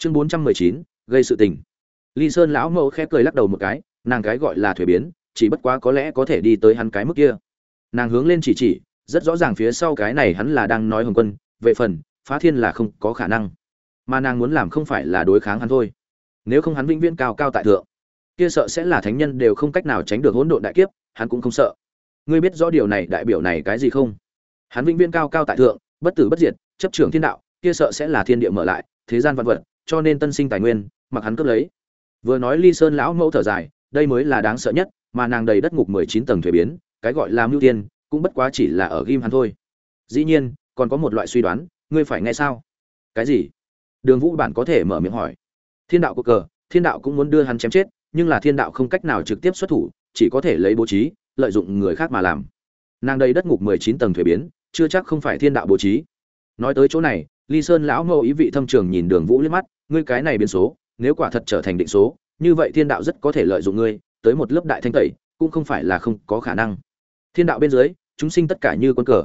chương bốn trăm mười chín, gây sự tình. Ly sơn lão mẫu khẽ cười lắc đầu một cái, nàng cái gọi là thuế biến, chỉ bất quá có lẽ có thể đi tới hắn cái mức kia. Nàng hướng lên chỉ chỉ, rất rõ ràng phía sau cái này hắn là đang nói hồng quân, về phần, phá thiên là không có khả năng. Mà nàng muốn làm không phải là đối kháng hắn thôi. Nếu không hắn vĩnh viễn cao cao tại thượng. Kia sợ sẽ là thánh nhân đều không cách nào tránh được hỗn độn đại kiếp, hắn cũng không sợ. Ngươi biết rõ điều này đại biểu này cái gì không? Hắn vĩnh viễn cao cao tại thượng, bất tử bất diệt, chấp trưởng thiên đạo, kia sợ sẽ là thiên địa mở lại, thế gian văn vật cho nên tân sinh tài nguyên, mặc hắn cướp lấy. Vừa nói ly sơn lão mẫu thở dài, đây mới là đáng sợ nhất, mà nàng đầy đất ngục mười chín tầng thuế biến, cái gọi là mưu tiên, cũng bất quá chỉ là ở ghim hắn thôi. Dĩ nhiên, còn có một loại suy đoán, ngươi phải nghe sao? Cái gì? Đường vũ bản có thể mở miệng hỏi. Thiên đạo của cờ, thiên đạo cũng muốn đưa hắn chém chết, nhưng là thiên đạo không cách nào trực tiếp xuất thủ, chỉ có thể lấy bố trí, lợi dụng người khác mà làm. Nàng đây đất ngục mười chín tầng thuế biến, chưa chắc không phải thiên đạo bố trí. Nói tới chỗ này, ly sơn lão mẫu ý vị thâm trường nhìn đường vũ liếc mắt ngươi cái này biến số, nếu quả thật trở thành định số, như vậy thiên đạo rất có thể lợi dụng ngươi, tới một lớp đại thanh tẩy, cũng không phải là không có khả năng. Thiên đạo bên dưới, chúng sinh tất cả như con cờ.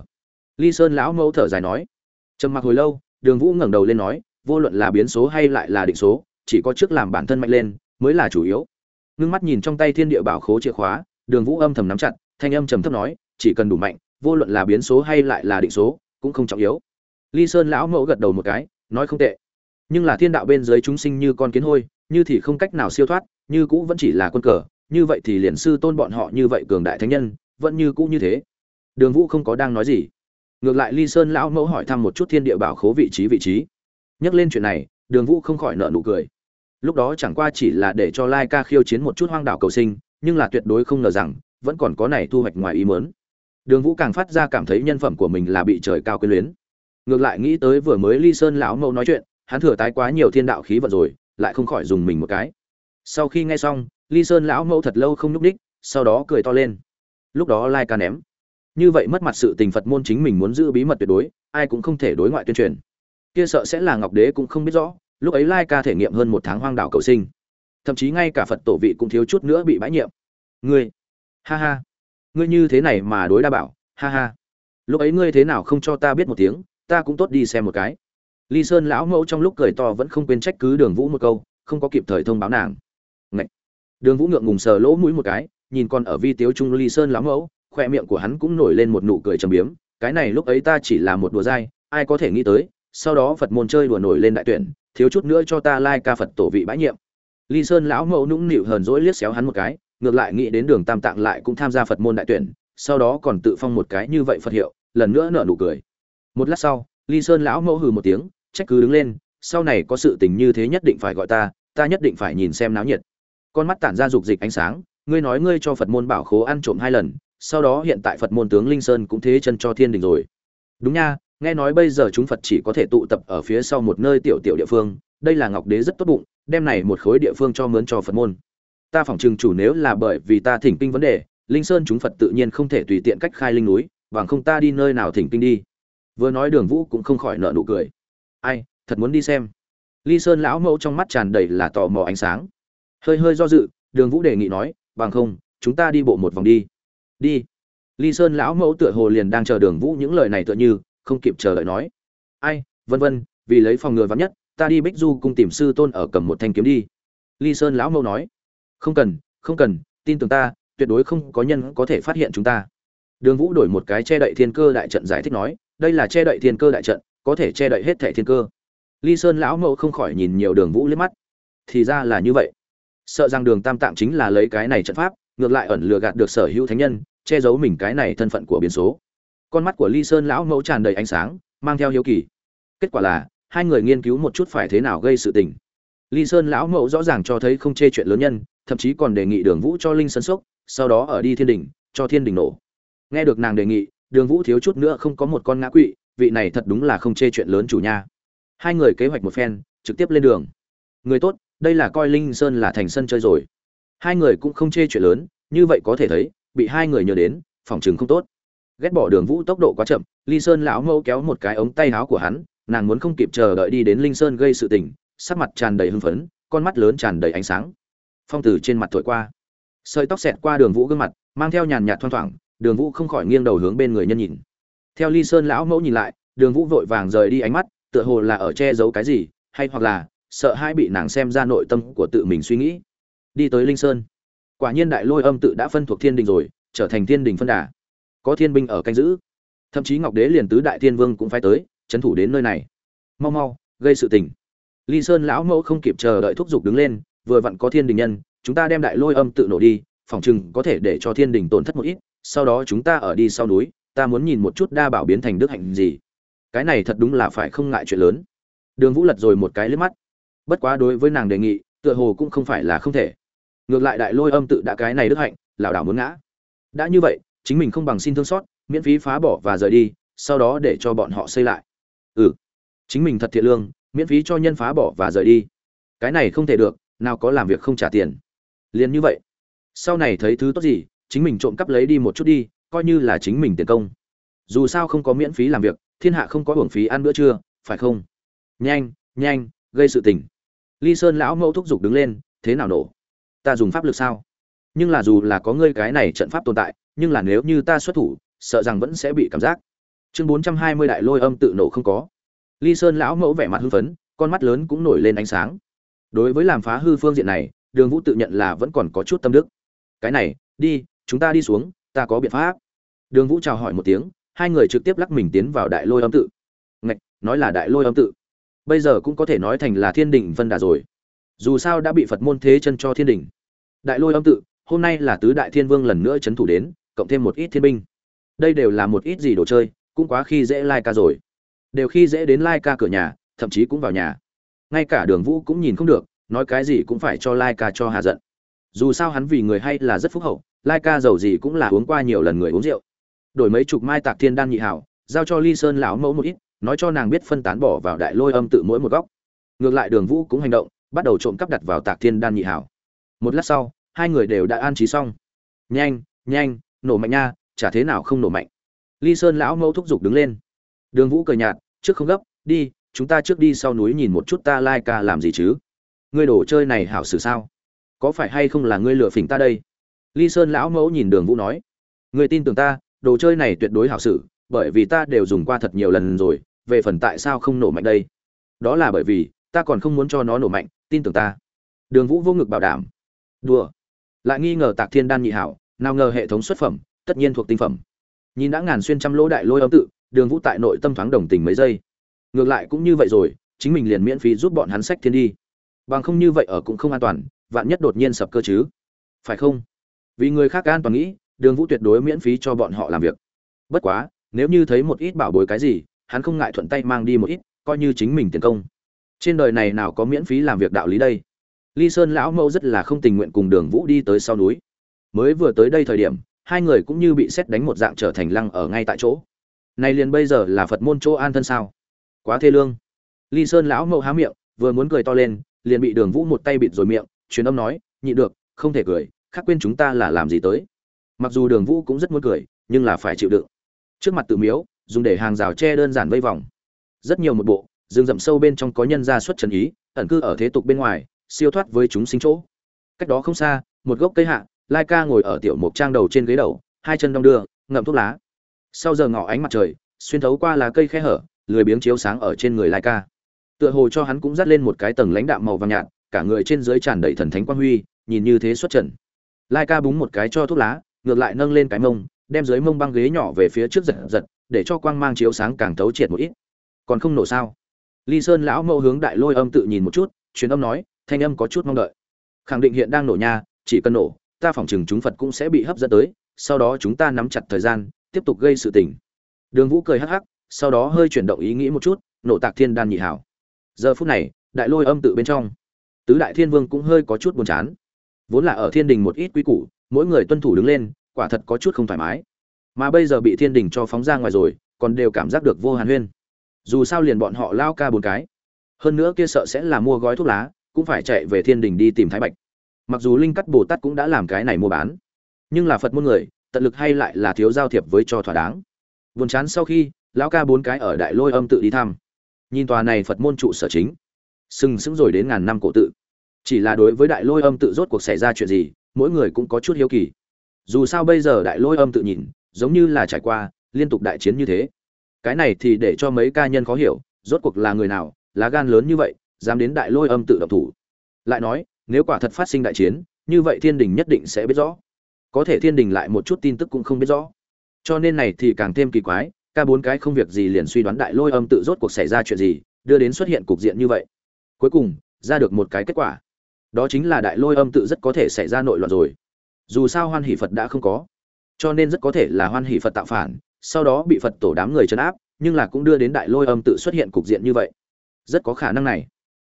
Ly sơn lão mẫu thở dài nói. Trầm mặc hồi lâu, đường vũ ngẩng đầu lên nói, vô luận là biến số hay lại là định số, chỉ có trước làm bản thân mạnh lên, mới là chủ yếu. Ngưng mắt nhìn trong tay thiên địa bảo khố chìa khóa, đường vũ âm thầm nắm chặt, thanh âm trầm thấp nói, chỉ cần đủ mạnh, vô luận là biến số hay lại là định số, cũng không trọng yếu. Ly sơn lão mẫu gật đầu một cái, nói không tệ nhưng là thiên đạo bên dưới chúng sinh như con kiến hôi, như thì không cách nào siêu thoát, như cũ vẫn chỉ là quân cờ, như vậy thì liền sư tôn bọn họ như vậy cường đại thánh nhân, vẫn như cũ như thế. Đường vũ không có đang nói gì. Ngược lại ly sơn lão mẫu hỏi thăm một chút thiên địa bảo khố vị trí vị trí. Nhắc lên chuyện này, đường vũ không khỏi nợ nụ cười. Lúc đó chẳng qua chỉ là để cho lai ca khiêu chiến một chút hoang đảo cầu sinh, nhưng là tuyệt đối không ngờ rằng, vẫn còn có này thu hoạch ngoài ý mớn đường vũ càng phát ra cảm thấy nhân phẩm của mình là bị trời cao quyến luyến. Ngược lại nghĩ tới vừa mới ly sơn lão mẫu nói chuyện hắn thừa tái quá nhiều thiên đạo khí vận rồi, lại không khỏi dùng mình một cái. Sau khi nghe xong, ly sơn lão mẫu thật lâu không nhúc ních sau đó cười to lên. Lúc đó lai ca ném. Như vậy mất mặt sự tình phật môn chính mình muốn giữ bí mật tuyệt đối, ai cũng không thể đối ngoại tuyên truyền. Kia sợ sẽ là ngọc đế cũng không biết rõ, lúc ấy lai ca thể nghiệm hơn một tháng hoang đảo cầu sinh. Thậm chí ngay cả phật tổ vị cũng thiếu chút nữa bị bãi nhiệm. Ngươi, ha ha. Ngươi như thế này mà đối đa bảo, ha ha. Lúc ấy ngươi thế nào không cho ta biết một tiếng, ta cũng tốt đi xem một cái ly sơn lão mẫu trong lúc cười to vẫn không quên trách cứ đường vũ một câu, không có kịp thời thông báo nàng. Ngậy! đường vũ ngượng ngùng sờ lỗ mũi một cái, nhìn con ở vi tiếu trung ly sơn lão mẫu, khoe miệng của hắn cũng nổi lên một nụ cười trầm biếm. Cái này lúc ấy ta chỉ là một đùa dai, ai có thể nghĩ tới, sau đó phật môn chơi đùa nổi lên đại tuyển, thiếu chút nữa cho ta lai ca phật tổ vị bãi nhiệm. Ly sơn lão mẫu nũng nịu hờn dỗi liếc xéo hắn một cái, ngược lại nghĩ đến đường tam tạng lại cũng tham gia phật môn đại tuyển, sau đó còn tự phong một cái như vậy phật hiệu, lần nữa nở nụ cười. Một lát sau ly sơn lão mẫu hừ một tiếng, trách cứ đứng lên, sau này có sự tình như thế nhất định phải gọi ta ta nhất định phải nhìn xem náo nhiệt. Con mắt tản ra dục dịch ánh sáng, ngươi nói ngươi cho phật môn bảo khố ăn trộm hai lần, sau đó hiện tại phật môn tướng linh sơn cũng thế chân cho thiên đình rồi. Đúng nha, nghe nói bây giờ chúng phật chỉ có thể tụ tập ở phía sau một nơi tiểu tiểu địa phương, đây là ngọc đế rất tốt bụng, đem này một khối địa phương cho mướn cho phật môn. Ta phỏng chừng chủ nếu là bởi vì ta thỉnh kinh vấn đề, linh sơn chúng phật tự nhiên không thể tùy tiện cách khai linh núi, bằng không ta đi nơi nào thỉnh kinh đi vừa nói đường vũ cũng không khỏi nợ nụ cười. Ai, thật muốn đi xem. Ly sơn lão mẫu trong mắt tràn đầy là tò mò ánh sáng. Hơi hơi do dự, đường vũ đề nghị nói, bằng không, chúng ta đi bộ một vòng đi. Đi. Ly sơn lão mẫu tựa hồ liền đang chờ đường vũ những lời này tựa như, không kịp chờ đợi nói, ai, vân vân, vì lấy phòng ngừa vắng nhất, ta đi bích du cùng tìm sư tôn ở cầm một thanh kiếm đi. Ly sơn lão mẫu nói, không cần không cần, tin tưởng ta, tuyệt đối không có nhân có thể phát hiện chúng ta. Đường vũ đổi một cái che đậy thiên cơ đại trận giải thích nói đây là che đậy thiên cơ đại trận, có thể che đậy hết thẻ thiên cơ. Ly sơn lão mẫu không khỏi nhìn nhiều đường vũ liếc mắt. Thì ra là như vậy. Sợ rằng đường tam tạng chính là lấy cái này trận pháp, ngược lại ẩn lừa gạt được sở hữu thánh nhân, che giấu mình cái này thân phận của biến số. Con mắt của ly sơn lão mẫu tràn đầy ánh sáng, mang theo hiếu kỳ. Kết quả là, hai người nghiên cứu một chút phải thế nào gây sự tình. Ly sơn lão mẫu rõ ràng cho thấy không chê chuyện lớn nhân, thậm chí còn đề nghị đường vũ cho linh sân sốc, sau đó ở đi thiên đình, cho thiên đình nổ. Nghe được nàng đề nghị đường vũ thiếu chút nữa không có một con ngã quỵ, vị này thật đúng là không chê chuyện lớn chủ nha. Hai người kế hoạch một phen, trực tiếp lên đường. Người tốt, đây là coi linh sơn là thành sân chơi rồi. Hai người cũng không chê chuyện lớn, như vậy có thể thấy, bị hai người nhớ đến, phòng chừng không tốt. Ghét bỏ đường vũ tốc độ quá chậm, ly sơn lão mẫu kéo một cái ống tay áo của hắn, nàng muốn không kịp chờ đợi đi đến linh sơn gây sự tình, sắc mặt tràn đầy hưng phấn, con mắt lớn tràn đầy ánh sáng. Phong tử trên mặt thổi qua. Sợi tóc xẹt qua đường vũ gương mặt, mang theo nhàn nhạt thoang thoảng đường vũ không khỏi nghiêng đầu hướng bên người nhân nhìn. Theo ly sơn lão mẫu nhìn lại, đường vũ vội vàng rời đi ánh mắt, tựa hồ là ở che giấu cái gì, hay hoặc là sợ hai bị nàng xem ra nội tâm của tự mình suy nghĩ. Đi tới linh sơn. Quả nhiên đại lôi âm tự đã phân thuộc thiên đình rồi, trở thành thiên đình phân đà. Có thiên binh ở canh giữ. Thậm chí ngọc đế liền tứ đại thiên vương cũng phải tới trấn thủ đến nơi này. Mau mau, gây sự tình. Ly sơn lão mẫu không kịp chờ đợi thúc giục đứng lên, vừa vặn có thiên đình nhân, chúng ta đem đại lôi âm tự nổ đi, phòng chừng có thể để cho thiên đình tổn thất một ít sau đó chúng ta ở đi sau núi, ta muốn nhìn một chút đa bảo biến thành đức hạnh gì. Cái này thật đúng là phải không ngại chuyện lớn. Đường vũ lật rồi một cái liếc mắt. Bất quá đối với nàng đề nghị, tựa hồ cũng không phải là không thể. Ngược lại đại lôi âm tự đã cái này đức hạnh, lảo đảo muốn ngã. Đã như vậy, chính mình không bằng xin thương xót, miễn phí phá bỏ và rời đi, sau đó để cho bọn họ xây lại. Ừ chính mình thật thiện lương, miễn phí cho nhân phá bỏ và rời đi. Cái này không thể được, nào có làm việc không trả tiền. Liền như vậy. Sau này thấy thứ tốt gì chính mình trộm cắp lấy đi một chút đi, coi như là chính mình tiền công. Dù sao không có miễn phí làm việc, thiên hạ không có hưởng phí ăn bữa trưa, phải không? Nhanh nhanh, gây sự tình. Ly sơn lão mẫu thúc giục đứng lên, thế nào nổ? Ta dùng pháp lực sao? Nhưng là dù là có ngươi cái này trận pháp tồn tại, nhưng là nếu như ta xuất thủ, sợ rằng vẫn sẽ bị cảm giác. Chương bốn trăm hai mươi đại lôi âm tự nổ không có. Ly sơn lão mẫu vẻ mặt hưng phấn, con mắt lớn cũng nổi lên ánh sáng. Đối với làm phá hư phương diện này, đường vũ tự nhận là vẫn còn có chút tâm đức. Cái này, đi chúng ta đi xuống, ta có biện pháp. Đường vũ chào hỏi một tiếng, hai người trực tiếp lắc mình tiến vào đại lôi âm tự. Ngạch, nói là đại lôi âm tự. Bây giờ cũng có thể nói thành là thiên đình vân đà rồi. Dù sao đã bị phật môn thế chân cho thiên đình đại lôi âm tự, hôm nay là tứ đại thiên vương lần nữa c h ấ n thủ đến, cộng thêm một ít thiên binh. Đây đều là một ít gì đồ chơi, cũng quá khi dễ lai、like、ca rồi. Đều khi dễ đến lai、like、ca ca cửa nhà, thậm chí cũng vào nhà. Ngay cả đường vũ cũng nhìn không được, nói cái gì cũng phải cho lai、like、ca cho hạ giận dù sao hắn vì người hay là rất phúc hậu, lai ca giàu gì cũng là uống qua nhiều lần người uống rượu. Đổi mấy chục mai tạc thiên đan nhị hảo, giao cho ly sơn lão mẫu một ít, nói cho nàng biết phân tán bỏ vào đại lôi âm tự mỗi một góc. Ngược lại đường vũ cũng hành động, bắt đầu trộm cắp đặt vào tạc thiên đan nhị hảo. Một lát sau, hai người đều đã an trí xong. Nhanh nhanh, nổ mạnh nha, chả thế nào không nổ mạnh. Ly sơn lão mẫu thúc giục đứng lên. Đường vũ cười nhạt, trước không gấp, đi, chúng ta trước đi sau núi nhìn một chút ta lai ca làm gì chứ? Ngươi đồ chơi này hảo xử sao? Có phải hay không là ngươi lựa phỉnh ta đây? Ly sơn lão mẫu nhìn đường vũ nói. Người tin tưởng ta đồ chơi này tuyệt đối hảo sử, bởi vì ta đều dùng qua thật nhiều lần rồi về phần tại sao không nổ mạnh đây? Đó là bởi vì ta còn không muốn cho nó nổ mạnh tin tưởng ta. Đường vũ vô ngực bảo đảm. Đùa. Lại nghi ngờ tạc thiên đan nhị hảo nào ngờ hệ thống xuất phẩm tất nhiên thuộc tinh phẩm. Nhìn đã ngàn xuyên trăm lỗ đại lôi âm tự đường vũ tại nội tâm thoáng đồng tình mấy giây. Ngược lại cũng như vậy rồi chính mình liền miễn phí giúp bọn hắn sách thiên đi. Bằng không như vậy ở cũng không an toàn vạn nhất đột nhiên sập cơ chứ? Phải không? Vì người khác an toàn nghĩ, đường vũ tuyệt đối miễn phí cho bọn họ làm việc. Bất quá, nếu như thấy một ít bảo bối cái gì, hắn không ngại thuận tay mang đi một ít, coi như chính mình tiền công. Trên đời này nào có miễn phí làm việc đạo lý đây? Ly sơn lão mẫu rất là không tình nguyện cùng đường vũ đi tới sau núi. Mới vừa tới đây thời điểm, hai người cũng như bị xét đánh một dạng trở thành lăng ở ngay tại chỗ. Này liền bây giờ là phật môn chỗ an thân sao? Quá thê lương. Ly sơn lão mẫu há miệng, vừa muốn cười to lên, liền bị đường vũ một tay bịt rồi miệng truyền âm nói, nhị được, không thể cười, khác quên chúng ta là làm gì tới. Mặc dù đường vũ cũng rất muốn cười, nhưng là phải chịu đựng. Trước mặt tự miếu, dùng để hàng rào tre đơn giản vây vòng. Rất nhiều một bộ, rừng rậm sâu bên trong có nhân gia xuất trần ý, ẩn cư ở thế tục bên ngoài, siêu thoát với chúng sinh chỗ. Cách đó không xa, một gốc cây hạ, lai ca ngồi ở tiểu mục trang đầu trên ghế đầu, hai chân đong đưa, ngậm thuốc lá. Sau giờ ngỏ ánh mặt trời, xuyên thấu qua lá cây khe hở, lười biếng chiếu sáng ở trên người lai ca. Tựa hồ cho hắn cũng dắt lên một cái tầng lãnh đạm màu vàng nhạt cả người trên dưới tràn đầy thần thánh quang huy, nhìn như thế xuất trần. Lai ca búng một cái cho thuốc lá, ngược lại nâng lên cái mông, đem dưới mông băng ghế nhỏ về phía trước giật giật, để cho quang mang chiếu sáng càng thấu triệt một ít. Còn không nổ sao? Ly sơn lão mẫu hướng đại lôi âm tự nhìn một chút, truyền âm nói, thanh âm có chút mong đợi. Khẳng định hiện đang nổ nha, chỉ cần nổ, ta phỏng chừng chúng phật cũng sẽ bị hấp dẫn tới, sau đó chúng ta nắm chặt thời gian, tiếp tục gây sự tình. Đường vũ cười hắc hắc, sau đó hơi chuyển động ý nghĩ một chút, nổ tạc thiên đan nhị hảo. Giờ phút này, đại lôi âm tự bên trong tứ đại thiên vương cũng hơi có chút buồn chán. Vốn là ở thiên đình một ít quy củ, mỗi người tuân thủ đứng lên, quả thật có chút không thoải mái. Mà bây giờ bị thiên đình cho phóng ra ngoài rồi, còn đều cảm giác được vô hàn huyên. Dù sao liền bọn họ lao ca bốn cái. Hơn nữa kia sợ sẽ là mua gói thuốc lá, cũng phải chạy về thiên đình đi tìm thái bạch. Mặc dù linh cắt bồ tát cũng đã làm cái này mua bán, nhưng là phật môn người, tận lực hay lại là thiếu giao thiệp với cho thỏa đáng. Buồn chán sau khi, lão ca bốn cái ở đại lôi âm tự đi thăm. Nhìn tòa này phật môn trụ sở chính sừng sững rồi đến ngàn năm cổ tự. Chỉ là đối với đại lôi âm tự rốt cuộc xảy ra chuyện gì, mỗi người cũng có chút hiếu kỳ. Dù sao bây giờ đại lôi âm tự nhìn, giống như là trải qua liên tục đại chiến như thế. Cái này thì để cho mấy ca nhân khó hiểu, rốt cuộc là người nào, lá gan lớn như vậy, dám đến đại lôi âm tự động thủ. Lại nói, nếu quả thật phát sinh đại chiến, như vậy thiên đình nhất định sẽ biết rõ. Có thể thiên đình lại một chút tin tức cũng không biết rõ. Cho nên này thì càng thêm kỳ quái, ca bốn cái không việc gì liền suy đoán đại lôi âm tự rốt cuộc xảy ra chuyện gì, đưa đến xuất hiện cục diện như vậy cuối cùng, ra được một cái kết quả. Đó chính là đại lôi âm tự rất có thể xảy ra nội loạn rồi. Dù sao hoan hỷ phật đã không có. Cho nên rất có thể là hoan hỷ phật tạo phản, sau đó bị phật tổ đám người chấn áp, nhưng là cũng đưa đến đại lôi âm tự xuất hiện cục diện như vậy. Rất có khả năng này.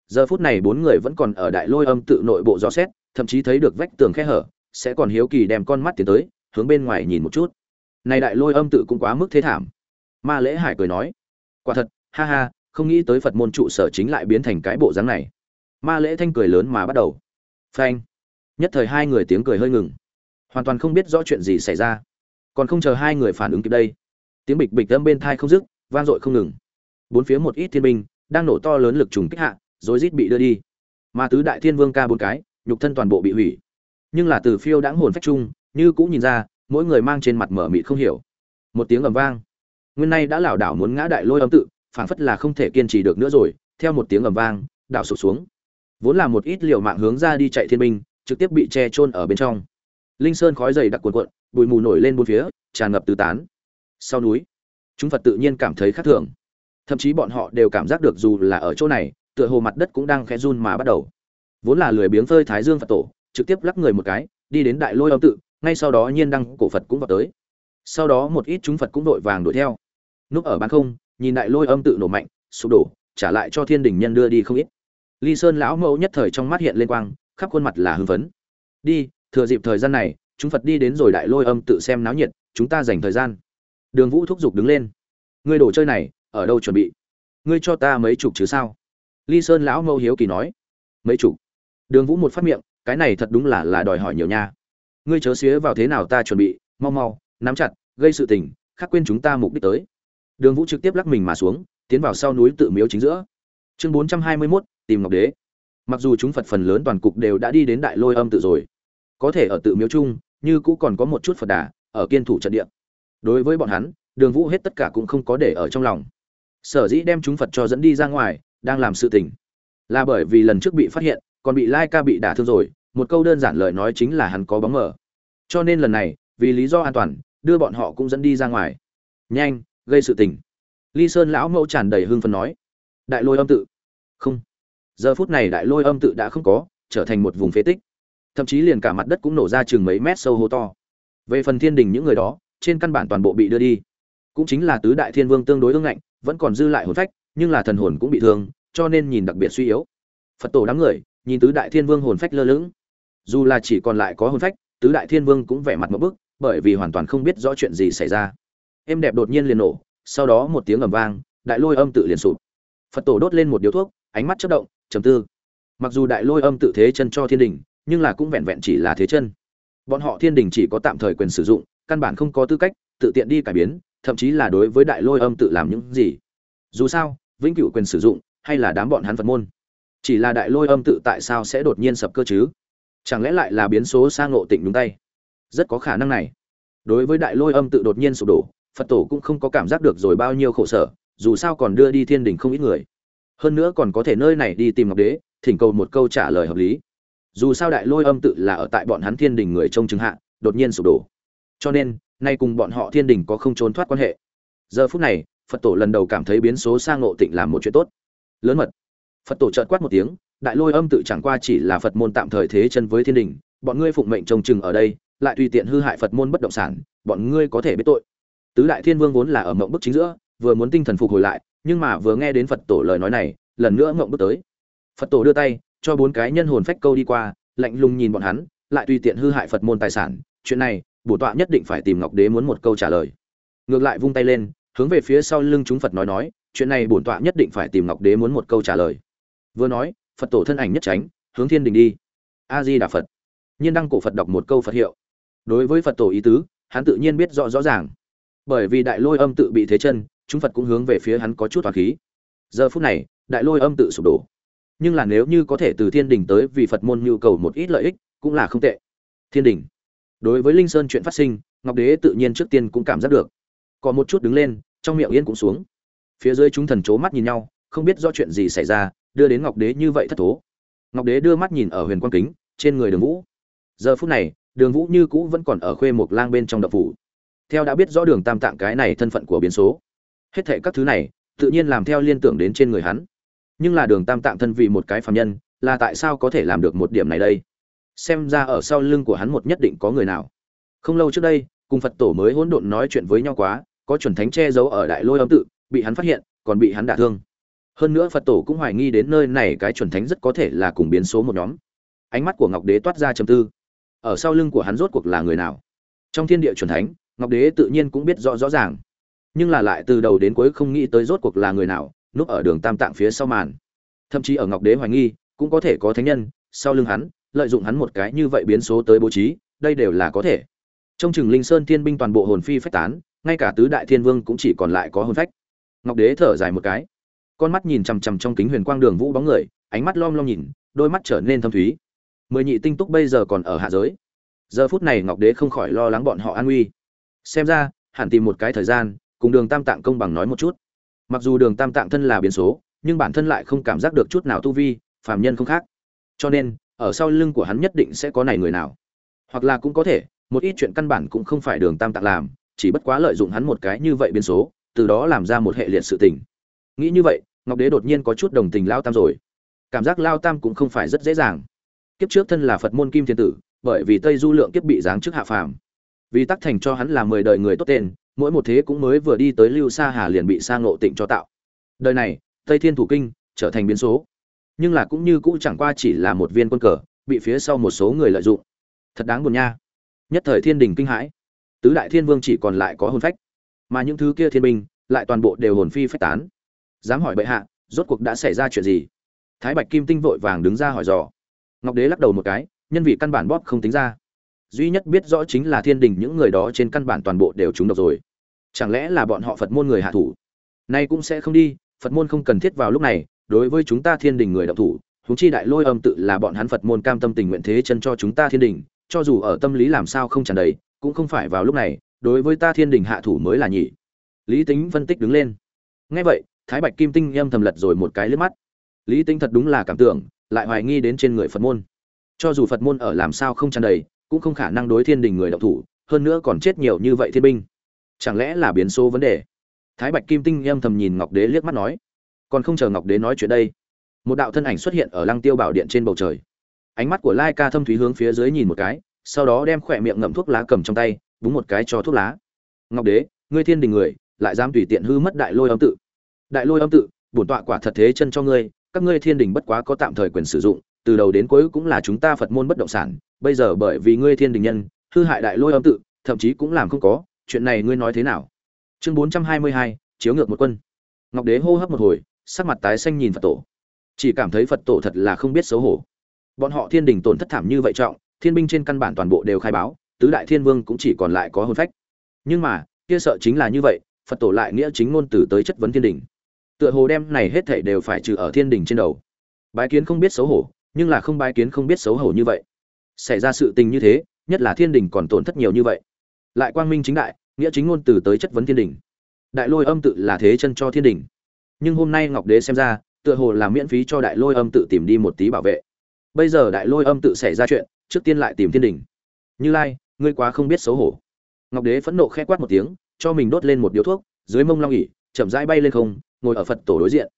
Giờ phút này bốn người vẫn còn ở đại lôi âm tự nội bộ dò xét, thậm chí thấy được vách tường khe hở, sẽ còn hiếu kỳ đem con mắt tiến tới, hướng bên ngoài nhìn một chút. Này đại lôi âm tự cũng quá mức thế thảm. Ma lễ hải cười nói, quả thật, ha ha không nghĩ tới phật môn trụ sở chính lại biến thành cái bộ dáng này. Ma lễ thanh cười lớn mà bắt đầu. Phanh. Nhất thời hai người tiếng cười hơi ngừng. Hoàn toàn không biết rõ chuyện gì xảy ra. Còn không chờ hai người phản ứng kịp đây, tiếng bịch bịch âm bên thai không dứt, vang dội không ngừng. Bốn phía một ít thiên binh đang nổ to lớn lực trùng kích hạ rồi rít bị đưa đi. Mà tứ đại thiên vương ca bốn cái, nhục thân toàn bộ bị hủy. Nhưng là từ phiêu đãng hồn phách chung, như cũng nhìn ra, mỗi người mang trên mặt mở mịt không hiểu. Một tiếng ầm vang. Nguyên nay đã lảo đảo muốn ngã đại lôi âm tự phảng phất là không thể kiên trì được nữa rồi, theo một tiếng ầm vang, đảo sụp xuống. Vốn là một ít liều mạng hướng ra đi chạy thiên binh, trực tiếp bị che chôn ở bên trong. Linh sơn khói dày đặc cuồn cuộn, bụi mù nổi lên bốn phía, tràn ngập tứ tán. Sau núi, chúng phật tự nhiên cảm thấy khác thường. Thậm chí bọn họ đều cảm giác được dù là ở chỗ này, tựa hồ mặt đất cũng đang khẽ run mà bắt đầu. Vốn là lười biếng phơi thái dương phật tổ, trực tiếp lắc người một cái, đi đến đại lôi âm tự, ngay sau đó nhiên đăng cổ phật cũng vào tới. Sau đó một ít chúng phật cũng đội vàng đuổi theo. Núp ở ban không nhìn đại lôi âm tự nổ mạnh, sụp đổ, trả lại cho thiên đình nhân đưa đi không ít. Ly sơn lão mẫu nhất thời trong mắt hiện lên quang, khắp khuôn mặt là hưng phấn. Đi, thừa dịp thời gian này, chúng phật đi đến rồi đại lôi âm tự xem náo nhiệt, chúng ta dành thời gian. Đường vũ thúc giục đứng lên. Ngươi đồ chơi này, ở đâu chuẩn bị? Ngươi cho ta mấy chục chứ sao? Ly sơn lão mẫu hiếu kỳ nói. Mấy chục? Đường vũ một phát miệng, cái này thật đúng là là đòi hỏi nhiều nha. Ngươi chớ xía vào thế nào ta chuẩn bị, mau mau, nắm chặt, gây sự tình khắc quên chúng ta mục đích tới đường vũ trực tiếp lắc mình mà xuống tiến vào sau núi tự miếu chính giữa. Chương 421, tìm ngọc đế. Mặc dù chúng phật phần lớn toàn cục đều đã đi đến đại lôi âm tự rồi có thể ở tự miếu chung như cũ còn có một chút phật đà ở kiên thủ trận địa. Đối với bọn hắn đường vũ hết tất cả cũng không có để ở trong lòng. Sở dĩ đem chúng phật cho dẫn đi ra ngoài đang làm sự tình là bởi vì lần trước bị phát hiện còn bị lai ca bị đả thương rồi một câu đơn giản lời nói chính là hắn có bóng mờ. cho nên lần này vì lý do an toàn đưa bọn họ cũng dẫn đi ra ngoài. Nhanh gây sự tình. Ly sơn lão mẫu tràn đầy hương phân nói, đại lôi âm tự. Không. Giờ phút này đại lôi âm tự đã không có, trở thành một vùng phế tích. Thậm chí liền cả mặt đất cũng nổ ra chừng mấy mét sâu hố to. Về phần thiên đình những người đó, trên căn bản toàn bộ bị đưa đi. Cũng chính là tứ đại thiên vương tương đối ương ngạnh, vẫn còn dư lại hồn phách, nhưng là thần hồn cũng bị thương, cho nên nhìn đặc biệt suy yếu. Phật tổ đám người, nhìn tứ đại thiên vương hồn phách lơ lửng. Dù là chỉ còn lại có hồn phách, tứ đại thiên vương cũng vẻ mặt một bức, bởi vì hoàn toàn không biết rõ chuyện gì xảy ra em đẹp đột nhiên liền nổ, sau đó một tiếng ầm vang, đại lôi âm tự liền sụp. Phật tổ đốt lên một điếu thuốc, ánh mắt chớp động, trầm tư. Mặc dù đại lôi âm tự thế chân cho thiên đình, nhưng là cũng vẹn vẹn chỉ là thế chân. Bọn họ thiên đình chỉ có tạm thời quyền sử dụng, căn bản không có tư cách, tự tiện đi cải biến, thậm chí là đối với đại lôi âm tự làm những gì. Dù sao, vĩnh cửu quyền sử dụng, hay là đám bọn hắn phật môn. Chỉ là đại lôi âm tự tại sao sẽ đột nhiên sập cơ chứ? Chẳng lẽ lại là biến số sang ngộ tịnh đúng tay? Rất có khả năng này. Đối với đại lôi âm tự đột nhiên sụp đổ phật tổ cũng không có cảm giác được rồi bao nhiêu khổ sở, dù sao còn đưa đi thiên đình không ít người. Hơn nữa còn có thể nơi này đi tìm ngọc đế, thỉnh cầu một câu trả lời hợp lý. Dù sao đại lôi âm tự là ở tại bọn hắn thiên đình người trông chứng hạ, đột nhiên sụp đổ. Cho nên, nay cùng bọn họ thiên đình có không trốn thoát quan hệ. Giờ phút này, phật tổ lần đầu cảm thấy biến số sang ngộ tịnh làm một chuyện tốt. Lớn mật. Phật tổ trợt quát một tiếng, đại lôi âm tự chẳng qua chỉ là phật môn tạm thời thế chân với thiên đình, bọn ngươi phụng mệnh trông chừng ở đây, lại tùy tiện hư hại phật môn bất động sản, bọn ngươi có thể biết tội tứ đại thiên vương vốn là ở mộng bức chính giữa, vừa muốn tinh thần phục hồi lại, nhưng mà vừa nghe đến phật tổ lời nói này, lần nữa mộng bức tới. Phật tổ đưa tay, cho bốn cái nhân hồn phách câu đi qua, lạnh lùng nhìn bọn hắn, lại tùy tiện hư hại phật môn tài sản. Chuyện này, bổ tọa nhất định phải tìm ngọc đế muốn một câu trả lời. Ngược lại vung tay lên, hướng về phía sau lưng chúng phật nói nói, chuyện này bổn tọa nhất định phải tìm ngọc đế muốn một câu trả lời. Vừa nói, phật tổ thân ảnh nhất tránh, hướng thiên đình đi. A di đà phật. Nhiên đăng cổ phật đọc một câu phật hiệu. Đối với phật tổ ý tứ, hắn tự nhiên biết rõ rõ ràng bởi vì đại lôi âm tự bị thế chân, chúng phật cũng hướng về phía hắn có chút toàn khí. Giờ phút này, đại lôi âm tự sụp đổ. Nhưng là nếu như có thể từ thiên đình tới vì phật môn nhu cầu một ít lợi ích, cũng là không tệ. Thiên đình. Đối với linh sơn chuyện phát sinh, ngọc đế tự nhiên trước tiên cũng cảm giác được. Có một chút đứng lên, trong miệng yên cũng xuống. Phía dưới chúng thần c mắt nhìn nhau, không biết do chuyện gì xảy ra, đưa đến ngọc đế như vậy thất thố. Ngọc đế đưa mắt nhìn ở huyền quang kính, trên người đường vũ. Giờ phút này, đường vũ như cũ vẫn còn ở khuê một lang bên trong đập phủ theo đã biết rõ đường tam tạng cái này thân phận của biến số. Hết thệ các thứ này, tự nhiên làm theo liên tưởng đến trên người hắn. Nhưng là đường tam tạng thân vì một cái phạm nhân, là tại sao có thể làm được một điểm này đây? Xem ra ở sau lưng của hắn một nhất định có người nào. Không lâu trước đây, cùng phật tổ mới hỗn độn nói chuyện với nhau quá, có chuẩn thánh che giấu ở đại lôi âm tự, bị hắn phát hiện, còn bị hắn đả thương. Hơn nữa phật tổ cũng hoài nghi đến nơi này cái chuẩn thánh rất có thể là cùng biến số một nhóm. Ánh mắt của ngọc đế toát ra chầm tư. Ở sau lưng của hắn rốt cuộc là người nào? Trong thiên địa chuẩn thánh ngọc đế tự nhiên cũng biết rõ rõ ràng. Nhưng là lại từ đầu đến cuối không nghĩ tới rốt cuộc là người nào, núp ở đường tam tạng phía sau màn. Thậm chí ở ngọc đế hoài nghi, cũng có thể có thánh nhân, sau lưng hắn, lợi dụng hắn một cái như vậy biến số tới bố trí, đây đều là có thể. Trong chừng linh sơn thiên binh toàn bộ hồn phi phách tán, ngay cả tứ đại thiên vương cũng chỉ còn lại có hồn phách. Ngọc đế thở dài một cái. Con mắt nhìn chằm chằm trong kính huyền quang đường vũ bóng người, ánh mắt lom lom nhìn, đôi mắt trở nên thâm thúy. Mười nhị tinh túc bây giờ còn ở hạ giới. Giờ phút này ngọc đế không khỏi lo lắng bọn họ an nguy xem ra, hẳn tìm một cái thời gian, cùng đường tam tạng công bằng nói một chút. Mặc dù đường tam tạng thân là biến số, nhưng bản thân lại không cảm giác được chút nào tu vi, phàm nhân không khác. Cho nên, ở sau lưng của hắn nhất định sẽ có này người nào. Hoặc là cũng có thể, một ít chuyện căn bản cũng không phải đường tam tạng làm, chỉ bất quá lợi dụng hắn một cái như vậy biến số, từ đó làm ra một hệ liệt sự tình. Nghĩ như vậy, ngọc đế đột nhiên có chút đồng tình lao tam rồi. Cảm giác lao tam cũng không phải rất dễ dàng. Kiếp trước thân là phật môn kim thiên tử, bởi vì tây du lượng kiếp bị giáng chức hạ phàm vì tắc thành cho hắn là mười đời người tốt tên, mỗi một thế cũng mới vừa đi tới lưu sa hà liền bị sa ngộ tịnh cho tạo. Đời này, tây thiên thủ kinh trở thành biến số. Nhưng là cũng như cũ chẳng qua chỉ là một viên quân cờ, bị phía sau một số người lợi dụng. Thật đáng buồn nha. Nhất thời thiên đình kinh hãi. Tứ đại thiên vương chỉ còn lại có hồn phách. Mà những thứ kia thiên binh lại toàn bộ đều hồn phi phách tán. Dám hỏi bệ hạ, rốt cuộc đã xảy ra chuyện gì? Thái bạch kim tinh vội vàng đứng ra hỏi dò. Ngọc đế lắc đầu một cái, nhân vị căn bản bóp không tính ra duy nhất biết rõ chính là thiên đình những người đó trên căn bản toàn bộ đều trúng độc rồi. Chẳng lẽ là bọn họ phật môn người hạ thủ? Nay cũng sẽ không đi, phật môn không cần thiết vào lúc này, đối với chúng ta thiên đình người đạo thủ, huống chi đại lôi âm tự là bọn hắn phật môn cam tâm tình nguyện thế chân cho chúng ta thiên đình, cho dù ở tâm lý làm sao không tràn đầy, cũng không phải vào lúc này, đối với ta thiên đình hạ thủ mới là nhỉ. Lý tính phân tích đứng lên. Ngay vậy, thái bạch kim tinh âm thầm lật rồi một cái lướt mắt. Lý tính thật đúng là cảm tưởng, lại hoài nghi đến trên người phật môn. Cho dù phật môn ở làm sao không tràn đầy cũng không khả năng đối thiên đình người độc thủ, hơn nữa còn chết nhiều như vậy thiên binh. Chẳng lẽ là biến số vấn đề? Thái bạch kim tinh âm thầm nhìn ngọc đế liếc mắt nói. Còn không chờ ngọc đế nói chuyện đây, một đạo thân ảnh xuất hiện ở lăng tiêu bảo điện trên bầu trời. Ánh mắt của lai ca thâm thúy hướng phía dưới nhìn một cái, sau đó đem khỏe miệng ngậm thuốc lá cầm trong tay, búng một cái cho thuốc lá. Ngọc đế, ngươi thiên đình người, lại dám tùy tiện hư mất đại lôi âm tự. Đại lôi âm tự, bổn tọa quả thật thế chân cho ngươi, các ngươi thiên đình bất quá có tạm thời quyền sử dụng từ đầu đến cuối cũng là chúng ta phật môn bất động sản, bây giờ bởi vì ngươi thiên đình nhân, hư hại đại lôi âm tự, thậm chí cũng làm không có, chuyện này ngươi nói thế nào? Chương bốn trăm hai mươi hai, chiếu ngược một quân. Ngọc đế hô hấp một hồi, sắc mặt tái xanh nhìn phật tổ. Chỉ cảm thấy phật tổ thật là không biết xấu hổ. Bọn họ thiên đình tổn thất thảm như vậy trọng, thiên binh trên căn bản toàn bộ đều khai báo, tứ đại thiên vương cũng chỉ còn lại có hồn phách. Nhưng mà, kia sợ chính là như vậy, phật tổ lại nghĩa chính ngôn từ tới chất vấn thiên đình. Tựa hồ đem này hết thảy đều phải trừ ở thiên đình trên đầu. Bái kiến không biết xấu hổ nhưng là không bái kiến không biết xấu hổ như vậy. Xảy ra sự tình như thế, nhất là thiên đình còn tổn thất nhiều như vậy. Lại quang minh chính đại, nghĩa chính ngôn từ tới chất vấn thiên đình. Đại lôi âm tự là thế chân cho thiên đình. Nhưng hôm nay ngọc đế xem ra, tựa hồ là miễn phí cho đại lôi âm tự tìm đi một tí bảo vệ. Bây giờ đại lôi âm tự xảy ra chuyện, trước tiên lại tìm thiên đình. Như lai, ngươi quá không biết xấu hổ. Ngọc đế phẫn nộ khẽ quát một tiếng, cho mình đốt lên một điếu thuốc, dưới mông long ỉ chậm rãi bay lên không, ngồi ở phật tổ đối diện.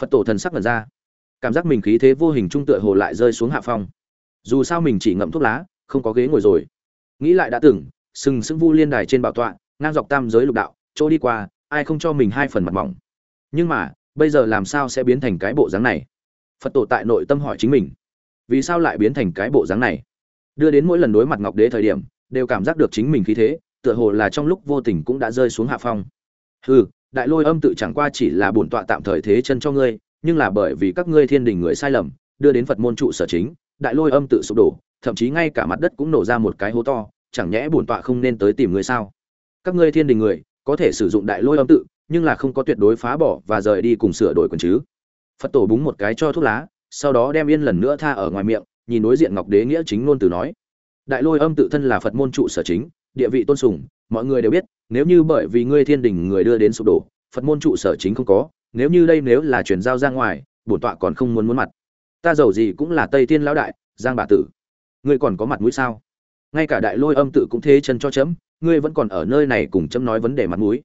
Phật tổ thần sắc lần ra cảm giác mình khí thế vô hình trung tựa hồ lại rơi xuống hạ phong. Dù sao mình chỉ ngậm thuốc lá, không có ghế ngồi rồi. Nghĩ lại đã từng sừng sững vu liên đài trên bảo tọa, ngang dọc tam giới lục đạo, chỗ đi qua, ai không cho mình hai phần mặt mỏng. Nhưng mà, bây giờ làm sao sẽ biến thành cái bộ dáng này? Phật tổ tại nội tâm hỏi chính mình. Vì sao lại biến thành cái bộ dáng này? Đưa đến mỗi lần đối mặt ngọc đế thời điểm, đều cảm giác được chính mình khí thế, tựa hồ là trong lúc vô tình cũng đã rơi xuống hạ phong. Hừ, đại lôi âm tự chẳng qua chỉ là bổn tọa tạm thời thế chân cho ngươi nhưng là bởi vì các ngươi thiên đình người sai lầm, đưa đến phật môn trụ sở chính, đại lôi âm tự sụp đổ, thậm chí ngay cả mặt đất cũng nổ ra một cái hố to, chẳng nhẽ bổn tọa không nên tới tìm ngươi sao? Các ngươi thiên đình người, có thể sử dụng đại lôi âm tự, nhưng là không có tuyệt đối phá bỏ và rời đi cùng sửa đổi quần chứ. Phật tổ búng một cái cho thuốc lá, sau đó đem yên lần nữa tha ở ngoài miệng, nhìn đối diện ngọc đế nghĩa chính ngôn từ nói, đại lôi âm tự thân là phật môn trụ sở chính, địa vị tôn sùng, mọi người đều biết, nếu như bởi vì ngươi thiên đình người đưa đến sụp đổ, phật môn trụ sở chính không có nếu như đây nếu là chuyển giao ra ngoài, bổn tọa còn không muốn muốn mặt. Ta giàu gì cũng là tây thiên lão đại, giang bà tử. Ngươi còn có mặt mũi sao? Ngay cả đại lôi âm tự cũng thế chân cho chấm, ngươi vẫn còn ở nơi này cùng chấm nói vấn đề mặt mũi.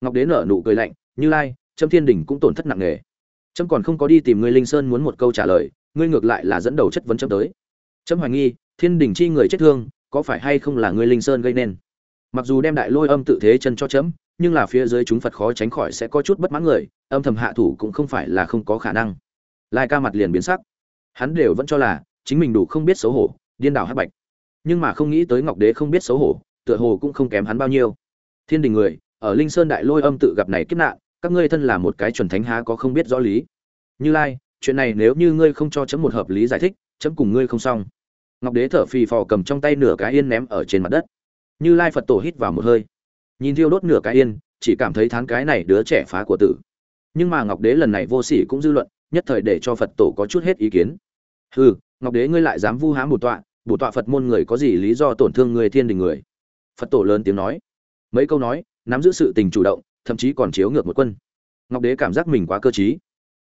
Ngọc đế nở nụ cười lạnh, như lai, chấm thiên đình cũng tổn thất nặng nề. Chấm còn không có đi tìm ngươi linh sơn muốn một câu trả lời, ngươi ngược lại là dẫn đầu chất vấn chấm tới. Chấm hoài nghi, thiên đình chi người chết thương, có phải hay không là ngươi linh sơn gây nên? Mặc dù đem đại lôi âm tự thế chân cho chấm nhưng là phía dưới chúng phật khó tránh khỏi sẽ có chút bất mãn người, âm thầm hạ thủ cũng không phải là không có khả năng. Lai ca mặt liền biến sắc. Hắn đều vẫn cho là chính mình đủ không biết xấu hổ, điên đảo hắc bạch. Nhưng mà không nghĩ tới ngọc đế không biết xấu hổ, tựa hồ cũng không kém hắn bao nhiêu. Thiên đình người, ở linh sơn đại lôi âm tự gặp này kiếp nạn, các ngươi thân là một cái chuẩn thánh há có không biết rõ lý. Như lai, chuyện này nếu như ngươi không cho chấm một hợp lý giải thích, chấm cùng ngươi không xong. Ngọc đế thở phì phò cầm trong tay nửa cái yên ném ở trên mặt đất. Như lai phật tổ hít vào một hơi nhìn thiêu đốt nửa cái yên, chỉ cảm thấy thán cái này đứa trẻ phá của tử. Nhưng mà ngọc đế lần này vô sỉ cũng dư luận, nhất thời để cho phật tổ có chút hết ý kiến. Hừ, ngọc đế ngươi lại dám vu hám một tọa bổ tọa phật môn người có gì lý do tổn thương người thiên đình người? Phật tổ lớn tiếng nói. Mấy câu nói, nắm giữ sự tình chủ động, thậm chí còn chiếu ngược một quân. Ngọc đế cảm giác mình quá cơ t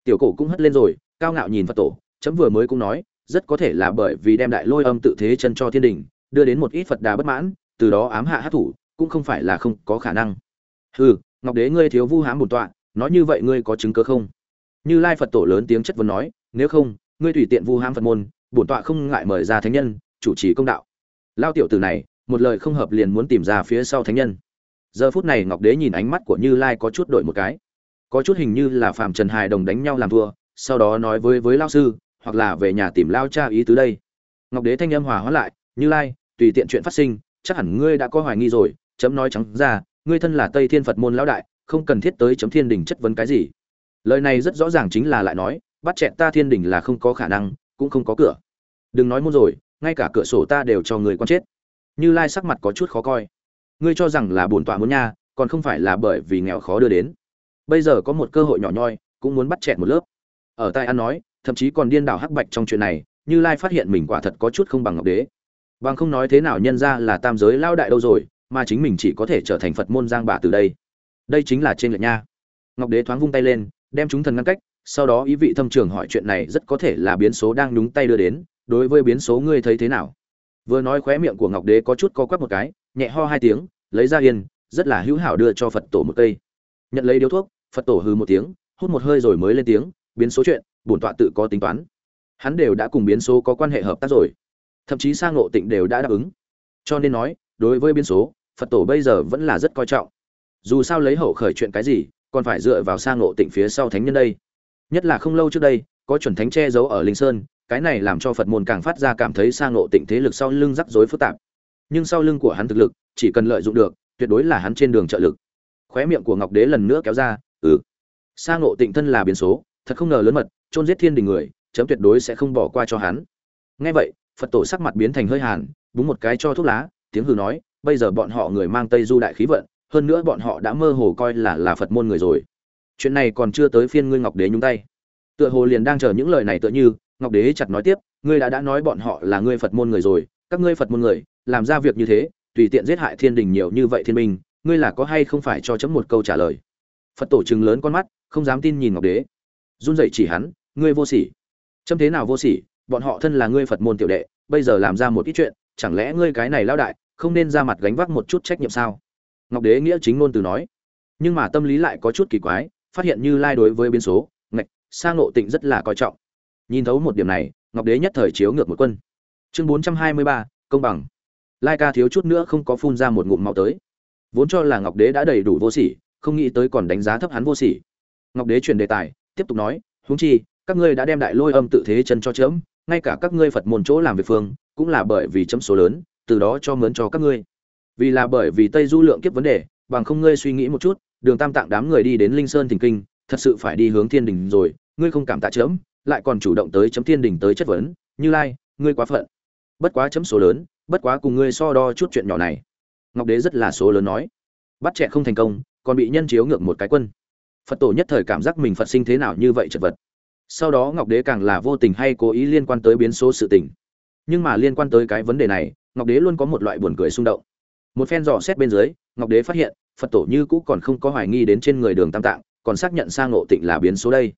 tiểu cổ cũng hất lên rồi, cao ngạo nhìn phật tổ, chấm vừa mới cũng nói, rất có thể là bởi vì đem đại lôi âm tự thế chân cho thiên đình, đưa đến một ít phật đà bất mãn, từ đó ám hạ hát thủ cũng không phải là không có khả năng. Hừ, ngọc đế ngươi thiếu vu hám bổn tọa, nói như vậy ngươi có chứng cớ không? Như lai phật tổ lớn tiếng chất vấn nói, nếu không, ngươi tùy tiện vu hám phật môn, bổn tọa không ngại mời ra thánh nhân, chủ trì công đạo. Lao tiểu tử này, một lời không hợp liền muốn tìm ra phía sau thánh nhân. Giờ phút này ngọc đế nhìn ánh mắt của như lai có chút đổi một cái. Có chút hình như là phạm trần hài đồng đánh nhau làm thua, sau đó nói với với lao sư, hoặc là về nhà tìm lao cha ý tứ đây. Ngọc đế thanh âm hòa hóa lại, như lai, tùy tiện chuyện phát sinh, chắc hẳn ngươi đã có hoài nghi rồi chấm nói trắng ra, ngươi thân là tây thiên phật môn lão đại, không cần thiết tới chấm thiên đình chất vấn cái gì. Lời này rất rõ ràng chính là lại nói, bắt chẹn ta thiên đình là không có khả năng, cũng không có cửa. Đừng nói môn rồi, ngay cả cửa sổ ta đều cho người con chết. Như lai sắc mặt có chút khó coi. Ngươi cho rằng là bổn tọa muốn nha, còn không phải là bởi vì nghèo khó đưa đến. Bây giờ có một cơ hội nhỏ nhoi, cũng muốn bắt chẹn một lớp. Ở tai ăn nói, thậm chí còn điên đảo hắc bạch trong chuyện này, như lai phát hiện mình quả thật có chút không bằng ngọc đế. Bằng không nói thế nào nhân ra là tam giới lao đại đâu rồi mà chính mình chỉ có thể trở thành phật môn giang bà từ đây. Đây chính là trên lệch nha. Ngọc đế thoáng vung tay lên, đem chúng thần ngăn cách, sau đó ý vị thâm trường hỏi chuyện này rất có thể là biến số đang nhúng tay đưa đến, đối với biến số ngươi thấy thế nào? Vừa nói khóe miệng của ngọc đế có chút co quắp một cái, nhẹ ho hai tiếng, lấy ra yên, rất là hữu hảo đưa cho phật tổ một cây. Nhận lấy điếu thuốc, phật tổ hư một tiếng, hút một hơi rồi mới lên tiếng, biến số chuyện, bổn tọa tự có tính toán. Hắn đều đã cùng biến số có quan hệ hợp tác rồi. Thậm chí sang ngộ tịnh đều đã đáp ứng. Cho nên nói đối với biến số, phật tổ bây giờ vẫn là rất coi trọng. Dù sao lấy hậu khởi chuyện cái gì, còn phải dựa vào sang ngộ tịnh phía sau thánh nhân đây. Nhất là không lâu trước đây, có chuẩn thánh che giấu ở linh sơn, cái này làm cho phật môn càng phát ra cảm thấy sang ngộ tịnh thế lực sau lưng rắc rối phức tạp. Nhưng sau lưng của hắn thực lực, chỉ cần lợi dụng được, tuyệt đối là hắn trên đường trợ lực. Khóe miệng của ngọc đế lần nữa kéo ra ừ. Sang ngộ tịnh thân là biến số, thật không ngờ lớn mật, chôn giết thiên đình người, chấm tuyệt đối sẽ không bỏ qua cho hắn. Nghe vậy, phật tổ sắc mặt biến thành hơi hàn, búng một cái cho thuốc lá tiếng hừ nói, bây giờ bọn họ người mang tây du đại khí vận, hơn nữa bọn họ đã mơ hồ coi là là phật môn người rồi. Chuyện này còn chưa tới phiên ngươi ngọc đế nhúng tay. Tựa hồ liền đang chờ những lời này tựa như, ngọc đế chặt nói tiếp, ngươi đã đã nói bọn họ là ngươi phật môn người rồi, các ngươi phật môn người, làm ra việc như thế, tùy tiện giết hại thiên đình nhiều như vậy thiên minh, ngươi là có hay không phải cho chấm một câu trả lời? Phật tổ chừng lớn con mắt, không dám tin nhìn ngọc đế. Run dậy chỉ hắn, ngươi vô sỉ. Chấm thế nào vô sỉ, bọn họ thân là ngươi phật môn tiểu đệ, bây giờ làm ra một ít chuyện, chẳng lẽ ngươi cái này lao đại không nên ra mặt gánh vác một chút trách nhiệm sao? Ngọc đế nghĩa chính ngôn từ nói. Nhưng mà tâm lý lại có chút kỳ quái, phát hiện như lai đối với biến số, ngạch sang ngộ tịnh rất là coi trọng. Nhìn thấu một điểm này, ngọc đế nhất thời chiếu ngược một quân. Chương bốn trăm hai mươi ba, công bằng. Lai ca thiếu chút nữa không có phun ra một ngụm máu tới. Vốn cho là ngọc đế đã đầy đủ vô sỉ, không nghĩ tới còn đánh giá thấp hắn vô sỉ. Ngọc đế chuyển đề tài, tiếp tục nói, huống chi, các ngươi đã đem đại lôi âm tự thế chân cho chớm, ngay cả các ngươi phật môn chỗ làm việc phương, cũng là bởi vì chấm số lớn từ đó cho mướn cho các ngươi. Vì là bởi vì tây du lượng kiếp vấn đề, bằng không ngươi suy nghĩ một chút, đường tam tạng đám người đi đến linh sơn thỉnh kinh, thật sự phải đi hướng thiên đình rồi, ngươi không cảm tạ chấm, lại còn chủ động tới chấm thiên đình tới chất vấn, như lai, ngươi quá phận. Bất quá chấm số lớn, bất quá cùng ngươi so đo chút chuyện nhỏ này. Ngọc đế rất là số lớn nói. Bắt trẻ không thành công, còn bị nhân chiếu ngược một cái quân. Phật tổ nhất thời cảm giác mình phật sinh thế nào như vậy chật vật. Sau đó ngọc đế càng là vô tình hay cố ý liên quan tới biến số sự tình. Nhưng mà liên quan tới cái vấn đề này ngọc đế luôn có một loại buồn cười xung động. Một phen dò xét bên dưới, ngọc đế phát hiện, phật tổ như cũ còn không có hoài nghi đến trên người đường tam tạng, còn xác nhận sang ngộ tịnh là biến số đây.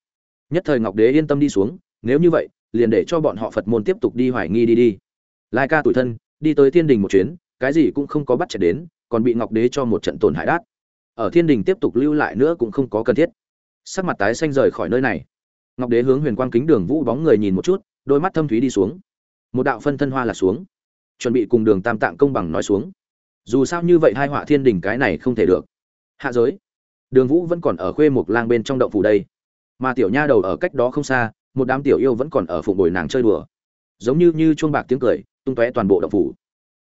Nhất thời ngọc đế yên tâm đi xuống, nếu như vậy, liền để cho bọn họ phật môn tiếp tục đi hoài nghi đi đi. Lai ca tuổi thân, đi tới thiên đình một chuyến, cái gì cũng không có bắt chạy đến, còn bị ngọc đế cho một trận tổn hại đát. Ở thiên đình tiếp tục lưu lại nữa cũng không có cần thiết. Sắc mặt tái xanh rời khỏi nơi này. Ngọc đế hướng huyền quang kính đường vũ bóng người nhìn một chút, đôi mắt thâm thúy đi xuống. Một đạo phân thân hoa là xuống chuẩn bị cùng đường tam tạng công bằng nói xuống. Dù sao như vậy hai họa thiên đình cái này không thể được. Hạ giới. Đường vũ vẫn còn ở khuê một lang bên trong động phủ đây. Mà tiểu nha đầu ở cách đó không xa, một đám tiểu yêu vẫn còn ở phụng bồi nàng chơi đùa. Giống như như chuông bạc tiếng cười, tung tóe toàn bộ động phủ.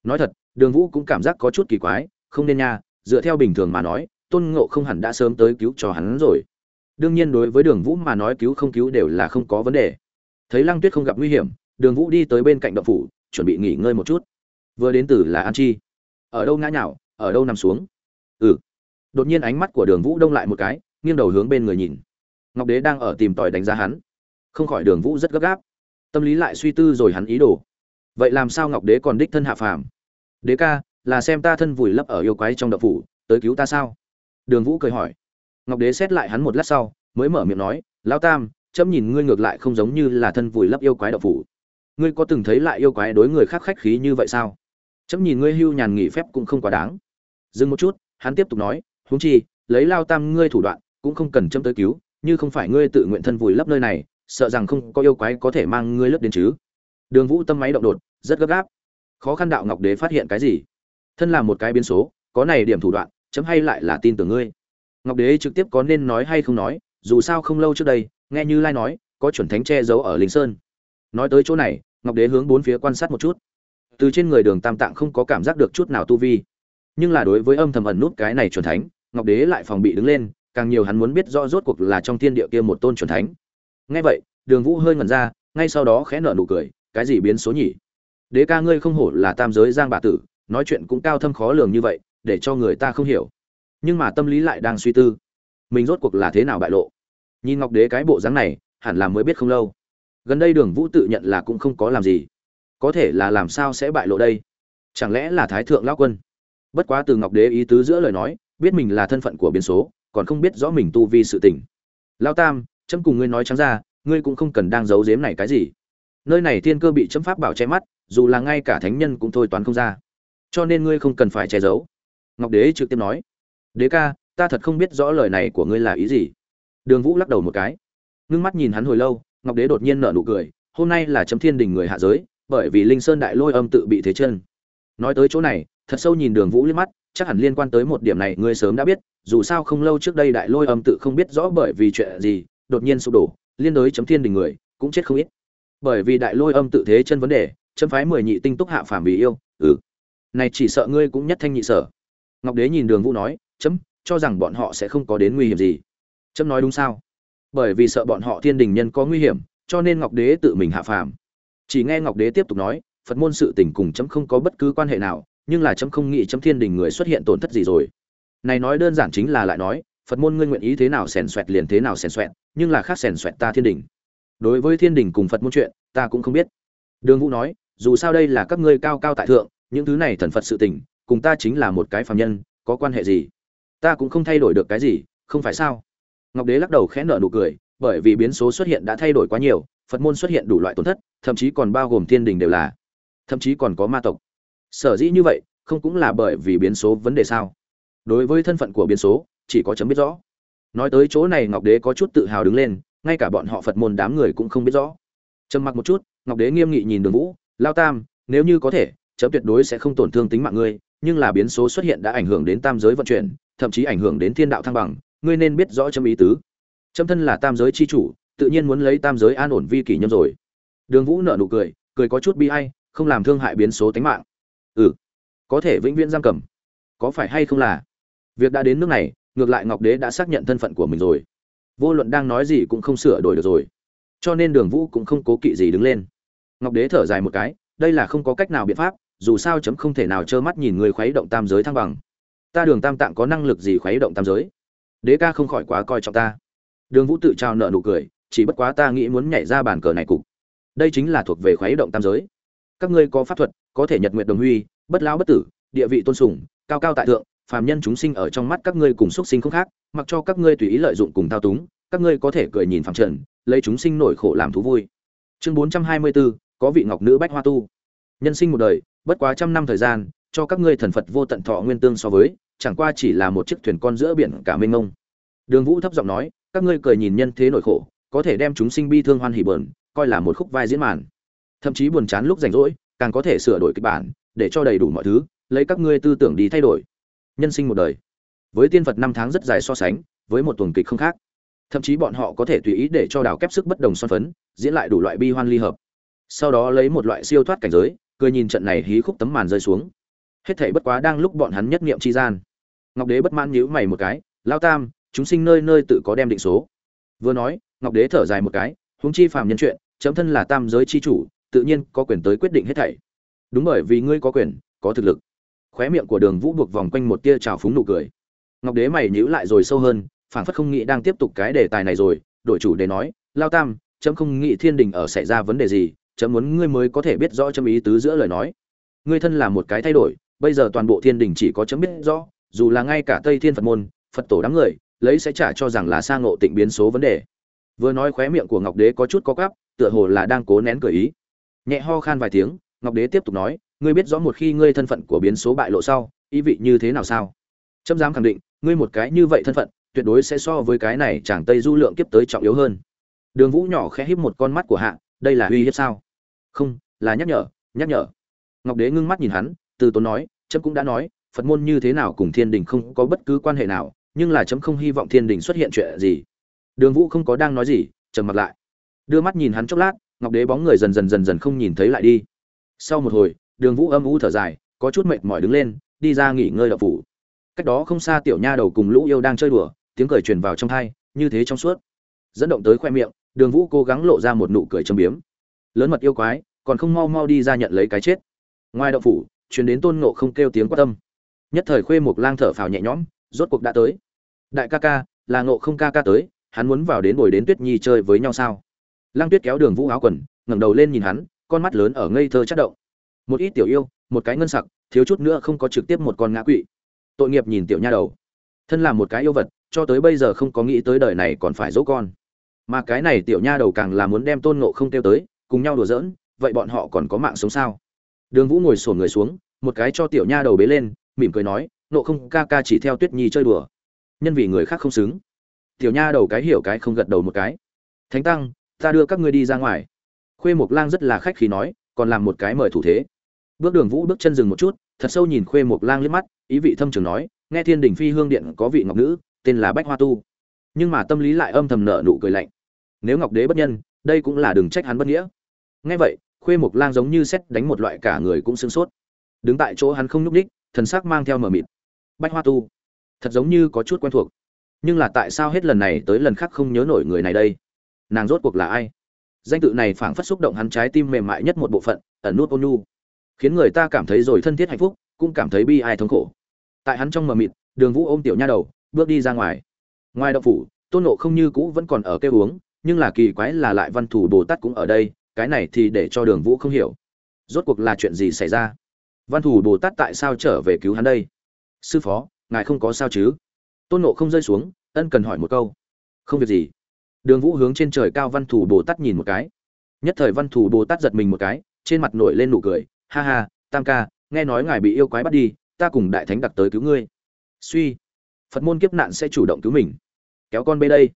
Nói thật, đường vũ cũng cảm giác có chút kỳ quái, không nên nha, dựa theo bình thường mà nói, tôn ngộ không hẳn đã sớm tới cứu cho hắn rồi. Đương nhiên đối với đường vũ mà nói cứu không cứu đều là không có vấn đề. Thấy lăng tuyết không gặp nguy hiểm, đường vũ đi tới bên cạnh động phủ chuẩn bị nghỉ ngơi một chút. Vừa đến từ là an chi. Ở đâu ngã nhào, ở đâu nằm xuống? Ừ. Đột nhiên ánh mắt của đường vũ đông lại một cái, nghiêng đầu hướng bên người nhìn. Ngọc đế đang ở tìm tòi đánh giá hắn. Không khỏi đường vũ rất gấp gáp. Tâm lý lại suy tư rồi hắn ý đồ. Vậy làm sao ngọc đế còn đích thân hạ phàm? Đế ca, là xem ta thân vùi lấp ở yêu quái trong đậu phủ, tới cứu ta sao? Đường vũ cười hỏi. Ngọc đế xét lại hắn một lát sau, mới mở miệng nói lao tam, chấm nhìn ngươi ngược lại không giống như là thân vùi lấp yêu quái đậu phủ ngươi có từng thấy lại yêu quái đối người khác khách khí như vậy sao? Chấm nhìn ngươi hưu nhàn nghỉ phép cũng không quá đáng. Dừng một chút, hắn tiếp tục nói, huống chi, lấy lao tam ngươi thủ đoạn, cũng không cần chấm tới cứu, như không phải ngươi tự nguyện thân vùi lấp nơi này, sợ rằng không có yêu quái có thể mang ngươi lấp đến chứ. Đường vũ tâm máy động đột, rất gấp gáp. Khó khăn đạo ngọc đế phát hiện cái gì? Thân là một cái biến số, có này điểm thủ đoạn, chấm hay lại là tin tưởng ngươi. Ngọc đế trực tiếp có nên nói hay không nói, dù sao không lâu trước đây, nghe như lai nói, có chuẩn thánh che giấu ở linh sơn nói tới chỗ này, ngọc đế hướng bốn phía quan sát một chút. Từ trên người đường tam tạng không có cảm giác được chút nào tu vi. Nhưng là đối với âm thầm ẩn nút cái này chuẩn thánh, ngọc đế lại phòng bị đứng lên, càng nhiều hắn muốn biết rõ rốt cuộc là trong thiên địa kia một tôn chuẩn thánh. Nghe vậy, đường vũ hơi ngẩn ra, ngay sau đó khẽ nở nụ cười, cái gì biến số nhỉ? Đế ca ngươi không hổ là tam giới giang bà tử, nói chuyện cũng cao thâm khó lường như vậy, để cho người ta không hiểu. Nhưng mà tâm lý lại đang suy tư. Mình rốt cuộc là thế nào bại lộ? Nhìn ngọc đế cái bộ dáng này, hẳn là mới biết không lâu gần đây đường vũ tự nhận là cũng không có làm gì. Có thể là làm sao sẽ bại lộ đây? Chẳng lẽ là thái thượng lão quân? Bất quá từ ngọc đế ý tứ giữa lời nói, biết mình là thân phận của biến số, còn không biết rõ mình tu vi sự tình. Lao tam, chấm cùng ngươi nói trắng ra, ngươi cũng không cần đang giấu giếm này cái gì. Nơi này thiên cơ bị chấm pháp bảo che mắt, dù là ngay cả thánh nhân cũng thôi toán không ra. Cho nên ngươi không cần phải che giấu. Ngọc đế trực tiếp nói, đế ca, ta thật không biết rõ lời này của ngươi là ý gì. Đường vũ lắc đầu một cái, ngưng mắt nhìn hắn hồi lâu ngọc đế đột nhiên nở nụ cười, hôm nay là chấm thiên đình người hạ giới, bởi vì linh sơn đại lôi âm tự bị thế chân. Nói tới chỗ này, thật sâu nhìn đường vũ liếc mắt, chắc hẳn liên quan tới một điểm này ngươi sớm đã biết, dù sao không lâu trước đây đại lôi âm tự không biết rõ bởi vì chuyện gì, đột nhiên sụp đổ, liên đối chấm thiên đình người, cũng chết không ít. Bởi vì đại lôi âm tự thế chân vấn đề, chấm phái mười nhị tinh túc hạ phàm vì yêu ừ. Này chỉ sợ ngươi cũng nhất thanh nhị sở. Ngọc đế nhìn đường vũ nói, chấm, cho rằng bọn họ sẽ không có đến nguy hiểm gì. Chấm nói đúng sao? Bởi vì sợ bọn họ thiên đình nhân có nguy hiểm, cho nên ngọc đế tự mình hạ phàm. Chỉ nghe ngọc đế tiếp tục nói, phật môn sự tình cùng chấm không có bất cứ quan hệ nào, nhưng là chấm không nghĩ chấm thiên đình người xuất hiện tổn thất gì rồi. Này nói đơn giản chính là lại nói, phật môn ngươi nguyện ý thế nào xèn xoẹt liền thế nào xèn xoẹt, nhưng là khác xèn xoẹt ta thiên đình. Đối với thiên đình cùng phật môn chuyện, ta cũng không biết. Đường vũ nói, dù sao đây là các ngươi cao cao tại thượng, những thứ này thần phật sự tình, cùng ta chính là một cái phàm nhân, có quan hệ gì? Ta cũng không thay đổi được cái gì, không phải sao? Ngọc đế lắc đầu khẽ nở nụ cười, bởi vì biến số xuất hiện đã thay đổi quá nhiều, phật môn xuất hiện đủ loại tổn thất, thậm chí còn bao gồm thiên đình đều là, thậm chí còn có ma tộc. Sở dĩ như vậy, không cũng là bởi vì biến số vấn đề sao? Đối với thân phận của biến số, chỉ có chấm biết rõ. Nói tới chỗ này, ngọc đế có chút tự hào đứng lên, ngay cả bọn họ phật môn đám người cũng không biết rõ. Trầm mặc một chút, ngọc đế nghiêm nghị nhìn đường vũ, lao tam, nếu như có thể, chấm tuyệt đối sẽ không tổn thương tính mạng ngươi, nhưng là biến số xuất hiện đã ảnh hưởng đến tam giới vận chuyển, thậm chí ảnh hưởng đến thiên đạo thăng bằng ngươi nên biết rõ chấm ý tứ. Chấm thân là tam giới chi chủ, tự nhiên muốn lấy tam giới an ổn vi kỷ nhân rồi. Đường vũ nở nụ cười cười có chút bi ai, không làm thương hại biến số tính mạng. Ừ có thể vĩnh viễn giam cầm. Có phải hay không là? Việc đã đến nước này, ngược lại ngọc đế đã xác nhận thân phận của mình rồi. Vô luận đang nói gì cũng không sửa đổi được rồi. Cho nên đường vũ cũng không cố kỵ gì đứng lên. Ngọc đế thở dài một cái, đây là không có cách nào biện pháp, dù sao chấm không thể nào trơ mắt nhìn người khuấy động tam giới thăng bằng. Ta đường tam tạng có năng lực gì khuấy động tam giới? Đế ca không khỏi quá coi trọng ta. Đường vũ tự trao nợ nụ cười, chỉ bất quá ta nghĩ muốn nhảy ra bàn cờ này cục. Đây chính là thuộc về khuấy động tam giới. Các ngươi có pháp thuật, có thể nhật nguyện đồng huy, bất lão bất tử, địa vị tôn sùng, cao cao tại thượng, phàm nhân chúng sinh ở trong mắt các ngươi cùng xuất sinh không khác, mặc cho các ngươi tùy ý lợi dụng cùng thao túng, các ngươi có thể cười nhìn phàm trần, lấy chúng sinh nổi khổ làm thú vui. Chương bốn trăm hai mươi bốn có vị ngọc nữ bách hoa tu. Nhân sinh một đời, bất quá trăm năm thời gian, cho các ngươi thần phật vô tận thọ nguyên tương so với chẳng qua chỉ là một chiếc thuyền con giữa biển cả mênh mông. Đường vũ thấp giọng nói, các ngươi cười nhìn nhân thế nỗi khổ, có thể đem chúng sinh bi thương hoan hỉ bờn coi là một khúc vai diễn màn. Thậm chí buồn chán lúc rảnh rỗi, càng có thể sửa đổi kịch bản, để cho đầy đủ mọi thứ, lấy các ngươi tư tưởng đi thay đổi. Nhân sinh một đời. Với tiên phật năm tháng rất dài so sánh với một tuần kịch không khác. Thậm chí bọn họ có thể tùy ý để cho đào kép sức bất đồng son phấn, diễn lại đủ loại bi hoan ly hợp. Sau đó lấy một loại siêu thoát cảnh giới, cười nhìn trận này hí khúc tấm màn rơi xuống. Hết thảy bất quá đang lúc bọn hắn nhất niệm chi gian ngọc đế bất mãn nhíu mày một cái, lao tam, chúng sinh nơi nơi tự có đem định số. Vừa nói, ngọc đế thở dài một cái, huống chi phàm nhân chuyện, chấm thân là tam giới chi chủ, tự nhiên có quyền tới quyết định hết thảy. Đúng bởi vì ngươi có quyền, có thực lực. Khóe miệng của đường vũ buộc vòng quanh một tia trào phúng nụ cười. Ngọc đế mày nhíu lại rồi sâu hơn, phảng phất không nghĩ đang tiếp tục cái đề tài này rồi, đổi chủ đề nói, lao tam, chấm không nghĩ thiên đình ở xảy ra vấn đề gì, chấm muốn ngươi mới có thể biết rõ chấm ý tứ giữa lời nói. Ngươi thân là một cái thay đổi, bây giờ toàn bộ thiên đình chỉ có chấm biết rõ dù là ngay cả tây thiên phật môn, phật tổ đám người, lấy sẽ trả cho rằng là sang ngộ tịnh biến số vấn đề. Vừa nói khóe miệng của ngọc đế có chút có cắp tựa hồ là đang cố nén cười ý. Nhẹ ho khan vài tiếng, ngọc đế tiếp tục nói, ngươi biết rõ một khi ngươi thân phận của biến số bại lộ sau, ý vị như thế nào sao? Trâm dám khẳng định, ngươi một cái như vậy thân phận, tuyệt đối sẽ so với cái này chẳng tây du lượng kiếp tới trọng yếu hơn. Đường vũ nhỏ khẽ híp một con mắt của hạ, đây là uy hiếp sao? Không, là nhắc nhở nhắc nhở. Ngọc đế ngưng mắt nhìn hắn, từ tốn nói, trâm cũng đã nói phật môn như thế nào cùng thiên đình không có bất cứ quan hệ nào, nhưng là chấm không hy vọng thiên đình xuất hiện chuyện gì. Đường vũ không có đang nói gì, trầm mặt lại. Đưa mắt nhìn hắn chốc lát, ngọc đế bóng người dần dần dần dần không nhìn thấy lại đi. Sau một hồi, đường vũ âm u thở dài, có chút mệt mỏi đứng lên, đi ra nghỉ ngơi đậu phủ. Cách đó không xa tiểu nha đầu cùng lũ yêu đang chơi đùa, tiếng cười truyền vào trong thai, như thế trong suốt. Dẫn động tới khoe miệng, đường vũ cố gắng lộ ra một nụ cười châm biếm. Lớn mật yêu quái, còn không mau mau đi ra nhận lấy cái chết. Ngoài đậu phủ, truyền đến tôn ngộ không kêu tiếng quan tâm nhất thời khuê một lang thở phào nhẹ nhõm, rốt cuộc đã tới. Đại ca ca, là ngộ không ca ca tới, hắn muốn vào đến bồi đến tuyết nhi chơi với nhau sao? Lang tuyết kéo đường vũ áo quần, ngẩng đầu lên nhìn hắn, con mắt lớn ở ngây thơ chất động. Một ít tiểu yêu, một cái ngân sặc, thiếu chút nữa không có trực tiếp một con ngã quỵ. Tội nghiệp nhìn tiểu nha đầu. Thân là một cái yêu vật, cho tới bây giờ không có nghĩ tới đời này còn phải dỗ con. Mà cái này tiểu nha đầu càng là muốn đem tôn ngộ không tiêu tới, cùng nhau đùa giỡn, vậy bọn họ còn có mạng sống sao? Đường vũ ngồi sổn người xuống, một cái cho tiểu nha đầu bế lên mỉm cười nói, nộ không, ca ca chỉ theo tuyết nhi chơi đùa. Nhân vì người khác không xứng. Tiểu nha đầu cái hiểu cái không gật đầu một cái. Thánh tăng, ta đưa các ngươi đi ra ngoài. Khuê mộc lang rất là khách khí nói, còn làm một cái mời thủ thế. Bước đường vũ bước chân dừng một chút, thật sâu nhìn khuê mộc lang liếc mắt, ý vị thâm trường nói, nghe thiên đình phi hương điện có vị ngọc nữ, tên là bách hoa tu. Nhưng mà tâm lý lại âm thầm nở nụ cười lạnh. Nếu ngọc đế bất nhân, đây cũng là đừng trách hắn bất nghĩa. Nghe vậy, khuê mộc lang giống như xét đánh một loại cả người cũng sương sốt. Đứng tại chỗ hắn không nhúc ních thần sắc mang theo mờ mịt. Bách hoa tu, thật giống như có chút quen thuộc. Nhưng là tại sao hết lần này tới lần khác không nhớ nổi người này đây? Nàng rốt cuộc là ai? Danh tự này phảng phất xúc động hắn trái tim mềm mại nhất một bộ phận, ẩn nút ôn nhu. Khiến người ta cảm thấy rồi thân thiết hạnh phúc, cũng cảm thấy bi ai thống khổ. Tại hắn trong mờ mịt, đường vũ ôm tiểu nha đầu, bước đi ra ngoài. Ngoài động phủ, tôn nộ không như cũ vẫn còn ở kêu uống, nhưng là kỳ quái là lại văn thủ bồ tát cũng ở đây, cái này thì để cho đường vũ không hiểu. Rốt cuộc là chuyện gì xảy ra? Văn thủ bồ tát tại sao trở về cứu hắn đây? Sư phó, ngài không có sao chứ? Tôn nộ không rơi xuống, ân cần hỏi một câu. Không việc gì. Đường vũ hướng trên trời cao văn thủ bồ tát nhìn một cái. Nhất thời văn thủ bồ tát giật mình một cái, trên mặt nổi lên nụ cười. Ha ha, tam ca, nghe nói ngài bị yêu quái bắt đi, ta cùng đại thánh đặc tới cứu ngươi. Suy. Phật môn kiếp nạn sẽ chủ động cứu mình. Kéo con bê đây.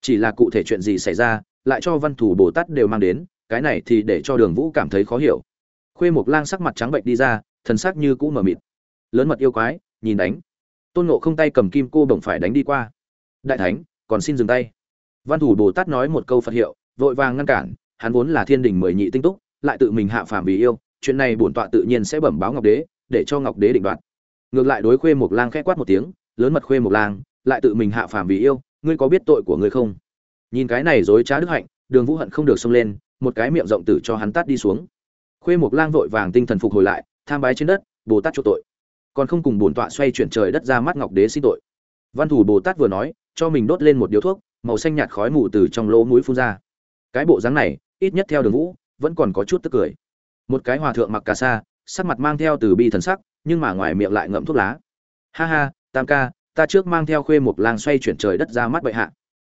Chỉ là cụ thể chuyện gì xảy ra, lại cho văn thủ bồ tát đều mang đến, cái này thì để cho đường vũ cảm thấy khó hiểu. Khuê mộc lang sắc mặt trắng bệnh đi ra thần sắc như cũ mờ mịt. Lớn mật yêu quái, nhìn đánh. Tôn nộ không tay cầm kim cô bổng phải đánh đi qua. Đại thánh, còn xin dừng tay. Văn thủ bồ tát nói một câu phật hiệu, vội vàng ngăn cản, hắn vốn là thiên đình mười nhị tinh túc, lại tự mình hạ phàm vì yêu, chuyện này bổn tọa tự nhiên sẽ bẩm báo ngọc đế, để cho ngọc đế định đoạt. Ngược lại đối khuê mộc lang khẽ quát một tiếng, lớn mật khuê mộc lang, lại tự mình hạ phàm vì yêu, ngươi có biết tội của ngươi không? Nhìn cái này dối trá đức hạnh, đường vũ hận không được xông lên, một cái miệng rộng tử cho hắn tát đi xuống. Khuê mộc lang vội vàng tinh thần phục hồi lại tham bái trên đất, bồ tát chỗ tội. Còn không cùng bổn tọa xoay chuyển trời đất ra mắt ngọc đế xin tội. Văn thủ bồ tát vừa nói, cho mình đốt lên một điếu thuốc, màu xanh nhạt khói mù từ trong lỗ mũi phun ra. Cái bộ dáng này, ít nhất theo đường vũ, vẫn còn có chút tức cười. Một cái hòa thượng mặc cà sa, sắc mặt mang theo từ bi thần sắc, nhưng mà ngoài miệng lại ngậm thuốc lá. Ha ha, tam ca, ta trước mang theo khuê một làng xoay chuyển trời đất ra mắt bệ hạ.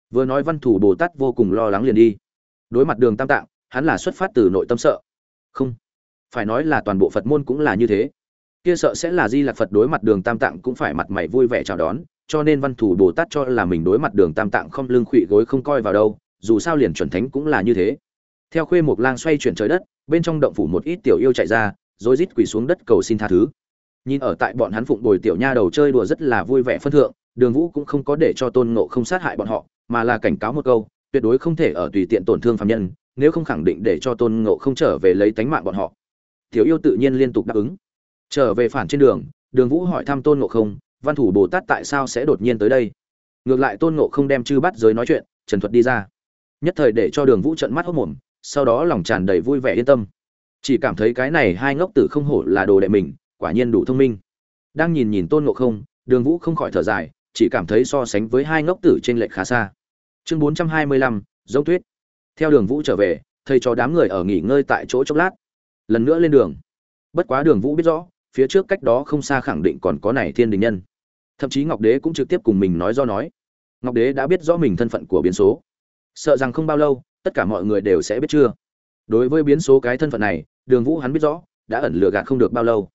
Vừa nói văn thủ bồ tát vô cùng lo lắng liền đi. Đối mặt đường tam tạng, hắn là xuất phát từ nội tâm sợ. Không phải nói là toàn bộ phật môn cũng là như thế. Kia sợ sẽ là di lạc phật đối mặt đường tam tạng cũng phải mặt mày vui vẻ chào đón, cho nên văn thủ bồ tát cho là mình đối mặt đường tam tạng không lưng khụy gối không coi vào đâu, dù sao liền chuẩn thánh cũng là như thế. Theo khuê một lang xoay chuyển trời đất, bên trong động phủ một ít tiểu yêu chạy ra, rồi rít quỳ xuống đất cầu xin tha thứ. Nhìn ở tại bọn hắn phụng bồi tiểu nha đầu chơi đùa rất là vui vẻ phân thượng, đường vũ cũng không có để cho tôn ngộ không sát hại bọn họ, mà là cảnh cáo một câu, tuyệt đối không thể ở tùy tiện tổn thương phạm nhân, nếu không khẳng định để cho tôn ngộ không trở về lấy tánh mạng bọn họ tiểu yêu tự nhiên liên tục đáp ứng. Trở về phản trên đường đường vũ hỏi thăm tôn ngộ không, văn thủ bồ tát tại sao sẽ đột nhiên tới đây? Ngược lại tôn ngộ không đem chư bắt giới nói chuyện, trần thuật đi ra. Nhất thời để cho đường vũ trận mắt hốc mồm, sau đó lòng tràn đầy vui vẻ yên tâm. Chỉ cảm thấy cái này hai ngốc tử không hổ là đồ đệ mình, quả nhiên đủ thông minh. Đang nhìn nhìn tôn ngộ không, đường vũ không khỏi thở dài, chỉ cảm thấy so sánh với hai ngốc tử trên lệch khá xa. Chương bốn trăm hai mươi lăm, giống tuyết. Theo đường vũ trở về, thầy cho đám người ở nghỉ ngơi tại chỗ chốc lát lần nữa lên đường. Bất quá đường vũ biết rõ, phía trước cách đó không xa khẳng định còn có này thiên đình nhân. Thậm chí ngọc đế cũng trực tiếp cùng mình nói do nói. Ngọc đế đã biết rõ mình thân phận của biến số. Sợ rằng không bao lâu, tất cả mọi người đều sẽ biết chưa. Đối với biến số cái thân phận này, đường vũ hắn biết rõ, đã ẩn lừa gạt không được bao lâu.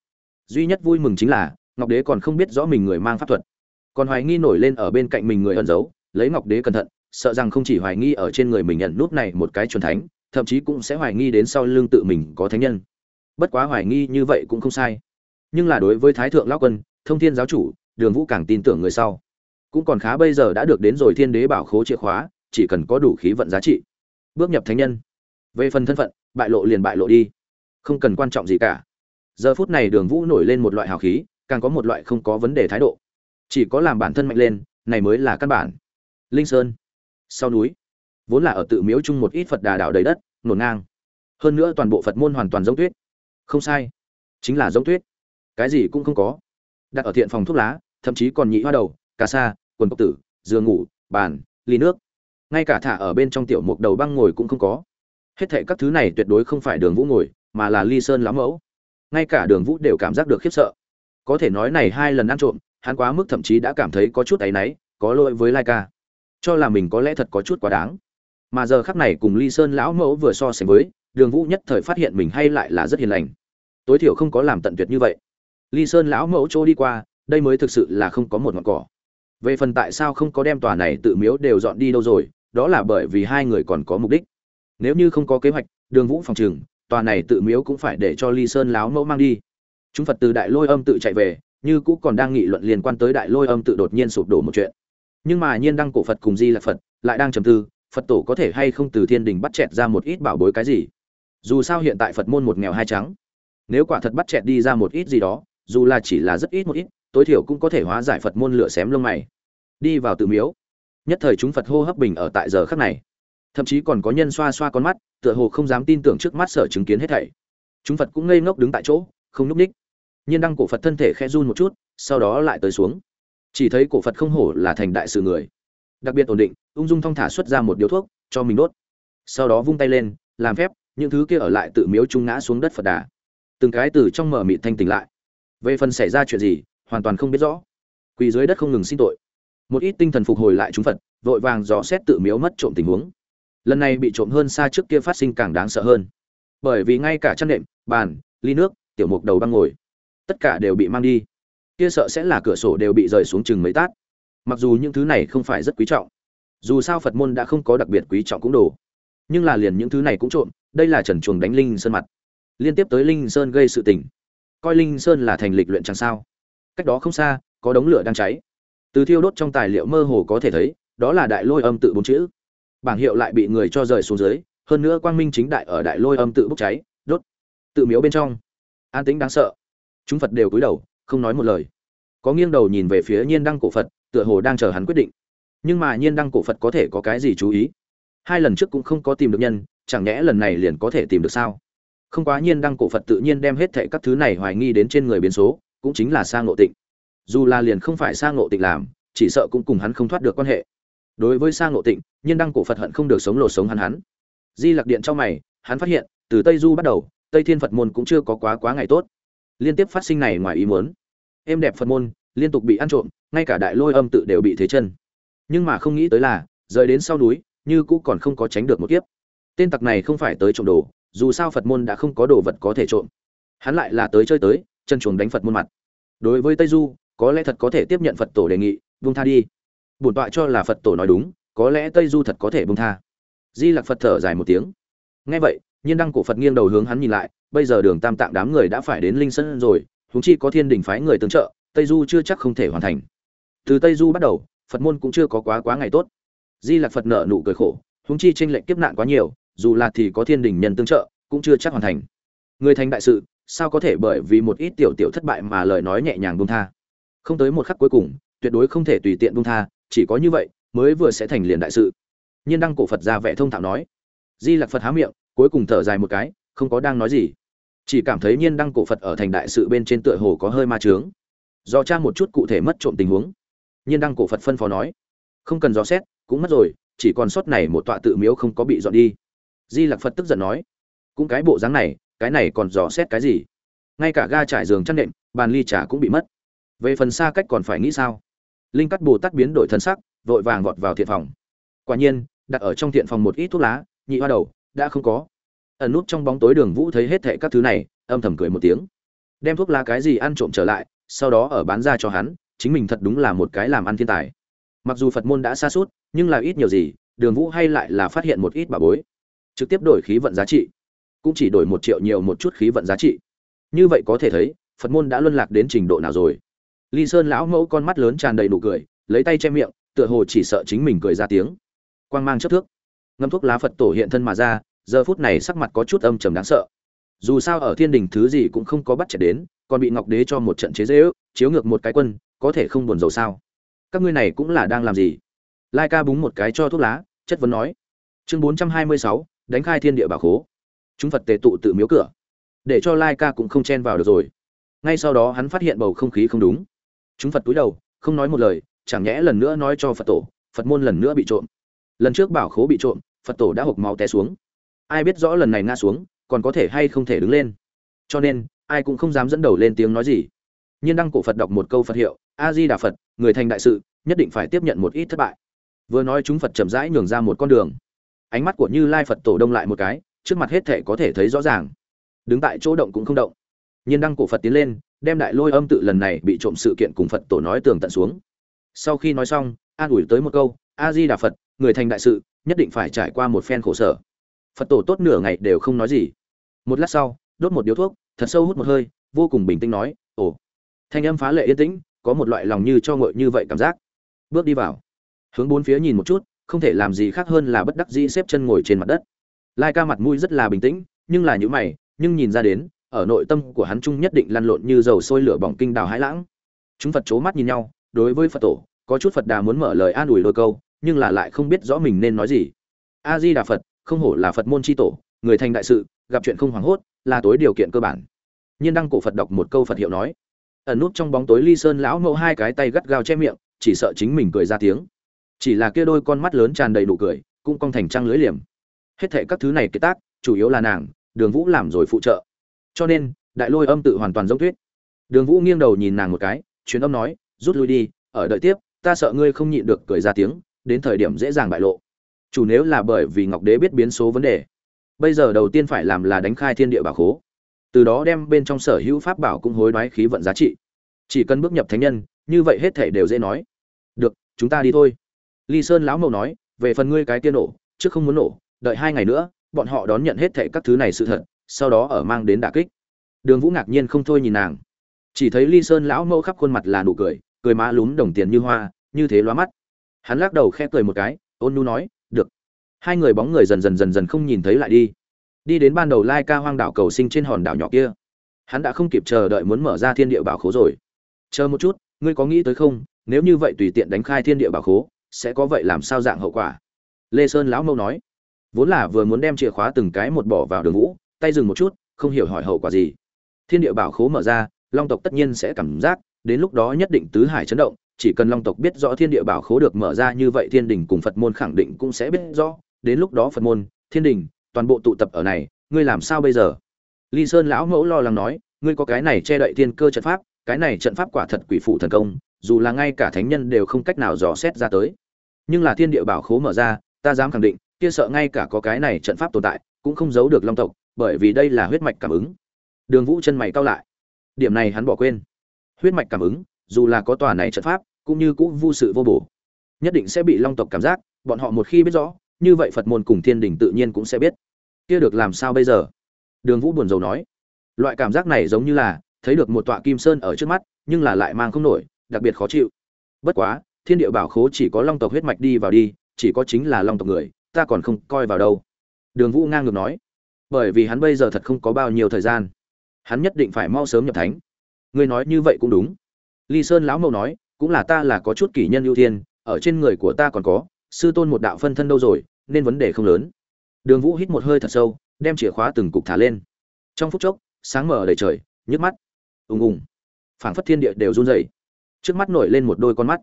Duy nhất vui mừng chính là, ngọc đế còn không biết rõ mình người mang pháp thuật. Còn hoài nghi nổi lên ở bên cạnh mình người ẩn giấu, lấy ngọc đế cẩn thận, sợ rằng không chỉ hoài nghi ở trên người mình nhận nút này một cái chuẩn thánh thậm chí cũng sẽ hoài nghi đến sau lưng tự mình có thánh nhân. Bất quá hoài nghi như vậy cũng không sai. Nhưng là đối với thái thượng lão quân, thông thiên giáo chủ, đường vũ càng tin tưởng người sau. Cũng còn khá bây giờ đã được đến rồi thiên đế bảo khố chìa khóa, chỉ cần có đủ khí vận giá trị, bước nhập thánh nhân. Về phần thân phận, bại lộ liền bại lộ đi. Không cần quan trọng gì cả. Giờ phút này đường vũ nổi lên một loại hào khí, càng có một loại không có vấn đề thái độ. Chỉ có làm bản thân mạnh lên, này mới là căn bản. Linh sơn. Sau núi vốn là ở tự miếu chung một ít phật đà đảo đầy đất, nổn ngang. Hơn nữa toàn bộ phật môn hoàn toàn giống tuyết. Không sai. Chính là giống tuyết. Cái gì cũng không có. Đặt ở thiện phòng thuốc lá, thậm chí còn nhị hoa đầu, cà sa, quần cốc tử, giường ngủ, bàn, ly nước. Ngay cả thả ở bên trong tiểu mục đầu băng ngồi cũng không có. Hết thệ các thứ này tuyệt đối không phải đường vũ ngồi, mà là ly sơn lắm mẫu. Ngay cả đường vũ đều cảm giác được khiếp sợ. Có thể nói này hai lần ăn trộm, hắn quá mức thậm chí đã cảm thấy có chút áy náy, có lỗi với lai ca. Cho là mình có lẽ thật có chút quá đáng mà giờ khắc này cùng ly sơn lão mẫu vừa so sánh với, đường vũ nhất thời phát hiện mình hay lại là rất hiền lành. Tối thiểu không có làm tận tuyệt như vậy. Ly sơn lão mẫu trôi đi qua, đây mới thực sự là không có một ngọn cỏ. Về phần tại sao không có đem tòa này tự miếu đều dọn đi đâu rồi, đó là bởi vì hai người còn có mục đích. Nếu như không có kế hoạch, đường vũ phòng trừng, tòa này tự miếu cũng phải để cho ly sơn láo mẫu mang đi. Chúng phật từ đại lôi âm tự chạy về, như cũ còn đang nghị luận liên quan tới đại lôi âm tự đột nhiên sụp đổ một chuyện. Nhưng mà nhiên đăng cổ phật cùng di là phật lại đang trầm tư phật tổ có thể hay không từ thiên đình bắt chẹt ra một ít bảo bối cái gì? Dù sao hiện tại phật môn một nghèo hai trắng. Nếu quả thật bắt chẹt đi ra một ít gì đó, dù là chỉ là rất ít một ít, tối thiểu cũng có thể hóa giải phật môn lửa xém lông mày. Đi vào tự miếu. Nhất thời chúng phật hô hấp bình ở tại giờ khắc này. Thậm chí còn có nhân xoa xoa con mắt, tựa hồ không dám tin tưởng trước mắt sở chứng kiến hết thảy. Chúng phật cũng ngây ngốc đứng tại chỗ, không nhúc ních nhiên đăng cổ phật thân thể khẽ run một chút, sau đó lại tới xuống. Chỉ thấy cổ phật không hổ là thành đại sự người đặc biệt ổn định, ung dung thong thả xuất ra một điếu thuốc, cho mình đốt. Sau đó vung tay lên, làm phép, những thứ kia ở lại tự miếu trung ngã xuống đất phật đà. Từng cái từ trong mở mịt thanh tỉnh lại. Về phần xảy ra chuyện gì, hoàn toàn không biết rõ. Quỳ dưới đất không ngừng xin tội. Một ít tinh thần phục hồi lại chúng phật, vội vàng dò xét tự miếu mất trộm tình huống. Lần này bị trộm hơn xa trước kia phát sinh càng đáng sợ hơn. Bởi vì ngay cả chăn nệm, bàn, ly nước, tiểu mục đầu băng ngồi, tất cả đều bị mang đi. Kia sợ sẽ là cửa sổ đều bị rời xuống chừng mấy tát mặc dù những thứ này không phải rất quý trọng dù sao phật môn đã không có đặc biệt quý trọng cũng đủ, nhưng là liền những thứ này cũng trộm đây là trần chuồng đánh linh sơn mặt. Liên tiếp tới linh sơn gây sự tình. Coi linh sơn là thành lịch luyện chẳng sao. Cách đó không xa có đống lửa đang cháy. Từ thiêu đốt trong tài liệu mơ hồ có thể thấy đó là đại lôi âm tự bốn chữ. Bảng hiệu lại bị người cho rời xuống dưới hơn nữa quang minh chính đại ở đại lôi âm tự bốc cháy đốt. Tự miếu bên trong. An tĩnh đáng sợ. Chúng phật đều cúi đầu không nói một lời có nghiêng đầu nhìn về phía nhiên đăng cổ phật, tựa hồ đang chờ hắn quyết định. Nhưng mà nhiên đăng cổ phật có thể có cái gì chú ý? Hai lần trước cũng không có tìm được nhân, chẳng nhẽ lần này liền có thể tìm được sao? Không quá nhiên đăng cổ phật tự nhiên đem hết thệ các thứ này hoài nghi đến trên người biến số, cũng chính là sang ngộ tịnh. Dù là liền không phải sang ngộ tịnh làm, chỉ sợ cũng cùng hắn không thoát được quan hệ. Đối với sang ngộ tịnh, nhiên đăng cổ phật hận không được sống lột sống hắn hắn. Di lặc điện trong mày, hắn phát hiện, từ tây du bắt đầu, tây thiên phật môn cũng chưa có quá quá ngày tốt. Liên tiếp phát sinh này ngoài ý muốn êm đẹp phật môn, liên tục bị ăn trộm, ngay cả đại lôi âm tự đều bị thế chân. Nhưng mà không nghĩ tới là, rời đến sau núi, như cũ còn không có tránh được một kiếp. Tên tặc này không phải tới trộm đồ, dù sao phật môn đã không có đồ vật có thể trộm. Hắn lại là tới chơi tới, chân chuồng đánh phật môn mặt. Đối với tây du, có lẽ thật có thể tiếp nhận phật tổ đề nghị vung tha đi. Bổn tọa cho là phật tổ nói đúng, có lẽ tây du thật có thể vung tha. Di lặc phật thở dài một tiếng. Nghe vậy, nhiên đăng cổ phật nghiêng đầu hướng hắn nhìn lại, bây giờ đường tam tạng đám người đã phải đến linh sơn rồi huống chi có thiên đình phái người tương trợ, tây du chưa chắc không thể hoàn thành. Từ tây du bắt đầu, phật môn cũng chưa có quá quá ngày tốt. Di lặc phật nợ nụ cười khổ, huống chi tranh lệnh kiếp nạn quá nhiều, dù là thì có thiên đình nhân tương trợ, cũng chưa chắc hoàn thành. Người thành đại sự, sao có thể bởi vì một ít tiểu tiểu thất bại mà lời nói nhẹ nhàng buông tha? Không tới một khắc cuối cùng, tuyệt đối không thể tùy tiện buông tha, chỉ có như vậy mới vừa sẽ thành liền đại sự. Nhiên đăng cổ phật ra vẻ thông thạo nói. Di lặc phật há miệng, cuối cùng thở dài một cái, không có đang nói gì chỉ cảm thấy nhiên đăng cổ phật ở thành đại sự bên trên tựa hồ có hơi ma trướng do tra một chút cụ thể mất trộm tình huống. Nhiên đăng cổ phật phân phó nói, không cần dò xét, cũng mất rồi, chỉ còn sót này một tọa tự miếu không có bị dọn đi. Di lặc phật tức giận nói, cũng cái bộ dáng này, cái này còn dò xét cái gì? Ngay cả ga trải giường chăn nệm, bàn ly trà cũng bị mất. Về phần xa cách còn phải nghĩ sao? Linh cắt bồ tát biến đổi thân sắc, vội vàng vọt vào thiện phòng. Quả nhiên, đặt ở trong thiện phòng một ít thuốc lá, nhị hoa đầu, đã không có ẩn nút trong bóng tối đường vũ thấy hết thệ các thứ này, âm thầm cười một tiếng. Đem thuốc lá cái gì ăn trộm trở lại, sau đó ở bán ra cho hắn, chính mình thật đúng là một cái làm ăn thiên tài. Mặc dù phật môn đã xa suốt, nhưng là ít nhiều gì, đường vũ hay lại là phát hiện một ít bà bối. Trực tiếp đổi khí vận giá trị, cũng chỉ đổi một triệu nhiều một chút khí vận giá trị. Như vậy có thể thấy, phật môn đã luân lạc đến trình độ nào rồi. Ly sơn lão mẫu con mắt lớn tràn đầy nụ cười, lấy tay che miệng, tựa hồ chỉ sợ chính mình cười ra tiếng. Quang mang chất thước. Ngâm thuốc lá phật tổ hiện thân mà ra giờ phút này sắc mặt có chút âm trầm đáng sợ. Dù sao ở thiên đình thứ gì cũng không có bắt trẻ đến, còn bị ngọc đế cho một trận chế dễ ước chiếu ngược một cái quân, có thể không buồn rầu sao? Các ngươi này cũng là đang làm gì? Lai ca búng một cái cho thuốc lá, chất vấn nói. Chương bốn trăm hai mươi sáu, đánh khai thiên địa bảo khố. Chúng phật tề tụ tự miếu cửa. Để cho lai ca cũng không chen vào được rồi. Ngay sau đó hắn phát hiện bầu không khí không đúng. Chúng phật túi đầu, không nói một lời, chẳng nhẽ lần nữa nói cho phật tổ, phật môn lần nữa bị trộm. Lần trước bảo khố bị trộm, phật tổ đã hộc máu té xuống ai biết rõ lần này ngã xuống, còn có thể hay không thể đứng lên. Cho nên, ai cũng không dám dẫn đầu lên tiếng nói gì. Nhiên đăng cổ phật đọc một câu phật hiệu a di đà phật, người thành đại sự, nhất định phải tiếp nhận một ít thất bại. Vừa nói chúng phật chậm rãi nhường ra một con đường. Ánh mắt của như lai phật tổ đông lại một cái, trước mặt hết thể có thể thấy rõ ràng. Đứng tại chỗ động cũng không động. Nhiên đăng cổ phật tiến lên, đem đại lôi âm tự lần này bị trộm sự kiện cùng phật tổ nói tường tận xuống. Sau khi nói xong, an ủi tới một câu a di đà phật, người thành đại sự, nhất định phải trải qua một phen khổ sở phật tổ tốt nửa ngày đều không nói gì. Một lát sau, đốt một điếu thuốc, thật sâu hút một hơi, vô cùng bình tĩnh nói, ồ. Thanh âm phá lệ yên tĩnh, có một loại lòng như cho ngội như vậy cảm giác. Bước đi vào. Hướng bốn phía nhìn một chút, không thể làm gì khác hơn là bất đắc dĩ xếp chân ngồi trên mặt đất. Lai ca mặt mũi rất là bình tĩnh, nhưng là nhữ mày, nhưng nhìn ra đến, ở nội tâm của hắn trung nhất định lăn lộn như dầu sôi lửa bỏng kinh đào hãi lãng. Chúng phật c mắt nhìn nhau, đối với phật tổ, có chút phật đà muốn mở lời an ủi đôi câu, nhưng là lại không biết rõ mình nên nói gì. A di đà phật không hổ là phật môn tri tổ, người thành đại sự, gặp chuyện không hoảng hốt, là tối điều kiện cơ bản. Nhiên đăng cổ phật đọc một câu phật hiệu nói, ẩn nút trong bóng tối ly sơn lão mẫu hai cái tay gắt gao che miệng, chỉ sợ chính mình cười ra tiếng. Chỉ là kia đôi con mắt lớn tràn đầy đủ cười, cũng cong thành trăng lưới liềm. Hết thệ các thứ này kế tác, chủ yếu là nàng, đường vũ làm rồi phụ trợ. Cho nên, đại lôi âm tự hoàn toàn giống thuyết đường vũ nghiêng đầu nhìn nàng một cái chuyến âm nói, rút lui đi, ở đợi tiếp, ta sợ ngươi không nhịn được cười ra tiếng, đến thời điểm dễ dàng bại lộ chủ nếu là bởi vì ngọc đế biết biến số vấn đề, bây giờ đầu tiên phải làm là đánh khai thiên địa bảo khố. Từ đó đem bên trong sở hữu pháp bảo cũng hối đoái khí vận giá trị. Chỉ cần bước nhập thánh nhân, như vậy hết thể đều dễ nói. Được, chúng ta đi thôi. Ly sơn lão mậu nói, về phần ngươi cái tiên nổ, trước không muốn nổ, đợi hai ngày nữa, bọn họ đón nhận hết thể các thứ này sự thật, sau đó ở mang đến đả kích. Đường vũ ngạc nhiên không thôi nhìn nàng. Chỉ thấy ly sơn lão mẫu khắp khuôn mặt là nụ cười cười má lún đồng tiền như hoa, như thế loa mắt. Hắn lắc đầu khẽ cười một cái, ôn nu nói hai người bóng người dần dần dần dần không nhìn thấy lại đi. Đi đến ban đầu lai ca hoang đảo cầu sinh trên hòn đảo nhỏ kia. Hắn đã không kịp chờ đợi muốn mở ra thiên địa bảo khố rồi. Chờ một chút, ngươi có nghĩ tới không? Nếu như vậy tùy tiện đánh khai thiên địa bảo khố, sẽ có vậy làm sao dạng hậu quả? Lê sơn lão mâu nói. Vốn là vừa muốn đem chìa khóa từng cái một bỏ vào đường vũ tay dừng một chút, không hiểu hỏi hậu quả gì. Thiên địa bảo khố mở ra, long tộc tất nhiên sẽ cảm giác, đến lúc đó nhất định tứ hải chấn động, chỉ cần long tộc biết rõ thiên địa bảo khố được mở ra như vậy thiên đình cùng phật môn khẳng định cũng sẽ biết rõ đến lúc đó phật môn, thiên đình, toàn bộ tụ tập ở này, ngươi làm sao bây giờ? Ly sơn lão mẫu lo lắng nói, ngươi có cái này che đậy thiên cơ trận pháp, cái này trận pháp quả thật quỷ phụ thần công, dù là ngay cả thánh nhân đều không cách nào dò xét ra tới. Nhưng là thiên địa bảo khố mở ra, ta dám khẳng định, kia sợ ngay cả có cái này trận pháp tồn tại, cũng không giấu được long tộc, bởi vì đây là huyết mạch cảm ứng. Đường vũ chân mày cao lại. Điểm này hắn bỏ quên. Huyết mạch cảm ứng, dù là có tòa này trận pháp, cũng như cũng vô sự vô bổ. Nhất định sẽ bị long tộc cảm giác, bọn họ một khi biết rõ như vậy phật môn cùng thiên đình tự nhiên cũng sẽ biết. Kia được làm sao bây giờ? Đường vũ buồn rầu nói. Loại cảm giác này giống như là thấy được một tọa kim sơn ở trước mắt, nhưng là lại mang không nổi, đặc biệt khó chịu. Bất quá, thiên địa bảo khố chỉ có long tộc huyết mạch đi vào đi, chỉ có chính là long tộc người, ta còn không coi vào đâu. Đường vũ ngang ngược nói. Bởi vì hắn bây giờ thật không có bao nhiêu thời gian. Hắn nhất định phải mau sớm nhập thánh. Ngươi nói như vậy cũng đúng. Ly sơn lão mẫu nói, cũng là ta là có chút kỷ nhân ưu tiên, ở trên người của ta còn có, sư tôn một đạo phân thân đâu rồi nên vấn đề không lớn. Đường vũ hít một hơi thật sâu, đem chìa khóa từng cục thả lên. Trong phút chốc, sáng mở đầy trời, nhức mắt. Ùng ùng. Phảng phất thiên địa đều run rẩy. Trước mắt nổi lên một đôi con mắt.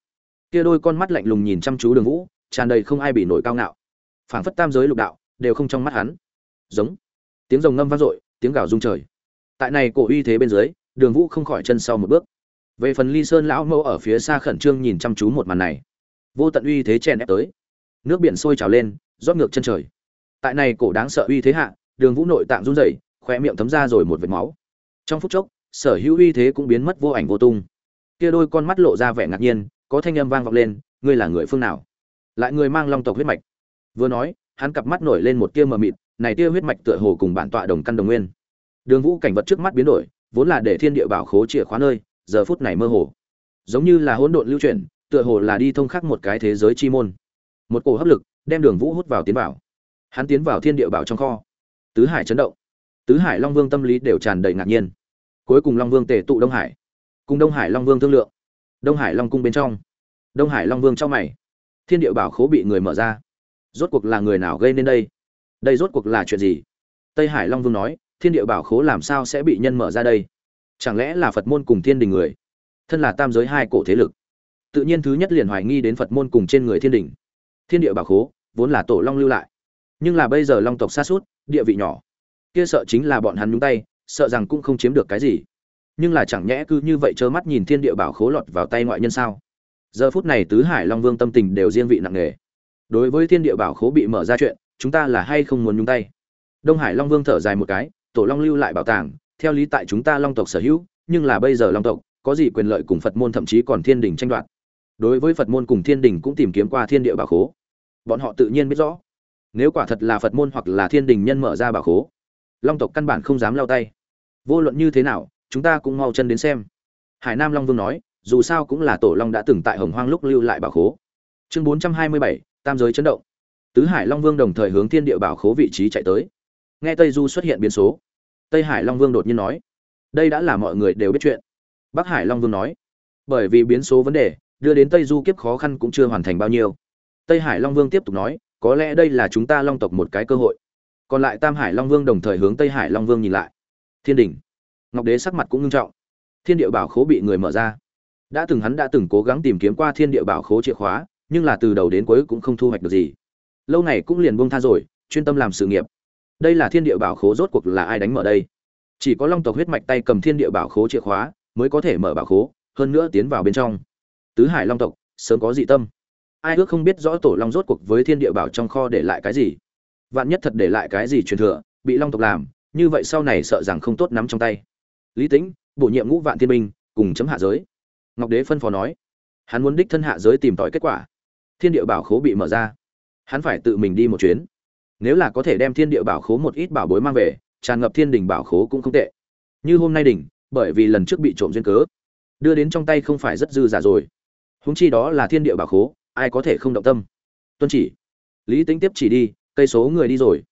Kia đôi con mắt lạnh lùng nhìn chăm chú đường vũ, tràn đầy không ai bị nổi cao ngạo. Phảng phất tam giới lục đạo, đều không trong mắt hắn. Giống. Tiếng rồng ngâm vang dội, tiếng gào rung trời. Tại này cổ uy thế bên dưới, đường vũ không khỏi chân sau một bước. Về phần ly sơn lão mẫu ở phía xa khẩn trương nhìn chăm chú một màn này. Vô tận uy thế chèn ép tới. Nước biển sôi trào lên rót ngược chân trời. Tại này cổ đáng sợ uy thế hạ, đường vũ nội tạng run rẩy khoe miệng thấm ra rồi một vệt máu. Trong phút chốc, sở hữu uy thế cũng biến mất vô ảnh vô tung. Kia đôi con mắt lộ ra vẻ ngạc nhiên, có thanh âm vang vọng lên, ngươi là người phương nào? Lại người mang long tộc huyết mạch. Vừa nói, hắn cặp mắt nổi lên một tia mờ mịt, này tia huyết mạch tựa hồ cùng bản tọa đồng căn đồng nguyên. Đường vũ cảnh vật trước mắt biến đổi, vốn là để thiên địa bảo khố chìa khóa nơi, giờ phút này mơ hồ. Giống như là hỗn độn lưu chuyển, tựa hồ là đi thông khắc một cái thế giới chi môn. Một cổ hấp lực đem đường vũ hút vào tiến vào. Hắn tiến vào thiên địa bảo trong kho. Tứ hải chấn động. Tứ hải long vương tâm lý đều tràn đầy ngạc nhiên. Cuối cùng long vương tề tụ đông hải, cùng đông hải long vương thương lượng. Đông hải long cung bên trong. Đông hải long vương trong mày. Thiên địa bảo khố bị người mở ra. Rốt cuộc là người nào gây nên đây? Đây rốt cuộc là chuyện gì? Tây hải long vương nói, thiên địa bảo khố làm sao sẽ bị nhân mở ra đây? Chẳng lẽ là phật môn cùng thiên đình người? Thân là tam giới hai cổ thế lực. Tự nhiên thứ nhất liền hoài nghi đến phật môn cùng trên người thiên đình. Thiên địa bảo khố vốn là tổ long lưu lại. Nhưng là bây giờ long tộc xa suốt, địa vị nhỏ. Kia sợ chính là bọn hắn nhúng tay, sợ rằng cũng không chiếm được cái gì. Nhưng là chẳng nhẽ cứ như vậy trơ mắt nhìn thiên địa bảo khố lọt vào tay ngoại nhân sao? Giờ phút này tứ hải long vương tâm tình đều riêng vị nặng nề. Đối với thiên địa bảo khố bị mở ra chuyện, chúng ta là hay không muốn nhúng tay? Đông hải long vương thở dài một cái, tổ long lưu lại bảo tàng, theo lý tại chúng ta long tộc sở hữu, nhưng là bây giờ long tộc, có gì quyền lợi cùng phật môn thậm chí còn thiên đình tranh đoạt. Đối với phật môn cùng thiên đình cũng tìm kiếm qua thiên địa bảo khố bọn họ tự nhiên biết rõ. Nếu quả thật là phật môn hoặc là thiên đình nhân mở ra bảo khố, long tộc căn bản không dám lao tay. Vô luận như thế nào, chúng ta cũng mau chân đến xem. Hải nam long vương nói, dù sao cũng là tổ long đã từng tại hồng hoang lúc lưu lại bảo khố. Chương bốn trăm hai mươi bảy, tam giới chấn động. Tứ hải long vương đồng thời hướng thiên địa bảo khố vị trí chạy tới. Nghe tây du xuất hiện biến số, tây hải long vương đột nhiên nói, đây đã là mọi người đều biết chuyện. Bắc hải long vương nói, bởi vì biến số vấn đề, đưa đến tây du kiếp khó khăn cũng chưa hoàn thành bao nhiêu tây hải long vương tiếp tục nói, có lẽ đây là chúng ta long tộc một cái cơ hội. Còn lại tam hải long vương đồng thời hướng tây hải long vương nhìn lại. Thiên đình. Ngọc đế sắc mặt cũng nghiêm trọng. Thiên địa bảo khố bị người mở ra. Đã từng hắn đã từng cố gắng tìm kiếm qua thiên địa bảo khố chìa khóa, nhưng là từ đầu đến cuối cũng không thu hoạch được gì. Lâu này cũng liền buông tha rồi, chuyên tâm làm sự nghiệp. Đây là thiên địa bảo khố rốt cuộc là ai đánh mở đây? Chỉ có long tộc huyết mạch tay cầm thiên địa bảo khố chìa khóa mới có thể mở bảo khố, hơn nữa tiến vào bên trong. Tứ hải long tộc, sớm có dị tâm ai ước không biết rõ tổ long rốt cuộc với thiên địa bảo trong kho để lại cái gì. Vạn nhất thật để lại cái gì truyền thừa, bị long tộc làm, như vậy sau này sợ rằng không tốt nắm trong tay. Lý tĩnh, bổ nhiệm ngũ vạn thiên binh, cùng chấm hạ giới. Ngọc đế phân phó nói, hắn muốn đích thân hạ giới tìm tòi kết quả. Thiên địa bảo khố bị mở ra. Hắn phải tự mình đi một chuyến. Nếu là có thể đem thiên địa bảo khố một ít bảo bối mang về, tràn ngập thiên đình bảo khố cũng không tệ. Như hôm nay đỉnh, bởi vì lần trước bị trộm duyên cớ, đưa đến trong tay không phải rất dư giả rồi. Húng chi đó là thiên địa bảo khố ai có thể không động tâm? Tuân chỉ. Lý tính tiếp chỉ đi, cây số người đi rồi.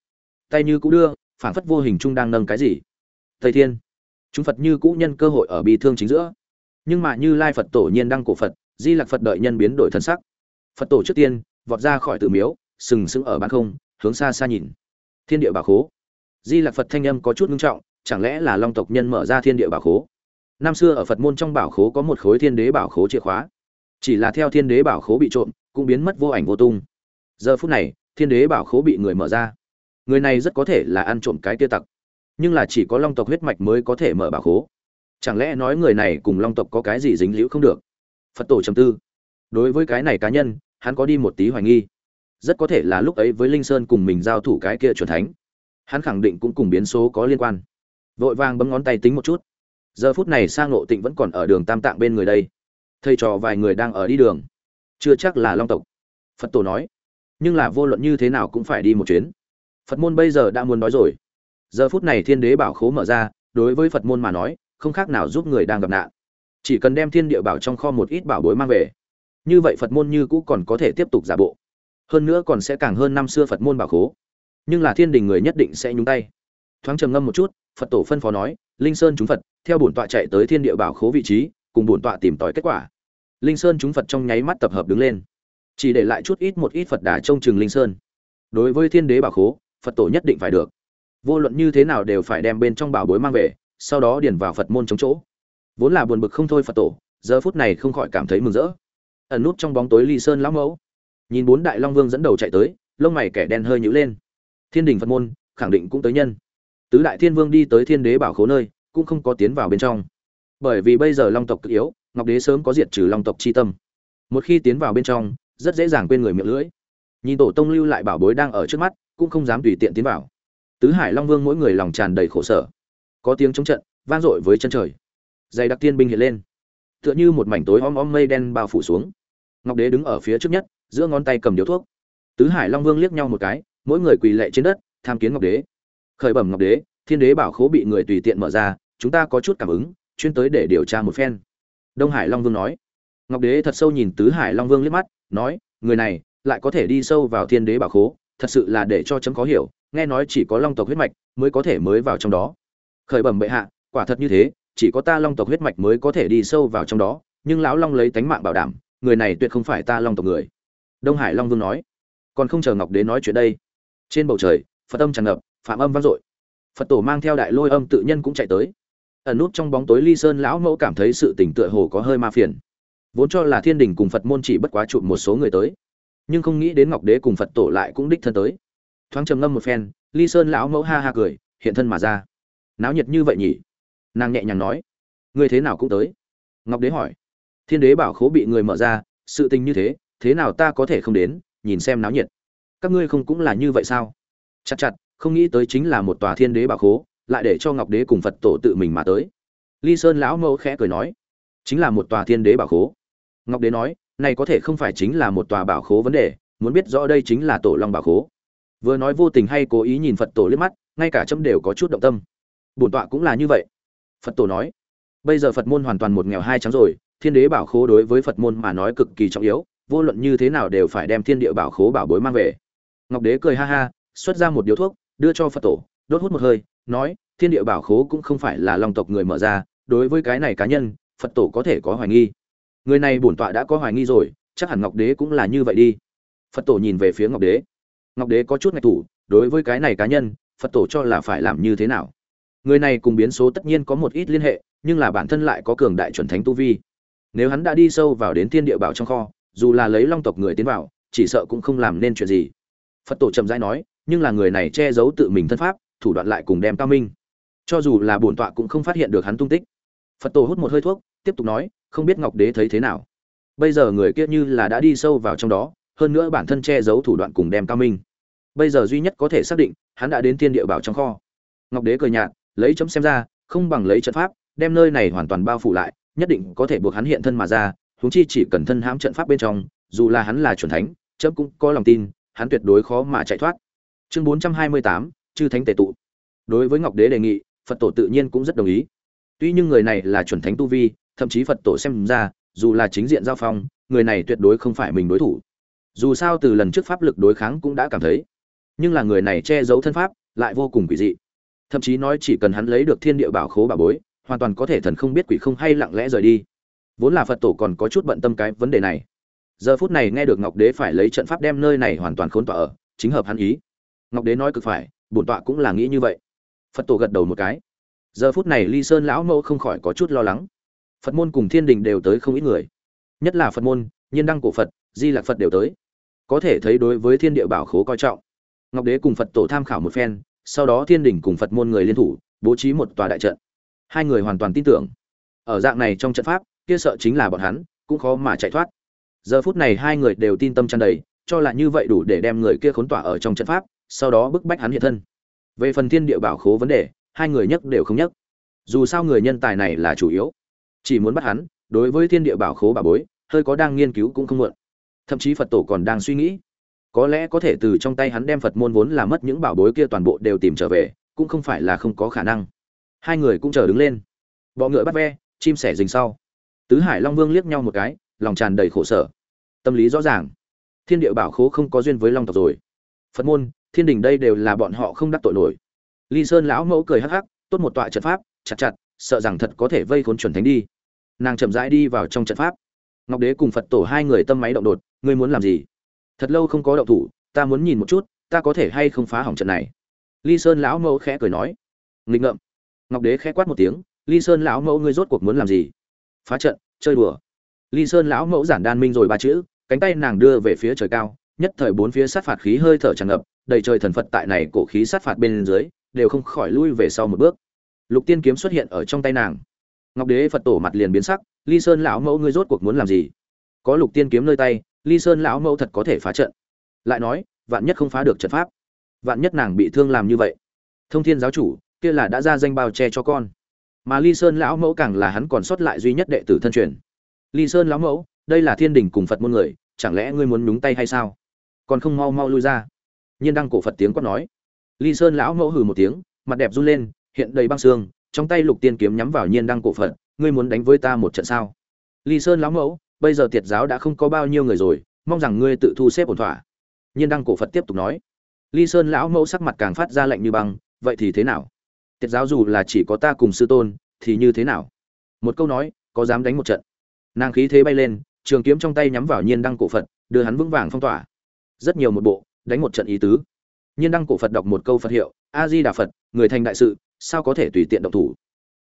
Tay như cũ đưa phản phất vô hình trung đang nâng cái gì. Thầy thiên. Chúng phật như cũ nhân cơ hội ở bi thương chính giữa. Nhưng mà như lai phật tổ nhiên đăng cổ phật, di lạc phật đợi nhân biến đổi thân sắc. Phật tổ trước tiên, vọt ra khỏi tự miếu, sừng sững ở bán không, hướng xa xa nhìn. Thiên địa bảo khố. Di lạc phật thanh âm có chút ngưng trọng, chẳng lẽ là long tộc nhân mở ra thiên địa bảo khố? Năm xưa ở phật môn trong bảo khố có một khối thiên đế bảo khố chìa khóa chỉ là theo thiên đế bảo khố bị trộm, cũng biến mất vô ảnh vô tung. Giờ phút này, thiên đế bảo khố bị người mở ra. Người này rất có thể là ăn trộm cái tia tặc. Nhưng là chỉ có long tộc huyết mạch mới có thể mở bảo khố. Chẳng lẽ nói người này cùng long tộc có cái gì dính liễu không được? Phật tổ trầm tư. Đối với cái này cá nhân, hắn có đi một tí hoài nghi. Rất có thể là lúc ấy với linh sơn cùng mình giao thủ cái kia chuẩn thánh. Hắn khẳng định cũng cùng biến số có liên quan. Vội vàng bấm ngón tay tính một chút. Giờ phút này sang ngộ tịnh vẫn còn ở đường tam tạng bên người đây thầy trò vài người đang ở đi đường. Chưa chắc là long tộc. Phật tổ nói. Nhưng là vô luận như thế nào cũng phải đi một chuyến. Phật môn bây giờ đã muốn nói rồi. Giờ phút này thiên đế bảo khố mở ra, đối với phật môn mà nói, không khác nào giúp người đang gặp nạn. Chỉ cần đem thiên địa bảo trong kho một ít bảo bối mang về. Như vậy phật môn như cũ còn có thể tiếp tục giả bộ. Hơn nữa còn sẽ càng hơn năm xưa phật môn bảo khố. Nhưng là thiên đình người nhất định sẽ nhúng tay. Thoáng trầm ngâm một chút, phật tổ phân phó nói, linh sơn chúng phật, theo bổn tọa chạy tới thiên địa bảo khố vị trí, cùng bổn tọa tìm tòi kết quả linh sơn chúng phật trong nháy mắt tập hợp đứng lên. Chỉ để lại chút ít một ít phật đà trông chừng linh sơn. Đối với thiên đế bảo khố, phật tổ nhất định phải được. Vô luận như thế nào đều phải đem bên trong bảo bối mang về, sau đó điền vào phật môn chống chỗ. Vốn là buồn bực không thôi phật tổ, giờ phút này không khỏi cảm thấy mừng rỡ. Ẩn nút trong bóng tối ly sơn lão mẫu. Nhìn bốn đại long vương dẫn đầu chạy tới, lông mày kẻ đen hơi nhữ lên. Thiên đình phật môn, khẳng định cũng tới nhân. Tứ đại thiên vương đi tới thiên đế bảo khố nơi, cũng không có tiến vào bên trong. Bởi vì bây giờ long tộc cực yếu ngọc đế sớm có diệt trừ long tộc chi tâm. Một khi tiến vào bên trong, rất dễ dàng quên người miệng lưỡi. Nhìn tổ tông lưu lại bảo bối đang ở trước mắt, cũng không dám tùy tiện tiến vào. Tứ hải long vương mỗi người lòng tràn đầy khổ sở. Có tiếng chống trận, vang dội với chân trời. Dày đặc tiên binh hiện lên. Tựa như một mảnh tối om om mây đen bao phủ xuống. Ngọc đế đứng ở phía trước nhất, giữa ngón tay cầm điếu thuốc. Tứ hải long vương liếc nhau một cái, mỗi người quỳ lệ trên đất, tham kiến ngọc đế. Khởi bẩm ngọc đế, thiên đế bảo khố bị người tùy tiện mở ra, chúng ta có chút cảm ứng, chuyên tới để điều tra một phen đông hải long vương nói. Ngọc đế thật sâu nhìn tứ hải long vương liếc mắt, nói, người này lại có thể đi sâu vào thiên đế bảo khố, thật sự là để cho chấm khó hiểu, nghe nói chỉ có long tộc huyết mạch mới có thể mới vào trong đó. Khởi bẩm bệ hạ, quả thật như thế, chỉ có ta long tộc huyết mạch mới có thể đi sâu vào trong đó, nhưng lão long lấy tánh mạng bảo đảm, người này tuyệt không phải ta long tộc người. Đông hải long vương nói. Còn không chờ ngọc đế nói chuyện đây, trên bầu trời, phật âm tràn ngập, phạm âm vang dội. Phật tổ mang theo đại lôi âm tự nhân cũng chạy tới ẩn nút trong bóng tối ly sơn lão mẫu cảm thấy sự tỉnh tựa hồ có hơi ma phiền. Vốn cho là thiên đình cùng phật môn chỉ bất quá chụp một số người tới, nhưng không nghĩ đến ngọc đế cùng phật tổ lại cũng đích thân tới. Thoáng trầm ngâm một phen, ly sơn lão mẫu ha ha cười, hiện thân mà ra. Náo nhiệt như vậy nhỉ? Nàng nhẹ nhàng nói. Ngươi thế nào cũng tới. Ngọc đế hỏi. Thiên đế bảo khố bị người mở ra, sự tình như thế thế nào ta có thể không đến, nhìn xem náo nhiệt. Các ngươi không cũng là như vậy sao? Chặt chặt, không nghĩ tới chính là một tòa thiên đế bảo khố lại để cho ngọc đế cùng phật tổ tự mình mà tới. Ly sơn lão mẫu khẽ cười nói, chính là một tòa thiên đế bảo khố. Ngọc đế nói, này có thể không phải chính là một tòa bảo khố vấn đề, muốn biết rõ đây chính là tổ long bảo khố. Vừa nói vô tình hay cố ý nhìn phật tổ liếc mắt, ngay cả chấm đều có chút động tâm. Bổn tọa cũng là như vậy. Phật tổ nói, bây giờ phật môn hoàn toàn một nghèo hai trắng rồi, thiên đế bảo khố đối với phật môn mà nói cực kỳ trọng yếu, vô luận như thế nào đều phải đem thiên địa bảo khố bảo bối mang về. Ngọc đế cười ha ha, xuất ra một điếu thuốc, đưa cho phật tổ, đốt hút một hơi nói, thiên địa bảo khố cũng không phải là long tộc người mở ra, đối với cái này cá nhân, phật tổ có thể có hoài nghi. Người này bổn tọa đã có hoài nghi rồi, chắc hẳn ngọc đế cũng là như vậy đi. Phật tổ nhìn về phía ngọc đế. Ngọc đế có chút ngạch thủ, đối với cái này cá nhân, phật tổ cho là phải làm như thế nào? Người này cùng biến số tất nhiên có một ít liên hệ, nhưng là bản thân lại có cường đại chuẩn thánh tu vi. Nếu hắn đã đi sâu vào đến thiên địa bảo trong kho, dù là lấy long tộc người tiến vào, chỉ sợ cũng không làm nên chuyện gì. Phật tổ trầm rãi nói, nhưng là người này che giấu tự mình thân pháp thủ đoạn lại cùng đem cao minh. Cho dù là bổn tọa cũng không phát hiện được hắn tung tích. Phật tổ hút một hơi thuốc, tiếp tục nói, không biết ngọc đế thấy thế nào. Bây giờ người kia như là đã đi sâu vào trong đó, hơn nữa bản thân che giấu thủ đoạn cùng đem cao minh. Bây giờ duy nhất có thể xác định, hắn đã đến thiên địa bảo trong kho. Ngọc đế cười nhạt, lấy chấm xem ra, không bằng lấy trận pháp, đem nơi này hoàn toàn bao phủ lại, nhất định có thể buộc hắn hiện thân mà ra, huống chi chỉ cần thân hãm trận pháp bên trong, dù là hắn là chuẩn thánh, chấm cũng có lòng tin, hắn tuyệt đối khó mà chạy thoát. Chương bốn trăm hai mươi tám chư thánh tề tụ. Đối với ngọc đế đề nghị, phật tổ tự nhiên cũng rất đồng ý. Tuy nhưng người này là chuẩn thánh tu vi, thậm chí phật tổ xem ra, dù là chính diện giao phong, người này tuyệt đối không phải mình đối thủ. Dù sao từ lần trước pháp lực đối kháng cũng đã cảm thấy. Nhưng là người này che giấu thân pháp, lại vô cùng quỷ dị. Thậm chí nói chỉ cần hắn lấy được thiên địa bảo khố bảo bối, hoàn toàn có thể thần không biết quỷ không hay lặng lẽ rời đi. Vốn là phật tổ còn có chút bận tâm cái vấn đề này. Giờ phút này nghe được ngọc đế phải lấy trận pháp đem nơi này hoàn toàn khốn tỏa ở, chính hợp hắn ý. Ngọc đế nói cực phải bổn tọa cũng là nghĩ như vậy. Phật tổ gật đầu một cái. Giờ phút này ly sơn lão mẫu không khỏi có chút lo lắng. Phật môn cùng thiên đình đều tới không ít người. Nhất là phật môn, nhiên đăng cổ phật, di lạc phật đều tới. Có thể thấy đối với thiên địa bảo khố coi trọng. Ngọc đế cùng phật tổ tham khảo một phen, sau đó thiên đình cùng phật môn người liên thủ, bố trí một tòa đại trận. Hai người hoàn toàn tin tưởng. Ở dạng này trong trận pháp, kia sợ chính là bọn hắn, cũng khó mà chạy thoát. Giờ phút này hai người đều tin tâm tràn đầy, cho là như vậy đủ để đem người kia khốn tỏa ở trong trận pháp sau đó bức bách hắn hiện thân. Về phần thiên địa bảo khố vấn đề, hai người nhất đều không nhắc dù sao người nhân tài này là chủ yếu. Chỉ muốn bắt hắn, đối với thiên địa bảo khố bà bối, hơi có đang nghiên cứu cũng không muộn. Thậm chí phật tổ còn đang suy nghĩ. Có lẽ có thể từ trong tay hắn đem phật môn vốn là mất những bảo bối kia toàn bộ đều tìm trở về, cũng không phải là không có khả năng. Hai người cũng chờ đứng lên. Bọ ngựa bắt ve, chim sẻ rình sau. Tứ hải long vương liếc nhau một cái, lòng tràn đầy khổ sở. Tâm lý rõ ràng. Thiên địa bảo khố không có duyên với long tộc rồi. Phật môn thiên đình đây đều là bọn họ không đắc tội nổi. Ly sơn lão mẫu cười hắc hắc, tốt một tọa trận pháp, chặt chặt, sợ rằng thật có thể vây khốn chuẩn thánh đi. Nàng chậm rãi đi vào trong trận pháp. Ngọc đế cùng phật tổ hai người tâm máy động đột, ngươi muốn làm gì? Thật lâu không có động thủ, ta muốn nhìn một chút, ta có thể hay không phá hỏng trận này? Ly sơn lão mẫu khẽ cười nói. Nghịch ngợm. Ngọc đế khẽ quát một tiếng, ly sơn lão mẫu ngươi rốt cuộc muốn làm gì? Phá trận, chơi đùa. Ly sơn lão mẫu giản đan minh rồi ba chữ, cánh tay nàng đưa về phía trời cao nhất thời bốn phía sát phạt khí hơi thở tràn ngập, đầy trời thần phật tại này cổ khí sát phạt bên dưới, đều không khỏi lui về sau một bước. Lục tiên kiếm xuất hiện ở trong tay nàng. Ngọc đế phật tổ mặt liền biến sắc, ly sơn lão mẫu ngươi rốt cuộc muốn làm gì? Có lục tiên kiếm nơi tay, ly sơn lão mẫu thật có thể phá trận. Lại nói, vạn nhất không phá được trận pháp, vạn nhất nàng bị thương làm như vậy, thông thiên giáo chủ, kia là đã ra danh bao che cho con. Mà ly sơn lão mẫu càng là hắn còn sót lại duy nhất đệ tử thân truyền. Ly sơn lão mẫu, đây là thiên đình cùng phật môn người, chẳng lẽ ngươi muốn nhúng tay hay sao? Còn không mau mau lui ra. Nhiên đăng cổ phật tiếng quát nói. Ly sơn lão mẫu hừ một tiếng, mặt đẹp run lên, hiện đầy băng xương trong tay lục tiên kiếm nhắm vào nhiên đăng cổ phật, ngươi muốn đánh với ta một trận sao? Ly sơn lão mẫu, bây giờ tiệt giáo đã không có bao nhiêu người rồi, mong rằng ngươi tự thu xếp ổn thỏa. Nhiên đăng cổ phật tiếp tục nói. Ly sơn lão mẫu sắc mặt càng phát ra lạnh như băng, vậy thì thế nào? Tiệt giáo dù là chỉ có ta cùng sư tôn, thì như thế nào? Một câu nói, có dám đánh một trận. Nàng khí thế bay lên, trường kiếm trong tay nhắm vào nhiên đăng cổ phật, đưa hắn vững vàng phong tỏa rất nhiều một bộ, đánh một trận ý tứ. Nhiên đăng cổ phật đọc một câu phật hiệu a di đà phật, người thành đại sự, sao có thể tùy tiện động thủ?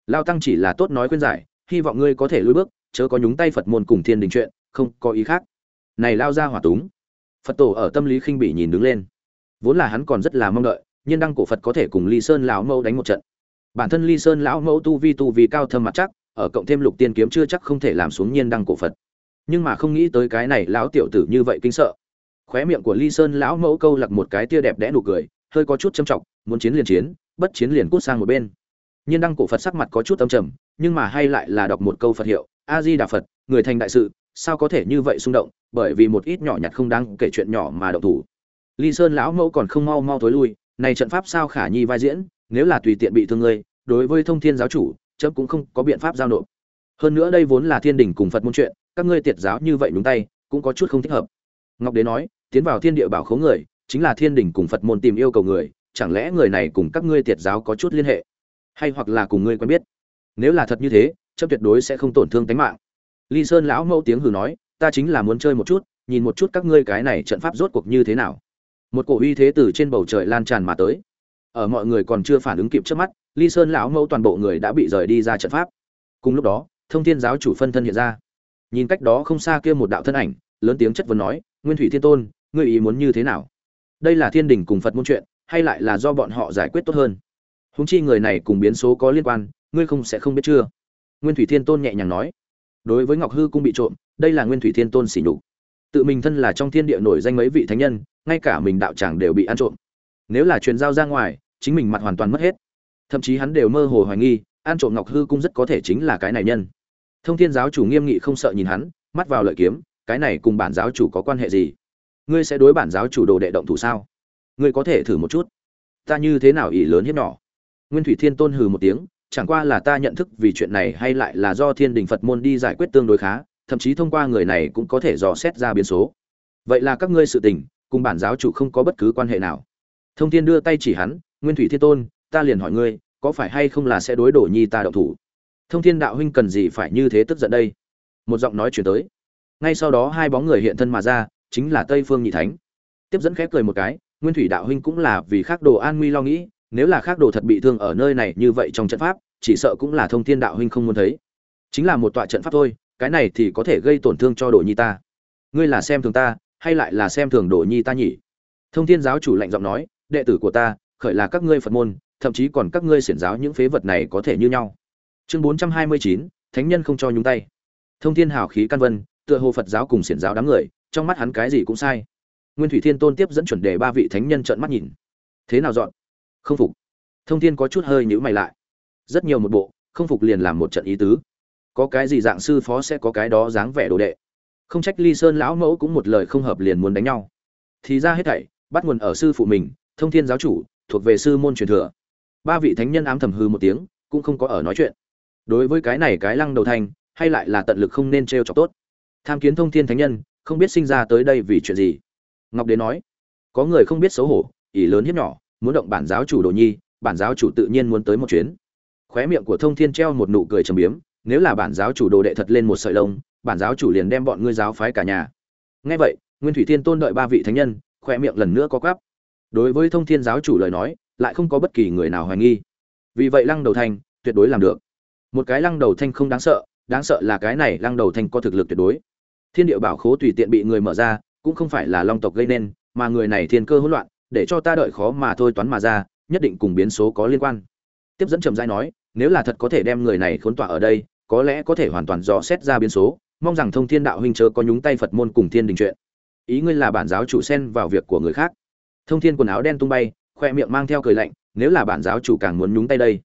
Lao tăng chỉ là tốt nói khuyên giải, hy vọng ngươi có thể lùi bước, chớ có nhúng tay phật môn cùng thiên đình chuyện, không có ý khác. Này lao ra hỏa túng. Phật tổ ở tâm lý khinh bỉ nhìn đứng lên. Vốn là hắn còn rất là mong đợi, nhiên đăng cổ phật có thể cùng ly sơn lão mẫu đánh một trận. Bản thân ly sơn lão mẫu tu vi tu vi cao thâm mặt chắc, ở cộng thêm lục tiên kiếm chưa chắc không thể làm xuống nhiên đăng cổ phật. Nhưng mà không nghĩ tới cái này lão tiểu tử như vậy kinh sợ khóe miệng của ly sơn lão mẫu câu lặc một cái tia đẹp đẽ nụ cười, hơi có chút châm trọng, muốn chiến liền chiến, bất chiến liền cút sang một bên. Nhiên đăng cổ phật sắc mặt có chút âm trầm, nhưng mà hay lại là đọc một câu phật hiệu, a di đà phật, người thành đại sự, sao có thể như vậy xung động, bởi vì một ít nhỏ nhặt không đáng kể chuyện nhỏ mà động thủ. Ly sơn lão mẫu còn không mau mau thối lui, này trận pháp sao khả nhi vai diễn, nếu là tùy tiện bị thương ngươi, đối với thông thiên giáo chủ chấm cũng không có biện pháp giao nộp. Hơn nữa đây vốn là thiên đình cùng phật môn chuyện, các ngươi tiệt giáo như vậy nhúng tay, cũng có chút không thích hợp ngọc đế nói, tiến vào thiên địa bảo khố người, chính là thiên đình cùng phật môn tìm yêu cầu người, chẳng lẽ người này cùng các ngươi tiệt giáo có chút liên hệ? Hay hoặc là cùng ngươi quen biết? Nếu là thật như thế, chấp tuyệt đối sẽ không tổn thương tính mạng. Ly sơn lão mẫu tiếng hừ nói, ta chính là muốn chơi một chút, nhìn một chút các ngươi cái này trận pháp rốt cuộc như thế nào. Một cổ uy thế từ trên bầu trời lan tràn mà tới. Ở mọi người còn chưa phản ứng kịp trước mắt, ly sơn lão mẫu toàn bộ người đã bị rời đi ra trận pháp. Cùng lúc đó, thông thiên giáo chủ phân thân hiện ra. Nhìn cách đó không xa kia một đạo thân ảnh, lớn tiếng chất vấn nói nguyên thủy thiên tôn, ngươi ý muốn như thế nào? Đây là thiên đình cùng phật môn chuyện, hay lại là do bọn họ giải quyết tốt hơn? Húng chi người này cùng biến số có liên quan, ngươi không sẽ không biết chưa? Nguyên thủy thiên tôn nhẹ nhàng nói. Đối với ngọc hư cung bị trộm, đây là nguyên thủy thiên tôn xỉ nhục. Tự mình thân là trong thiên địa nổi danh mấy vị thánh nhân, ngay cả mình đạo tràng đều bị ăn trộm. Nếu là truyền giao ra ngoài, chính mình mặt hoàn toàn mất hết. Thậm chí hắn đều mơ hồ hoài nghi, ăn trộm ngọc hư cung rất có thể chính là cái này nhân. Thông thiên giáo chủ nghiêm nghị không sợ nhìn hắn, mắt vào lợi kiếm cái này cùng bản giáo chủ có quan hệ gì? Ngươi sẽ đối bản giáo chủ đồ đệ động thủ sao? Ngươi có thể thử một chút. Ta như thế nào ỷ lớn hiếp nhỏ? Nguyên thủy thiên tôn hừ một tiếng, chẳng qua là ta nhận thức vì chuyện này hay lại là do thiên đình phật môn đi giải quyết tương đối khá, thậm chí thông qua người này cũng có thể dò xét ra biến số. Vậy là các ngươi sự tình, cùng bản giáo chủ không có bất cứ quan hệ nào. Thông thiên đưa tay chỉ hắn, nguyên thủy thiên tôn, ta liền hỏi ngươi, có phải hay không là sẽ đối đổ nhi ta động thủ? Thông thiên đạo huynh cần gì phải như thế tức giận đây? Một giọng nói chuyển tới ngay sau đó hai bóng người hiện thân mà ra, chính là tây phương nhị thánh. Tiếp dẫn khép cười một cái, nguyên thủy đạo huynh cũng là vì khác đồ an nguy lo nghĩ, nếu là khác đồ thật bị thương ở nơi này như vậy trong trận pháp, chỉ sợ cũng là thông thiên đạo huynh không muốn thấy. Chính là một tọa trận pháp thôi, cái này thì có thể gây tổn thương cho đồ nhi ta. Ngươi là xem thường ta, hay lại là xem thường đồ nhi ta nhỉ? Thông thiên giáo chủ lạnh giọng nói, đệ tử của ta, khởi là các ngươi phật môn, thậm chí còn các ngươi xiển giáo những phế vật này có thể như nhau. Chương bốn trăm hai mươi chín, thánh nhân không cho nhúng tay. Thông thiên hào khí căn vân tựa hồ phật giáo cùng xiển giáo đám người, trong mắt hắn cái gì cũng sai. Nguyên thủy thiên tôn tiếp dẫn chuẩn đề ba vị thánh nhân trợn mắt nhìn. Thế nào dọn? Không phục. Thông thiên có chút hơi nhữ mày lại. Rất nhiều một bộ, không phục liền làm một trận ý tứ. Có cái gì dạng sư phó sẽ có cái đó dáng vẻ đồ đệ? Không trách ly sơn lão mẫu cũng một lời không hợp liền muốn đánh nhau. Thì ra hết thảy, bắt nguồn ở sư phụ mình, thông thiên giáo chủ, thuộc về sư môn truyền thừa. Ba vị thánh nhân ám thầm hư một tiếng, cũng không có ở nói chuyện. Đối với cái này cái lăng đầu thành, hay lại là tận lực không nên t r chọc tốt tham kiến thông thiên thánh nhân, không biết sinh ra tới đây vì chuyện gì? Ngọc đế nói, có người không biết xấu hổ, ỷ lớn hiếp nhỏ, muốn động bản giáo chủ đồ nhi, bản giáo chủ tự nhiên muốn tới một chuyến. Khóe miệng của thông thiên treo một nụ cười trầm biếm, nếu là bản giáo chủ đồ đệ thật lên một sợi lông, bản giáo chủ liền đem bọn ngươi giáo phái cả nhà. Ngay vậy, nguyên thủy thiên tôn đợi ba vị thánh nhân, khóe miệng lần nữa có quắp. Đối với thông thiên giáo chủ lời nói, lại không có bất kỳ người nào hoài nghi. Vì vậy lăng đầu thanh tuyệt đối làm được. Một cái lăng đầu thanh không đáng sợ đáng sợ là cái này lăng đầu thanh có thực lực tuyệt đối thiên địa bảo khố tùy tiện bị người mở ra, cũng không phải là long tộc gây nên, mà người này thiên cơ hỗn loạn, để cho ta đợi khó mà thôi toán mà ra, nhất định cùng biến số có liên quan. Tiếp dẫn trầm giai nói, nếu là thật có thể đem người này khốn tỏa ở đây, có lẽ có thể hoàn toàn dò xét ra biến số, mong rằng thông thiên đạo huynh chớ có nhúng tay phật môn cùng thiên đình chuyện. Ý ngươi là bản giáo chủ xen vào việc của người khác. Thông thiên quần áo đen tung bay, khoe miệng mang theo cười lạnh, nếu là bản giáo chủ càng muốn nhúng tay đây.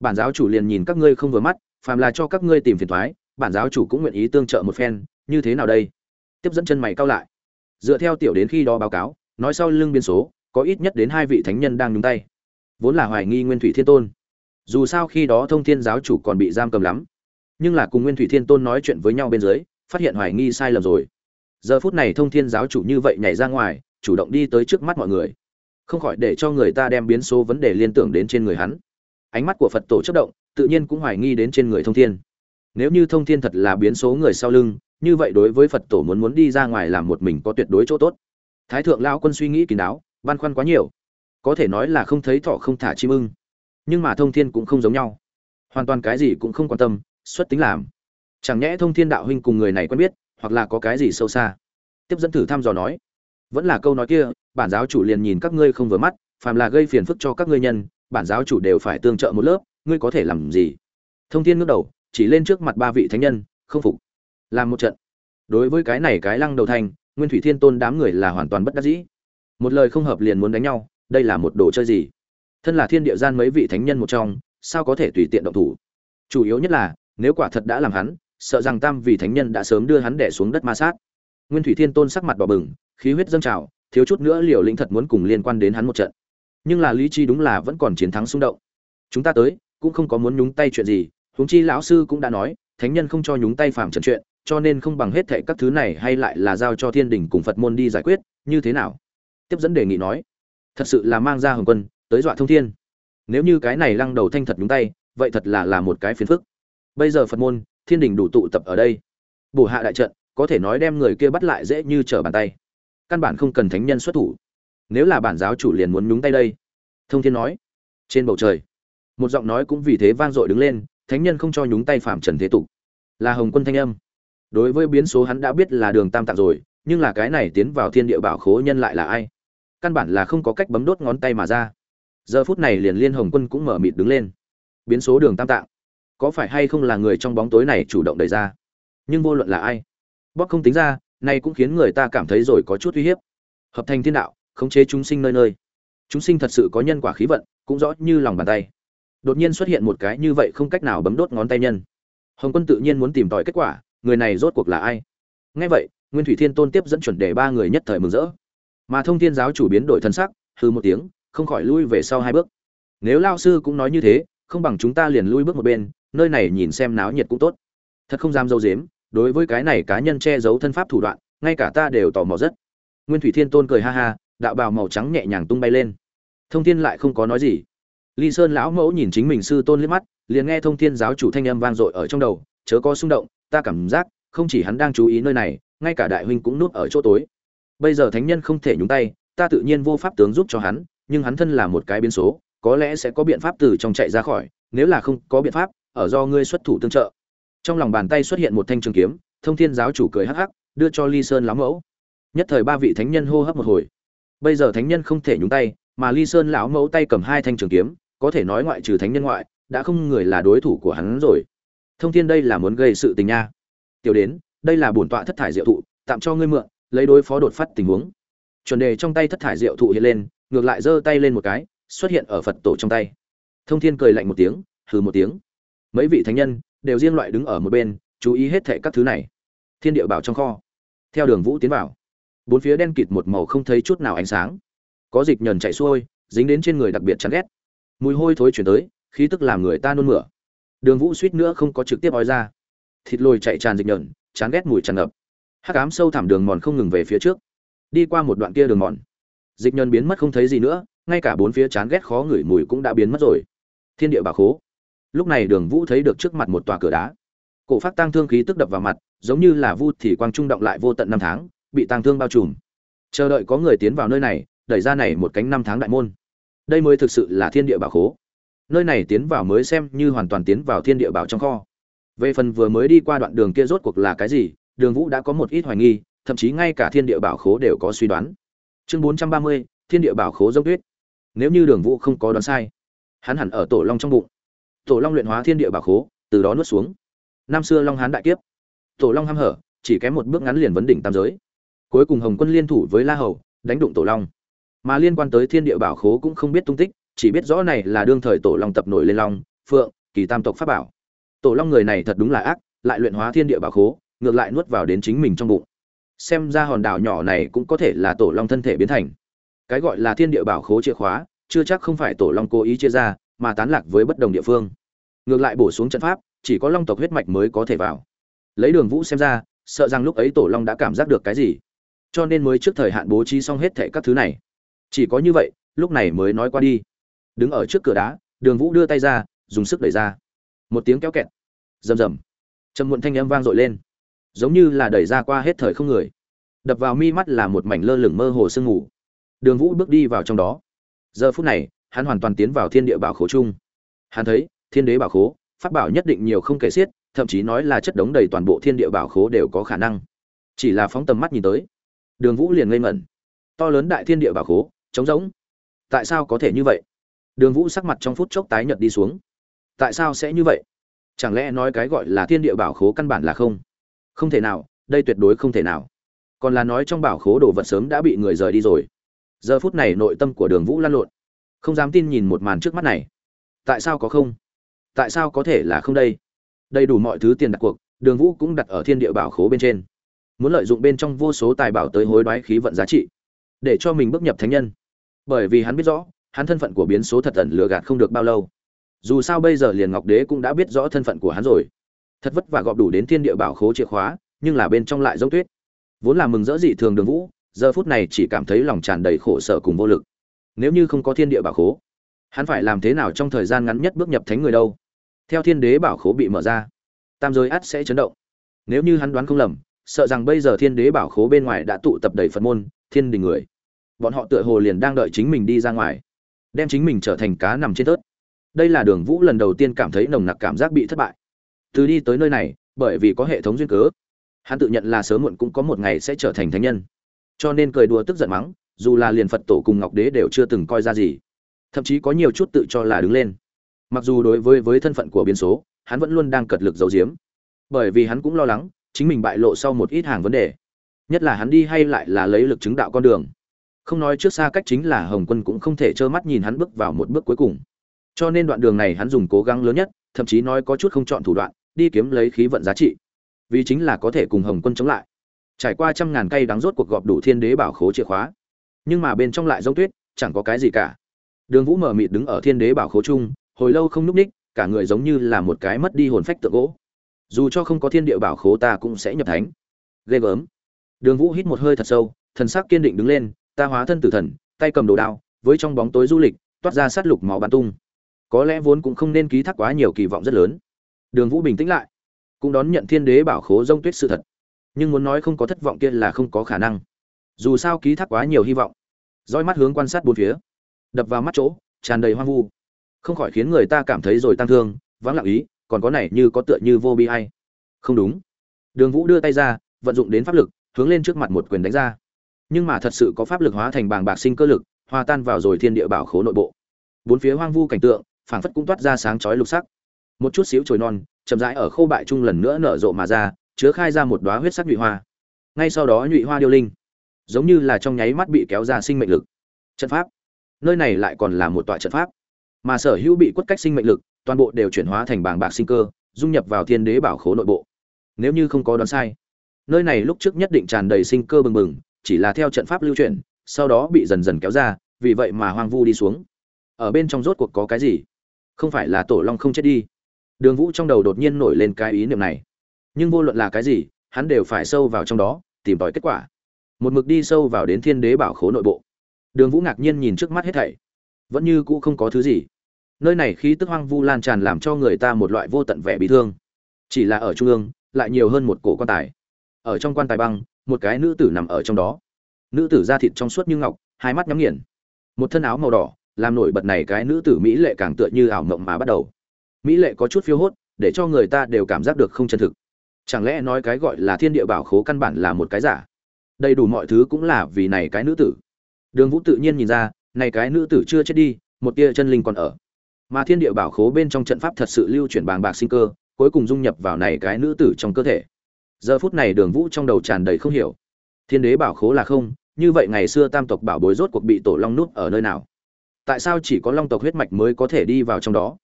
Bản giáo chủ liền nhìn các ngươi không vừa mắt, phàm là cho các ngươi tìm phiền thoái, bản giáo chủ cũng nguyện ý tương trợ một phen như thế nào đây? Tiếp dẫn chân mày cao lại. Dựa theo tiểu đến khi đó báo cáo, nói sau lưng biên số, có ít nhất đến hai vị thánh nhân đang nhúng tay. Vốn là hoài nghi nguyên thủy thiên tôn. Dù sao khi đó thông thiên giáo chủ còn bị giam cầm lắm. Nhưng là cùng nguyên thủy thiên tôn nói chuyện với nhau bên dưới, phát hiện hoài nghi sai lầm rồi. Giờ phút này thông thiên giáo chủ như vậy nhảy ra ngoài, chủ động đi tới trước mắt mọi người. Không khỏi để cho người ta đem biến số vấn đề liên tưởng đến trên người hắn. Ánh mắt của phật tổ chất động, tự nhiên cũng hoài nghi đến trên người thông thiên nếu như thông thiên thật là biến số người sau lưng, như vậy đối với phật tổ muốn muốn đi ra ngoài làm một mình có tuyệt đối chỗ tốt. Thái thượng lao quân suy nghĩ kín đáo, băn khoăn quá nhiều. Có thể nói là không thấy thọ không thả chim ưng. Nhưng mà thông thiên cũng không giống nhau. Hoàn toàn cái gì cũng không quan tâm, xuất tính làm. Chẳng nhẽ thông thiên đạo huynh cùng người này quen biết, hoặc là có cái gì sâu xa. Tiếp dẫn thử thăm dò nói. Vẫn là câu nói kia, bản giáo chủ liền nhìn các ngươi không vừa mắt, phàm là gây phiền phức cho các ngươi nhân, bản giáo chủ đều phải tương trợ một lớp, ngươi có thể làm gì? Thông thiên ngước đầu chỉ lên trước mặt ba vị thánh nhân, không phục. Làm một trận. Đối với cái này cái lăng đầu thành, nguyên thủy thiên tôn đám người là hoàn toàn bất đắc dĩ. Một lời không hợp liền muốn đánh nhau, đây là một đồ chơi gì? Thân là thiên địa gian mấy vị thánh nhân một trong, sao có thể tùy tiện động thủ? Chủ yếu nhất là, nếu quả thật đã làm hắn, sợ rằng tam vị thánh nhân đã sớm đưa hắn đẻ xuống đất ma sát. Nguyên thủy thiên tôn sắc mặt đỏ bừng, khí huyết dâng trào, thiếu chút nữa liều lĩnh thật muốn cùng liên quan đến hắn một trận. Nhưng là lý chi đúng là vẫn còn chiến thắng xung động. Chúng ta tới, cũng không có muốn nhúng tay chuyện gì huống chi lão sư cũng đã nói, thánh nhân không cho nhúng tay phạm trần chuyện, cho nên không bằng hết thệ các thứ này hay lại là giao cho thiên đình cùng phật môn đi giải quyết, như thế nào? Tiếp dẫn đề nghị nói, thật sự là mang ra hồng quân, tới dọa thông thiên. Nếu như cái này lăng đầu thanh thật nhúng tay, vậy thật là là một cái phiền phức. Bây giờ phật môn, thiên đình đủ tụ tập ở đây. Bổ hạ đại trận, có thể nói đem người kia bắt lại dễ như trở bàn tay. Căn bản không cần thánh nhân xuất thủ. Nếu là bản giáo chủ liền muốn nhúng tay đây. Thông thiên nói, trên bầu trời, một giọng nói cũng vì thế vang dội đứng lên thánh nhân không cho nhúng tay phạm trần thế tục. Là hồng quân thanh âm. Đối với biến số hắn đã biết là đường tam tạng rồi, nhưng là cái này tiến vào thiên địa bảo khố nhân lại là ai? Căn bản là không có cách bấm đốt ngón tay mà ra. Giờ phút này liền liên hồng quân cũng mở mịt đứng lên. Biến số đường tam tạng. Có phải hay không là người trong bóng tối này chủ động đẩy ra? Nhưng vô luận là ai? Bóc không tính ra nay cũng khiến người ta cảm thấy rồi có chút uy hiếp. Hợp thành thiên đạo, khống chế chúng sinh nơi nơi. Chúng sinh thật sự có nhân quả khí vận, cũng rõ như lòng bàn tay đột nhiên xuất hiện một cái như vậy không cách nào bấm đốt ngón tay nhân. Hồng quân tự nhiên muốn tìm tòi kết quả, người này rốt cuộc là ai? Ngay vậy, nguyên thủy thiên tôn tiếp dẫn chuẩn đề ba người nhất thời mừng rỡ. Mà thông thiên giáo chủ biến đổi thân sắc hư một tiếng, không khỏi lui về sau hai bước. Nếu lao sư cũng nói như thế, không bằng chúng ta liền lui bước một bên, nơi này nhìn xem náo nhiệt cũng tốt. Thật không dám dâu dếm, đối với cái này cá nhân che giấu thân pháp thủ đoạn, ngay cả ta đều tò mò rất. Nguyên thủy thiên tôn cười ha ha, đạo bào màu trắng nhẹ nhàng tung bay lên. Thông thiên lại không có nói gì ly sơn lão mẫu nhìn chính mình sư tôn liếc mắt, liền nghe thông thiên giáo chủ thanh âm vang dội ở trong đầu, chớ có xung động, ta cảm giác, không chỉ hắn đang chú ý nơi này, ngay cả đại huynh cũng núp ở chỗ tối. Bây giờ thánh nhân không thể nhúng tay, ta tự nhiên vô pháp tướng giúp cho hắn, nhưng hắn thân là một cái biến số, có lẽ sẽ có biện pháp từ trong chạy ra khỏi, nếu là không có biện pháp, ở do ngươi xuất thủ tương trợ. Trong lòng bàn tay xuất hiện một thanh trường kiếm, thông thiên giáo chủ cười hắc hắc, đưa cho ly sơn lão mẫu. Nhất thời ba vị thánh nhân hô hấp một hồi. Bây giờ thánh nhân không thể nhúng tay mà ly sơn lão mẫu tay cầm hai thanh trường kiếm, có thể nói ngoại trừ thánh nhân ngoại, đã không người là đối thủ của hắn rồi. Thông thiên đây là muốn gây sự tình nha. Tiểu đến, đây là bổn tọa thất thải diệu thụ, tạm cho ngươi mượn, lấy đối phó đột phát tình huống. Chuẩn đề trong tay thất thải diệu thụ hiện lên, ngược lại giơ tay lên một cái, xuất hiện ở phật tổ trong tay. Thông thiên cười lạnh một tiếng, hừ một tiếng. Mấy vị thánh nhân, đều riêng loại đứng ở một bên, chú ý hết thệ các thứ này. Thiên địa bảo trong kho. Theo đường vũ tiến vào. Bốn phía đen kịt một màu không thấy chút nào ánh sáng có dịch nhờn chạy xuôi, dính đến trên người đặc biệt chán ghét. Mùi hôi thối chuyển tới, khí tức làm người ta nôn mửa. Đường vũ suýt nữa không có trực tiếp ói ra. Thịt lồi chạy tràn dịch nhờn, chán ghét mùi tràn ngập. Hắc ám sâu thẳm đường mòn không ngừng về phía trước. Đi qua một đoạn kia đường mòn, dịch nhờn biến mất không thấy gì nữa, ngay cả bốn phía chán ghét khó ngửi mùi cũng đã biến mất rồi. Thiên địa bà khố. Lúc này đường vũ thấy được trước mặt một tòa cửa đá. Cổ phát tăng thương khí tức đập vào mặt, giống như là vu thì quang trung động lại vô tận năm tháng, bị tăng thương bao trùm. Chờ đợi có người tiến vào nơi này đẩy ra này một cánh năm tháng đại môn. Đây mới thực sự là thiên địa bảo khố. Nơi này tiến vào mới xem như hoàn toàn tiến vào thiên địa bảo trong kho. Về phần vừa mới đi qua đoạn đường kia rốt cuộc là cái gì, đường vũ đã có một ít hoài nghi, thậm chí ngay cả thiên địa bảo khố đều có suy đoán. Chương bốn trăm ba mươi, thiên địa bảo khố dốc tuyết. Nếu như đường vũ không có đoán sai, hắn hẳn ở tổ long trong bụng. Tổ long luyện hóa thiên địa bảo khố, từ đó nuốt xuống. Năm xưa long hán đại kiếp, tổ long h hở, chỉ kém một bước ngắn liền vấn đỉnh tam giới. Cuối cùng hồng quân liên thủ với la hầu, đánh đụng tổ long mà liên quan tới thiên địa bảo khố cũng không biết tung tích, chỉ biết rõ này là đương thời tổ long tập nổi lên long, phượng, kỳ tam tộc pháp bảo. Tổ long người này thật đúng là ác, lại luyện hóa thiên địa bảo khố, ngược lại nuốt vào đến chính mình trong bụng. Xem ra hòn đảo nhỏ này cũng có thể là tổ long thân thể biến thành. Cái gọi là thiên địa bảo khố chìa khóa, chưa chắc không phải tổ long cố ý chia ra, mà tán lạc với bất đồng địa phương. Ngược lại bổ xuống trận pháp, chỉ có long tộc huyết mạch mới có thể vào. Lấy đường vũ xem ra, sợ rằng lúc ấy tổ long đã cảm giác được cái gì. Cho nên mới trước thời hạn bố trí xong hết thệ các thứ này chỉ có như vậy, lúc này mới nói qua đi. Đứng ở trước cửa đá, đường vũ đưa tay ra, dùng sức đẩy ra. Một tiếng kéo kẹt. Rầm rầm. Trầm muộn thanh âm vang dội lên. Giống như là đẩy ra qua hết thời không người. Đập vào mi mắt là một mảnh lơ lửng mơ hồ sương ngủ đường vũ bước đi vào trong đó. Giờ phút này, hắn hoàn toàn tiến vào thiên địa bảo khố chung. Hắn thấy, thiên đế bảo khố, pháp bảo nhất định nhiều không kể xiết, thậm chí nói là chất đống đầy toàn bộ thiên địa bảo khố đều có khả năng. Chỉ là phóng tầm mắt nhìn tới. Đường vũ liền ngây ngẩn. To lớn đại thiên địa bảo khố trống rỗng. Tại sao có thể như vậy? Đường vũ sắc mặt trong phút chốc tái nhợt đi xuống. Tại sao sẽ như vậy? Chẳng lẽ nói cái gọi là thiên địa bảo khố căn bản là không? Không thể nào, đây tuyệt đối không thể nào. Còn là nói trong bảo khố đồ vật sớm đã bị người rời đi rồi. Giờ phút này nội tâm của đường vũ lăn lộn. Không dám tin nhìn một màn trước mắt này. Tại sao có không? Tại sao có thể là không đây? Đầy đủ mọi thứ tiền đặt cuộc, đường vũ cũng đặt ở thiên địa bảo khố bên trên. Muốn lợi dụng bên trong vô số tài bảo tới hối đoái khí vận giá trị, để cho mình bước nhập thánh nhân bởi vì hắn biết rõ, hắn thân phận của biến số thật tận lừa gạt không được bao lâu. Dù sao bây giờ liền ngọc đế cũng đã biết rõ thân phận của hắn rồi. Thật vất vả gọp đủ đến thiên địa bảo khố chìa khóa, nhưng là bên trong lại giống tuyết. Vốn là mừng rỡ dị thường đường vũ, giờ phút này chỉ cảm thấy lòng tràn đầy khổ sở cùng vô lực. Nếu như không có thiên địa bảo khố, hắn phải làm thế nào trong thời gian ngắn nhất bước nhập thánh người đâu? Theo thiên đế bảo khố bị mở ra, tam giới ắt sẽ chấn động. Nếu như hắn đoán không lầm, sợ rằng bây giờ thiên đế bảo khố bên ngoài đã tụ tập đầy phật môn, thiên đình người bọn họ tựa hồ liền đang đợi chính mình đi ra ngoài, đem chính mình trở thành cá nằm trên tớt. Đây là đường vũ lần đầu tiên cảm thấy nồng nặc cảm giác bị thất bại. Từ đi tới nơi này, bởi vì có hệ thống duyên cớ, hắn tự nhận là sớm muộn cũng có một ngày sẽ trở thành thánh nhân. Cho nên cười đùa tức giận mắng, dù là liền phật tổ cùng ngọc đế đều chưa từng coi ra gì, thậm chí có nhiều chút tự cho là đứng lên. Mặc dù đối với với thân phận của biến số, hắn vẫn luôn đang cật lực giấu giếm. Bởi vì hắn cũng lo lắng, chính mình bại lộ sau một ít hàng vấn đề. Nhất là hắn đi hay lại là lấy lực chứng đạo con đường không nói trước xa cách chính là hồng quân cũng không thể trơ mắt nhìn hắn bước vào một bước cuối cùng. Cho nên đoạn đường này hắn dùng cố gắng lớn nhất, thậm chí nói có chút không chọn thủ đoạn, đi kiếm lấy khí vận giá trị. Vì chính là có thể cùng hồng quân chống lại. Trải qua trăm ngàn cây đắng rốt cuộc gọp đủ thiên đế bảo khố chìa khóa. Nhưng mà bên trong lại giống tuyết, chẳng có cái gì cả. Đường vũ mở mịt đứng ở thiên đế bảo khố chung, hồi lâu không núp ních, cả người giống như là một cái mất đi hồn phách tượng gỗ. Dù cho không có thiên địa bảo khố ta cũng sẽ nhập thánh. Ghê gớm. Đường vũ hít một hơi thật sâu, thần sắc kiên định đứng lên ta hóa thân tử thần, tay cầm đồ đao, với trong bóng tối du lịch, toát ra sát lục máu bắn tung. Có lẽ vốn cũng không nên ký thác quá nhiều kỳ vọng rất lớn. Đường vũ bình tĩnh lại, cũng đón nhận thiên đế bảo khố rông tuyết sự thật. Nhưng muốn nói không có thất vọng kia là không có khả năng. Dù sao ký thác quá nhiều hy vọng roi mắt hướng quan sát bốn phía, đập vào mắt chỗ, tràn đầy hoang vu. Không khỏi khiến người ta cảm thấy rồi tăng thương, vắng lặng ý, còn có này như có tựa như vô bi hay không đúng. Đường vũ đưa tay ra, vận dụng đến pháp lực, hướng lên trước mặt một quyền đánh ra nhưng mà thật sự có pháp lực hóa thành bàng bạc sinh cơ lực, hòa tan vào rồi thiên địa bảo khố nội bộ. Bốn phía hoang vu cảnh tượng, phảng phất cũng toát ra sáng chói lục sắc. Một chút xíu trồi non, chậm rãi ở khâu bại trung lần nữa nở rộ mà ra, chứa khai ra một đóa huyết sắc nhụy hoa. Ngay sau đó nhụy hoa điêu linh, giống như là trong nháy mắt bị kéo ra sinh mệnh lực. Trận pháp. Nơi này lại còn là một tọa trận pháp. Mà sở hữu bị quất cách sinh mệnh lực, toàn bộ đều chuyển hóa thành bảng bạc sinh cơ, dung nhập vào thiên đế bảo khố nội bộ. Nếu như không có đoán sai, nơi này lúc trước nhất định tràn đầy sinh cơ bừng bừng chỉ là theo trận pháp lưu chuyển, sau đó bị dần dần kéo ra, vì vậy mà hoang vu đi xuống. Ở bên trong rốt cuộc có cái gì? Không phải là tổ long không chết đi. Đường vũ trong đầu đột nhiên nổi lên cái ý niệm này. Nhưng vô luận là cái gì, hắn đều phải sâu vào trong đó, tìm tòi kết quả. Một mực đi sâu vào đến thiên đế bảo khố nội bộ. Đường vũ ngạc nhiên nhìn trước mắt hết thảy. Vẫn như cũ không có thứ gì. Nơi này khí tức hoang vu lan tràn làm cho người ta một loại vô tận vẻ bị thương. Chỉ là ở trung ương, lại nhiều hơn một cổ quan tài. Ở trong quan tài băng một cái nữ tử nằm ở trong đó. Nữ tử da thịt trong suốt như ngọc, hai mắt nhắm nghiền. Một thân áo màu đỏ, làm nổi bật này cái nữ tử mỹ lệ càng tựa như ảo mộng mà bắt đầu. Mỹ lệ có chút phiêu hốt, để cho người ta đều cảm giác được không chân thực. Chẳng lẽ nói cái gọi là thiên địa bảo khố căn bản là một cái giả? Đầy đủ mọi thứ cũng là vì này cái nữ tử. Đường vũ tự nhiên nhìn ra, này cái nữ tử chưa chết đi, một tia chân linh còn ở. Mà thiên địa bảo khố bên trong trận pháp thật sự lưu chuyển bàng bạc sinh cơ, cuối cùng dung nhập vào này cái nữ tử trong cơ thể giờ phút này đường vũ trong đầu tràn đầy không hiểu. Thiên đế bảo khố là không, như vậy ngày xưa tam tộc bảo bối rốt cuộc bị tổ long nút ở nơi nào? Tại sao chỉ có long tộc huyết mạch mới có thể đi vào trong đó?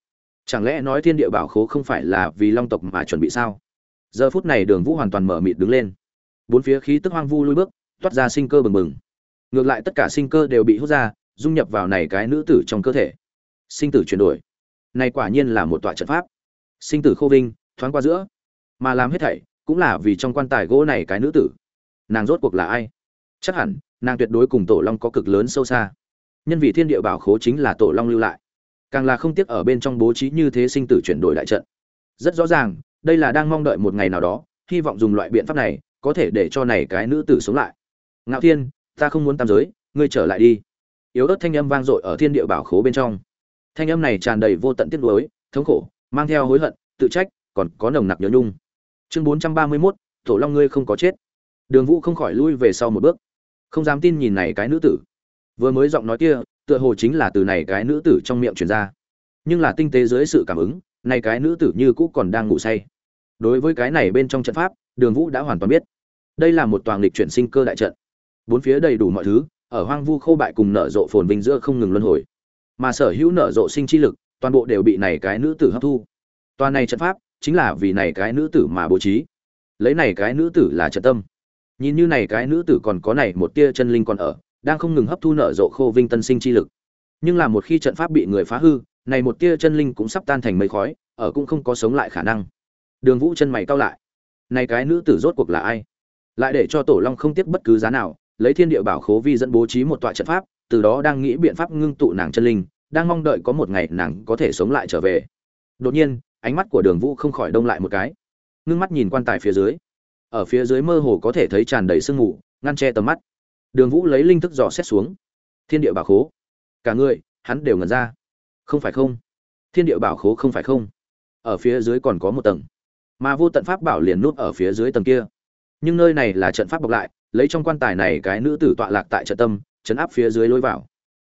Chẳng lẽ nói thiên địa bảo khố không phải là vì long tộc mà chuẩn bị sao? Giờ phút này đường vũ hoàn toàn mở mịt đứng lên. Bốn phía khí tức hoang vu lui bước, toát ra sinh cơ bừng bừng. Ngược lại tất cả sinh cơ đều bị hút ra, dung nhập vào này cái nữ tử trong cơ thể. Sinh tử chuyển đổi. Này quả nhiên là một tọa trận pháp. Sinh tử khô vinh, thoáng qua giữa. Mà làm hết thảy cũng là vì trong quan tài gỗ này cái nữ tử. Nàng rốt cuộc là ai? Chắc hẳn, nàng tuyệt đối cùng tổ long có cực lớn sâu xa. Nhân vị thiên địa bảo khố chính là tổ long lưu lại. Càng là không tiếc ở bên trong bố trí như thế sinh tử chuyển đổi đại trận. Rất rõ ràng, đây là đang mong đợi một ngày nào đó, hy vọng dùng loại biện pháp này, có thể để cho này cái nữ tử sống lại. Ngạo thiên, ta không muốn tam giới, ngươi trở lại đi. Yếu ớt thanh âm vang dội ở thiên địa bảo khố bên trong. Thanh âm này tràn đầy vô tận tiếc nuối, thống khổ, mang theo hối hận, tự trách, còn có nồng nặc nhớ nhung chương bốn trăm ba mươi 431, tổ long ngươi không có chết. Đường vũ không khỏi lui về sau một bước. Không dám tin nhìn này cái nữ tử. Vừa mới giọng nói kia tựa hồ chính là từ này cái nữ tử trong miệng truyền ra. Nhưng là tinh tế dưới sự cảm ứng này cái nữ tử như cũ còn đang ngủ say. Đối với cái này bên trong trận pháp đường vũ đã hoàn toàn biết. Đây là một toàn lịch chuyển sinh cơ đại trận. Bốn phía đầy đủ mọi thứ ở hoang vu khô bại cùng nở rộ phồn vinh giữa không ngừng luân hồi. Mà sở hữu nở rộ sinh chi lực toàn bộ đều bị này cái nữ tử hấp thu. Toàn này trận pháp chính là vì này cái nữ tử mà bố trí. Lấy này cái nữ tử là trận tâm. Nhìn như này cái nữ tử còn có này một tia chân linh còn ở, đang không ngừng hấp thu nở rộ khô vinh tân sinh chi lực. Nhưng là một khi trận pháp bị người phá hư, này một tia chân linh cũng sắp tan thành mây khói, ở cũng không có sống lại khả năng. Đường vũ chân mày cao lại. Này cái nữ tử rốt cuộc là ai? Lại để cho tổ long không tiếc bất cứ giá nào, lấy thiên địa bảo khố vi dẫn bố trí một tọa trận pháp, từ đó đang nghĩ biện pháp ngưng tụ nàng chân linh, đang mong đợi có một ngày nàng có thể sống lại trở về. Đột nhiên ánh mắt của đường vũ không khỏi đông lại một cái. Ngưng mắt nhìn quan tài phía dưới. Ở phía dưới mơ hồ có thể thấy tràn đầy sương mù, ngăn che tầm mắt. Đường vũ lấy linh thức dò xét xuống. Thiên địa bảo khố. Cả người, hắn đều ngẩn ra. Không phải không? Thiên địa bảo khố không phải không? Ở phía dưới còn có một tầng. Mà vô tận pháp bảo liền nút ở phía dưới tầng kia. Nhưng nơi này là trận pháp bọc lại, lấy trong quan tài này cái nữ tử tọa lạc tại trận tâm, chấn áp phía dưới lối vào.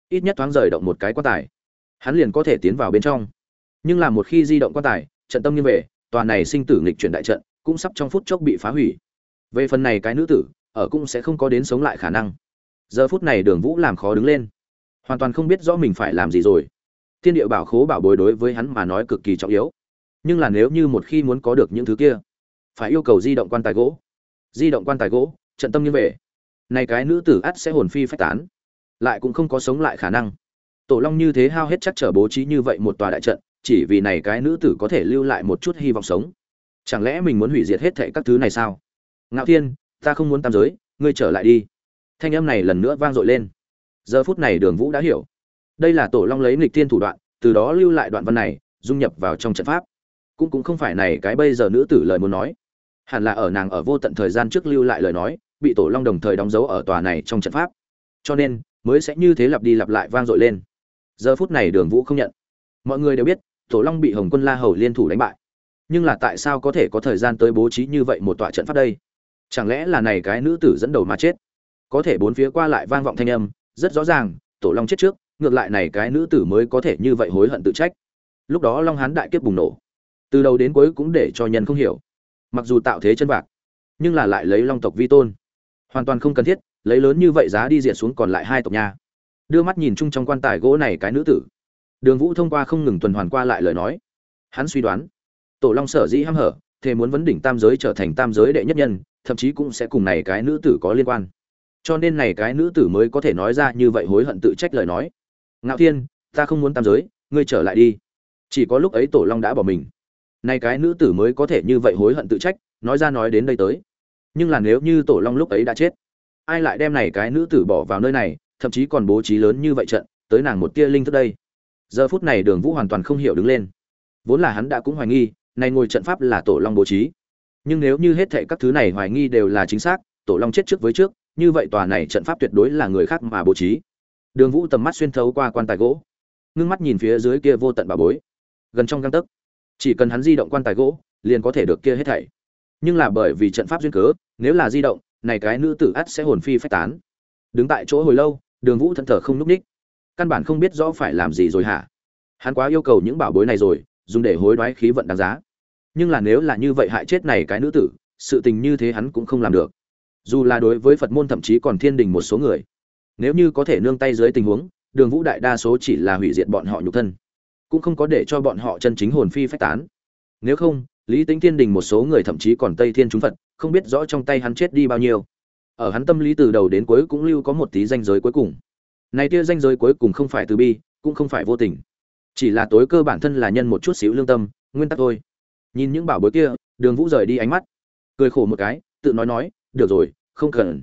Ít nhất thoáng rời động một cái quan tài. Hắn liền có thể tiến vào bên trong nhưng là một khi di động quan tài trận tâm như về, tòa này sinh tử nghịch chuyển đại trận cũng sắp trong phút chốc bị phá hủy. Về phần này cái nữ tử, ở cũng sẽ không có đến sống lại khả năng. Giờ phút này đường vũ làm khó đứng lên. Hoàn toàn không biết rõ mình phải làm gì rồi. Thiên địa bảo khố bảo bối đối với hắn mà nói cực kỳ trọng yếu. Nhưng là nếu như một khi muốn có được những thứ kia, phải yêu cầu di động quan tài gỗ. Di động quan tài gỗ, trận tâm như về. Này cái nữ tử ắt sẽ hồn phi phách tán. Lại cũng không có sống lại khả năng. Tổ long như thế hao hết chắc trở bố trí như vậy một tòa đại trận chỉ vì này cái nữ tử có thể lưu lại một chút hy vọng sống. Chẳng lẽ mình muốn hủy diệt hết thệ các thứ này sao? Ngạo thiên, ta không muốn tam giới, ngươi trở lại đi. Thanh âm này lần nữa vang dội lên. Giờ phút này đường vũ đã hiểu. Đây là tổ long lấy nghịch thiên thủ đoạn, từ đó lưu lại đoạn văn này, dung nhập vào trong trận pháp. Cũng cũng không phải này cái bây giờ nữ tử lời muốn nói. Hẳn là ở nàng ở vô tận thời gian trước lưu lại lời nói, bị tổ long đồng thời đóng dấu ở tòa này trong trận pháp. Cho nên, mới sẽ như thế lặp đi lặp lại vang dội lên. Giờ phút này đường vũ không nhận. Mọi người đều biết tổ long bị hồng quân la hầu liên thủ đánh bại. Nhưng là tại sao có thể có thời gian tới bố trí như vậy một tọa trận pháp đây? Chẳng lẽ là này cái nữ tử dẫn đầu mà chết? Có thể bốn phía qua lại vang vọng thanh âm, rất rõ ràng tổ long chết trước, ngược lại này cái nữ tử mới có thể như vậy hối hận tự trách. Lúc đó long hán đại kiếp bùng nổ. Từ đầu đến cuối cũng để cho nhân không hiểu. Mặc dù tạo thế chân bạc nhưng là lại lấy long tộc vi tôn. Hoàn toàn không cần thiết, lấy lớn như vậy giá đi diện xuống còn lại hai tộc nha đưa mắt nhìn chung trong quan tài gỗ này cái nữ tử đường vũ thông qua không ngừng tuần hoàn qua lại lời nói. Hắn suy đoán, tổ long sở dĩ hăm hở thề muốn vấn đỉnh tam giới trở thành tam giới đệ nhất nhân, thậm chí cũng sẽ cùng này cái nữ tử có liên quan. Cho nên này cái nữ tử mới có thể nói ra như vậy hối hận tự trách lời nói. Ngạo thiên, ta không muốn tam giới, ngươi trở lại đi. Chỉ có lúc ấy tổ long đã bỏ mình. Nay cái nữ tử mới có thể như vậy hối hận tự trách, nói ra nói đến đây tới. Nhưng là nếu như tổ long lúc ấy đã chết, ai lại đem này cái nữ tử bỏ vào nơi này, thậm chí còn bố trí lớn như vậy trận, tới nàng một tia linh thức đây? Giờ phút này đường vũ hoàn toàn không hiểu đứng lên. Vốn là hắn đã cũng hoài nghi, này ngồi trận pháp là tổ long bố trí. Nhưng nếu như hết thệ các thứ này hoài nghi đều là chính xác, tổ long chết trước với trước, như vậy tòa này trận pháp tuyệt đối là người khác mà bố trí. Đường vũ tầm mắt xuyên thấu qua quan tài gỗ, ngưng mắt nhìn phía dưới kia vô tận bà bối. Gần trong găng tấc, chỉ cần hắn di động quan tài gỗ, liền có thể được kia hết thảy. Nhưng là bởi vì trận pháp duyên cớ, nếu là di động, này cái nữ tử ắt sẽ hồn phi phách tán. Đứng tại chỗ hồi lâu, đường vũ thẫn thờ không n ú c ních căn bản không biết rõ phải làm gì rồi hả? Hắn quá yêu cầu những bảo bối này rồi, dùng để hối đoái khí vận đáng giá. Nhưng là nếu là như vậy hại chết này cái nữ tử, sự tình như thế hắn cũng không làm được. Dù là đối với phật môn thậm chí còn thiên đình một số người, nếu như có thể nương tay dưới tình huống, đường vũ đại đa số chỉ là hủy diệt bọn họ nhục thân, cũng không có để cho bọn họ chân chính hồn phi phách tán. Nếu không, lý tính thiên đình một số người thậm chí còn tây thiên chúng phật, không biết rõ trong tay hắn chết đi bao nhiêu. Ở hắn tâm lý từ đầu đến cuối cũng lưu có một tí danh giới cuối cùng này tia danh giới cuối cùng không phải từ bi, cũng không phải vô tình. Chỉ là tối cơ bản thân là nhân một chút xíu lương tâm, nguyên tắc thôi. Nhìn những bảo bối kia, đường vũ rời đi ánh mắt. Cười khổ một cái, tự nói nói, được rồi, không cần.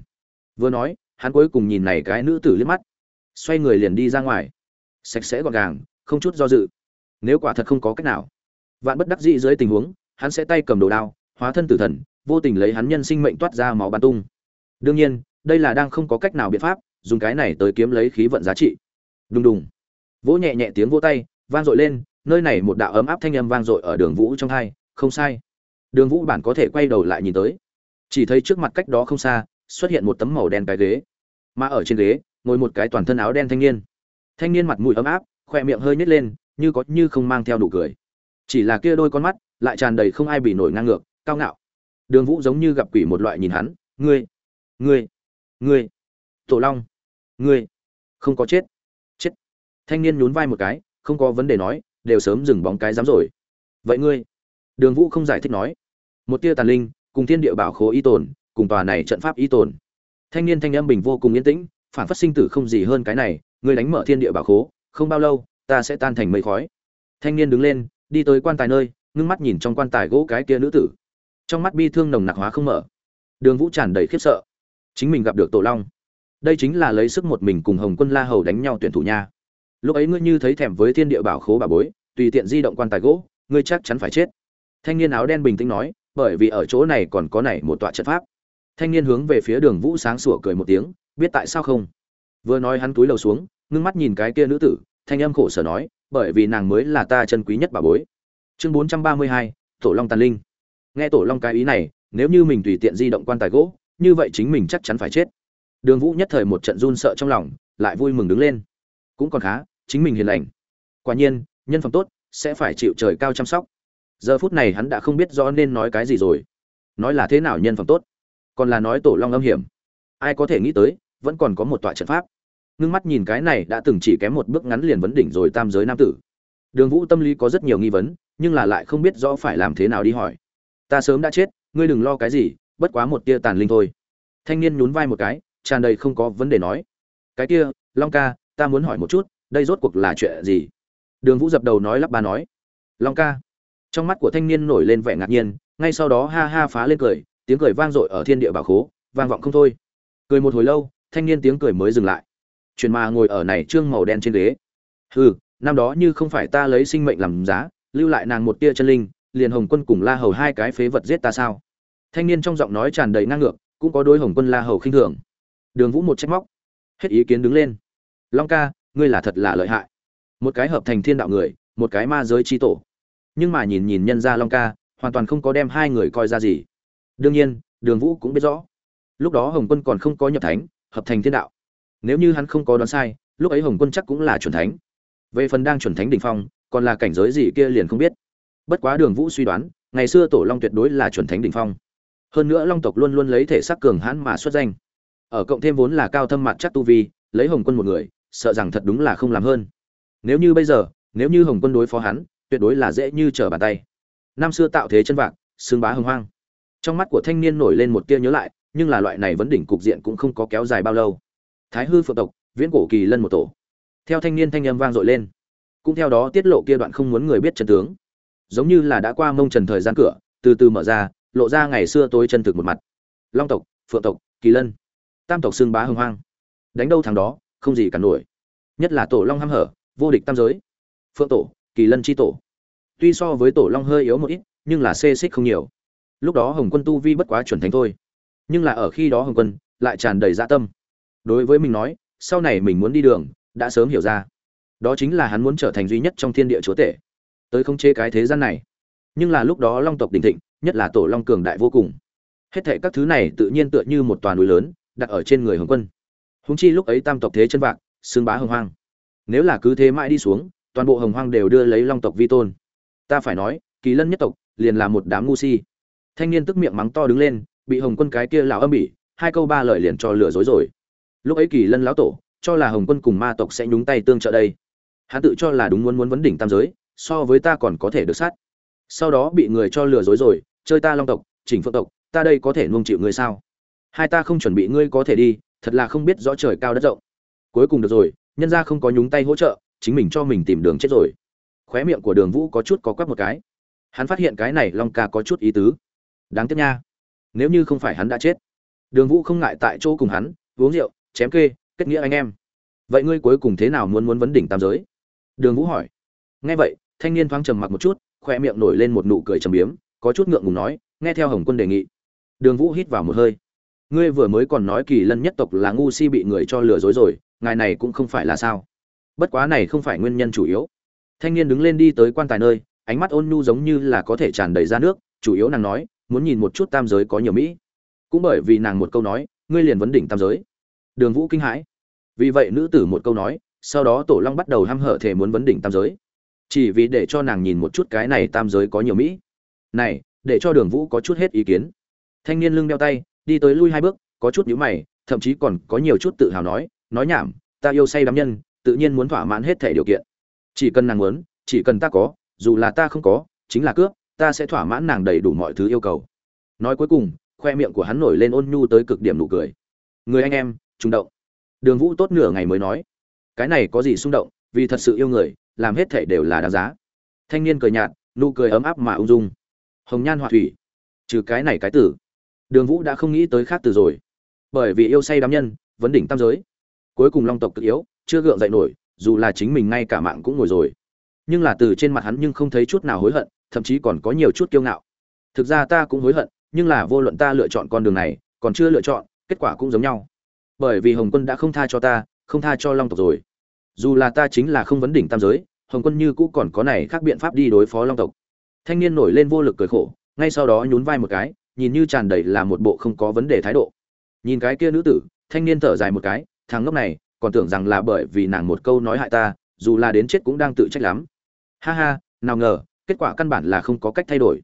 Vừa nói, hắn cuối cùng nhìn này cái nữ tử liếc mắt. Xoay người liền đi ra ngoài. Sạch sẽ gọn gàng, không chút do dự. Nếu quả thật không có cách nào, vạn bất đắc dĩ dưới tình huống, hắn sẽ tay cầm đồ đao, hóa thân tử thần, vô tình lấy hắn nhân sinh mệnh toát ra máu bắn tung. Đương nhiên, đây là đang không có cách nào biện pháp dùng cái này tới kiếm lấy khí vận giá trị. Đùng đùng. Vỗ nhẹ nhẹ tiếng vỗ tay, vang dội lên, nơi này một đạo ấm áp thanh âm vang dội ở đường vũ trong hai, không sai. Đường vũ bản có thể quay đầu lại nhìn tới. Chỉ thấy trước mặt cách đó không xa, xuất hiện một tấm màu đen cái ghế. Mà ở trên ghế, ngồi một cái toàn thân áo đen thanh niên. Thanh niên mặt mũi ấm áp, khoe miệng hơi nhét lên, như có như không mang theo đủ cười. Chỉ là kia đôi con mắt, lại tràn đầy không ai bị nổi ngang ngược, cao ngạo. Đường vũ giống như gặp quỷ một loại nhìn hắn, ngươi ngươi ngươi, tổ long ngươi không có chết. Chết. Thanh niên nhún vai một cái, không có vấn đề nói, đều sớm dừng bóng cái dám rồi. Vậy ngươi? Đường vũ không giải thích nói. Một tia tàn linh, cùng thiên địa bảo khố y tồn, cùng tòa này trận pháp y tồn. Thanh niên thanh âm bình vô cùng yên tĩnh, phản phát sinh tử không gì hơn cái này, ngươi đánh mở thiên địa bảo khố, không bao lâu, ta sẽ tan thành mây khói. Thanh niên đứng lên, đi tới quan tài nơi, ngưng mắt nhìn trong quan tài gỗ cái kia nữ tử. Trong mắt bi thương nồng nặc hóa không mở. Đường vũ tràn đầy khiếp sợ. Chính mình gặp được tổ long đây chính là lấy sức một mình cùng hồng quân la hầu đánh nhau tuyển thủ nha. Lúc ấy ngươi như thấy thèm với thiên địa bảo khố bà bối, tùy tiện di động quan tài gỗ, ngươi chắc chắn phải chết. Thanh niên áo đen bình tĩnh nói, bởi vì ở chỗ này còn có này một tọa trận pháp. Thanh niên hướng về phía đường vũ sáng sủa cười một tiếng, biết tại sao không? Vừa nói hắn túi lầu xuống, ngưng mắt nhìn cái kia nữ tử, thanh âm khổ sở nói, bởi vì nàng mới là ta chân quý nhất bà bối. Chương bốn trăm ba mươi hai, tổ long tàn linh. Nghe tổ long cái ý này, nếu như mình tùy tiện di động quan tài gỗ, như vậy chính mình chắc chắn phải chết đường vũ nhất thời một trận run sợ trong lòng, lại vui mừng đứng lên. Cũng còn khá, chính mình hiền lành. Quả nhiên, nhân phẩm tốt, sẽ phải chịu trời cao chăm sóc. Giờ phút này hắn đã không biết rõ nên nói cái gì rồi. Nói là thế nào nhân phẩm tốt? Còn là nói tổ long âm hiểm. Ai có thể nghĩ tới, vẫn còn có một tọa trận pháp. Ngưng mắt nhìn cái này đã từng chỉ kém một bước ngắn liền vấn đỉnh rồi tam giới nam tử. Đường vũ tâm lý có rất nhiều nghi vấn, nhưng là lại không biết rõ phải làm thế nào đi hỏi. Ta sớm đã chết, ngươi đừng lo cái gì, bất quá một tia tàn linh thôi. Thanh niên nhún vai một cái tràn đầy không có vấn đề nói. Cái kia, long ca, ta muốn hỏi một chút, đây rốt cuộc là chuyện gì? Đường vũ dập đầu nói lắp ba nói. Long ca. Trong mắt của thanh niên nổi lên vẻ ngạc nhiên, ngay sau đó ha ha phá lên cười, tiếng cười vang dội ở thiên địa bảo khố, vang vọng không thôi. Cười một hồi lâu, thanh niên tiếng cười mới dừng lại. Chuyện mà ngồi ở này trương màu đen trên ghế. Hừ, năm đó như không phải ta lấy sinh mệnh làm giá, lưu lại nàng một tia chân linh, liền hồng quân cùng la hầu hai cái phế vật giết ta sao? Thanh niên trong giọng nói tràn đầy năng ngược, cũng có đôi hồng quân la hầu khinh thường đường vũ một trách móc. Hết ý kiến đứng lên. Long ca, ngươi là thật là lợi hại. Một cái hợp thành thiên đạo người, một cái ma giới chi tổ. Nhưng mà nhìn nhìn nhân gia long ca, hoàn toàn không có đem hai người coi ra gì. Đương nhiên, đường vũ cũng biết rõ. Lúc đó hồng quân còn không có nhập thánh, hợp thành thiên đạo. Nếu như hắn không có đoán sai, lúc ấy hồng quân chắc cũng là chuẩn thánh. Về phần đang chuẩn thánh đ ỉ n h phong, còn là cảnh giới gì kia liền không biết. Bất quá đường vũ suy đoán, ngày xưa tổ long tuyệt đối là chuẩn thánh đ ỉ n h phong. Hơn nữa long tộc luôn luôn lấy thể xác cường hãn mà xuất danh ở cộng thêm vốn là cao thâm mặt chắc tu vi, lấy hồng quân một người, sợ rằng thật đúng là không làm hơn. Nếu như bây giờ, nếu như hồng quân đối phó hắn, tuyệt đối là dễ như trở bàn tay. Năm xưa tạo thế chân vạc, xương bá hồng hoang. Trong mắt của thanh niên nổi lên một tia nhớ lại, nhưng là loại này vấn đỉnh cục diện cũng không có kéo dài bao lâu. Thái hư phượng tộc, viễn cổ kỳ lân một tổ. Theo thanh niên thanh âm vang dội lên. Cũng theo đó tiết lộ kia đoạn không muốn người biết chân tướng. Giống như là đã qua mông trần thời gian cửa, từ từ mở ra, lộ ra ngày xưa tôi chân thực một mặt. Long tộc, phượng tộc, kỳ lân tam tộc xương bá hưng hoang. Đánh đâu thằng đó, không gì cả nổi. Nhất là tổ long hăm hở, vô địch tam giới. Phượng tổ, kỳ lân chi tổ. Tuy so với tổ long hơi yếu một ít, nhưng là xê xích không nhiều. Lúc đó hồng quân tu vi bất quá chuẩn thánh thôi. Nhưng là ở khi đó hồng quân lại tràn đầy dạ tâm. Đối với mình nói, sau này mình muốn đi đường, đã sớm hiểu ra. Đó chính là hắn muốn trở thành duy nhất trong thiên địa chúa tể. Tới không chế cái thế gian này. Nhưng là lúc đó long tộc đình thịnh, nhất là tổ long cường đại vô cùng. Hết thệ các thứ này tự nhiên tựa như một toàn núi lớn đặt ở trên người hồng quân. Húng chi lúc ấy tam tộc thế chân vạc, xương bá hồng hoang. Nếu là cứ thế mãi đi xuống, toàn bộ hồng hoang đều đưa lấy long tộc vi tôn. Ta phải nói, kỳ lân nhất tộc liền là một đám ngu si. Thanh niên tức miệng mắng to đứng lên, bị hồng quân cái kia lão âm bỉ, hai câu ba lời liền cho lừa dối rồi. Lúc ấy kỳ lân lão tổ, cho là hồng quân cùng ma tộc sẽ nhúng tay tương trợ đây. Hắn tự cho là đúng muốn muốn vấn đỉnh tam giới, so với ta còn có thể được sát. Sau đó bị người cho lừa dối rồi, chơi ta long tộc, chỉnh phượng tộc, ta đây có thể nuông chịu người sao? Hai ta không chuẩn bị ngươi có thể đi, thật là không biết rõ trời cao đất rộng. Cuối cùng được rồi, nhân ra không có nhúng tay hỗ trợ, chính mình cho mình tìm đường chết rồi. Khóe miệng của đường vũ có chút có quắp một cái. Hắn phát hiện cái này long ca có chút ý tứ. Đáng tiếc nha. Nếu như không phải hắn đã chết. Đường vũ không ngại tại chỗ cùng hắn, uống rượu, chém kê, kết nghĩa anh em. Vậy ngươi cuối cùng thế nào muốn muốn vấn đỉnh tam giới? Đường vũ hỏi. Nghe vậy, thanh niên thoáng trầm mặc một chút khoe miệng nổi lên một nụ cười trầm biếm, có chút ngượng ngùng nói, nghe theo hồng quân đề nghị. Đường vũ hít vào một hơi ngươi vừa mới còn nói kỳ lân nhất tộc là ngu si bị người cho lừa dối rồi, ngài này cũng không phải là sao. Bất quá này không phải nguyên nhân chủ yếu. Thanh niên đứng lên đi tới quan tài nơi, ánh mắt ôn nhu giống như là có thể tràn đầy ra nước, chủ yếu nàng nói, muốn nhìn một chút tam giới có nhiều mỹ. Cũng bởi vì nàng một câu nói, ngươi liền vấn đỉnh tam giới. Đường vũ kinh hãi. Vì vậy nữ tử một câu nói, sau đó tổ long bắt đầu h hở thể muốn vấn đỉnh tam giới. Chỉ vì để cho nàng nhìn một chút cái này tam giới có nhiều mỹ. Này, để cho đường vũ có chút hết ý kiến. Thanh niên lưng đeo tay đi tới lui hai bước, có chút nhíu mày, thậm chí còn có nhiều chút tự hào nói nói nhảm, ta yêu say đám nhân, tự nhiên muốn thỏa mãn hết thể điều kiện. Chỉ cần nàng muốn, chỉ cần ta có, dù là ta không có, chính là cướp, ta sẽ thỏa mãn nàng đầy đủ mọi thứ yêu cầu. Nói cuối cùng, khoe miệng của hắn nổi lên ôn nhu tới cực điểm nụ cười. Người anh em, trung động. Đường vũ tốt nửa ngày mới nói. Cái này có gì xung động, vì thật sự yêu người, làm hết thể đều là đáng giá. Thanh niên cười nhạt, nụ cười ấm áp mà ung dung. Hồng nhan họa thủy, trừ cái này cái tử đường vũ đã không nghĩ tới khác từ rồi. Bởi vì yêu say đám nhân, vấn đỉnh tam giới. Cuối cùng long tộc cực yếu, chưa gượng dậy nổi, dù là chính mình ngay cả mạng cũng ngồi rồi. Nhưng là từ trên mặt hắn nhưng không thấy chút nào hối hận, thậm chí còn có nhiều chút kiêu ngạo. Thực ra ta cũng hối hận, nhưng là vô luận ta lựa chọn con đường này, còn chưa lựa chọn, kết quả cũng giống nhau. Bởi vì hồng quân đã không tha cho ta, không tha cho long tộc rồi. Dù là ta chính là không vấn đỉnh tam giới, hồng quân như cũ còn có này khác biện pháp đi đối phó long tộc. Thanh niên nổi lên vô lực cười khổ, ngay sau đó nhún vai một cái nhìn như tràn đầy là một bộ không có vấn đề thái độ. Nhìn cái kia nữ tử, thanh niên thở dài một cái, thằng ngốc này, còn tưởng rằng là bởi vì nàng một câu nói hại ta, dù là đến chết cũng đang tự trách lắm. Ha ha, nào ngờ, kết quả căn bản là không có cách thay đổi.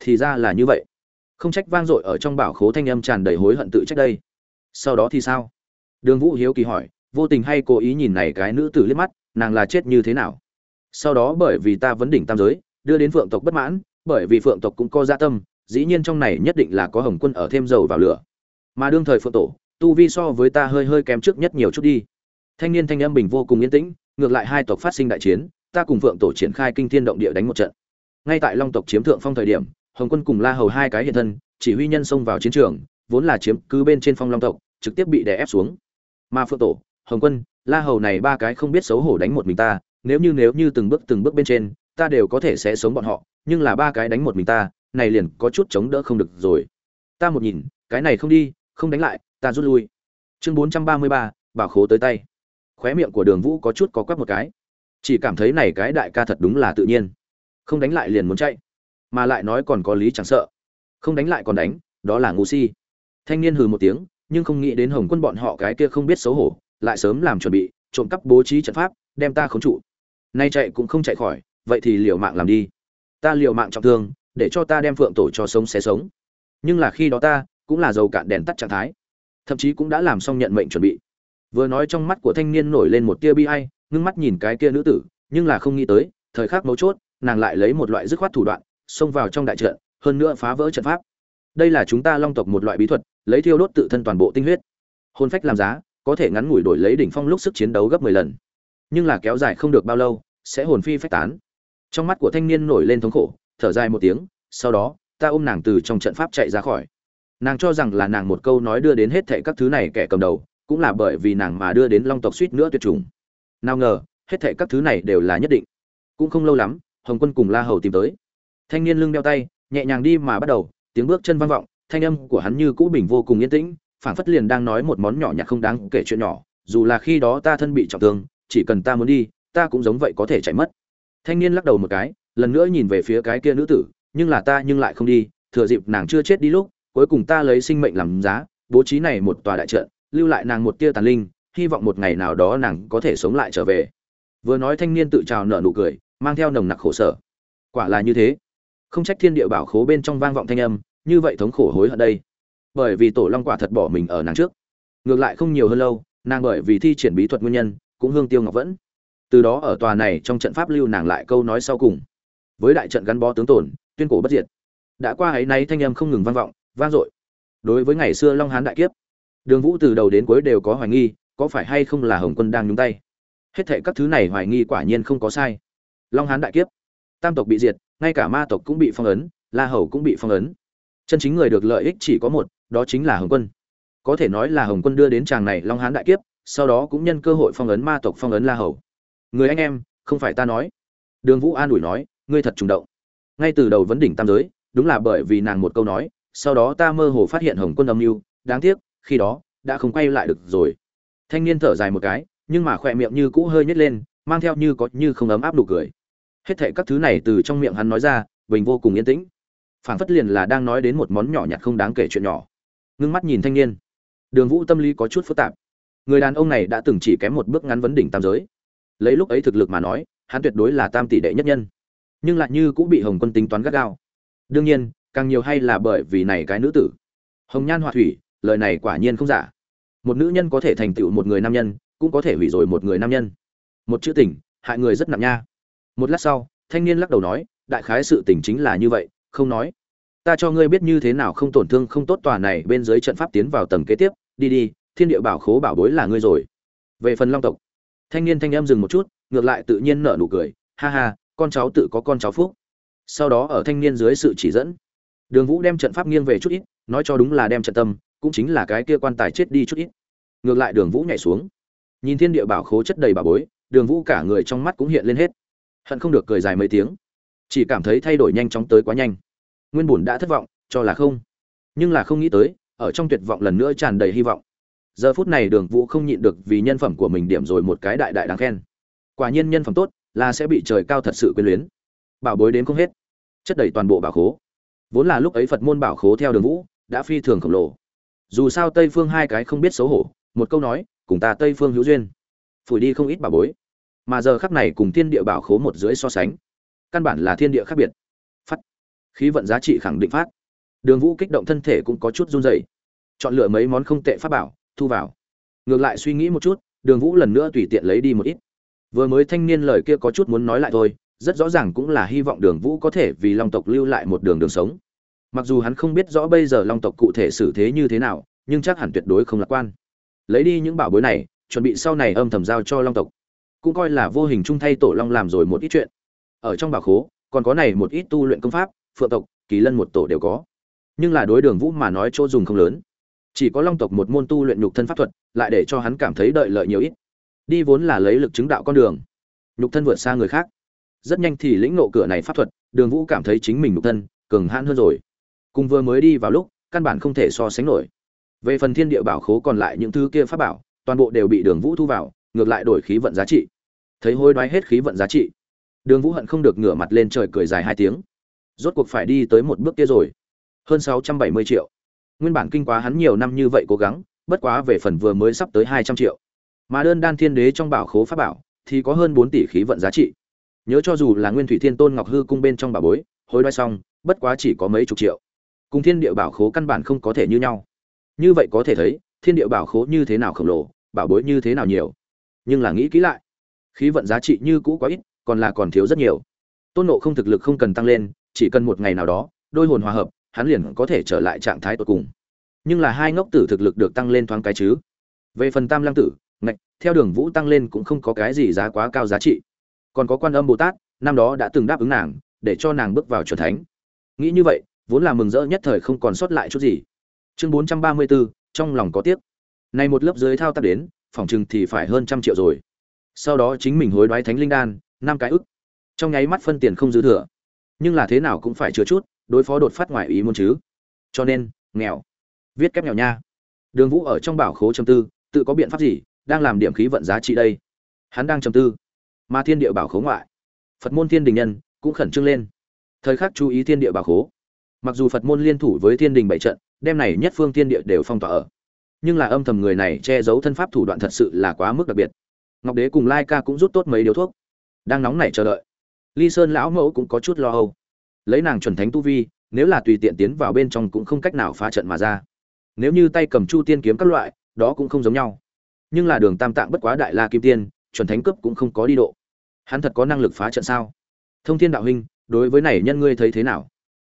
Thì ra là như vậy. Không trách vang dội ở trong bảo khố thanh âm tràn đầy hối hận tự trách đây. Sau đó thì sao? Đường vũ hiếu kỳ hỏi, vô tình hay cố ý nhìn này cái nữ tử liếc mắt, nàng là chết như thế nào? Sau đó bởi vì ta vấn đỉnh tam giới, đưa đến phượng tộc bất mãn, bởi vì phượng tộc cũng có gia tâm dĩ nhiên trong này nhất định là có hồng quân ở thêm dầu vào lửa. Mà đương thời phượng tổ, tu vi so với ta hơi hơi kém trước nhất nhiều chút đi. Thanh niên thanh âm bình vô cùng yên tĩnh, ngược lại hai tộc phát sinh đại chiến, ta cùng phượng tổ triển khai kinh thiên động địa đánh một trận. Ngay tại long tộc chiếm thượng phong thời điểm, hồng quân cùng la hầu hai cái hiện thân, chỉ huy nhân xông vào chiến trường, vốn là chiếm cứ bên trên phong long tộc, trực tiếp bị đè ép xuống. Mà phượng tổ, hồng quân, la hầu này ba cái không biết xấu hổ đánh một mình ta, nếu như nếu như từng bước từng bước bên trên, ta đều có thể sẽ sống bọn họ, nhưng là ba cái đánh một mình ta này liền có chút chống đỡ không được rồi. Ta một nhìn, cái này không đi, không đánh lại, ta rút lui. Chương bốn trăm ba mươi ba, bảo khố tới tay. Khóe miệng của đường vũ có chút có quắc một cái. Chỉ cảm thấy này cái đại ca thật đúng là tự nhiên. Không đánh lại liền muốn chạy. Mà lại nói còn có lý chẳng sợ. Không đánh lại còn đánh, đó là ngu si. Thanh niên hừ một tiếng, nhưng không nghĩ đến hồng quân bọn họ cái kia không biết xấu hổ, lại sớm làm chuẩn bị, trộm cắp bố trí trận pháp, đem ta khống trụ. Nay chạy cũng không chạy khỏi, vậy thì liều mạng làm đi. Ta liều mạng trọng thương để cho ta đem phượng tổ cho sống xé sống. Nhưng là khi đó ta cũng là dầu cạn đèn tắt trạng thái, thậm chí cũng đã làm xong nhận mệnh chuẩn bị. Vừa nói trong mắt của thanh niên nổi lên một tia bi ai, ngưng mắt nhìn cái kia nữ tử, nhưng là không nghĩ tới, thời khắc mấu chốt, nàng lại lấy một loại dứt khoát thủ đoạn, xông vào trong đại trận, hơn nữa phá vỡ trận pháp. Đây là chúng ta long tộc một loại bí thuật, lấy thiêu đốt tự thân toàn bộ tinh huyết. Hôn phách làm giá, có thể ngắn ngủi đổi lấy đỉnh phong lúc sức chiến đấu gấp mười lần. Nhưng là kéo dài không được bao lâu, sẽ hồn phi phách tán. Trong mắt của thanh niên nổi lên thống khổ thở dài một tiếng, sau đó, ta ôm nàng từ trong trận pháp chạy ra khỏi. Nàng cho rằng là nàng một câu nói đưa đến hết thệ các thứ này kẻ cầm đầu, cũng là bởi vì nàng mà đưa đến long tộc suýt nữa tuyệt chủng. Nào ngờ, hết thệ các thứ này đều là nhất định. Cũng không lâu lắm, hồng quân cùng la hầu tìm tới. Thanh niên lưng đeo tay, nhẹ nhàng đi mà bắt đầu, tiếng bước chân vang vọng, thanh âm của hắn như cũ bình vô cùng yên tĩnh, phảng phất liền đang nói một món nhỏ nhặt không đáng kể chuyện nhỏ, dù là khi đó ta thân bị trọng thương, chỉ cần ta muốn đi, ta cũng giống vậy có thể chạy mất. Thanh niên lắc đầu một cái lần nữa nhìn về phía cái kia nữ tử, nhưng là ta nhưng lại không đi, thừa dịp nàng chưa chết đi lúc, cuối cùng ta lấy sinh mệnh làm giá, bố trí này một tòa đại trận, lưu lại nàng một tia tàn linh, hy vọng một ngày nào đó nàng có thể sống lại trở về. Vừa nói thanh niên tự trào nở nụ cười, mang theo nồng nặc khổ sở. Quả là như thế. Không trách thiên địa bảo khố bên trong vang vọng thanh âm, như vậy thống khổ hối hận đây. Bởi vì tổ long quả thật bỏ mình ở nàng trước. Ngược lại không nhiều hơn lâu, nàng bởi vì thi triển bí thuật nguyên nhân, cũng hương tiêu ngọc vẫn. Từ đó ở tòa này trong trận pháp lưu nàng lại câu nói sau cùng với đại trận gắn bó tướng tổn tuyên cổ bất diệt. Đã qua ấy nay thanh âm không ngừng vang vọng, vang dội. Đối với ngày xưa long hán đại kiếp, đường vũ từ đầu đến cuối đều có hoài nghi, có phải hay không là hồng quân đang nhúng tay? Hết thệ các thứ này hoài nghi quả nhiên không có sai. Long hán đại kiếp, tam tộc bị diệt, ngay cả ma tộc cũng bị phong ấn, la hầu cũng bị phong ấn. Chân chính người được lợi ích chỉ có một, đó chính là hồng quân. Có thể nói là hồng quân đưa đến chàng này long hán đại kiếp, sau đó cũng nhân cơ hội phong ấn ma tộc phong ấn la hầu. Người anh em, không phải ta nói. Đường vũ an ủi nói ngươi thật trùng động. Ngay từ đầu vấn đỉnh tam giới, đúng là bởi vì nàng một câu nói, sau đó ta mơ hồ phát hiện hồng quân âm mưu, đáng tiếc, khi đó, đã không quay lại được rồi. Thanh niên thở dài một cái, nhưng mà khỏe miệng như cũ hơi nhét lên, mang theo như có như không ấm áp nụ cười. Hết thệ các thứ này từ trong miệng hắn nói ra, bình vô cùng yên tĩnh. Phảng phất liền là đang nói đến một món nhỏ nhặt không đáng kể chuyện nhỏ. Ngưng mắt nhìn thanh niên. Đường vũ tâm lý có chút phức tạp. Người đàn ông này đã từng chỉ kém một bước ngắn vấn đỉnh tam giới. Lấy lúc ấy thực lực mà nói, hắn tuyệt đối là tam tỷ đệ nhất nhân nhưng lại như cũng bị hồng quân tính toán gắt gao. Đương nhiên, càng nhiều hay là bởi vì này cái nữ tử. Hồng nhan họa thủy, lời này quả nhiên không giả. Một nữ nhân có thể thành tựu một người nam nhân, cũng có thể hủy rồi một người nam nhân. Một chữ tình, hại người rất nặng nha. Một lát sau, thanh niên lắc đầu nói, đại khái sự tình chính là như vậy, không nói. Ta cho ngươi biết như thế nào không tổn thương không tốt tòa này bên dưới trận pháp tiến vào tầng kế tiếp, đi đi, thiên địa bảo khố bảo bối là ngươi rồi. Về phần long tộc, thanh niên thanh em dừng một chút, ngược lại tự nhiên nở nụ cười, ha ha con cháu tự có con cháu phúc. Sau đó ở thanh niên dưới sự chỉ dẫn, đường vũ đem trận pháp nghiêng về chút ít, nói cho đúng là đem trận tâm, cũng chính là cái kia quan tài chết đi chút ít. Ngược lại đường vũ nhảy xuống. Nhìn thiên địa bảo khố chất đầy bảo bối, đường vũ cả người trong mắt cũng hiện lên hết. Hận không được cười dài mấy tiếng. Chỉ cảm thấy thay đổi nhanh chóng tới quá nhanh. Nguyên bùn đã thất vọng, cho là không. Nhưng là không nghĩ tới, ở trong tuyệt vọng lần nữa tràn đầy hy vọng. Giờ phút này đường vũ không nhịn được vì nhân phẩm của mình điểm rồi một cái đại đại đáng khen. Quả nhiên nhân phẩm tốt là sẽ bị trời cao thật sự quyến luyến. Bảo bối đến không hết. Chất đầy toàn bộ bảo khố. Vốn là lúc ấy phật môn bảo khố theo đường vũ, đã phi thường khổng lồ. Dù sao tây phương hai cái không biết xấu hổ, một câu nói, cùng ta tây phương hữu duyên. Phủi đi không ít bảo bối. Mà giờ khắc này cùng thiên địa bảo khố một rưỡi so sánh, căn bản là thiên địa khác biệt. Phát. Khí vận giá trị khẳng định phát. Đường vũ kích động thân thể cũng có chút run rẩy. Chọn lựa mấy món không tệ pháp bảo, thu vào. Ngược lại suy nghĩ một chút, đường vũ lần nữa tùy tiện lấy đi một ít vừa mới thanh niên lời kia có chút muốn nói lại thôi, rất rõ ràng cũng là hy vọng đường vũ có thể vì long tộc lưu lại một đường đường sống. Mặc dù hắn không biết rõ bây giờ long tộc cụ thể xử thế như thế nào, nhưng chắc hẳn tuyệt đối không lạc quan. Lấy đi những bảo bối này, chuẩn bị sau này âm thầm giao cho long tộc. Cũng coi là vô hình chung thay tổ long làm rồi một ít chuyện. Ở trong bảo khố, còn có này một ít tu luyện công pháp, phượng tộc, kỳ lân một tổ đều có. Nhưng là đối đường vũ mà nói chỗ dùng không lớn. Chỉ có long tộc một môn tu luyện nhục thân pháp thuật, lại để cho hắn cảm thấy đợi lợi nhiều ít đi vốn là lấy lực chứng đạo con đường. Nhục thân vượt xa người khác. Rất nhanh thì lĩnh nộ cửa này pháp thuật, đường vũ cảm thấy chính mình nhục thân, cường hãn hơn rồi. Cùng vừa mới đi vào lúc, căn bản không thể so sánh nổi. Về phần thiên địa bảo khố còn lại những thứ kia pháp bảo, toàn bộ đều bị đường vũ thu vào, ngược lại đổi khí vận giá trị. Thấy hối đoái hết khí vận giá trị, đường vũ hận không được ngửa mặt lên trời cười dài hai tiếng. Rốt cuộc phải đi tới một bước kia rồi. Hơn sáu trăm bảy mươi triệu. Nguyên bản kinh quá hắn nhiều năm như vậy cố gắng, bất quá về phần vừa mới sắp tới hai trăm triệu mà đơn đan thiên đế trong bảo khố pháp bảo thì có hơn bốn tỷ khí vận giá trị. Nhớ cho dù là nguyên thủy thiên tôn ngọc hư cung bên trong bảo bối, hối đoái xong, bất quá chỉ có mấy chục triệu. Cùng thiên địa bảo khố căn bản không có thể như nhau. Như vậy có thể thấy, thiên địa bảo khố như thế nào khổng lồ, bảo bối như thế nào nhiều. Nhưng là nghĩ kỹ lại, khí vận giá trị như cũ quá ít, còn là còn thiếu rất nhiều. Tôn nộ không thực lực không cần tăng lên, chỉ cần một ngày nào đó, đôi hồn hòa hợp, hắn liền có thể trở lại trạng thái tột cùng. Nhưng là hai ngốc tử thực lực được tăng lên thoáng cái chứ. Về phần tam lăng tử ngạch, theo đường vũ tăng lên cũng không có cái gì giá quá cao giá trị. Còn có quan âm bồ tát, năm đó đã từng đáp ứng nàng, để cho nàng bước vào c thánh. Nghĩ như vậy, vốn là mừng rỡ nhất thời không còn sót lại chút gì. Chương bốn trăm ba mươi bốn trong lòng có tiếc. Này một lớp dưới thao tác đến, phòng chừng thì phải hơn trăm triệu rồi. Sau đó chính mình hối đoái thánh linh đan, năm cái ức. Trong nháy mắt phân tiền không dư thừa. Nhưng là thế nào cũng phải chứa chút, đối phó đột phát ngoài ý muốn chứ. Cho nên, nghèo. Viết kép nghèo nha. Đường vũ ở trong bảo khố châm tư, tự có biện pháp gì? Đang làm điểm khí vận giá trị đây. Hắn đang trầm tư. Mà thiên địa bảo khố ngoại. Phật môn thiên đình nhân cũng khẩn trương lên. Thời khắc chú ý thiên địa bảo khố. Mặc dù phật môn liên thủ với thiên đình bảy trận đem này nhất phương thiên địa đều phong tỏa ở. Nhưng là âm thầm người này che giấu thân pháp thủ đoạn thật sự là quá mức đặc biệt. Ngọc đế cùng lai ca cũng rút tốt mấy điếu thuốc. Đang nóng nảy chờ đợi. Ly sơn lão mẫu cũng có chút lo âu. Lấy nàng chuẩn thánh tu vi, nếu là tùy tiện tiến vào bên trong cũng không cách nào phá trận mà ra. Nếu như tay cầm chu tiên kiếm các loại, đó cũng không giống nhau nhưng là đường tam tạng bất quá đại la kim tiên, chuẩn thánh cấp cũng không có đi độ. Hắn thật có năng lực phá trận sao? Thông thiên đạo huynh, đối với này nhân ngươi thấy thế nào?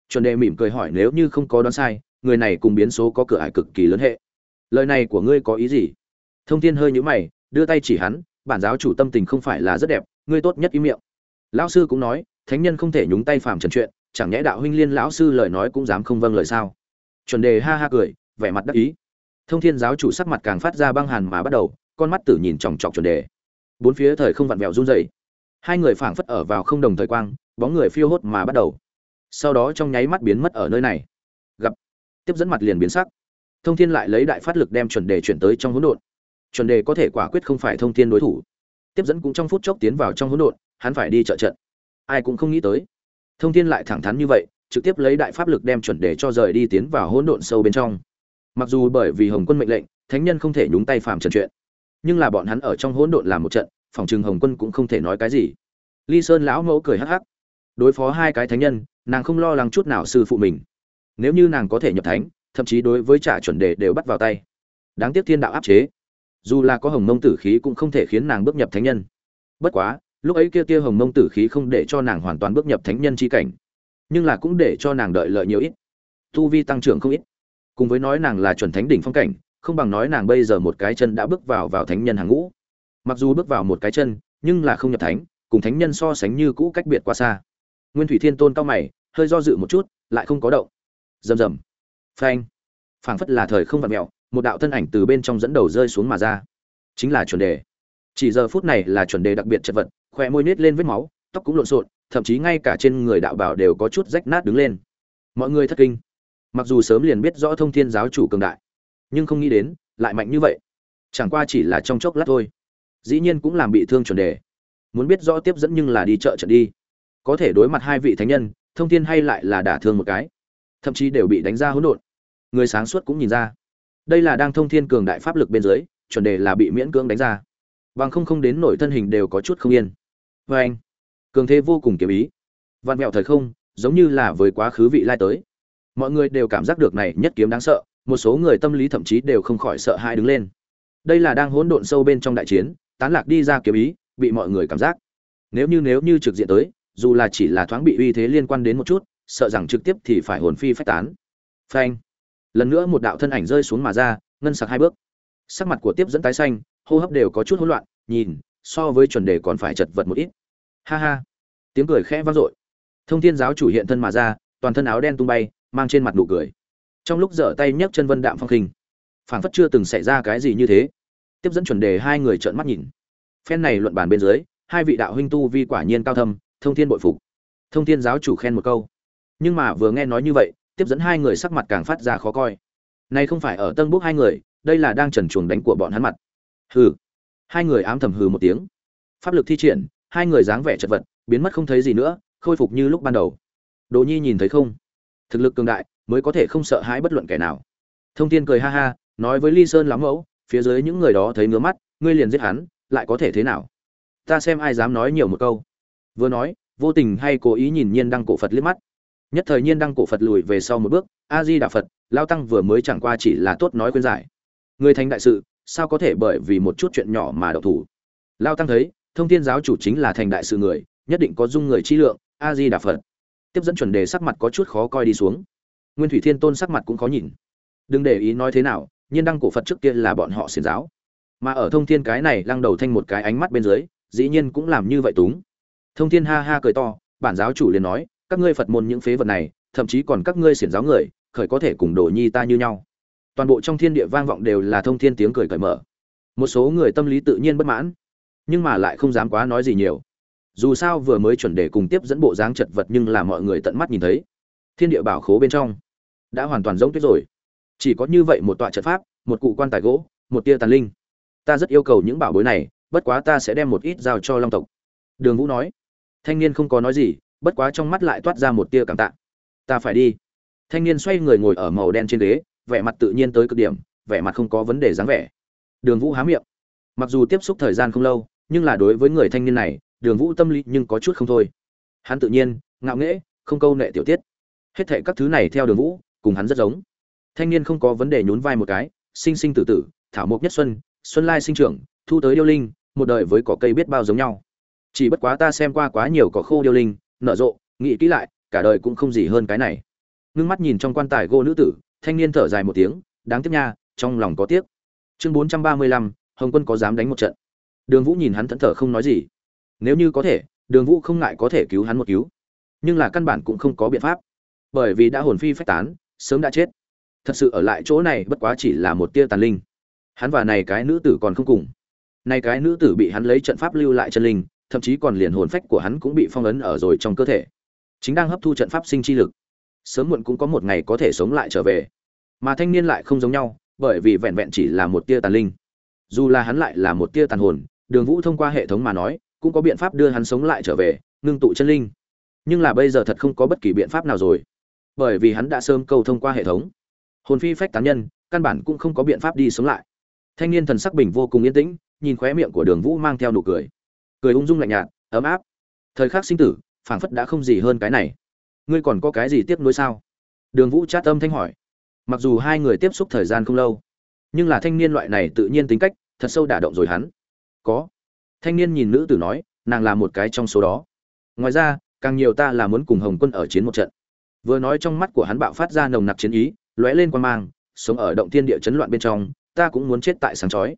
Chuẩn đề mỉm cười hỏi nếu như không có đoán sai, người này cùng biến số có cửa ải cực kỳ lớn hệ. Lời này của ngươi có ý gì? Thông thiên hơi nhũ mày, đưa tay chỉ hắn, bản giáo chủ tâm tình không phải là rất đẹp, ngươi tốt nhất im miệng. Lão sư cũng nói, thánh nhân không thể nhúng tay phàm trần chuyện, chẳng nhẽ đạo huynh liên lão sư lời nói cũng dám không vâng lời sao? Chuẩn đề ha ha cười, vẻ mặt đắc ý thông thiên giáo chủ sắc mặt càng phát ra băng hàn mà bắt đầu, con mắt tử nhìn chòng chọc chuẩn đề. Bốn phía thời không vặn vẹo run rẩy. Hai người phảng phất ở vào không đồng thời quang, bóng người phiêu hốt mà bắt đầu. Sau đó trong nháy mắt biến mất ở nơi này. Gặp. Tiếp dẫn mặt liền biến sắc. Thông thiên lại lấy đại phát lực đem chuẩn đề chuyển tới trong hỗn độn. Chuẩn đề có thể quả quyết không phải thông thiên đối thủ. Tiếp dẫn cũng trong phút chốc tiến vào trong hỗn độn, hắn phải đi trợ trận. Ai cũng không nghĩ tới. Thông thiên lại thẳng thắn như vậy, trực tiếp lấy đại pháp lực đem chuẩn đề cho rời đi tiến vào hỗn độn sâu bên trong mặc dù bởi vì hồng quân mệnh lệnh, thánh nhân không thể nhúng tay phàm trần chuyện, nhưng là bọn hắn ở trong hỗn độn làm một trận, phòng trừng hồng quân cũng không thể nói cái gì. Ly sơn lão mẫu cười hắc hắc. Đối phó hai cái thánh nhân, nàng không lo lắng chút nào sư phụ mình. Nếu như nàng có thể nhập thánh, thậm chí đối với trả chuẩn đề đều bắt vào tay. Đáng tiếc thiên đạo áp chế. Dù là có hồng mông tử khí cũng không thể khiến nàng bước nhập thánh nhân. Bất quá, lúc ấy kia kia hồng mông tử khí không để cho nàng hoàn toàn bước nhập thánh nhân chi cảnh, nhưng là cũng để cho nàng đợi lợi nhiều ít. Tu vi tăng trưởng không ít cùng với nói nàng là chuẩn thánh đỉnh phong cảnh, không bằng nói nàng bây giờ một cái chân đã bước vào vào thánh nhân hàng ngũ. Mặc dù bước vào một cái chân, nhưng là không nhập thánh, cùng thánh nhân so sánh như cũ cách biệt quá xa. Nguyên thủy thiên tôn cao mày, hơi do dự một chút, lại không có động. Rầm rầm. Phanh. Phảng phất là thời không vặn mẹo, một đạo thân ảnh từ bên trong dẫn đầu rơi xuống mà ra. Chính là chuẩn đề. Chỉ giờ phút này là chuẩn đề đặc biệt chật vật khỏe môi nết lên vết máu, tóc cũng lộn xộn, thậm chí ngay cả trên người đạo bảo đều có chút rách nát đứng lên. Mọi người thất kinh mặc dù sớm liền biết rõ thông thiên giáo chủ cường đại, nhưng không nghĩ đến lại mạnh như vậy. Chẳng qua chỉ là trong chốc lát thôi. Dĩ nhiên cũng làm bị thương chuẩn đề. Muốn biết rõ tiếp dẫn nhưng là đi chợ trận đi. Có thể đối mặt hai vị thánh nhân, thông thiên hay lại là đả thương một cái. Thậm chí đều bị đánh ra hỗn độn. Người sáng suốt cũng nhìn ra. Đây là đang thông thiên cường đại pháp lực bên dưới, chuẩn đề là bị miễn cưỡng đánh ra. Bằng không không đến nổi thân hình đều có chút không yên. Vê anh. Cường thế vô cùng kiếm ý. Vạn mẹo thời không, giống như là với quá khứ vị lai tới mọi người đều cảm giác được này nhất kiếm đáng sợ, một số người tâm lý thậm chí đều không khỏi sợ hãi đứng lên. Đây là đang hỗn độn sâu bên trong đại chiến, tán lạc đi ra kiếm ý, bị mọi người cảm giác. Nếu như nếu như trực diện tới, dù là chỉ là thoáng bị uy thế liên quan đến một chút, sợ rằng trực tiếp thì phải hồn phi phách tán. Phanh! Lần nữa một đạo thân ảnh rơi xuống mà ra, ngân sặc hai bước. Sắc mặt của tiếp dẫn tái xanh, hô hấp đều có chút hỗn loạn, nhìn, so với chuẩn đề còn phải chật vật một ít. Ha ha! Tiếng cười khẽ vang dội. Thông thiên giáo chủ hiện thân mà ra, toàn thân áo đen tung bay mang trên mặt nụ cười. Trong lúc dở tay nhấc chân vân đạm phong khinh phảng phất chưa từng xảy ra cái gì như thế. Tiếp dẫn chuẩn đề hai người trợn mắt nhìn. Phen này luận bàn bên dưới, hai vị đạo huynh tu vi quả nhiên cao thâm, thông thiên bội phục. Thông thiên giáo chủ khen một câu. Nhưng mà vừa nghe nói như vậy, tiếp dẫn hai người sắc mặt càng phát ra khó coi. Này không phải ở tân bốc hai người, đây là đang trần chuồng đánh của bọn hắn mặt. Hừ. Hai người ám thầm hừ một tiếng. Pháp lực thi triển, hai người dáng vẻ chật vật, biến mất không thấy gì nữa, khôi phục như lúc ban đầu. Đồ nhi nhìn thấy không? Thực lực cường đại, mới có thể không sợ hãi bất luận kẻ nào. Thông thiên cười ha ha, nói với ly sơn lắm mẫu, phía dưới những người đó thấy ngứa mắt, ngươi liền giết hắn, lại có thể thế nào? Ta xem ai dám nói nhiều một câu. Vừa nói, vô tình hay cố ý nhìn nhiên đăng cổ phật liếc mắt. Nhất thời nhiên đăng cổ phật lùi về sau một bước, a di đà phật, lao tăng vừa mới chẳng qua chỉ là tốt nói khuyên giải. Người thành đại sự, sao có thể bởi vì một chút chuyện nhỏ mà độc thủ? Lao tăng thấy, thông thiên giáo chủ chính là thành đại sự người, nhất định có dung người chi lượng, a di đà phật tiếp dẫn chuẩn đề sắc mặt có chút khó coi đi xuống. Nguyên thủy thiên tôn sắc mặt cũng khó nhìn. Đừng để ý nói thế nào, nhiên đăng cổ phật trước kia là bọn họ xiển giáo. Mà ở thông thiên cái này lăng đầu thanh một cái ánh mắt bên dưới, dĩ nhiên cũng làm như vậy túng. Thông thiên ha ha cười to, bản giáo chủ liền nói, các ngươi phật môn những phế vật này, thậm chí còn các ngươi xiển giáo người, khởi có thể cùng đồ nhi ta như nhau. Toàn bộ trong thiên địa vang vọng đều là thông thiên tiếng cười cởi mở. Một số người tâm lý tự nhiên bất mãn, nhưng mà lại không dám quá nói gì nhiều dù sao vừa mới chuẩn đề cùng tiếp dẫn bộ dáng chật vật nhưng là mọi người tận mắt nhìn thấy. Thiên địa bảo khố bên trong đã hoàn toàn giống tuyết rồi. Chỉ có như vậy một tọa trận pháp, một cụ quan tài gỗ, một tia tàn linh. Ta rất yêu cầu những bảo bối này, bất quá ta sẽ đem một ít giao cho long tộc. Đường vũ nói. Thanh niên không có nói gì, bất quá trong mắt lại toát ra một tia cảm tạ. Ta phải đi. Thanh niên xoay người ngồi ở màu đen trên ghế, vẻ mặt tự nhiên tới cực điểm, vẻ mặt không có vấn đề dáng vẻ. Đường vũ há miệng. Mặc dù tiếp xúc thời gian không lâu, nhưng là đối với người thanh niên này đường vũ tâm lý nhưng có chút không thôi. Hắn tự nhiên, ngạo nghễ, không câu nệ tiểu tiết. Hết thệ các thứ này theo đường vũ, cùng hắn rất giống. Thanh niên không có vấn đề nhún vai một cái, sinh sinh tử tử, thảo mộc nhất xuân xuân lai sinh trưởng, thu tới điêu linh, một đời với cỏ cây biết bao giống nhau. Chỉ bất quá ta xem qua quá nhiều cỏ khô điêu linh, nở rộ, nghĩ kỹ lại, cả đời cũng không gì hơn cái này. Ngưng mắt nhìn trong quan tài gô nữ tử, thanh niên thở dài một tiếng, đáng tiếc nha, trong lòng có tiếc. Chương bốn trăm ba mươi lăm, hồng quân có dám đánh một trận. Đường vũ nhìn hắn thẫn thở không nói gì nếu như có thể, đường vũ không ngại có thể cứu hắn một cứu. Nhưng là căn bản cũng không có biện pháp. Bởi vì đã hồn phi phách tán, sớm đã chết. Thật sự ở lại chỗ này bất quá chỉ là một tia tàn linh. Hắn và này cái nữ tử còn không cùng. Nay cái nữ tử bị hắn lấy trận pháp lưu lại chân linh, thậm chí còn liền hồn phách của hắn cũng bị phong ấn ở rồi trong cơ thể. Chính đang hấp thu trận pháp sinh chi lực. Sớm muộn cũng có một ngày có thể sống lại trở về. Mà thanh niên lại không giống nhau, bởi vì vẹn vẹn chỉ là một tia tàn linh. Dù là hắn lại là một tia tàn hồn, đường vũ thông qua hệ thống mà nói cũng có biện pháp đưa hắn sống lại trở về, ngưng tụ chân linh. Nhưng là bây giờ thật không có bất kỳ biện pháp nào rồi. Bởi vì hắn đã sớm cầu thông qua hệ thống. Hồn phi phách tán nhân, căn bản cũng không có biện pháp đi sống lại. Thanh niên thần sắc bình vô cùng yên tĩnh, nhìn khóe miệng của đường vũ mang theo nụ cười. Cười ung dung lạnh nhạt, ấm áp. Thời khắc sinh tử, phảng phất đã không gì hơn cái này. Ngươi còn có cái gì tiếp nối sao? Đường vũ chát âm thanh hỏi. Mặc dù hai người tiếp xúc thời gian không lâu, nhưng là thanh niên loại này tự nhiên tính cách, thật sâu đả động rồi hắn. Có thanh niên nhìn nữ tử nói, nàng là một cái trong số đó. Ngoài ra, càng nhiều ta là muốn cùng hồng quân ở chiến một trận. Vừa nói trong mắt của hắn bạo phát ra nồng nặc chiến ý, lóe lên quan mang, sống ở động thiên địa chấn loạn bên trong, ta cũng muốn chết tại sáng chói.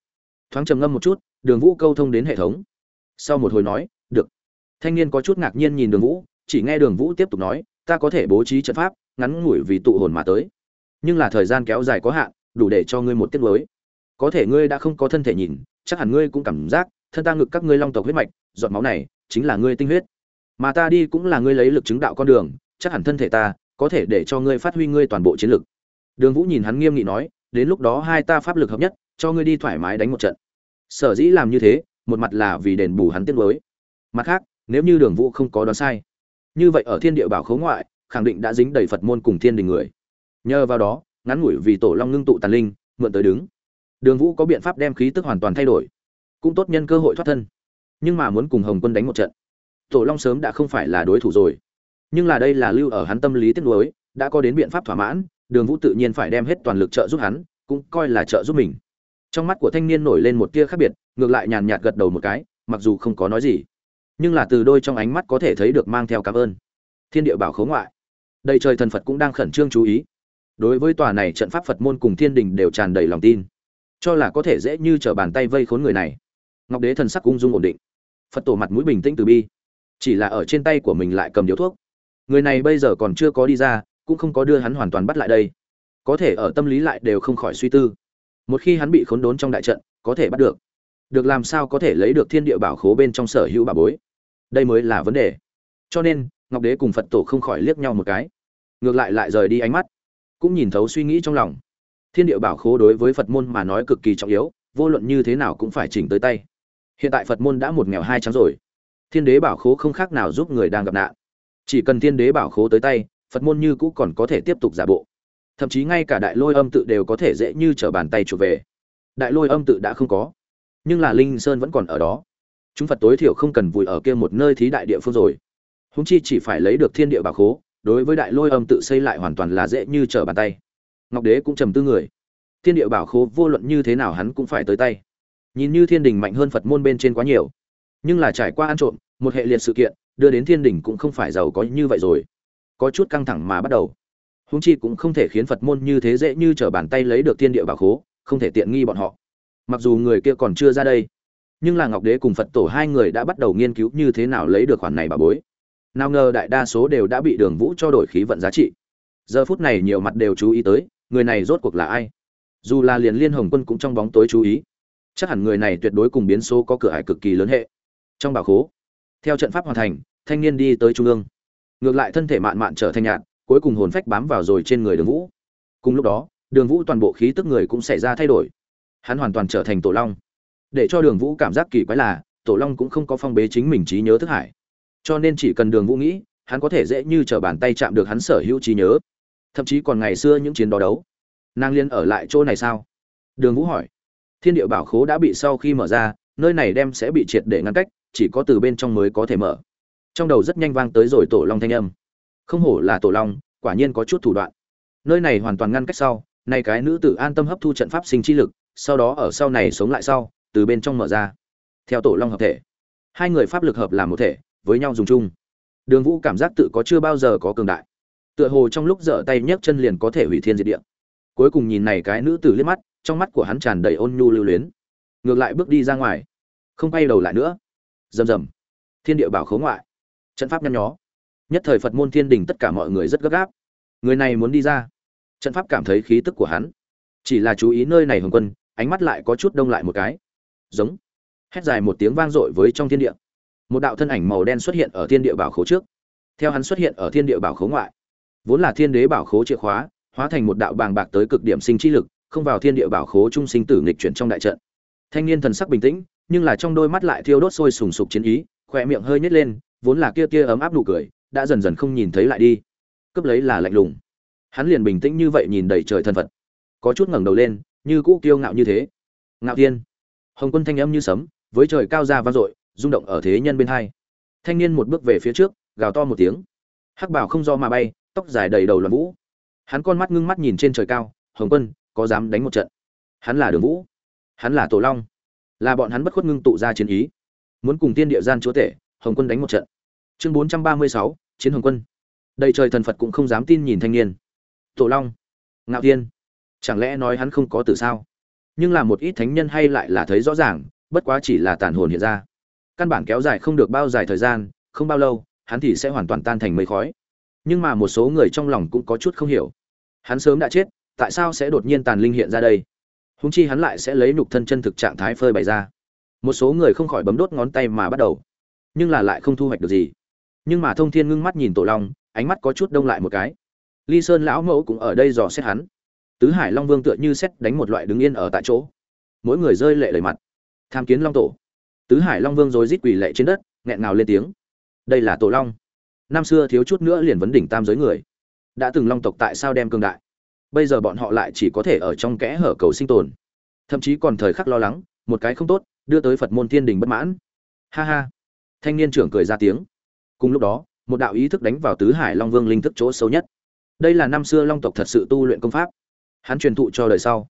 Thoáng trầm ngâm một chút, đường vũ câu thông đến hệ thống. Sau một hồi nói, được. Thanh niên có chút ngạc nhiên nhìn đường vũ, chỉ nghe đường vũ tiếp tục nói, ta có thể bố trí trận pháp, ngắn ngủi vì tụ hồn mà tới. Nhưng là thời gian kéo dài có hạn, đủ để cho ngươi một tiết mới có thể ngươi đã không có thân thể nhìn, chắc hẳn ngươi cũng cảm giác thân ta ngực các ngươi long tộc huyết mạch, giọt máu này chính là ngươi tinh huyết. Mà ta đi cũng là ngươi lấy lực chứng đạo con đường, chắc hẳn thân thể ta có thể để cho ngươi phát huy ngươi toàn bộ chiến lực. Đường vũ nhìn hắn nghiêm nghị nói, đến lúc đó hai ta pháp lực hợp nhất, cho ngươi đi thoải mái đánh một trận. Sở dĩ làm như thế, một mặt là vì đền bù hắn tiết mới mặt khác, nếu như đường vũ không có đoán sai, như vậy ở thiên địa bảo khấu ngoại, khẳng định đã dính đầy phật môn cùng thiên đình người. Nhờ vào đó, ngắn ngủi vì tổ long ngưng tụ tàn linh, mượn tới đứng. Đường vũ có biện pháp đem khí tức hoàn toàn thay đổi cũng tốt nhân cơ hội thoát thân. Nhưng mà muốn cùng hồng quân đánh một trận, tổ long sớm đã không phải là đối thủ rồi. Nhưng là đây là lưu ở hắn tâm lý tiếc nuối, đã có đến biện pháp thỏa mãn, đường vũ tự nhiên phải đem hết toàn lực trợ giúp hắn, cũng coi là trợ giúp mình. Trong mắt của thanh niên nổi lên một tia khác biệt, ngược lại nhàn nhạt gật đầu một cái, mặc dù không có nói gì, nhưng là từ đôi trong ánh mắt có thể thấy được mang theo cảm ơn. Thiên địa bảo khấu ngoại, đầy trời thần phật cũng đang khẩn trương chú ý. Đối với tòa này trận pháp phật môn cùng thiên đình đều tràn đầy lòng tin, cho là có thể dễ như t r ở bàn tay vây khốn người này ngọc đế thần sắc ung dung ổn định. Phật tổ mặt mũi bình tĩnh từ bi. Chỉ là ở trên tay của mình lại cầm điếu thuốc. Người này bây giờ còn chưa có đi ra, cũng không có đưa hắn hoàn toàn bắt lại đây. Có thể ở tâm lý lại đều không khỏi suy tư. Một khi hắn bị khốn đốn trong đại trận, có thể bắt được. Được làm sao có thể lấy được thiên địa bảo khố bên trong sở hữu bà bối? Đây mới là vấn đề. Cho nên, ngọc đế cùng phật tổ không khỏi liếc nhau một cái. Ngược lại lại rời đi ánh mắt. Cũng nhìn thấu suy nghĩ trong lòng. Thiên địa bảo khố đối với phật môn mà nói cực kỳ trọng yếu, vô luận như thế nào cũng phải chỉnh tới tay hiện tại phật môn đã một nghèo hai trắng rồi. Thiên đế bảo khố không khác nào giúp người đang gặp nạn. Chỉ cần thiên đế bảo khố tới tay, phật môn như cũ còn có thể tiếp tục giả bộ. Thậm chí ngay cả đại lôi âm tự đều có thể dễ như t r ở bàn tay trở về. Đại lôi âm tự đã không có, nhưng là linh sơn vẫn còn ở đó. Chúng phật tối thiểu không cần vùi ở kia một nơi thí đại địa phương rồi. Húng chi chỉ phải lấy được thiên địa bảo khố, đối với đại lôi âm tự xây lại hoàn toàn là dễ như trở bàn tay. Ngọc đế cũng trầm tư người. Thiên địa bảo khố vô luận như thế nào hắn cũng phải tới tay nhìn như thiên đình mạnh hơn phật môn bên trên quá nhiều, nhưng là trải qua ăn trộm, một hệ liệt sự kiện, đưa đến thiên đình cũng không phải giàu có như vậy rồi. Có chút căng thẳng mà bắt đầu. Húng chi cũng không thể khiến phật môn như thế dễ như trở bàn tay lấy được thiên địa bảo khố, không thể tiện nghi bọn họ. Mặc dù người kia còn chưa ra đây, nhưng là ngọc đế cùng phật tổ hai người đã bắt đầu nghiên cứu như thế nào lấy được khoản này bà bối. Nào ngờ đại đa số đều đã bị đường vũ cho đổi khí vận giá trị. Giờ phút này nhiều mặt đều chú ý tới, người này rốt cuộc là ai? Dù là liền liên hồng quân cũng trong bóng tối chú ý chắc hẳn người này tuyệt đối cùng biến số có cửa hải cực kỳ lớn hệ. Trong bảo khố, theo trận pháp hoàn thành, thanh niên đi tới trung ương. Ngược lại thân thể mạn mạn trở thành nhạt, cuối cùng hồn phách bám vào rồi trên người đường vũ. Cùng lúc đó, đường vũ toàn bộ khí tức người cũng xảy ra thay đổi. Hắn hoàn toàn trở thành tổ long. Để cho đường vũ cảm giác kỳ quái là, tổ long cũng không có phong bế chính mình trí nhớ thức hải. Cho nên chỉ cần đường vũ nghĩ, hắn có thể dễ như t r ở bàn tay chạm được hắn sở hữu trí nhớ. Thậm chí còn ngày xưa những chiến đó đấu. Nàng liên ở lại chỗ này sao? Đường vũ hỏi thiên địa bảo khố đã bị sau khi mở ra, nơi này đem sẽ bị triệt để ngăn cách, chỉ có từ bên trong mới có thể mở. Trong đầu rất nhanh vang tới rồi tổ long thanh âm. Không hổ là tổ long, quả nhiên có chút thủ đoạn. Nơi này hoàn toàn ngăn cách sau, nay cái nữ tử an tâm hấp thu trận pháp sinh chi lực, sau đó ở sau này sống lại sau, từ bên trong mở ra. Theo tổ long hợp thể, hai người pháp lực hợp làm một thể, với nhau dùng chung. Đường vũ cảm giác tự có chưa bao giờ có cường đại. Tựa hồ trong lúc dở tay nhấc chân liền có thể hủy thiên diệt địa. Cuối cùng nhìn này cái nữ tử liếc mắt trong mắt của hắn tràn đầy ôn nhu lưu luyến. Ngược lại bước đi ra ngoài, không quay đầu lại nữa. Rầm rầm. Thiên địa bảo khấu ngoại. Trận pháp nhăn nhó. Nhất thời phật môn thiên đình tất cả mọi người rất gấp gáp. Người này muốn đi ra. Trận pháp cảm thấy khí tức của hắn. Chỉ là chú ý nơi này hồng quân, ánh mắt lại có chút đông lại một cái. Giống. Hét dài một tiếng vang dội với trong thiên địa. Một đạo thân ảnh màu đen xuất hiện ở thiên địa bảo khố trước. Theo hắn xuất hiện ở thiên địa bảo khố ngoại, vốn là thiên đế bảo khố chìa khóa, hóa thành một đạo bàng bạc tới cực điểm sinh chi lực không vào thiên địa bảo khố trung sinh tử nghịch chuyển trong đại trận. Thanh niên thần sắc bình tĩnh, nhưng là trong đôi mắt lại thiêu đốt sôi sùng sục chiến ý, khỏe miệng hơi nhếch lên, vốn là kia kia ấm áp nụ cười, đã dần dần không nhìn thấy lại đi. Cấp lấy là lạnh lùng. Hắn liền bình tĩnh như vậy nhìn đầy trời thần vật có chút ngẩng đầu lên, như cũ kiêu ngạo như thế. Ngạo thiên. Hồng quân thanh âm như sấm, với trời cao ra vang dội, rung động ở thế nhân bên hai. Thanh niên một bước về phía trước, gào to một tiếng. Hắc bảo không do mà bay, tóc dài đầy đầu luân vũ. Hắn con mắt ngưng mắt nhìn trên trời cao, hồng quân có dám đánh một trận. Hắn là đường vũ, hắn là tổ long, là bọn hắn bất khuất ngưng tụ ra chiến ý. Muốn cùng tiên địa gian chúa tể, hồng quân đánh một trận. Chương bốn trăm ba mươi sáu, chiến hồng quân. Đầy trời thần phật cũng không dám tin nhìn thanh niên. Tổ long, ngạo tiên chẳng lẽ nói hắn không có từ sao? Nhưng là một ít thánh nhân hay lại là thấy rõ ràng, bất quá chỉ là tàn hồn hiện ra. Căn bản kéo dài không được bao dài thời gian, không bao lâu, hắn thì sẽ hoàn toàn tan thành mây khói. Nhưng mà một số người trong lòng cũng có chút không hiểu. Hắn sớm đã chết tại sao sẽ đột nhiên tàn linh hiện ra đây? Húng chi hắn lại sẽ lấy nục thân chân thực trạng thái phơi bày ra. Một số người không khỏi bấm đốt ngón tay mà bắt đầu. Nhưng là lại không thu hoạch được gì. Nhưng mà thông thiên ngưng mắt nhìn tổ long, ánh mắt có chút đông lại một cái. Ly sơn lão mẫu cũng ở đây dò xét hắn. Tứ hải long vương tựa như xét đánh một loại đứng yên ở tại chỗ. Mỗi người rơi lệ lời mặt. Tham kiến long tổ. Tứ hải long vương rồi rít quỳ lệ trên đất, nghẹn ngào lên tiếng. Đây là tổ long. Năm xưa thiếu chút nữa liền vấn đỉnh tam giới người. Đã từng long tộc tại sao đem cương đại? Bây giờ bọn họ lại chỉ có thể ở trong kẽ hở cầu sinh tồn. Thậm chí còn thời khắc lo lắng, một cái không tốt, đưa tới phật môn thiên đình bất mãn. Ha ha. Thanh niên trưởng cười ra tiếng. Cùng lúc đó, một đạo ý thức đánh vào tứ hải long vương linh thức chỗ sâu nhất. Đây là năm xưa long tộc thật sự tu luyện công pháp. Hắn truyền thụ cho đời sau.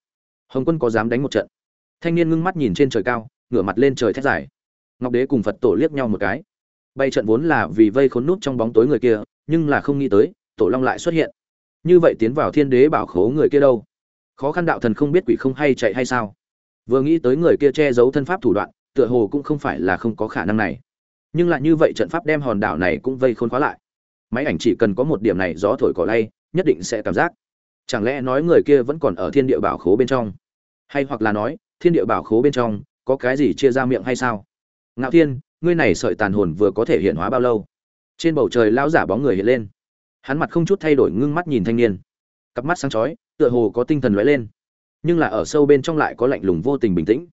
Hồng quân có dám đánh một trận? Thanh niên ngưng mắt nhìn trên trời cao, ngửa mặt lên trời thét dài. Ngọc đế cùng phật tổ liếc nhau một cái. Bay trận vốn là vì vây khốn nút trong bóng tối người kia, nhưng là không nghĩ tới, tổ long lại xuất hiện như vậy tiến vào thiên đế bảo khố người kia đâu? Khó khăn đạo thần không biết quỷ không hay chạy hay sao? Vừa nghĩ tới người kia che giấu thân pháp thủ đoạn, tựa hồ cũng không phải là không có khả năng này. Nhưng lại như vậy trận pháp đem hòn đảo này cũng vây khôn khóa lại. Máy ảnh chỉ cần có một điểm này gió thổi cỏ lay, nhất định sẽ cảm giác. Chẳng lẽ nói người kia vẫn còn ở thiên địa bảo khố bên trong? Hay hoặc là nói, thiên địa bảo khố bên trong, có cái gì chia ra miệng hay sao? Ngạo thiên, ngươi này sợi tàn hồn vừa có thể hiện hóa bao lâu? Trên bầu trời lão giả bóng người hiện lên hắn mặt không chút thay đổi ngưng mắt nhìn thanh niên. Cặp mắt sáng chói, tựa hồ có tinh thần lóe lên. Nhưng là ở sâu bên trong lại có lạnh lùng vô tình bình tĩnh.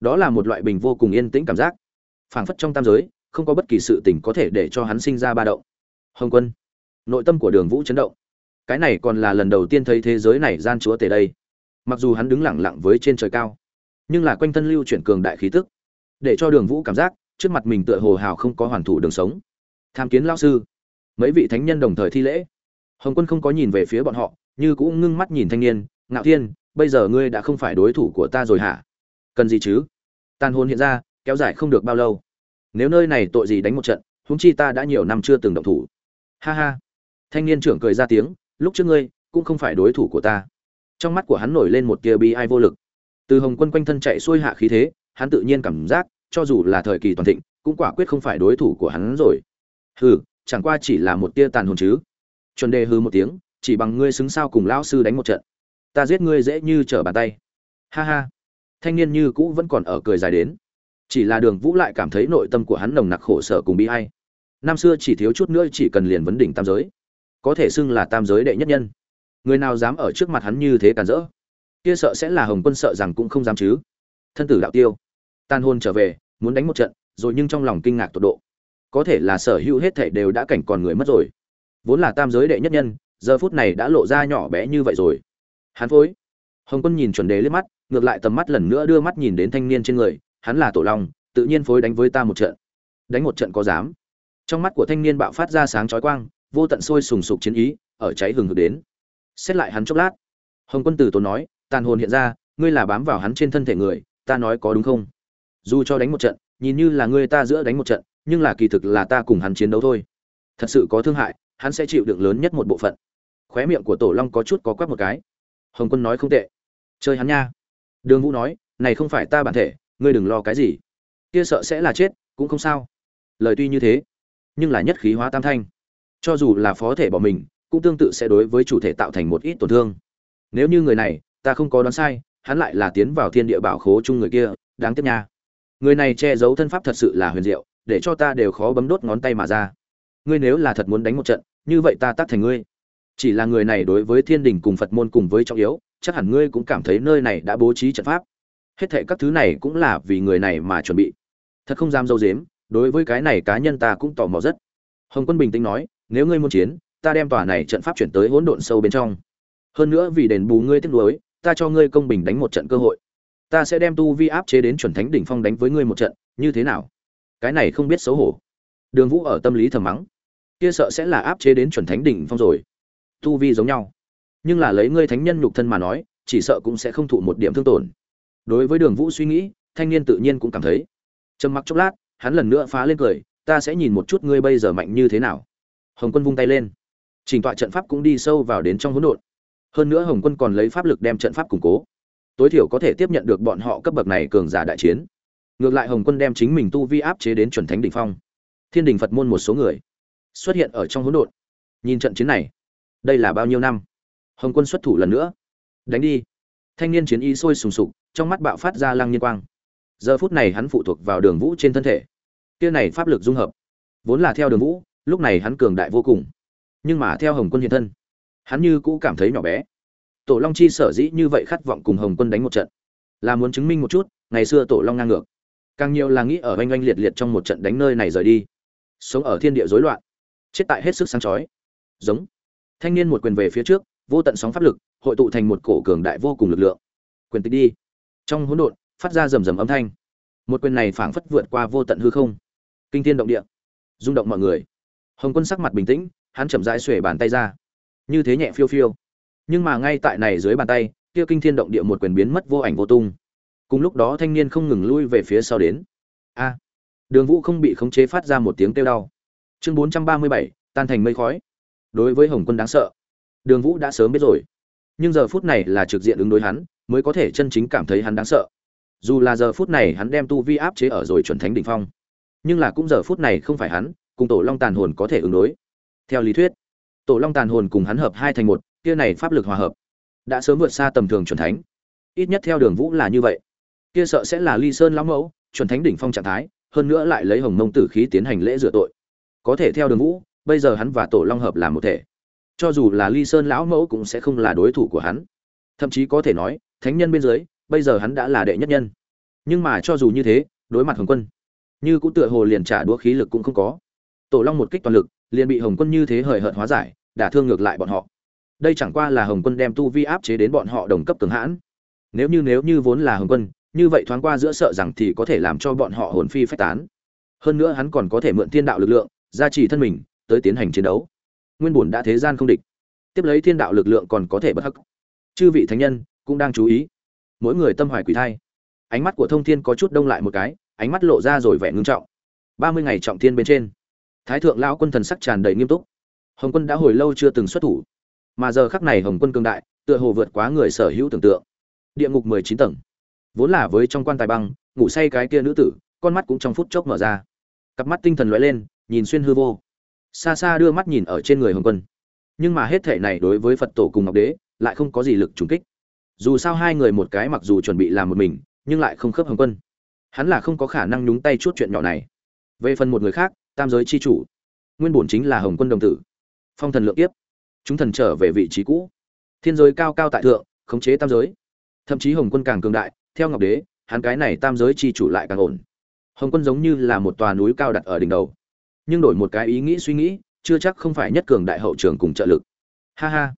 Đó là một loại bình vô cùng yên tĩnh cảm giác. Phảng phất trong tam giới, không có bất kỳ sự tình có thể để cho hắn sinh ra ba động. Hồng quân, nội tâm của đường vũ chấn động. Cái này còn là lần đầu tiên thấy thế giới này gian chúa tề đây. Mặc dù hắn đứng lẳng lặng với trên trời cao, nhưng là quanh thân lưu chuyển cường đại khí tức, để cho đường vũ cảm giác trước mặt mình tựa hồ hào không có hoàn thủ đường sống. Tham kiến lao sư mấy vị thánh nhân đồng thời thi lễ. Hồng quân không có nhìn về phía bọn họ, như cũng ngưng mắt nhìn thanh niên, ngạo thiên, bây giờ ngươi đã không phải đối thủ của ta rồi hả? Cần gì chứ? Tàn hồn hiện ra, kéo dài không được bao lâu. Nếu nơi này tội gì đánh một trận, huống chi ta đã nhiều năm chưa từng động thủ. Ha ha. Thanh niên trưởng cười ra tiếng, lúc trước ngươi cũng không phải đối thủ của ta. Trong mắt của hắn nổi lên một tia bi ai vô lực. Từ hồng quân quanh thân chạy xuôi hạ khí thế, hắn tự nhiên cảm giác, cho dù là thời kỳ toàn thịnh, cũng quả quyết không phải đối thủ của hắn rồi. Hừ chẳng qua chỉ là một tia tàn hồn chứ. Chuẩn đề hư một tiếng, chỉ bằng ngươi xứng sao cùng lão sư đánh một trận. Ta giết ngươi dễ như trở bàn tay. Ha ha. Thanh niên như cũ vẫn còn ở cười dài đến. Chỉ là đường vũ lại cảm thấy nội tâm của hắn nồng nặc khổ sở cùng bi hay năm xưa chỉ thiếu chút nữa chỉ cần liền vấn đỉnh tam giới. Có thể xưng là tam giới đệ nhất nhân. Người nào dám ở trước mặt hắn như thế càn rỡ? Kia sợ sẽ là hồng quân sợ rằng cũng không dám chứ. Thân tử đạo tiêu. Tan hôn trở về, muốn đánh một trận, rồi nhưng trong lòng kinh ngạc tột độ có thể là sở hữu hết thảy đều đã cảnh còn người mất rồi. Vốn là tam giới đệ nhất nhân, giờ phút này đã lộ ra nhỏ bé như vậy rồi. Hắn phối. Hồng quân nhìn chuẩn đế liếc mắt, ngược lại tầm mắt lần nữa đưa mắt nhìn đến thanh niên trên người, hắn là tổ long, tự nhiên phối đánh với ta một trận. Đánh một trận có dám. Trong mắt của thanh niên bạo phát ra sáng chói quang, vô tận sôi sùng sục chiến ý, ở cháy hừng hực đến. Xét lại hắn chốc lát. Hồng quân tử tốn nói, tàn hồn hiện ra, ngươi là bám vào hắn trên thân thể người, ta nói có đúng không? Dù cho đánh một trận, nhìn như là ngươi ta giữa đánh một trận nhưng là kỳ thực là ta cùng hắn chiến đấu thôi. Thật sự có thương hại, hắn sẽ chịu đựng lớn nhất một bộ phận. Khóe miệng của tổ long có chút có quắc một cái. Hồng quân nói không tệ. Chơi hắn nha. Đường vũ nói, này không phải ta bản thể, ngươi đừng lo cái gì. Kia sợ sẽ là chết, cũng không sao. Lời tuy như thế, nhưng là nhất khí hóa tam thanh. Cho dù là phó thể bỏ mình, cũng tương tự sẽ đối với chủ thể tạo thành một ít tổn thương. Nếu như người này, ta không có đoán sai, hắn lại là tiến vào thiên địa bảo khố chung người kia, đáng tiếc nha. Người này che giấu thân pháp thật sự là huyền diệu để cho ta đều khó bấm đốt ngón tay mà ra. Ngươi nếu là thật muốn đánh một trận, như vậy ta tắt thành ngươi. Chỉ là người này đối với thiên đình cùng phật môn cùng với trọng yếu, chắc hẳn ngươi cũng cảm thấy nơi này đã bố trí trận pháp. Hết thệ các thứ này cũng là vì người này mà chuẩn bị. Thật không dám dâu dếm, đối với cái này cá nhân ta cũng tò mò rất. Hồng quân bình tĩnh nói, nếu ngươi muốn chiến, ta đem tòa này trận pháp chuyển tới hỗn độn sâu bên trong. Hơn nữa vì đền bù ngươi tiếc nuối, ta cho ngươi công bình đánh một trận cơ hội. Ta sẽ đem tu vi áp chế đến chuẩn thánh đỉnh phong đánh với ngươi một trận, như thế nào? Cái này không biết xấu hổ. Đường vũ ở tâm lý thầm mắng. Kia sợ sẽ là áp chế đến chuẩn thánh đỉnh phong rồi. Tu vi giống nhau. Nhưng là lấy ngươi thánh nhân nhục thân mà nói, chỉ sợ cũng sẽ không thụ một điểm thương tổn. Đối với đường vũ suy nghĩ, thanh niên tự nhiên cũng cảm thấy. Trầm mặc chốc lát, hắn lần nữa phá lên cười, ta sẽ nhìn một chút ngươi bây giờ mạnh như thế nào. Hồng quân vung tay lên. Trình tọa trận pháp cũng đi sâu vào đến trong hỗn độn. Hơn nữa hồng quân còn lấy pháp lực đem trận pháp củng cố. Tối thiểu có thể tiếp nhận được bọn họ cấp bậc này cường giả đại chiến ngược lại hồng quân đem chính mình tu vi áp chế đến chuẩn thánh đỉnh phong. Thiên đình phật môn một số người xuất hiện ở trong hỗn độn. Nhìn trận chiến này, đây là bao nhiêu năm? Hồng quân xuất thủ lần nữa. Đánh đi. Thanh niên chiến y sôi sùng sục, trong mắt bạo phát ra lăng nhiên quang. Giờ phút này hắn phụ thuộc vào đường vũ trên thân thể. Kia này pháp lực dung hợp, vốn là theo đường vũ, lúc này hắn cường đại vô cùng. Nhưng mà theo hồng quân hiện thân, hắn như cũ cảm thấy nhỏ bé. Tổ long chi sở dĩ như vậy khát vọng cùng hồng quân đánh một trận, là muốn chứng minh một chút, ngày xưa tổ long ngang ngược càng nhiều là nghĩ ở oanh oanh liệt liệt trong một trận đánh nơi này rời đi. Sống ở thiên địa rối loạn, chết tại hết sức sáng chói. Giống. Thanh niên một quyền về phía trước, vô tận sóng pháp lực, hội tụ thành một cổ cường đại vô cùng lực lượng. Quyền tịch đi. Trong hỗn độn, phát ra rầm rầm âm thanh. Một quyền này phảng phất vượt qua vô tận hư không. Kinh thiên động địa. Rung động mọi người. Hồng quân sắc mặt bình tĩnh, hắn chậm rãi xuề bàn tay ra. Như thế nhẹ phiêu phiêu. Nhưng mà ngay tại này dưới bàn tay, kia kinh thiên động địa một quyền biến mất vô ảnh vô tung cùng lúc đó thanh niên không ngừng lui về phía sau đến. A, đường vũ không bị khống chế phát ra một tiếng kêu đau. Chương bốn trăm ba mươi bảy, tan thành mây khói. Đối với hồng quân đáng sợ, đường vũ đã sớm biết rồi. Nhưng giờ phút này là trực diện ứng đối hắn, mới có thể chân chính cảm thấy hắn đáng sợ. Dù là giờ phút này hắn đem tu vi áp chế ở rồi chuẩn thánh đ ỉ n h phong, nhưng là cũng giờ phút này không phải hắn, cùng tổ long tàn hồn có thể ứng đối. Theo lý thuyết, tổ long tàn hồn cùng hắn hợp hai thành một, kia này pháp lực hòa hợp, đã sớm vượt xa tầm thường chuẩn thánh. Ít nhất theo đường vũ là như vậy kia sợ sẽ là ly sơn lão mẫu, chuẩn thánh đỉnh phong trạng thái, hơn nữa lại lấy hồng mông tử khí tiến hành lễ rửa tội. Có thể theo đường vũ, bây giờ hắn và tổ long hợp làm một thể. Cho dù là ly sơn lão mẫu cũng sẽ không là đối thủ của hắn. Thậm chí có thể nói, thánh nhân bên dưới, bây giờ hắn đã là đệ nhất nhân. Nhưng mà cho dù như thế, đối mặt hồng quân, như cũng tựa hồ liền trả đũa khí lực cũng không có. Tổ long một kích toàn lực, liền bị hồng quân như thế hời hợt hóa giải, đả thương ngược lại bọn họ. Đây chẳng qua là hồng quân đem tu vi áp chế đến bọn họ đồng cấp cường hãn. Nếu như nếu như vốn là hồng quân như vậy thoáng qua giữa sợ rằng thì có thể làm cho bọn họ hồn phi phách tán. Hơn nữa hắn còn có thể mượn thiên đạo lực lượng, gia trì thân mình, tới tiến hành chiến đấu. Nguyên bổn đã thế gian không địch. Tiếp lấy thiên đạo lực lượng còn có thể bất hắc. Chư vị thánh nhân cũng đang chú ý. Mỗi người tâm hoài quỷ thai. Ánh mắt của thông thiên có chút đông lại một cái, ánh mắt lộ ra rồi vẻ ngưng trọng. Ba mươi ngày trọng thiên bên trên, thái thượng lão quân thần sắc tràn đầy nghiêm túc. Hồng quân đã hồi lâu chưa từng xuất thủ. Mà giờ khắc này hồng quân cương đại, tựa hồ vượt quá người sở hữu tưởng tượng. Địa ngục mười chín tầng vốn là với trong quan tài băng, ngủ say cái kia nữ tử, con mắt cũng trong phút chốc mở ra. Cặp mắt tinh thần lóe lên, nhìn xuyên hư vô. Xa xa đưa mắt nhìn ở trên người hồng quân. Nhưng mà hết thể này đối với phật tổ cùng ngọc đế, lại không có gì lực trùng kích. Dù sao hai người một cái mặc dù chuẩn bị làm một mình, nhưng lại không khớp hồng quân. Hắn là không có khả năng nhúng tay chút chuyện nhỏ này. Về phần một người khác, tam giới c h i chủ, nguyên bổn chính là hồng quân đồng tử. Phong thần lượng tiếp chúng thần trở về vị trí cũ. Thiên giới cao cao tại thượng, khống chế tam giới. Thậm chí hồng quân càng cường đại theo ngọc đế, hắn cái này tam giới c h i chủ lại càng ổn. Hồng quân giống như là một tòa núi cao đặt ở đỉnh đầu. Nhưng đổi một cái ý nghĩ suy nghĩ, chưa chắc không phải nhất cường đại hậu trường cùng trợ lực. Ha ha.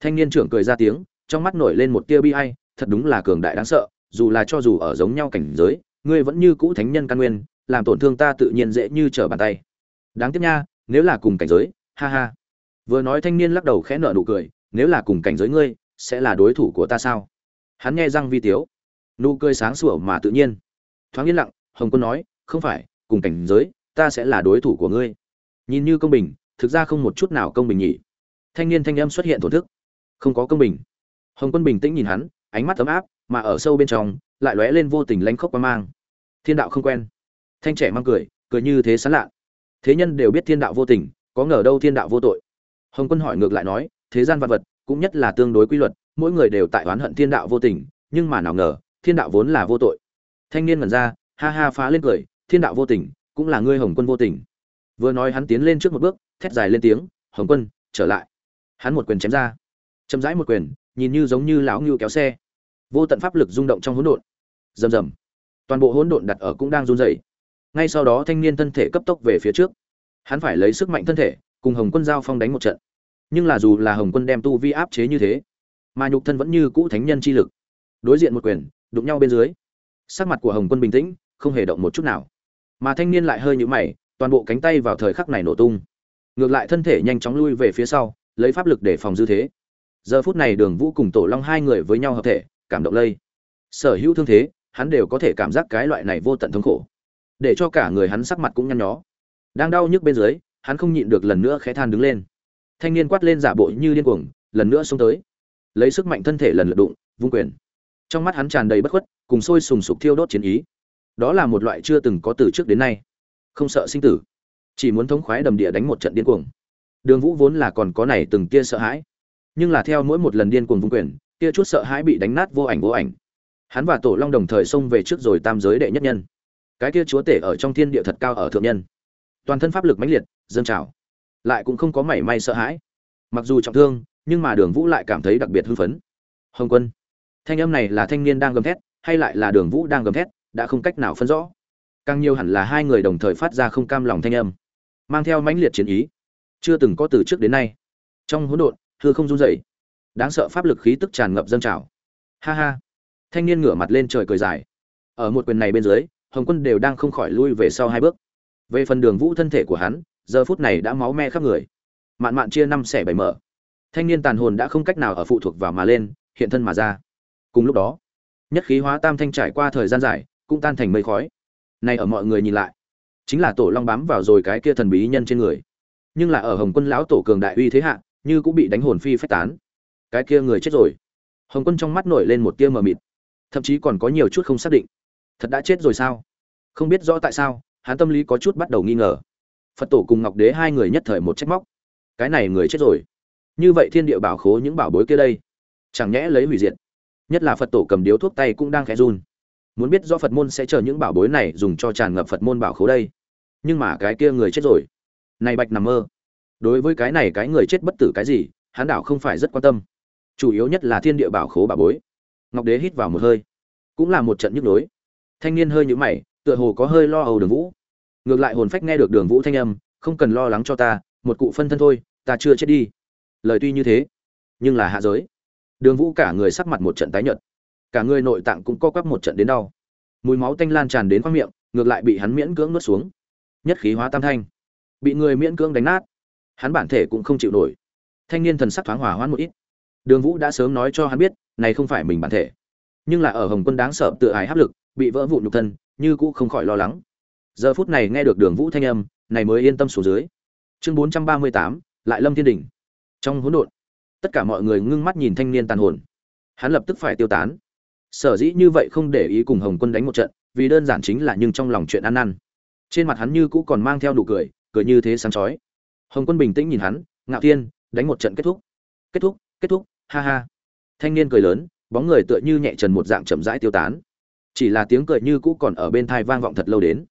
Thanh niên trưởng cười ra tiếng, trong mắt nổi lên một tia bi ai, thật đúng là cường đại đáng sợ, dù là cho dù ở giống nhau cảnh giới, ngươi vẫn như cũ thánh nhân căn nguyên, làm tổn thương ta tự nhiên dễ như trở bàn tay. Đáng tiếc nha, nếu là cùng cảnh giới, ha ha. Vừa nói thanh niên lắc đầu khẽ nở nụ cười, nếu là cùng cảnh giới ngươi, sẽ là đối thủ của ta sao? Hắn nghe răng vi tiếu nụ cười sáng sủa mà tự nhiên. Thoáng yên lặng, hồng quân nói, không phải, cùng cảnh giới, ta sẽ là đối thủ của ngươi. Nhìn như công bình, thực ra không một chút nào công bình nhỉ. Thanh niên thanh âm xuất hiện thổn thức. Không có công bình. Hồng quân bình tĩnh nhìn hắn, ánh mắt ấm áp, mà ở sâu bên trong, lại lóe lên vô tình lanh khốc qua mang. Thiên đạo không quen. Thanh trẻ mang cười cười như thế sán lạ. Thế nhân đều biết thiên đạo vô tình, có ngờ đâu thiên đạo vô tội. Hồng quân hỏi ngược lại nói, thế gian vật vật, cũng nhất là tương đối quy luật, mỗi người đều tại oán hận thiên đạo vô tình, nhưng mà nào ngờ thiên đạo vốn là vô tội. Thanh niên ngẩn ra, ha ha phá lên cười, thiên đạo vô tình, cũng là ngươi hồng quân vô tình. Vừa nói hắn tiến lên trước một bước, thét dài lên tiếng, hồng quân, trở lại. Hắn một quyền chém ra. Chậm rãi một quyền, nhìn như giống như lão ngưu kéo xe. Vô tận pháp lực rung động trong hỗn độn. Rầm rầm. Toàn bộ hỗn độn đặt ở cũng đang run rẩy. Ngay sau đó thanh niên thân thể cấp tốc về phía trước. Hắn phải lấy sức mạnh thân thể, cùng hồng quân giao phong đánh một trận. Nhưng là dù là hồng quân đem tu vi áp chế như thế, mà nhục thân vẫn như cũ thánh nhân chi lực. Đối diện một quyền đụng nhau bên dưới. Sắc mặt của hồng quân bình tĩnh, không hề động một chút nào. Mà thanh niên lại hơi nhũ mày, toàn bộ cánh tay vào thời khắc này nổ tung. Ngược lại thân thể nhanh chóng lui về phía sau, lấy pháp lực để phòng dư thế. Giờ phút này đường vũ cùng tổ long hai người với nhau hợp thể, cảm động lây. Sở hữu thương thế, hắn đều có thể cảm giác cái loại này vô tận thống khổ. Để cho cả người hắn sắc mặt cũng nhăn nhó. Đang đau nhức bên dưới, hắn không nhịn được lần nữa khẽ than đứng lên. Thanh niên quát lên giả bộ như điên cuồng, lần nữa xông tới. Lấy sức mạnh thân thể lần lượt đụng, vung quyền trong mắt hắn tràn đầy bất khuất, cùng sôi sùng sục thiêu đốt chiến ý. Đó là một loại chưa từng có từ trước đến nay. Không sợ sinh tử, chỉ muốn thống khoái đầm địa đánh một trận điên cuồng. Đường vũ vốn là còn có này từng tia sợ hãi, nhưng là theo mỗi một lần điên cuồng vung quyền, kia chút sợ hãi bị đánh nát vô ảnh vô ảnh. Hắn và tổ long đồng thời xông về trước rồi tam giới đệ nhất nhân. Cái kia chúa tể ở trong thiên địa thật cao ở thượng nhân. Toàn thân pháp lực mãnh liệt, dâng trào. Lại cũng không có mảy may sợ hãi. Mặc dù trọng thương, nhưng mà đường vũ lại cảm thấy đặc biệt hưng phấn. Hồng quân thanh âm này là thanh niên đang gầm thét, hay lại là đường vũ đang gầm thét, đã không cách nào phân rõ. Càng nhiều hẳn là hai người đồng thời phát ra không cam lòng thanh âm, mang theo mãnh liệt chiến ý. Chưa từng có từ trước đến nay. Trong hỗn độn, hư không run rẩy. Đáng sợ pháp lực khí tức tràn ngập dâng trào. Ha ha. Thanh niên ngửa mặt lên trời cười dài. Ở một quyền này bên dưới, hồng quân đều đang không khỏi lui về sau hai bước. Về phần đường vũ thân thể của hắn, giờ phút này đã máu me khắp người. Mạn mạn chia năm xẻ bảy mở. Thanh niên tàn hồn đã không cách nào ở phụ thuộc vào mà lên, hiện thân mà ra cùng lúc đó, nhất khí hóa tam thanh trải qua thời gian dài, cũng tan thành mây khói. Này ở mọi người nhìn lại, chính là tổ long bám vào rồi cái kia thần bí nhân trên người. Nhưng là ở hồng quân lão tổ cường đại uy thế hạ, như cũng bị đánh hồn phi phách tán. Cái kia người chết rồi. Hồng quân trong mắt nổi lên một tia mờ mịt. Thậm chí còn có nhiều chút không xác định. Thật đã chết rồi sao? Không biết rõ tại sao, hắn tâm lý có chút bắt đầu nghi ngờ. Phật tổ cùng ngọc đế hai người nhất thời một trách móc. Cái này người chết rồi. Như vậy thiên địa bảo khố những bảo bối kia đây, chẳng nhẽ lấy hủy diệt nhất là phật tổ cầm điếu thuốc tay cũng đang khẽ run. Muốn biết do phật môn sẽ chờ những bảo bối này dùng cho tràn ngập phật môn bảo khố đây. Nhưng mà cái kia người chết rồi. Này bạch nằm mơ. Đối với cái này cái người chết bất tử cái gì hán đảo không phải rất quan tâm. Chủ yếu nhất là thiên địa bảo khố bảo bối. Ngọc đế hít vào một hơi. Cũng là một trận nhức nhối. Thanh niên hơi nhũ mày, tựa hồ có hơi lo âu đường vũ. Ngược lại hồn phách nghe được đường vũ thanh âm, không cần lo lắng cho ta, một cụ phân thân thôi, ta chưa chết đi. Lời tuy như thế, nhưng là hạ giới đường vũ cả người sắc mặt một trận tái nhợt. Cả người nội tạng cũng co quắp một trận đến đau. Mùi máu tanh lan tràn đến khoang miệng, ngược lại bị hắn miễn cưỡng nuốt xuống. Nhất khí hóa tam thanh. Bị người miễn cưỡng đánh nát. Hắn bản thể cũng không chịu nổi. Thanh niên thần sắc thoáng hòa hoãn một ít. Đường vũ đã sớm nói cho hắn biết, này không phải mình bản thể. Nhưng là ở hồng quân đáng sợ tự ái áp lực, bị vỡ vụn nhục thân, như cũ không khỏi lo lắng. Giờ phút này nghe được đường vũ thanh âm, này mới yên tâm xuống dưới. Chương bốn trăm ba mươi tám, lại lâm thiên đình trong hỗn độn tất cả mọi người ngưng mắt nhìn thanh niên tàn hồn. Hắn lập tức phải tiêu tán. Sở dĩ như vậy không để ý cùng hồng quân đánh một trận, vì đơn giản chính là nhưng trong lòng chuyện ăn năn. Trên mặt hắn như cũ còn mang theo nụ cười cười như thế sáng chói. Hồng quân bình tĩnh nhìn hắn, ngạo thiên, đánh một trận kết thúc. Kết thúc kết thúc, ha ha. Thanh niên cười lớn, bóng người tựa như nhẹ trần một dạng chậm rãi tiêu tán. Chỉ là tiếng cười như cũ còn ở bên thai vang vọng thật lâu đến.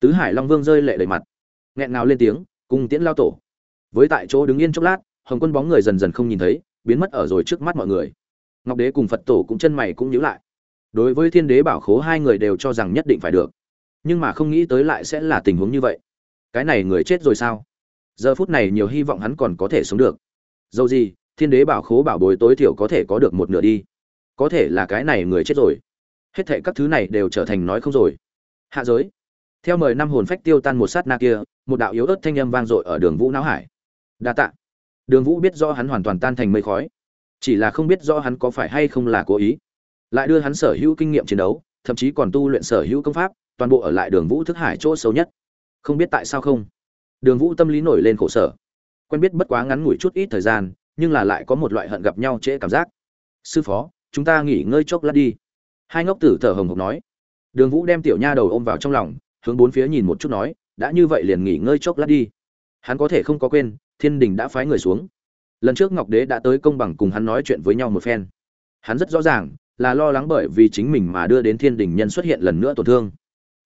Tứ hải long vương rơi lệ đầy mặt. Nghẹn ngào lên tiếng cùng tiễn lao tổ. Với tại chỗ đứng yên chốc lát hồng quân bóng người dần dần không nhìn thấy, biến mất ở rồi trước mắt mọi người. Ngọc đế cùng phật tổ cũng chân mày cũng nhíu lại. Đối với thiên đế bảo khố hai người đều cho rằng nhất định phải được. Nhưng mà không nghĩ tới lại sẽ là tình huống như vậy. Cái này người chết rồi sao? Giờ phút này nhiều hy vọng hắn còn có thể sống được. Dầu gì, thiên đế bảo khố bảo bối tối thiểu có thể có được một nửa đi. Có thể là cái này người chết rồi. Hết thệ các thứ này đều trở thành nói không rồi. Hạ giới. Theo mời năm hồn phách tiêu tan một sát na kia, một đạo yếu ớt thanh âm vang dội ở đường vũ não hải. Đa tạ đường vũ biết rõ hắn hoàn toàn tan thành mây khói, chỉ là không biết rõ hắn có phải hay không là cố ý. Lại đưa hắn sở hữu kinh nghiệm chiến đấu, thậm chí còn tu luyện sở hữu công pháp, toàn bộ ở lại đường vũ thức hải chỗ xấu nhất. Không biết tại sao không? Đường vũ tâm lý nổi lên khổ sở. Quen biết bất quá ngắn ngủi chút ít thời gian, nhưng là lại có một loại hận gặp nhau trễ cảm giác. Sư phó, chúng ta nghỉ ngơi chốc lát đi. Hai ngốc tử thở hồng hộc nói. Đường vũ đem tiểu nha đầu ôm vào trong lòng, hướng bốn phía nhìn một chút nói, đã như vậy liền nghỉ ngơi chốc lát đi. Hắn có thể không có quên thiên đình đã phái người xuống. Lần trước ngọc đế đã tới công bằng cùng hắn nói chuyện với nhau một phen. Hắn rất rõ ràng là lo lắng bởi vì chính mình mà đưa đến thiên đình nhân xuất hiện lần nữa tổn thương.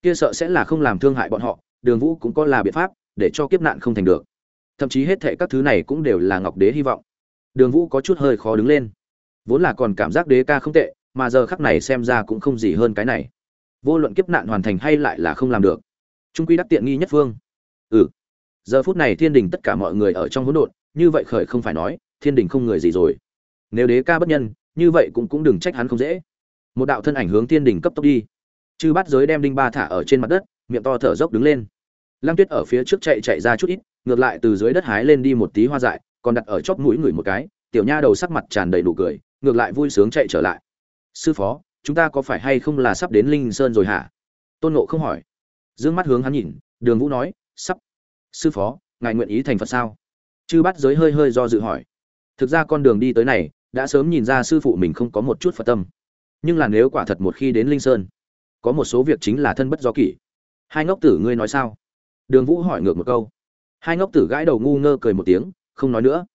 Kia sợ sẽ là không làm thương hại bọn họ, đường vũ cũng có là biện pháp để cho kiếp nạn không thành được. Thậm chí hết thệ các thứ này cũng đều là ngọc đế hy vọng. Đường vũ có chút hơi khó đứng lên. Vốn là còn cảm giác đế ca không tệ, mà giờ khắc này xem ra cũng không gì hơn cái này. Vô luận kiếp nạn hoàn thành hay lại là không làm được. Trung quy đắc tiện nghi nhất phương. Ừ giờ phút này thiên đình tất cả mọi người ở trong hỗn độn, như vậy khởi không phải nói, thiên đình không người gì rồi. Nếu đế ca bất nhân, như vậy cũng cũng đừng trách hắn không dễ. Một đạo thân ảnh hướng thiên đình cấp tốc đi. Chư bát giới đem đinh ba thả ở trên mặt đất, miệng to thở dốc đứng lên. Lăng tuyết ở phía trước chạy chạy ra chút ít, ngược lại từ dưới đất hái lên đi một tí hoa dại, còn đặt ở chóp mũi người một cái, tiểu nha đầu sắc mặt tràn đầy đủ cười, ngược lại vui sướng chạy trở lại. Sư phó, chúng ta có phải hay không là sắp đến linh sơn rồi hả? Tôn nộ không hỏi. D ư ơ n g mắt hướng hắn nhìn, đường vũ nói, sắp sư phó, ngài nguyện ý thành phật sao? Chư bắt giới hơi hơi do dự hỏi. Thực ra con đường đi tới này, đã sớm nhìn ra sư phụ mình không có một chút phật tâm. Nhưng là nếu quả thật một khi đến linh sơn, có một số việc chính là thân bất do kỷ. Hai ngốc tử ngươi nói sao? Đường vũ hỏi ngược một câu. Hai ngốc tử gãi đầu ngu ngơ cười một tiếng, không nói nữa.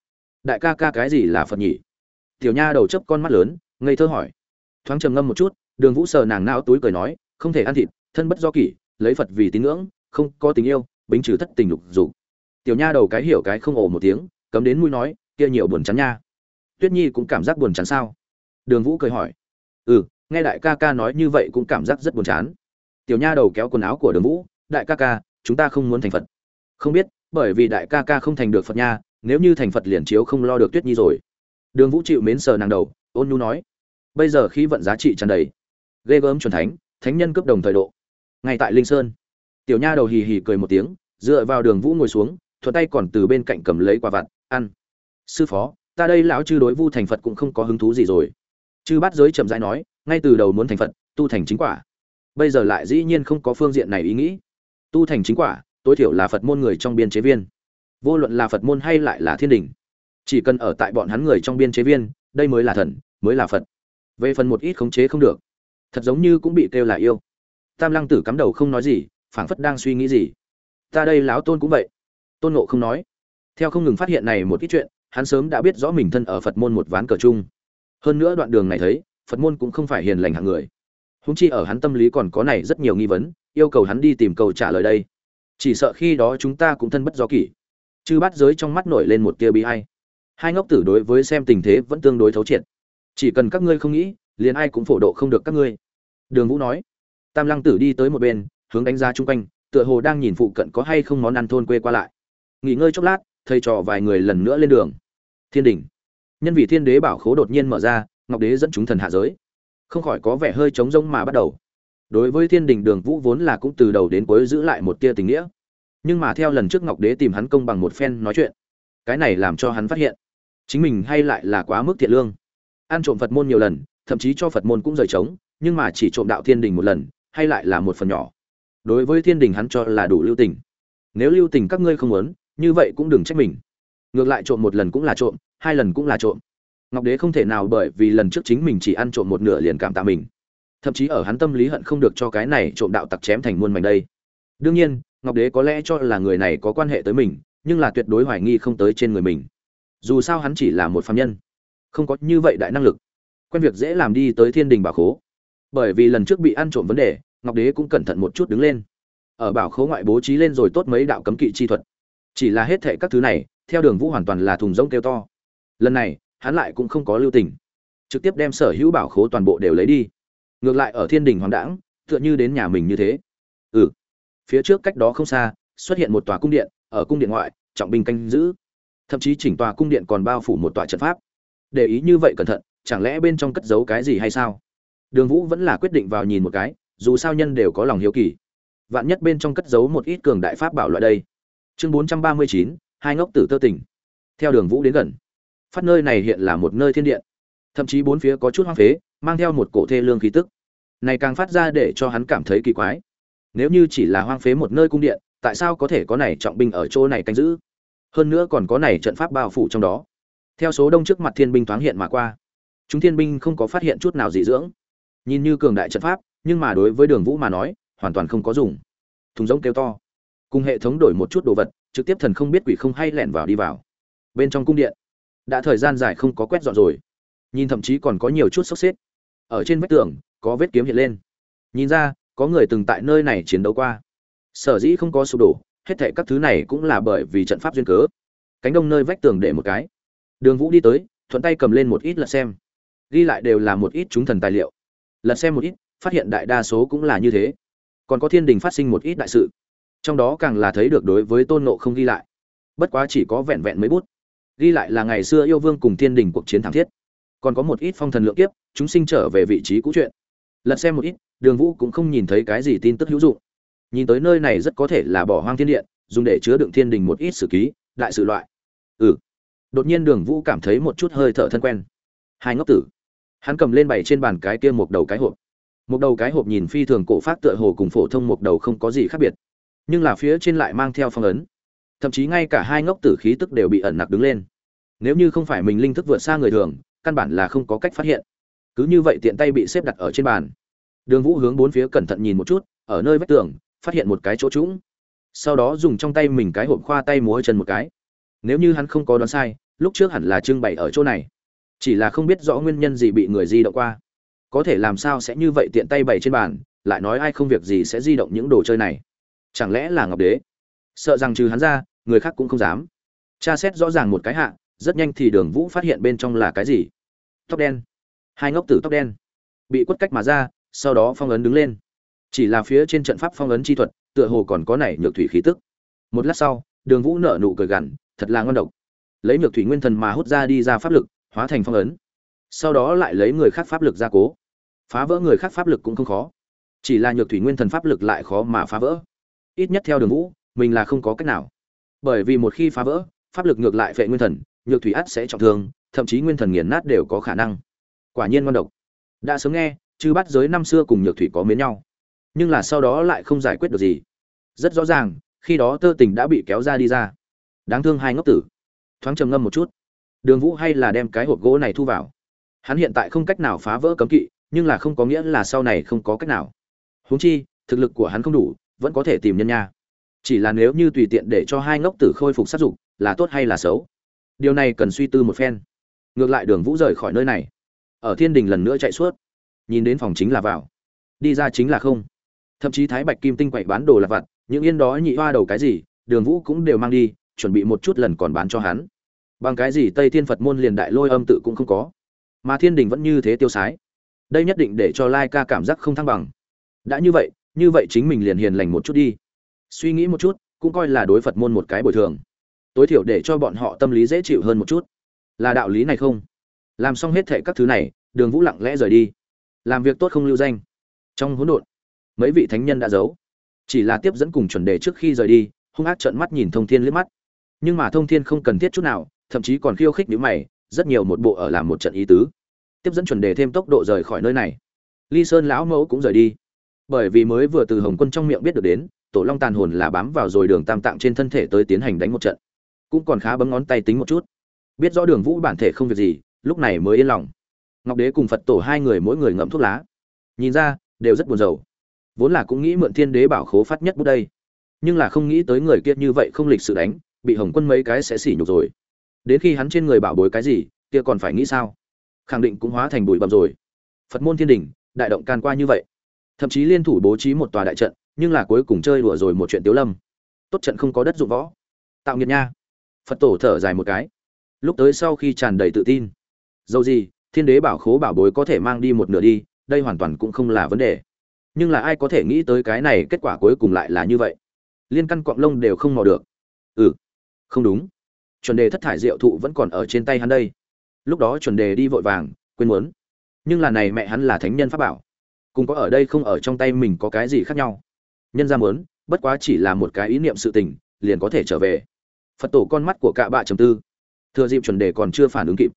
Đại ca ca cái gì là phật nhỉ? Tiểu nha đầu chấp con mắt lớn, ngây thơ hỏi. Thoáng trầm ngâm một chút, đường vũ sờ nàng nao túi cười nói, không thể ăn thịt, thân bất do kỷ, lấy phật vì tín ngưỡng, không có tình yêu bính trừ thất tình lục dục. Tiểu nha đầu cái hiểu cái không ồ một tiếng, cấm đến mũi nói, kia nhiều buồn chán nha. Tuyết nhi cũng cảm giác buồn chán sao? Đường vũ cười hỏi. Ừ nghe đại ca ca nói như vậy cũng cảm giác rất buồn chán. Tiểu nha đầu kéo quần áo của đường vũ, đại ca ca, chúng ta không muốn thành phật. Không biết, bởi vì đại ca ca không thành được phật nha, nếu như thành phật liền chiếu không lo được tuyết nhi rồi. Đường vũ chịu mến sờ nàng đầu, ôn nhu nói. Bây giờ khí vận giá trị tràn đầy. Ghê gớm chuẩn thánh thánh nhân cấp đồng thời độ. Ngay tại linh sơn tiểu nha đầu hì hì cười một tiếng, dựa vào đường vũ ngồi xuống, thuận tay còn từ bên cạnh cầm lấy quả vặt, ăn. Sư phó, ta đây lão chư đối vu thành phật cũng không có hứng thú gì rồi. Chư bát giới chậm rãi nói, ngay từ đầu muốn thành phật, tu thành chính quả. Bây giờ lại dĩ nhiên không có phương diện này ý nghĩ. Tu thành chính quả, tối thiểu là phật môn người trong biên chế viên. Vô luận là phật môn hay lại là thiên đình. Chỉ cần ở tại bọn hắn người trong biên chế viên, đây mới là thần, mới là phật. Về phần một ít khống chế không được. Thật giống như cũng bị kêu là yêu. Tam lăng tử cắm đầu không nói gì phảng phất đang suy nghĩ gì. Ta đây láo tôn cũng vậy. Tôn ngộ không nói. Theo không ngừng phát hiện này một ít chuyện, hắn sớm đã biết rõ mình thân ở phật môn một ván cờ chung. Hơn nữa đoạn đường này thấy, phật môn cũng không phải hiền lành hạng người. Húng chi ở hắn tâm lý còn có này rất nhiều nghi vấn, yêu cầu hắn đi tìm câu trả lời đây. Chỉ sợ khi đó chúng ta cũng thân bất do kỷ. Chư bắt giới trong mắt nổi lên một tia bi hay hai ngốc tử đối với xem tình thế vẫn tương đối thấu triệt. Chỉ cần các ngươi không nghĩ, liền ai cũng phổ độ không được các ngươi. Đường vũ nói. Tam lăng tử đi tới một bên hướng đánh giá chung quanh, tựa hồ đang nhìn phụ cận có hay không món ăn thôn quê qua lại. Nghỉ ngơi chốc lát, thầy trò vài người lần nữa lên đường. Thiên đình. Nhân vị thiên đế bảo khố đột nhiên mở ra, ngọc đế dẫn chúng thần hạ giới. Không khỏi có vẻ hơi trống rông mà bắt đầu. Đối với thiên đình đường vũ vốn là cũng từ đầu đến cuối giữ lại một tia tình nghĩa. Nhưng mà theo lần trước ngọc đế tìm hắn công bằng một phen nói chuyện, cái này làm cho hắn phát hiện, chính mình hay lại là quá mức thiện lương. Ăn trộm phật môn nhiều lần, thậm chí cho phật môn cũng rời trống, nhưng mà chỉ trộm đạo thiên đình một lần, hay lại là một phần nhỏ đối với thiên đình hắn cho là đủ lưu tình. Nếu lưu tình các ngươi không muốn, như vậy cũng đừng trách mình. Ngược lại trộm một lần cũng là trộm, hai lần cũng là trộm. Ngọc đế không thể nào bởi vì lần trước chính mình chỉ ăn trộm một nửa liền cảm tạ mình. Thậm chí ở hắn tâm lý hận không được cho cái này trộm đạo tặc chém thành muôn mảnh đây. Đương nhiên, ngọc đế có lẽ cho là người này có quan hệ tới mình, nhưng là tuyệt đối hoài nghi không tới trên người mình. Dù sao hắn chỉ là một phạm nhân, không có như vậy đại năng lực. Quen việc dễ làm đi tới thiên đình bảo khố. Bởi vì lần trước bị ăn trộm vấn đề ngọc đế cũng cẩn thận một chút đứng lên. Ở bảo khố ngoại bố trí lên rồi tốt mấy đạo cấm kỵ chi thuật. Chỉ là hết thệ các thứ này, theo đường vũ hoàn toàn là thùng rỗng kêu to. Lần này, hắn lại cũng không có lưu tình. Trực tiếp đem sở hữu bảo khố toàn bộ đều lấy đi. Ngược lại ở thiên đình hoàng đãng, tựa như đến nhà mình như thế. Ừ. Phía trước cách đó không xa, xuất hiện một tòa cung điện, ở cung điện ngoại, trọng binh canh giữ. Thậm chí chỉnh tòa cung điện còn bao phủ một tòa trận pháp. Để ý như vậy cẩn thận, chẳng lẽ bên trong cất giấu cái gì hay sao? Đường vũ vẫn là quyết định vào nhìn một cái dù sao nhân đều có lòng hiếu kỳ. Vạn nhất bên trong cất giấu một ít cường đại pháp bảo loại đây. Chương bốn trăm ba mươi chín, hai ngốc tử tơ tỉnh. Theo đường vũ đến gần. Phát nơi này hiện là một nơi thiên điện. Thậm chí bốn phía có chút hoang phế, mang theo một cổ thê lương khí tức. Này càng phát ra để cho hắn cảm thấy kỳ quái. Nếu như chỉ là hoang phế một nơi cung điện, tại sao có thể có này trọng binh ở chỗ này canh giữ? Hơn nữa còn có này trận pháp bao phủ trong đó. Theo số đông trước mặt thiên binh thoáng hiện mà qua. Chúng thiên binh không có phát hiện chút nào dị dưỡng. Nhìn như cường đại trận pháp nhưng mà đối với đường vũ mà nói, hoàn toàn không có dùng. Thùng rỗng kêu to. Cùng hệ thống đổi một chút đồ vật, trực tiếp thần không biết quỷ không hay lẻn vào đi vào. Bên trong cung điện, đã thời gian dài không có quét dọn rồi. Nhìn thậm chí còn có nhiều chút sốc xếp. Ở trên vách tường, có vết kiếm hiện lên. Nhìn ra, có người từng tại nơi này chiến đấu qua. Sở dĩ không có sụp đổ, hết thệ các thứ này cũng là bởi vì trận pháp duyên cớ. Cánh đông nơi vách tường để một cái. Đường vũ đi tới, thuận tay cầm lên một ít lật xem. Ghi lại đều là một ít chúng thần tài liệu. Lật xem một ít phát hiện đại đa số cũng là như thế. Còn có thiên đình phát sinh một ít đại sự. Trong đó càng là thấy được đối với tôn nộ không ghi lại. Bất quá chỉ có vẹn vẹn mấy bút. Ghi lại là ngày xưa yêu vương cùng thiên đình cuộc chiến thảm thiết. Còn có một ít phong thần lượng kiếp, chúng sinh trở về vị trí cũ chuyện. Lật xem một ít, đường vũ cũng không nhìn thấy cái gì tin tức hữu dụng. Nhìn tới nơi này rất có thể là bỏ hoang thiên điện dùng để chứa đựng thiên đình một ít sử ký, đại sự loại. Ừ. Đột nhiên đường vũ cảm thấy một chút hơi thở thân quen. Hai ngốc tử. Hắn cầm lên bày trên bàn cái kia một đầu cái hộp một đầu cái hộp nhìn phi thường cổ phát tựa hồ cùng phổ thông một đầu không có gì khác biệt, nhưng là phía trên lại mang theo phong ấn. Thậm chí ngay cả hai ngốc tử khí tức đều bị ẩn nặc đứng lên. Nếu như không phải mình linh thức vượt xa người thường, căn bản là không có cách phát hiện. Cứ như vậy tiện tay bị xếp đặt ở trên bàn. Đường vũ hướng bốn phía cẩn thận nhìn một chút, ở nơi vách tường, phát hiện một cái chỗ trũng. Sau đó dùng trong tay mình cái hộp khoa tay múa chân một cái. Nếu như hắn không có đoán sai, lúc trước hẳn là trưng bày ở chỗ này. Chỉ là không biết rõ nguyên nhân gì bị người di động qua có thể làm sao sẽ như vậy tiện tay bày trên bàn, lại nói ai không việc gì sẽ di động những đồ chơi này. Chẳng lẽ là ngọc đế? Sợ rằng trừ hắn ra, người khác cũng không dám. Tra xét rõ ràng một cái hạ, rất nhanh thì đường vũ phát hiện bên trong là cái gì? Tóc đen. Hai ngốc tử tóc đen. Bị quất cách mà ra, sau đó phong ấn đứng lên. Chỉ là phía trên trận pháp phong ấn chi thuật, tựa hồ còn có nảy nhược thủy khí tức. Một lát sau, đường vũ nở nụ cười gằn, thật là ngon độc. Lấy nhược thủy nguyên thần mà hút ra đi ra pháp lực, hóa thành phong ấn. Sau đó lại lấy người khác pháp lực ra cố phá vỡ người khác pháp lực cũng không khó. Chỉ là nhược thủy nguyên thần pháp lực lại khó mà phá vỡ. Ít nhất theo đường vũ mình là không có cách nào. Bởi vì một khi phá vỡ, pháp lực ngược lại vệ nguyên thần, nhược thủy ắt sẽ trọng thương, thậm chí nguyên thần nghiền nát đều có khả năng. Quả nhiên ngon độc. Đã sớm nghe, chư bắt giới năm xưa cùng nhược thủy có miến nhau. Nhưng là sau đó lại không giải quyết được gì. Rất rõ ràng, khi đó tơ tình đã bị kéo ra đi ra. Đáng thương hai ngốc tử. Thoáng trầm ngâm một chút. Đường vũ hay là đem cái hộp gỗ này thu vào. Hắn hiện tại không cách nào phá vỡ cấm kỵ nhưng là không có nghĩa là sau này không có cách nào. Huống chi, thực lực của hắn không đủ, vẫn có thể tìm nhân nha. Chỉ là nếu như tùy tiện để cho hai ngốc tử khôi phục sát dục, là tốt hay là xấu? Điều này cần suy tư một phen. Ngược lại đường vũ rời khỏi nơi này. Ở thiên đình lần nữa chạy suốt. Nhìn đến phòng chính là vào. Đi ra chính là không. Thậm chí thái bạch kim tinh quậy bán đồ là vặt, những yên đó nhị hoa đầu cái gì, đường vũ cũng đều mang đi, chuẩn bị một chút lần còn bán cho hắn. Bằng cái gì tây thiên phật môn liền đại lôi âm tự cũng không có. Mà thiên đình vẫn như thế tiêu sái đây nhất định để cho lai ca cảm giác không thăng bằng. Đã như vậy như vậy chính mình liền hiền lành một chút đi. Suy nghĩ một chút, cũng coi là đối phật môn một cái bồi thường. Tối thiểu để cho bọn họ tâm lý dễ chịu hơn một chút. Là đạo lý này không? Làm xong hết thệ các thứ này, đường vũ lặng lẽ rời đi. Làm việc tốt không lưu danh. Trong hỗn độn, mấy vị thánh nhân đã giấu. Chỉ là tiếp dẫn cùng chuẩn đề trước khi rời đi, hung ác trợn mắt nhìn thông thiên liếc mắt. Nhưng mà thông thiên không cần thiết chút nào, thậm chí còn khiêu khích nhíu mày, rất nhiều một bộ ở làm một trận ý tứ tiếp dẫn chuẩn đề thêm tốc độ rời khỏi nơi này. Ly sơn lão mẫu cũng rời đi. Bởi vì mới vừa từ hồng quân trong miệng biết được đến, tổ long tàn hồn là bám vào rồi đường tam tạng trên thân thể tới tiến hành đánh một trận. Cũng còn khá bấm ngón tay tính một chút. Biết rõ đường vũ bản thể không việc gì, lúc này mới yên lòng. Ngọc đế cùng phật tổ hai người mỗi người ngậm thuốc lá. Nhìn ra, đều rất buồn rầu. Vốn là cũng nghĩ mượn thiên đế bảo khố phát nhất bút đây. Nhưng là không nghĩ tới người kia như vậy không lịch sự đánh, bị hồng quân mấy cái sẽ xỉ nhục rồi. Đến khi hắn trên người bảo bối cái gì, kia còn phải nghĩ sao? Khẳng định cũng hóa thành bụi bặm rồi. Phật môn thiên đình, đại động can qua như vậy. Thậm chí liên thủ bố trí một tòa đại trận, nhưng là cuối cùng chơi đùa rồi một chuyện tiếu lâm. Tốt trận không có đất dụng võ. Tạo nghiệt nha. Phật tổ thở dài một cái. Lúc tới sau khi tràn đầy tự tin. Dầu gì, thiên đế bảo khố bảo bối có thể mang đi một nửa đi, đây hoàn toàn cũng không là vấn đề. Nhưng là ai có thể nghĩ tới cái này kết quả cuối cùng lại là như vậy? Liên căn quạng lông đều không mò được. Ừ không đúng. Chuẩn đề thất thải diệu thụ vẫn còn ở trên tay hắn đây lúc đó chuẩn đề đi vội vàng, quên muốn. Nhưng là này mẹ hắn là thánh nhân pháp bảo. Cùng có ở đây không ở trong tay mình có cái gì khác nhau? Nhân ra muốn, bất quá chỉ là một cái ý niệm sự tình, liền có thể trở về. Phật tổ con mắt của cạ bạ trầm tư. Thừa dịp chuẩn đề còn chưa phản ứng kịp.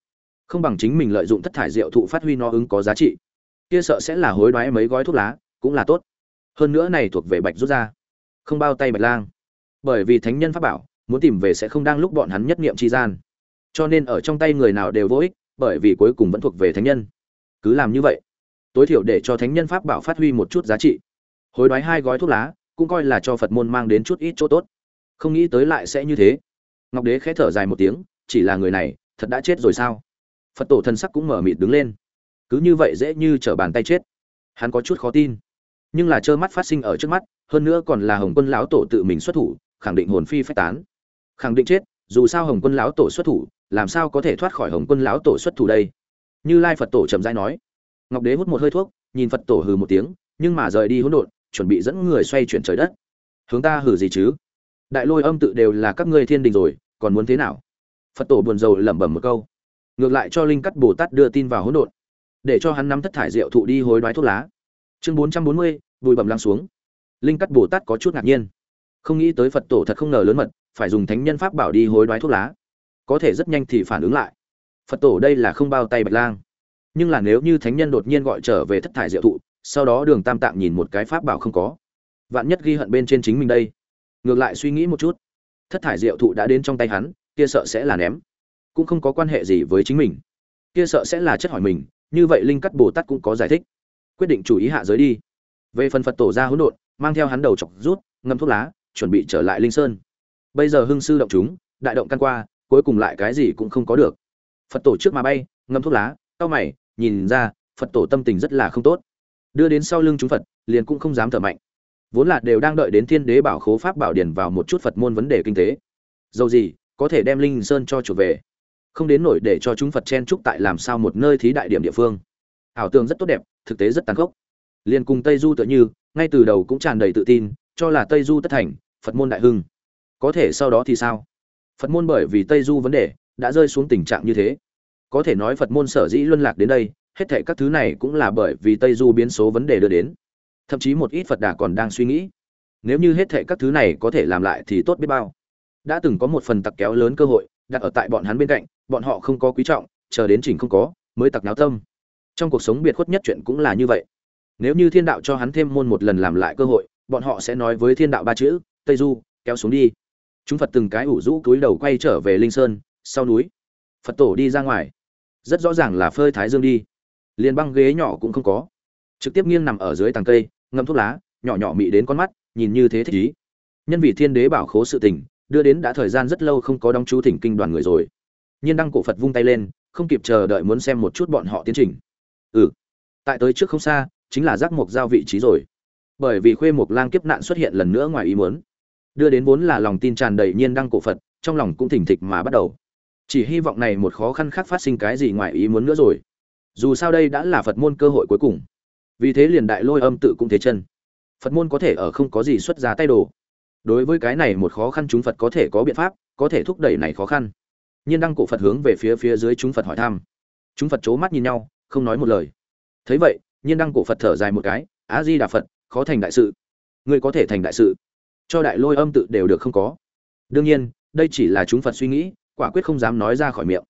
Không bằng chính mình lợi dụng thất thải diệu thụ phát huy nó ứng có giá trị. Kia sợ sẽ là hối đoái mấy gói thuốc lá, cũng là tốt. Hơn nữa này thuộc về bạch rút ra. Không bao tay bạch lang. Bởi vì thánh nhân pháp bảo, muốn tìm về sẽ không đang lúc bọn hắn nhất niệm chi gian cho nên ở trong tay người nào đều vô ích, bởi vì cuối cùng vẫn thuộc về thánh nhân. Cứ làm như vậy, tối thiểu để cho thánh nhân pháp bảo phát huy một chút giá trị. Hối đoái hai gói thuốc lá, cũng coi là cho phật môn mang đến chút ít chỗ tốt. Không nghĩ tới lại sẽ như thế. Ngọc đế khẽ thở dài một tiếng, chỉ là người này, thật đã chết rồi sao? Phật tổ thân sắc cũng mở mịt đứng lên. Cứ như vậy dễ như trở bàn tay chết. Hắn có chút khó tin. Nhưng là trơ mắt phát sinh ở trước mắt, hơn nữa còn là hồng quân lão tổ tự mình xuất thủ, khẳng định hồn phi phách tán. Khẳng định chết, dù sao hồng quân lão tổ xuất thủ làm sao có thể thoát khỏi hồng quân lão tổ xuất thủ đây? Như lai phật tổ trầm dai nói. Ngọc đế hút một hơi thuốc, nhìn phật tổ hừ một tiếng, nhưng mà rời đi hỗn độn, chuẩn bị dẫn người xoay chuyển trời đất. Hướng ta hử gì chứ? Đại lôi âm tự đều là các ngươi thiên đình rồi, còn muốn thế nào? Phật tổ buồn rầu lẩm bẩm một câu. Ngược lại cho linh cắt bồ tát đưa tin vào hỗn độn, để cho hắn nắm thất thải rượu thụ đi hối đoái thuốc lá. Chương bốn trăm bốn mươi, bụi bẩm lăng xuống. Linh cắt bồ tát có chút ngạc nhiên. Không nghĩ tới phật tổ thật không ngờ lớn mật, phải dùng thánh nhân pháp bảo đi hối đoái thuốc lá có thể rất nhanh thì phản ứng lại. Phật tổ đây là không bao tay bạch lang. Nhưng là nếu như thánh nhân đột nhiên gọi trở về thất thải diệu thụ, sau đó đường tam tạng nhìn một cái pháp bảo không có. Vạn nhất ghi hận bên trên chính mình đây. Ngược lại suy nghĩ một chút. Thất thải diệu thụ đã đến trong tay hắn, kia sợ sẽ là ném. Cũng không có quan hệ gì với chính mình. Kia sợ sẽ là chất hỏi mình, như vậy linh cắt bồ tát cũng có giải thích. Quyết định chủ ý hạ giới đi. Về phần phật tổ ra hỗn độn, mang theo hắn đầu chọc rút, ngâm thuốc lá, chuẩn bị trở lại linh sơn. Bây giờ hưng sư động chúng, đại động căn qua cuối cùng lại cái gì cũng không có được. Phật tổ trước mà bay, ngâm thuốc lá, cau mày, nhìn ra, phật tổ tâm tình rất là không tốt. Đưa đến sau lưng chúng phật, liền cũng không dám thở mạnh. Vốn là đều đang đợi đến thiên đế bảo khố pháp bảo điển vào một chút phật môn vấn đề kinh tế. Dầu gì, có thể đem linh sơn cho chủ về. Không đến nổi để cho chúng phật chen trúc tại làm sao một nơi thí đại điểm địa phương. Ảo tưởng rất tốt đẹp, thực tế rất tàn khốc. Liền cùng tây du tựa như, ngay từ đầu cũng tràn đầy tự tin, cho là tây du tất thành, phật môn đại hưng. Có thể sau đó thì sao? Phật môn bởi vì tây du vấn đề, đã rơi xuống tình trạng như thế. Có thể nói phật môn sở dĩ luân lạc đến đây, hết thệ các thứ này cũng là bởi vì tây du biến số vấn đề đưa đến. Thậm chí một ít phật đà còn đang suy nghĩ, nếu như hết thệ các thứ này có thể làm lại thì tốt biết bao. Đã từng có một phần tặc kéo lớn cơ hội, đặt ở tại bọn hắn bên cạnh, bọn họ không có quý trọng, chờ đến chỉnh không có, mới tặc náo tâm. Trong cuộc sống biệt khuất nhất chuyện cũng là như vậy. Nếu như thiên đạo cho hắn thêm môn một lần làm lại cơ hội, bọn họ sẽ nói với thiên đạo ba chữ, tây du, kéo xuống đi chúng phật từng cái ủ rũ cúi đầu quay trở về linh sơn, sau núi. Phật tổ đi ra ngoài. Rất rõ ràng là phơi thái dương đi. Liền băng ghế nhỏ cũng không có. Trực tiếp nghiêng nằm ở dưới tàng cây ngâm thuốc lá, nhỏ nhỏ mị đến con mắt, nhìn như thế thích ý. Nhân vị thiên đế bảo khố sự tình, đưa đến đã thời gian rất lâu không có đóng chú thỉnh kinh đoàn người rồi. Nhiên đăng cổ phật vung tay lên, không kịp chờ đợi muốn xem một chút bọn họ tiến trình. Ừ. Tại tới trước không xa, chính là giác mục giao vị trí rồi. Bởi vì khuê mục lang kiếp nạn xuất hiện lần nữa ngoài ý muốn đưa đến vốn là lòng tin tràn đầy nhiên đăng cổ phật, trong lòng cũng thỉnh thịch mà bắt đầu. Chỉ hy vọng này một khó khăn khác phát sinh cái gì ngoài ý muốn nữa rồi. Dù sao đây đã là phật môn cơ hội cuối cùng. Vì thế liền đại lôi âm tự cũng thế chân. Phật môn có thể ở không có gì xuất giá tay đồ. Đối với cái này một khó khăn chúng phật có thể có biện pháp, có thể thúc đẩy này khó khăn. Nhiên đăng cổ phật hướng về phía phía dưới chúng phật hỏi thăm. Chúng phật c h ố mắt nhìn nhau, không nói một lời. Thấy vậy, nhiên đăng cổ phật thở dài một cái á di đà phật, khó thành đại sự. Ngươi có thể thành đại sự cho đại lôi âm tự đều được không có. Đương nhiên, đây chỉ là chúng phật suy nghĩ, quả quyết không dám nói ra khỏi miệng.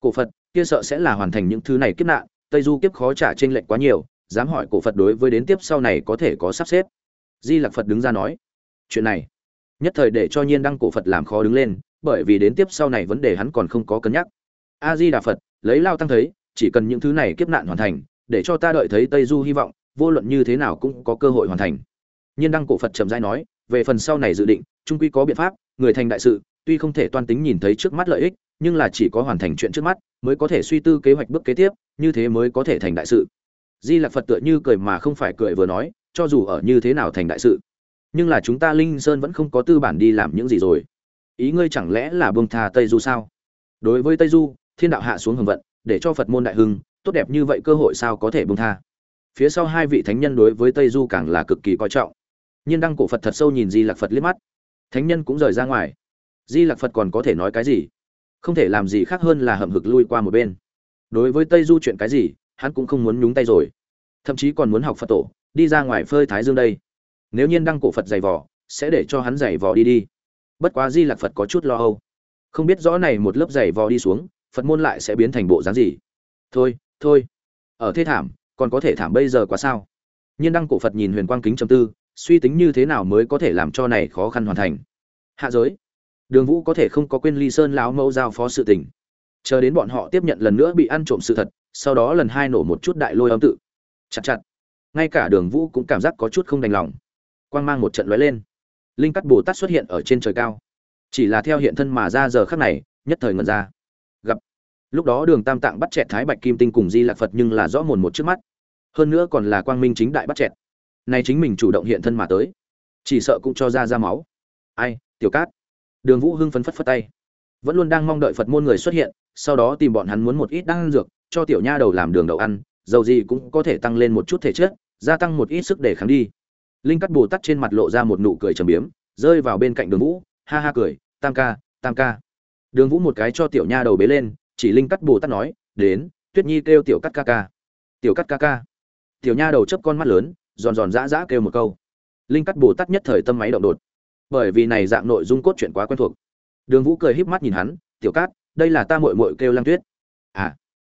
Cổ phật, kia sợ sẽ là hoàn thành những thứ này kiếp nạn, tây du kiếp khó trả trên lệnh quá nhiều, dám hỏi cổ phật đối với đến tiếp sau này có thể có sắp xếp. Di lặc phật đứng ra nói, chuyện này, nhất thời để cho nhiên đăng cổ phật làm khó đứng lên, bởi vì đến tiếp sau này vấn đề hắn còn không có cân nhắc. A di đà phật, lấy lao tăng thấy, chỉ cần những thứ này kiếp nạn hoàn thành, để cho ta đợi thấy tây du hy vọng, vô luận như thế nào cũng có cơ hội hoàn thành. Nhiên đăng cổ phật trầm dai nói về phần sau này dự định, trung quy có biện pháp, người thành đại sự, tuy không thể toan tính nhìn thấy trước mắt lợi ích, nhưng là chỉ có hoàn thành chuyện trước mắt, mới có thể suy tư kế hoạch bước kế tiếp, như thế mới có thể thành đại sự. Di lạc phật tựa như cười mà không phải cười vừa nói, cho dù ở như thế nào thành đại sự, nhưng là chúng ta linh sơn vẫn không có tư bản đi làm những gì rồi. Ý ngươi chẳng lẽ là buông tha tây du sao? Đối với tây du, thiên đạo hạ xuống hồng vận, để cho phật môn đại hưng, tốt đẹp như vậy cơ hội sao có thể buông tha? Phía sau hai vị thánh nhân đối với tây du càng là cực kỳ coi trọng nhiên đăng cổ phật thật sâu nhìn di lạc phật liếc mắt. Thánh nhân cũng rời ra ngoài. Di lạc phật còn có thể nói cái gì? Không thể làm gì khác hơn là hậm hực lui qua một bên. Đối với tây du chuyện cái gì, hắn cũng không muốn nhúng tay rồi. Thậm chí còn muốn học phật tổ, đi ra ngoài phơi thái dương đây. Nếu nhiên đăng cổ phật giày vò, sẽ để cho hắn giày vò đi đi. Bất quá di lạc phật có chút lo âu. Không biết rõ này một lớp giày vò đi xuống, phật môn lại sẽ biến thành bộ dáng gì? Thôi thôi. Ở thế thảm, còn có thể thảm bây giờ quá sao? Nhiên đăng cổ phật nhìn huyền quang kính trầm tư suy tính như thế nào mới có thể làm cho này khó khăn hoàn thành? Hạ giới. Đường vũ có thể không có quên ly sơn lão mẫu giao phó sự tình. Chờ đến bọn họ tiếp nhận lần nữa bị ăn trộm sự thật, sau đó lần hai nổ một chút đại lôi âm tự. Chặt chặt. Ngay cả đường vũ cũng cảm giác có chút không đành lòng. Quang mang một trận lóe lên. Linh cắt bồ tát xuất hiện ở trên trời cao. Chỉ là theo hiện thân mà ra giờ khắc này, nhất thời ngần ra. Gặp. Lúc đó đường tam tạng bắt chẹt thái bạch kim tinh cùng di lạc phật nhưng là rõ mồn một trước mắt. Hơn nữa còn là quang minh chính đại bắt chẹt nay chính mình chủ động hiện thân mà tới. Chỉ sợ cũng cho ra ra máu. Ai, tiểu cát. Đường vũ hưng phấn phất phất tay. Vẫn luôn đang mong đợi phật môn người xuất hiện, sau đó tìm bọn hắn muốn một ít đan dược, cho tiểu nha đầu làm đường đậu ăn, dầu gì cũng có thể tăng lên một chút thể chất, gia tăng một ít sức để kháng đi. Linh cắt bồ tát trên mặt lộ ra một nụ cười trầm biếm, rơi vào bên cạnh đường vũ, ha ha cười, tam ca tam ca. Đường vũ một cái cho tiểu nha đầu bế lên, chỉ linh cắt bồ tát nói, đến, tuyết nhi kêu tiểu cắt ca ca. Tiểu cắt ca ca. Tiểu nha đầu chấp con mắt lớn giòn giòn dã dã kêu một câu. Linh cắt bồ tát nhất thời tâm máy động đột. Bởi vì này dạng nội dung cốt truyện quá quen thuộc. Đường vũ cười híp mắt nhìn hắn, tiểu cát, đây là ta muội muội kêu lăng tuyết. À.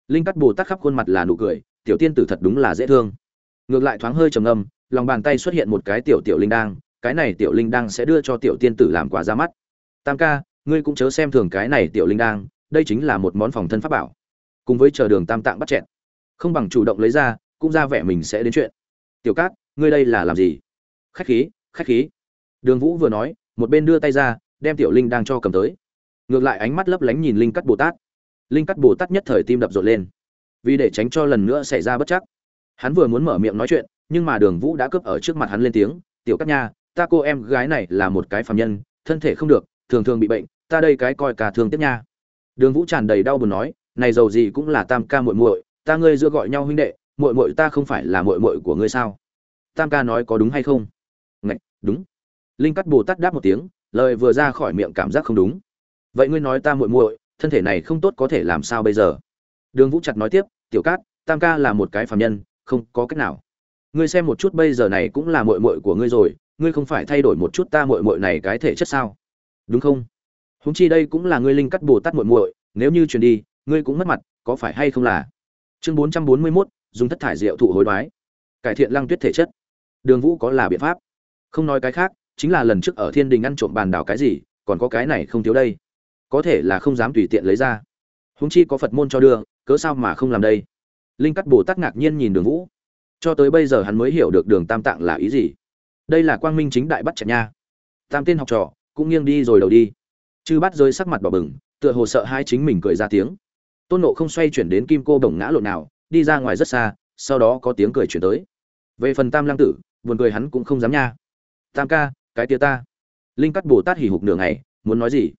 Linh cắt bồ tát khắp khuôn mặt là nụ cười, tiểu tiên tử thật đúng là dễ thương. Ngược lại thoáng hơi trầm ngâm, lòng bàn tay xuất hiện một cái tiểu tiểu linh đang cái này tiểu linh đang sẽ đưa cho tiểu tiên tử làm quà ra mắt. Tam ca, ngươi cũng chớ xem thường cái này tiểu linh đang đây chính là một món phòng thân pháp bảo. Cùng với chờ đường tam tạng bắt chẹn không bằng chủ động lấy ra, cũng ra vẻ mình sẽ đến chuyện tiểu cát, ngươi đây là làm gì? Khách khí khách khí. Đường vũ vừa nói, một bên đưa tay ra, đem tiểu linh đang cho cầm tới. Ngược lại ánh mắt lấp lánh nhìn linh cắt bồ tát. Linh cắt bồ tát nhất thời tim đập rộn lên. Vì để tránh cho lần nữa xảy ra bất chắc, hắn vừa muốn mở miệng nói chuyện, nhưng mà đường vũ đã cướp ở trước mặt hắn lên tiếng, tiểu cắt nha, ta cô em gái này là một cái phạm nhân, thân thể không được, thường thường bị bệnh, ta đây cái coi cả thường tiếp nha. Đường vũ tràn đầy đau buồn nói, này giàu gì cũng là tam ca muội muội, ta ngươi giữa gọi nhau huynh đệ muội muội ta không phải là muội muội của ngươi sao? Tam ca nói có đúng hay không? Ngạch, đúng. Linh cắt bồ tát đáp một tiếng, lời vừa ra khỏi miệng cảm giác không đúng. Vậy ngươi nói ta muội muội, thân thể này không tốt có thể làm sao bây giờ? Đường vũ chặt nói tiếp, tiểu cát, tam ca là một cái phàm nhân, không có cách nào. Ngươi xem một chút bây giờ này cũng là muội muội của ngươi rồi, ngươi không phải thay đổi một chút ta muội muội này cái thể chất sao? Đúng không? Húng chi đây cũng là ngươi linh cắt bồ tát muội muội, nếu như truyền đi, ngươi cũng mất mặt, có phải hay không là? Chương bốn trăm bốn mươi mốt dùng thất thải rượu thụ hối đoái, cải thiện lăng tuyết thể chất. Đường vũ có là biện pháp? Không nói cái khác, chính là lần trước ở thiên đình ăn trộm bàn đảo cái gì, còn có cái này không thiếu đây. Có thể là không dám tùy tiện lấy ra. Húng chi có phật môn cho đưa, cớ sao mà không làm đây? Linh cắt bồ tát ngạc nhiên nhìn đường vũ. Cho tới bây giờ hắn mới hiểu được đường tam tạng là ý gì. Đây là quang minh chính đại bắt chặt nha. Tam tên học trò, cũng nghiêng đi rồi đầu đi. Chư bắt rơi sắc mặt đỏ bừng, tựa hồ sợ hai chính mình cười ra tiếng. Tôn nộ không xoay chuyển đến kim cô bổng ngã lộn nào đi ra ngoài rất xa, sau đó có tiếng cười chuyển tới. Về phần tam lăng tử, buồn cười hắn cũng không dám nha. Tam ca, cái tia ta. Linh cắt bồ tát hỉ hục nửa ngày, muốn nói gì?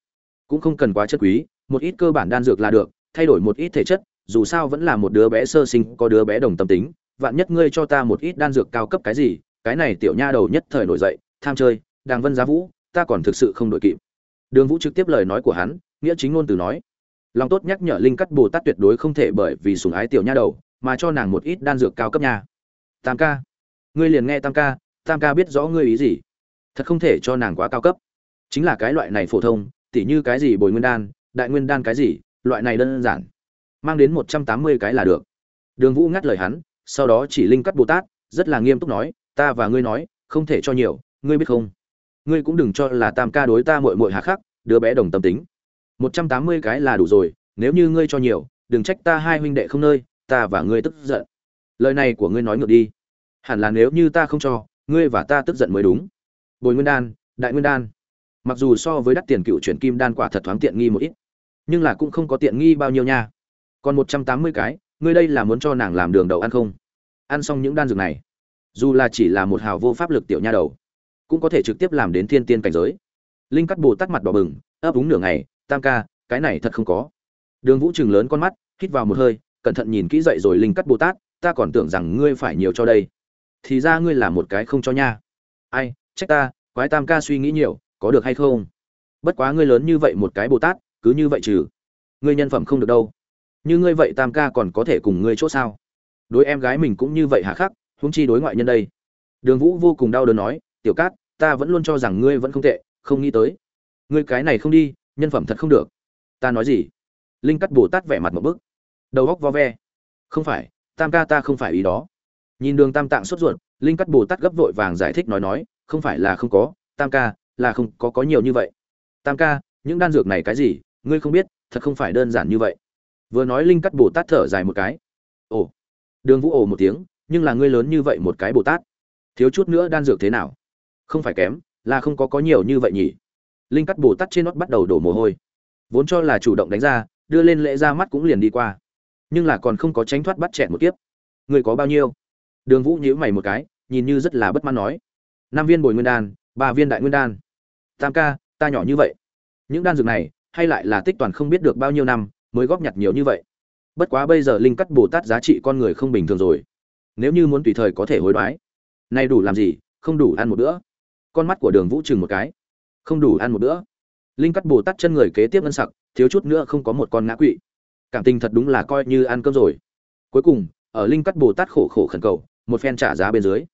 Cũng không cần quá chất quý, một ít cơ bản đan dược là được, thay đổi một ít thể chất, dù sao vẫn là một đứa bé sơ sinh, có đứa bé đồng tâm tính. Vạn nhất ngươi cho ta một ít đan dược cao cấp cái gì, cái này tiểu nha đầu nhất thời nổi dậy, tham chơi, đàng vân giá vũ, ta còn thực sự không đội kịp. Đường vũ trực tiếp lời nói của hắn, nghĩa chính ngôn từ nói lòng tốt nhắc nhở linh cắt bồ tát tuyệt đối không thể bởi vì sùng ái tiểu nha đầu mà cho nàng một ít đan dược cao cấp nha. Tam ca, ngươi liền nghe tam ca tam ca biết rõ ngươi ý gì. Thật không thể cho nàng quá cao cấp. Chính là cái loại này phổ thông, tỉ như cái gì bồi nguyên đan, đại nguyên đan cái gì, loại này đơn giản. Mang đến một trăm tám mươi cái là được. Đường vũ ngắt lời hắn, sau đó chỉ linh cắt bồ tát, rất là nghiêm túc nói, ta và ngươi nói, không thể cho nhiều, ngươi biết không? Ngươi cũng đừng cho là tam ca đối ta mội mội hà khắc, đứa bé đồng tâm tính một trăm tám mươi cái là đủ rồi, nếu như ngươi cho nhiều, đừng trách ta hai huynh đệ không nơi, ta và ngươi tức giận. Lời này của ngươi nói ngược đi. Hẳn là nếu như ta không cho, ngươi và ta tức giận mới đúng. Bồi nguyên đan, đại nguyên đan. Mặc dù so với đắt tiền cựu chuyển kim đan quả thật thoáng tiện nghi một ít, nhưng là cũng không có tiện nghi bao nhiêu nha. Còn một trăm tám mươi cái, ngươi đây là muốn cho nàng làm đường đầu ăn không? Ăn xong những đan dược này, dù là chỉ là một hào vô pháp lực tiểu nha đầu, cũng có thể trực tiếp làm đến thiên tiên cảnh giới. Linh cắt bồ tắt mặt đỏ bừng, ấp úng nửa ngày tam ca, cái này thật không có. Đường vũ chừng lớn con mắt, hít vào một hơi, cẩn thận nhìn kỹ dậy rồi linh cắt bồ tát, ta còn tưởng rằng ngươi phải nhiều cho đây. Thì ra ngươi là một cái không cho nha. Ai, trách ta, quái tam ca suy nghĩ nhiều, có được hay không? Bất quá ngươi lớn như vậy một cái bồ tát, cứ như vậy trừ. Ngươi nhân phẩm không được đâu. Như ngươi vậy tam ca còn có thể cùng ngươi chỗ sao? Đối em gái mình cũng như vậy hả khắc húng chi đối ngoại nhân đây. Đường vũ vô cùng đau đớn nói, tiểu cát, ta vẫn luôn cho rằng ngươi vẫn không tệ, không nghĩ tới. Ngươi cái này không đi nhân phẩm thật không được. Ta nói gì? Linh cắt bồ tát vẻ mặt một bức. Đầu góc vo ve. Không phải, tam ca ta không phải ý đó. Nhìn đường tam tạng sốt ruột, linh cắt bồ tát gấp vội vàng giải thích nói nói, không phải là không có, tam ca, là không có có nhiều như vậy. Tam ca, những đan dược này cái gì? Ngươi không biết, thật không phải đơn giản như vậy. Vừa nói linh cắt bồ tát thở dài một cái. Ồ. Đường vũ ồ một tiếng, nhưng là ngươi lớn như vậy một cái bồ tát. Thiếu chút nữa đan dược thế nào? Không phải kém, là không có có nhiều như vậy nhỉ? Linh cắt bồ tát trên nót bắt đầu đổ mồ hôi. Vốn cho là chủ động đánh ra, đưa lên lễ ra mắt cũng liền đi qua. Nhưng là còn không có tránh thoát bắt chẹn một kiếp. Người có bao nhiêu? Đường vũ nhíu mày một cái, nhìn như rất là bất mãn nói. Năm viên bồi nguyên đan, ba viên đại nguyên đan. Tam ca, ta nhỏ như vậy. Những đan dược này, hay lại là tích toàn không biết được bao nhiêu năm, mới góp nhặt nhiều như vậy. Bất quá bây giờ linh cắt bồ tát giá trị con người không bình thường rồi. Nếu như muốn tùy thời có thể hối đoái. Nay đủ làm gì, không đủ ăn một bữa. Con mắt của đường vũ chừng một cái không đủ ăn một bữa. Linh cắt bồ tát chân người kế tiếp ngân sặc, thiếu chút nữa không có một con ngã quỵ. Cảm tình thật đúng là coi như ăn cơm rồi. Cuối cùng, ở linh cắt bồ tát khổ khổ khẩn cầu, một phen trả giá bên dưới.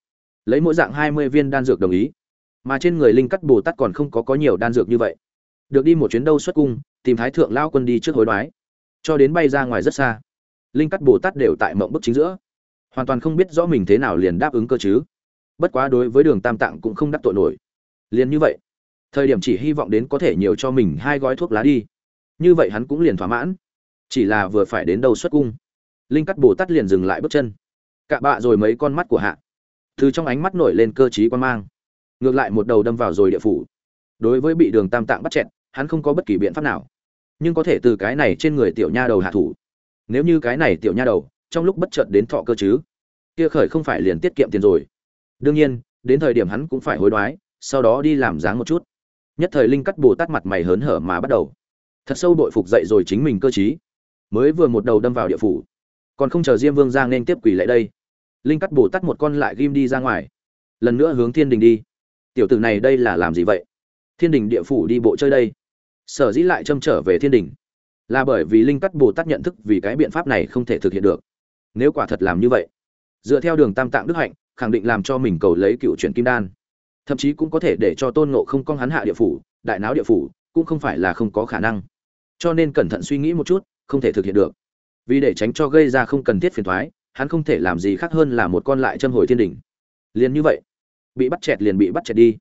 Lấy mỗi dạng hai mươi viên đan dược đồng ý. Mà trên người linh cắt bồ tát còn không có có nhiều đan dược như vậy. Được đi một chuyến đâu xuất cung, tìm thái thượng lao quân đi trước hối đoái. Cho đến bay ra ngoài rất xa, linh cắt bồ tát đều tại mộng bức chính giữa. Hoàn toàn không biết rõ mình thế nào liền đáp ứng cơ chứ. Bất quá đối với đường tam tạng cũng không đắc tội nổi. Liền như vậy thời điểm chỉ hy vọng đến có thể nhiều cho mình hai gói thuốc lá đi. Như vậy hắn cũng liền thỏa mãn. Chỉ là vừa phải đến đâu xuất cung, linh cắt bồ tát liền dừng lại bước chân. Cạ bạ rồi mấy con mắt của hạ. Từ trong ánh mắt nổi lên cơ t quan mang. Ngược lại một đầu đâm vào rồi địa phủ. Đối với bị đường tam tạng bắt chẹn hắn không có bất kỳ biện pháp nào. Nhưng có thể từ cái này trên người tiểu nha đầu hạ thủ. Nếu như cái này tiểu nha đầu, trong lúc bất chợt đến thọ cơ chứ, kia khởi không phải liền tiết kiệm tiền rồi. Đương nhiên, đến thời điểm hắn cũng phải hối đoái, sau đó đi làm dáng một chút nhất thời linh cắt bồ tát mặt mày hớn hở mà bắt đầu. Thật sâu đội phục dậy rồi chính mình cơ t mới vừa một đầu đâm vào địa phủ. Còn không chờ diêm vương giang nên tiếp quỷ lại đây. Linh cắt bồ tát một con lại ghim đi ra ngoài. Lần nữa hướng thiên đình đi. Tiểu tử này đây là làm gì vậy? Thiên đình địa phủ đi bộ chơi đây. Sở dĩ lại châm trở về thiên đình. Là bởi vì linh cắt bồ tát nhận thức vì cái biện pháp này không thể thực hiện được. Nếu quả thật làm như vậy, dựa theo đường tam tạng đức hạnh, khẳng định làm cho mình cầu lấy cựu chuyển kim đan thậm chí cũng có thể để cho tôn ngộ không con hắn hạ địa phủ, đại náo địa phủ, cũng không phải là không có khả năng. Cho nên cẩn thận suy nghĩ một chút, không thể thực hiện được. Vì để tránh cho gây ra không cần thiết phiền thoái, hắn không thể làm gì khác hơn là một con lại châm hồi thiên đỉnh. Liền như vậy, bị bắt chẹt liền bị bắt chẹt đi.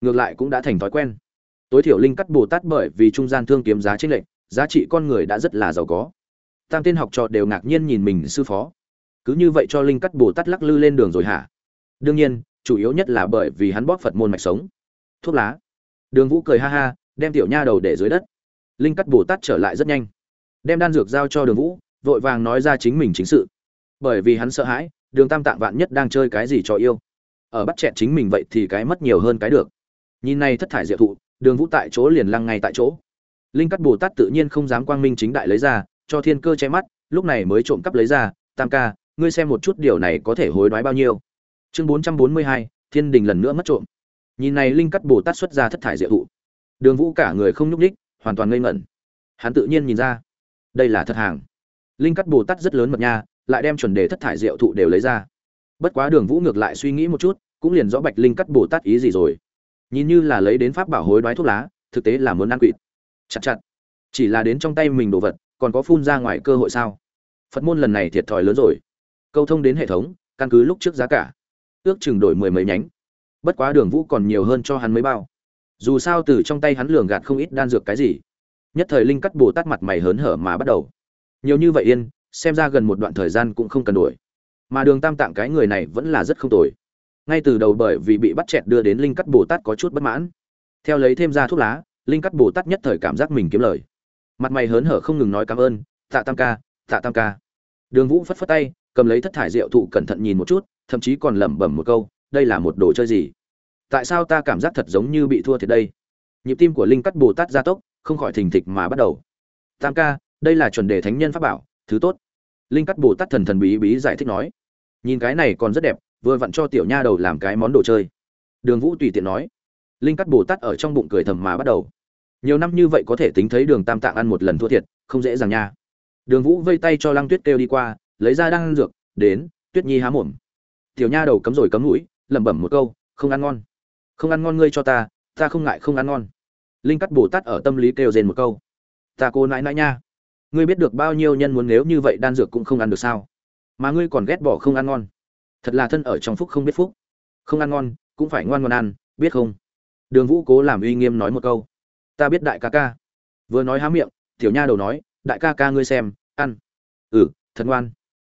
Ngược lại cũng đã thành thói quen. Tối thiểu linh cắt bồ tát bởi vì trung gian thương kiếm giá trên lệnh giá trị con người đã rất là giàu có. Tam tên học trò đều ngạc nhiên nhìn mình sư phó. Cứ như vậy cho linh cắt bồ tát lắc lư lên đường rồi hả? Đương nhiên chủ yếu nhất là bởi vì hắn bóp phật môn mạch sống. Thuốc lá. Đường vũ cười ha ha, đem tiểu nha đầu để dưới đất. Linh cắt bồ tát trở lại rất nhanh. Đem đan dược giao cho đường vũ, vội vàng nói ra chính mình chính sự. Bởi vì hắn sợ hãi, đường tam tạng vạn nhất đang chơi cái gì cho yêu. Ở bắt chẹt chính mình vậy thì cái mất nhiều hơn cái được. Nhìn này thất thải diệu thụ, đường vũ tại chỗ liền lăng ngay tại chỗ. Linh cắt bồ tát tự nhiên không dám quang minh chính đại lấy ra, cho thiên cơ che mắt, lúc này mới trộm cắp lấy ra. Tam ca, ngươi xem một chút điều này có thể hối đoái bao nhiêu chương bốn trăm bốn mươi hai, thiên đình lần nữa mất trộm. Nhìn này linh cắt bồ tát xuất ra thất thải diệu thụ. Đường vũ cả người không nhúc ních hoàn toàn ngây ngẩn. Hắn tự nhiên nhìn ra, đây là thật hàng. Linh cắt bồ tát rất lớn mật nha, lại đem chuẩn đề thất thải diệu thụ đều lấy ra. Bất quá đường vũ ngược lại suy nghĩ một chút, cũng liền rõ bạch linh cắt bồ tát ý gì rồi. Nhìn như là lấy đến pháp bảo hối đoái thuốc lá, thực tế là muốn ăn quỵt. Chặt chặt. Chỉ là đến trong tay mình đồ vật, còn có phun ra ngoài cơ hội sao? Phật môn lần này thiệt thòi lớn rồi. Câu thông đến hệ thống, căn cứ lúc trước giá cả ước chừng đổi mười mấy nhánh. Bất quá đường vũ còn nhiều hơn cho hắn mấy bao. Dù sao từ trong tay hắn lường gạt không ít đan dược cái gì. Nhất thời linh cắt bồ tát mặt mày hớn hở mà bắt đầu. Nhiều như vậy yên, xem ra gần một đoạn thời gian cũng không cần đổi. Mà đường tam tạng cái người này vẫn là rất không tồi. Ngay từ đầu bởi vì bị bắt chẹt đưa đến linh cắt bồ tát có chút bất mãn. Theo lấy thêm ra thuốc lá, linh cắt bồ tát nhất thời cảm giác mình kiếm lời. Mặt mày hớn hở không ngừng nói cảm ơn, tạ tam ca, tạ tam ca. Đường vũ phất phất tay, cầm lấy thất thải rượu thụ cẩn thận nhìn một chút thậm chí còn lẩm bẩm một câu, đây là một đồ chơi gì? Tại sao ta cảm giác thật giống như bị thua thiệt đây? Nhịp tim của linh cắt bồ tát gia tốc, không khỏi thình thịch mà bắt đầu. Tam ca, đây là chuẩn đề thánh nhân pháp bảo, thứ tốt. Linh cắt bồ tát thần thần bí bí giải thích nói. Nhìn cái này còn rất đẹp, vừa vặn cho tiểu nha đầu làm cái món đồ chơi. Đường vũ tùy tiện nói. Linh cắt bồ tát ở trong bụng cười thầm mà bắt đầu. Nhiều năm như vậy có thể tính thấy đường tam tạng ăn một lần thua thiệt, không dễ dàng nha. Đường vũ vây tay cho lăng tuyết kêu đi qua, lấy ra đang ăn dược, đến, tuyết nhi há mồm tiểu nha đầu cấm rồi cấm mũi, lẩm bẩm một câu, không ăn ngon. Không ăn ngon ngươi cho ta ta không ngại không ăn ngon. Linh cắt bồ tát ở tâm lý kêu rền một câu, ta cô nãi nãi nha, ngươi biết được bao nhiêu nhân muốn nếu như vậy đan dược cũng không ăn được sao? Mà ngươi còn ghét bỏ không ăn ngon. Thật là thân ở trong phúc không biết phúc. Không ăn ngon, cũng phải ngoan ngoan ăn, biết không? Đường vũ cố làm uy nghiêm nói một câu, ta biết đại ca ca. Vừa nói há miệng, tiểu nha đầu nói, đại ca ca ngươi xem, ăn. Ừ thật ngoan.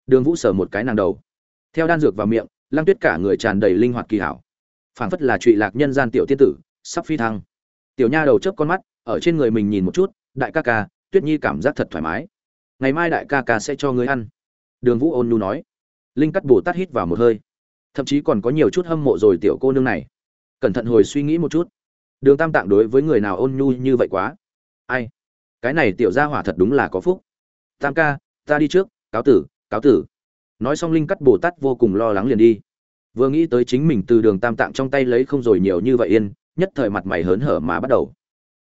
Đường vũ sở một cái nàng đầu theo đan dược vào miệng, lăng tuyết cả người tràn đầy linh hoạt kỳ hảo. Phảng phất là trụy lạc nhân gian tiểu tiên tử, sắp phi thăng. Tiểu nha đầu chớp con mắt, ở trên người mình nhìn một chút, đại ca ca, tuyết nhi cảm giác thật thoải mái. Ngày mai đại ca ca sẽ cho ngươi ăn. Đường vũ ôn nhu nói. Linh cắt bồ tát hít vào một hơi. Thậm chí còn có nhiều chút hâm mộ rồi tiểu cô nương này. Cẩn thận hồi suy nghĩ một chút. Đường tam tạng đối với người nào ôn nhu như vậy quá? Ai? Cái này tiểu gia hỏa thật đúng là có phúc. Tam ca, ta đi trước, cáo tử cáo tử nói xong linh cắt bồ tát vô cùng lo lắng liền đi. Vừa nghĩ tới chính mình từ đường tam tạng trong tay lấy không rồi nhiều như vậy yên, nhất thời mặt mày hớn hở mà bắt đầu.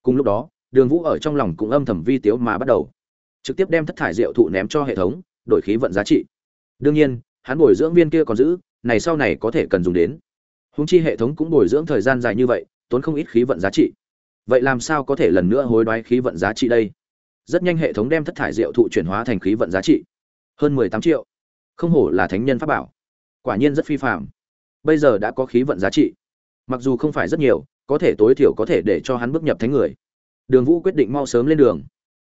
Cùng lúc đó, đường vũ ở trong lòng cũng âm thầm vi tiếu mà bắt đầu. Trực tiếp đem thất thải rượu thụ ném cho hệ thống, đổi khí vận giá trị. Đương nhiên, hắn bồi dưỡng viên kia còn giữ, này sau này có thể cần dùng đến. Húng chi hệ thống cũng bồi dưỡng thời gian dài như vậy, tốn không ít khí vận giá trị. Vậy làm sao có thể lần nữa hối đoái khí vận giá trị đây? Rất nhanh hệ thống đem thất thải rượu thụ chuyển hóa thành khí vận giá trị. Hơn mười tám triệu không hổ là thánh nhân pháp bảo. Quả nhiên rất phi phạm bây giờ đã có khí vận giá trị. Mặc dù không phải rất nhiều, có thể tối thiểu có thể để cho hắn bước nhập thánh người. Đường vũ quyết định mau sớm lên đường.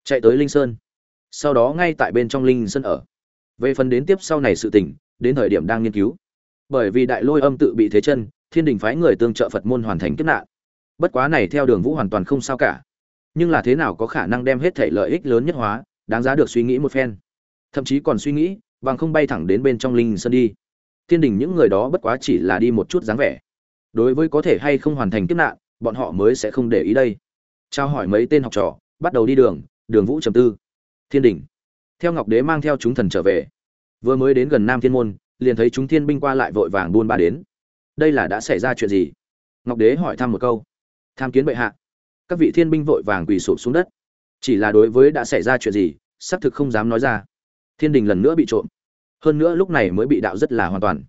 Chạy tới linh sơn. Sau đó ngay tại bên trong linh sơn ở. Về phần đến tiếp sau này sự tình, đến thời điểm đang nghiên cứu. Bởi vì đại lôi âm tự bị thế chân, thiên đình phái người tương trợ phật môn hoàn thành kiếp nạn. Bất quá này theo đường vũ hoàn toàn không sao cả. Nhưng là thế nào có khả năng đem hết thể lợi ích lớn nhất hóa, đáng giá được suy nghĩ một phen. Thậm chí còn suy nghĩ bằng không bay thẳng đến bên trong linh sơn đi. Thiên đình những người đó bất quá chỉ là đi một chút dáng vẻ. Đối với có thể hay không hoàn thành kiếp nạn, bọn họ mới sẽ không để ý đây. Trao hỏi mấy tên học trò, bắt đầu đi đường đường vũ trầm tư. Thiên đình. Theo ngọc đế mang theo chúng thần trở về. Vừa mới đến gần nam thiên môn, liền thấy chúng thiên binh qua lại vội vàng buôn ba đến. Đây là đã xảy ra chuyện gì? Ngọc đế hỏi thăm một câu. Tham kiến bệ hạ. Các vị thiên binh vội vàng quỳ sụp xuống đất. Chỉ là đối với đã xảy ra chuyện gì, xác thực không dám nói ra thiên đình lần nữa bị trộm. Hơn nữa lúc này mới bị đạo rất là hoàn toàn.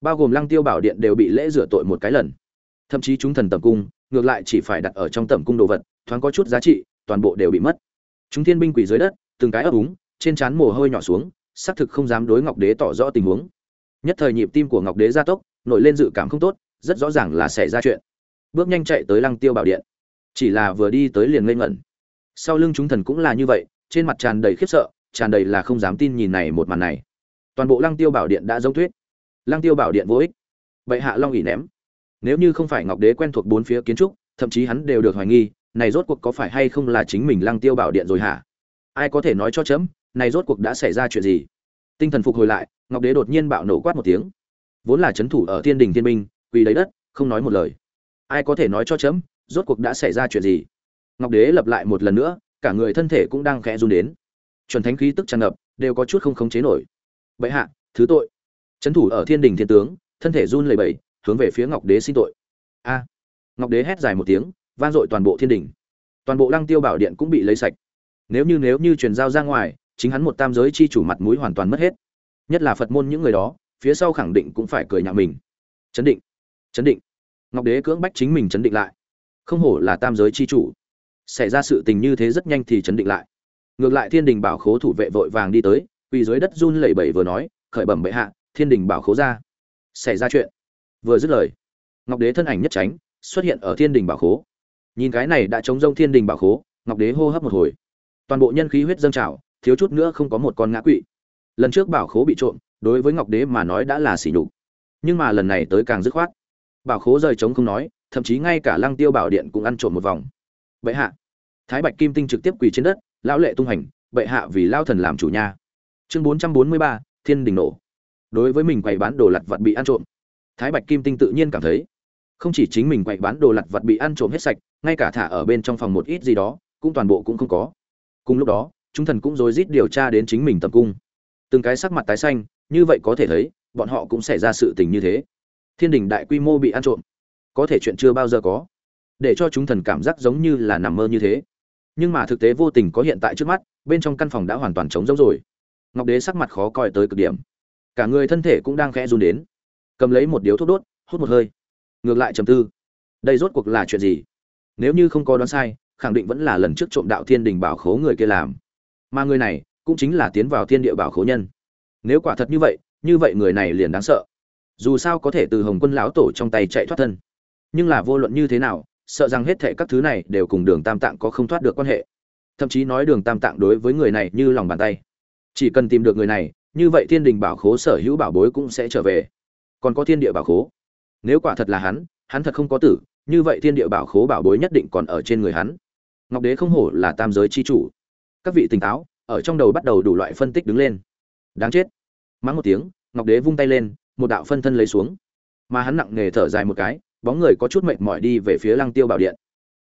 Bao gồm lăng tiêu bảo điện đều bị lễ rửa tội một cái lần. Thậm chí chúng thần tầm cung, ngược lại chỉ phải đặt ở trong tầm cung đồ vật, thoáng có chút giá trị, toàn bộ đều bị mất. Chúng thiên binh quỷ dưới đất, từng cái ấp úng, trên trán mồ hôi nhỏ xuống, xác thực không dám đối ngọc đế tỏ rõ tình huống. Nhất thời nhịp tim của ngọc đế gia tốc, nổi lên dự cảm không tốt, rất rõ ràng là xảy ra chuyện. Bước nhanh chạy tới lăng tiêu bảo điện. Chỉ là vừa đi tới liền ngây ngẩn. Sau lưng chúng thần cũng là như vậy, trên mặt tràn đầy khiếp sợ tràn đầy là không dám tin nhìn này một màn này. Toàn bộ lăng tiêu bảo điện đã giống thuyết. Lăng tiêu bảo điện vô ích. Vậy hạ long ỉ ném. Nếu như không phải ngọc đế quen thuộc bốn phía kiến trúc, thậm chí hắn đều được hoài nghi, này rốt cuộc có phải hay không là chính mình lăng tiêu bảo điện rồi hả? Ai có thể nói cho chấm, này rốt cuộc đã xảy ra chuyện gì? Tinh thần phục hồi lại, ngọc đế đột nhiên bạo nổ quát một tiếng. Vốn là c thủ ở thiên đình thiên minh, quỳ lấy đất, không nói một lời. Ai có thể nói cho chấm, rốt cuộc đã xảy ra chuyện gì? Ngọc đế lặp lại một lần nữa, cả người thân thể cũng đang khẽ run đến chuẩn thánh khí tức tràn ngập, đều có chút không khống chế nổi. Bệ hạ, thứ tội. Trấn thủ ở thiên đình thiên tướng, thân thể run lẩy bẩy, hướng về phía ngọc đế xin tội. A. Ngọc đế hét dài một tiếng, vang dội toàn bộ thiên đình. Toàn bộ lăng tiêu bảo điện cũng bị lấy sạch. Nếu như nếu như truyền giao ra ngoài, chính hắn một tam giới chi chủ mặt mũi hoàn toàn mất hết. Nhất là phật môn những người đó, phía sau khẳng định cũng phải cười nhạo mình. Chấn định. Chấn định. Ngọc đế cưỡng bách chính mình chấn định lại. Không hổ là tam giới chi chủ. Xảy ra sự tình như thế rất nhanh thì chấn định lại ngược lại thiên đình bảo khố thủ vệ vội vàng đi tới, quỳ dưới đất run lẩy bẩy vừa nói, khởi bẩm bệ hạ, thiên đình bảo khố ra. Xảy ra chuyện. Vừa dứt lời, ngọc đế thân ảnh nhất tránh, xuất hiện ở thiên đình bảo khố. Nhìn cái này đã chống rông thiên đình bảo khố, ngọc đế hô hấp một hồi. Toàn bộ nhân khí huyết dâng trào, thiếu chút nữa không có một con ngã quỵ. Lần trước bảo khố bị trộm, đối với ngọc đế mà nói đã là sỉ nhục. Nhưng mà lần này tới càng dứt khoát. Bảo khố rời trống không nói, thậm chí ngay cả lăng tiêu bảo điện cũng ăn trộm một vòng. Bệ hạ. Thái bạch kim tinh trực tiếp quỳ trên đất lão lệ tung hành bệ hạ vì lao thần làm chủ nhà chương bốn trăm bốn mươi ba, thiên đình nổ. Đối với mình quầy bán đồ lặt vặt bị ăn trộm, thái bạch kim tinh tự nhiên cảm thấy, không chỉ chính mình quậy bán đồ lặt vặt bị ăn trộm hết sạch, ngay cả thả ở bên trong phòng một ít gì đó, cũng toàn bộ cũng không có. Cùng lúc đó, chúng thần cũng rối rít điều tra đến chính mình tập cung. Từng cái sắc mặt tái xanh, như vậy có thể thấy, bọn họ cũng xảy ra sự tình như thế. Thiên đình đại quy mô bị ăn trộm, có thể chuyện chưa bao giờ có. Để cho chúng thần cảm giác giống như là nằm mơ như thế nhưng mà thực tế vô tình có hiện tại trước mắt, bên trong căn phòng đã hoàn toàn trống rỗng rồi. Ngọc đế sắc mặt khó coi tới cực điểm. Cả người thân thể cũng đang khẽ run đến. Cầm lấy một điếu thuốc đốt, hút một hơi. Ngược lại trầm tư. Đây rốt cuộc là chuyện gì? Nếu như không có đoán sai, khẳng định vẫn là lần trước trộm đạo thiên đình bảo khố người kia làm. Mà người này cũng chính là tiến vào thiên địa bảo khố nhân. Nếu quả thật như vậy như vậy người này liền đáng sợ. Dù sao có thể từ hồng quân lão tổ trong tay chạy thoát thân. Nhưng là vô luận như thế nào sợ rằng hết thệ các thứ này đều cùng đường tam tạng có không thoát được quan hệ. Thậm chí nói đường tam tạng đối với người này như lòng bàn tay. Chỉ cần tìm được người này, như vậy thiên đình bảo khố sở hữu bảo bối cũng sẽ trở về. Còn có thiên địa bảo khố. Nếu quả thật là hắn hắn thật không có tử, như vậy thiên địa bảo khố bảo bối nhất định còn ở trên người hắn. Ngọc đế không hổ là tam giới c h i chủ. Các vị tỉnh táo, ở trong đầu bắt đầu đủ loại phân tích đứng lên. Đáng chết. Mắng một tiếng, ngọc đế vung tay lên, một đạo phân thân lấy xuống. Mà hắn nặng nề thở dài một cái bóng người có chút mệt mỏi đi về phía lăng tiêu bảo điện.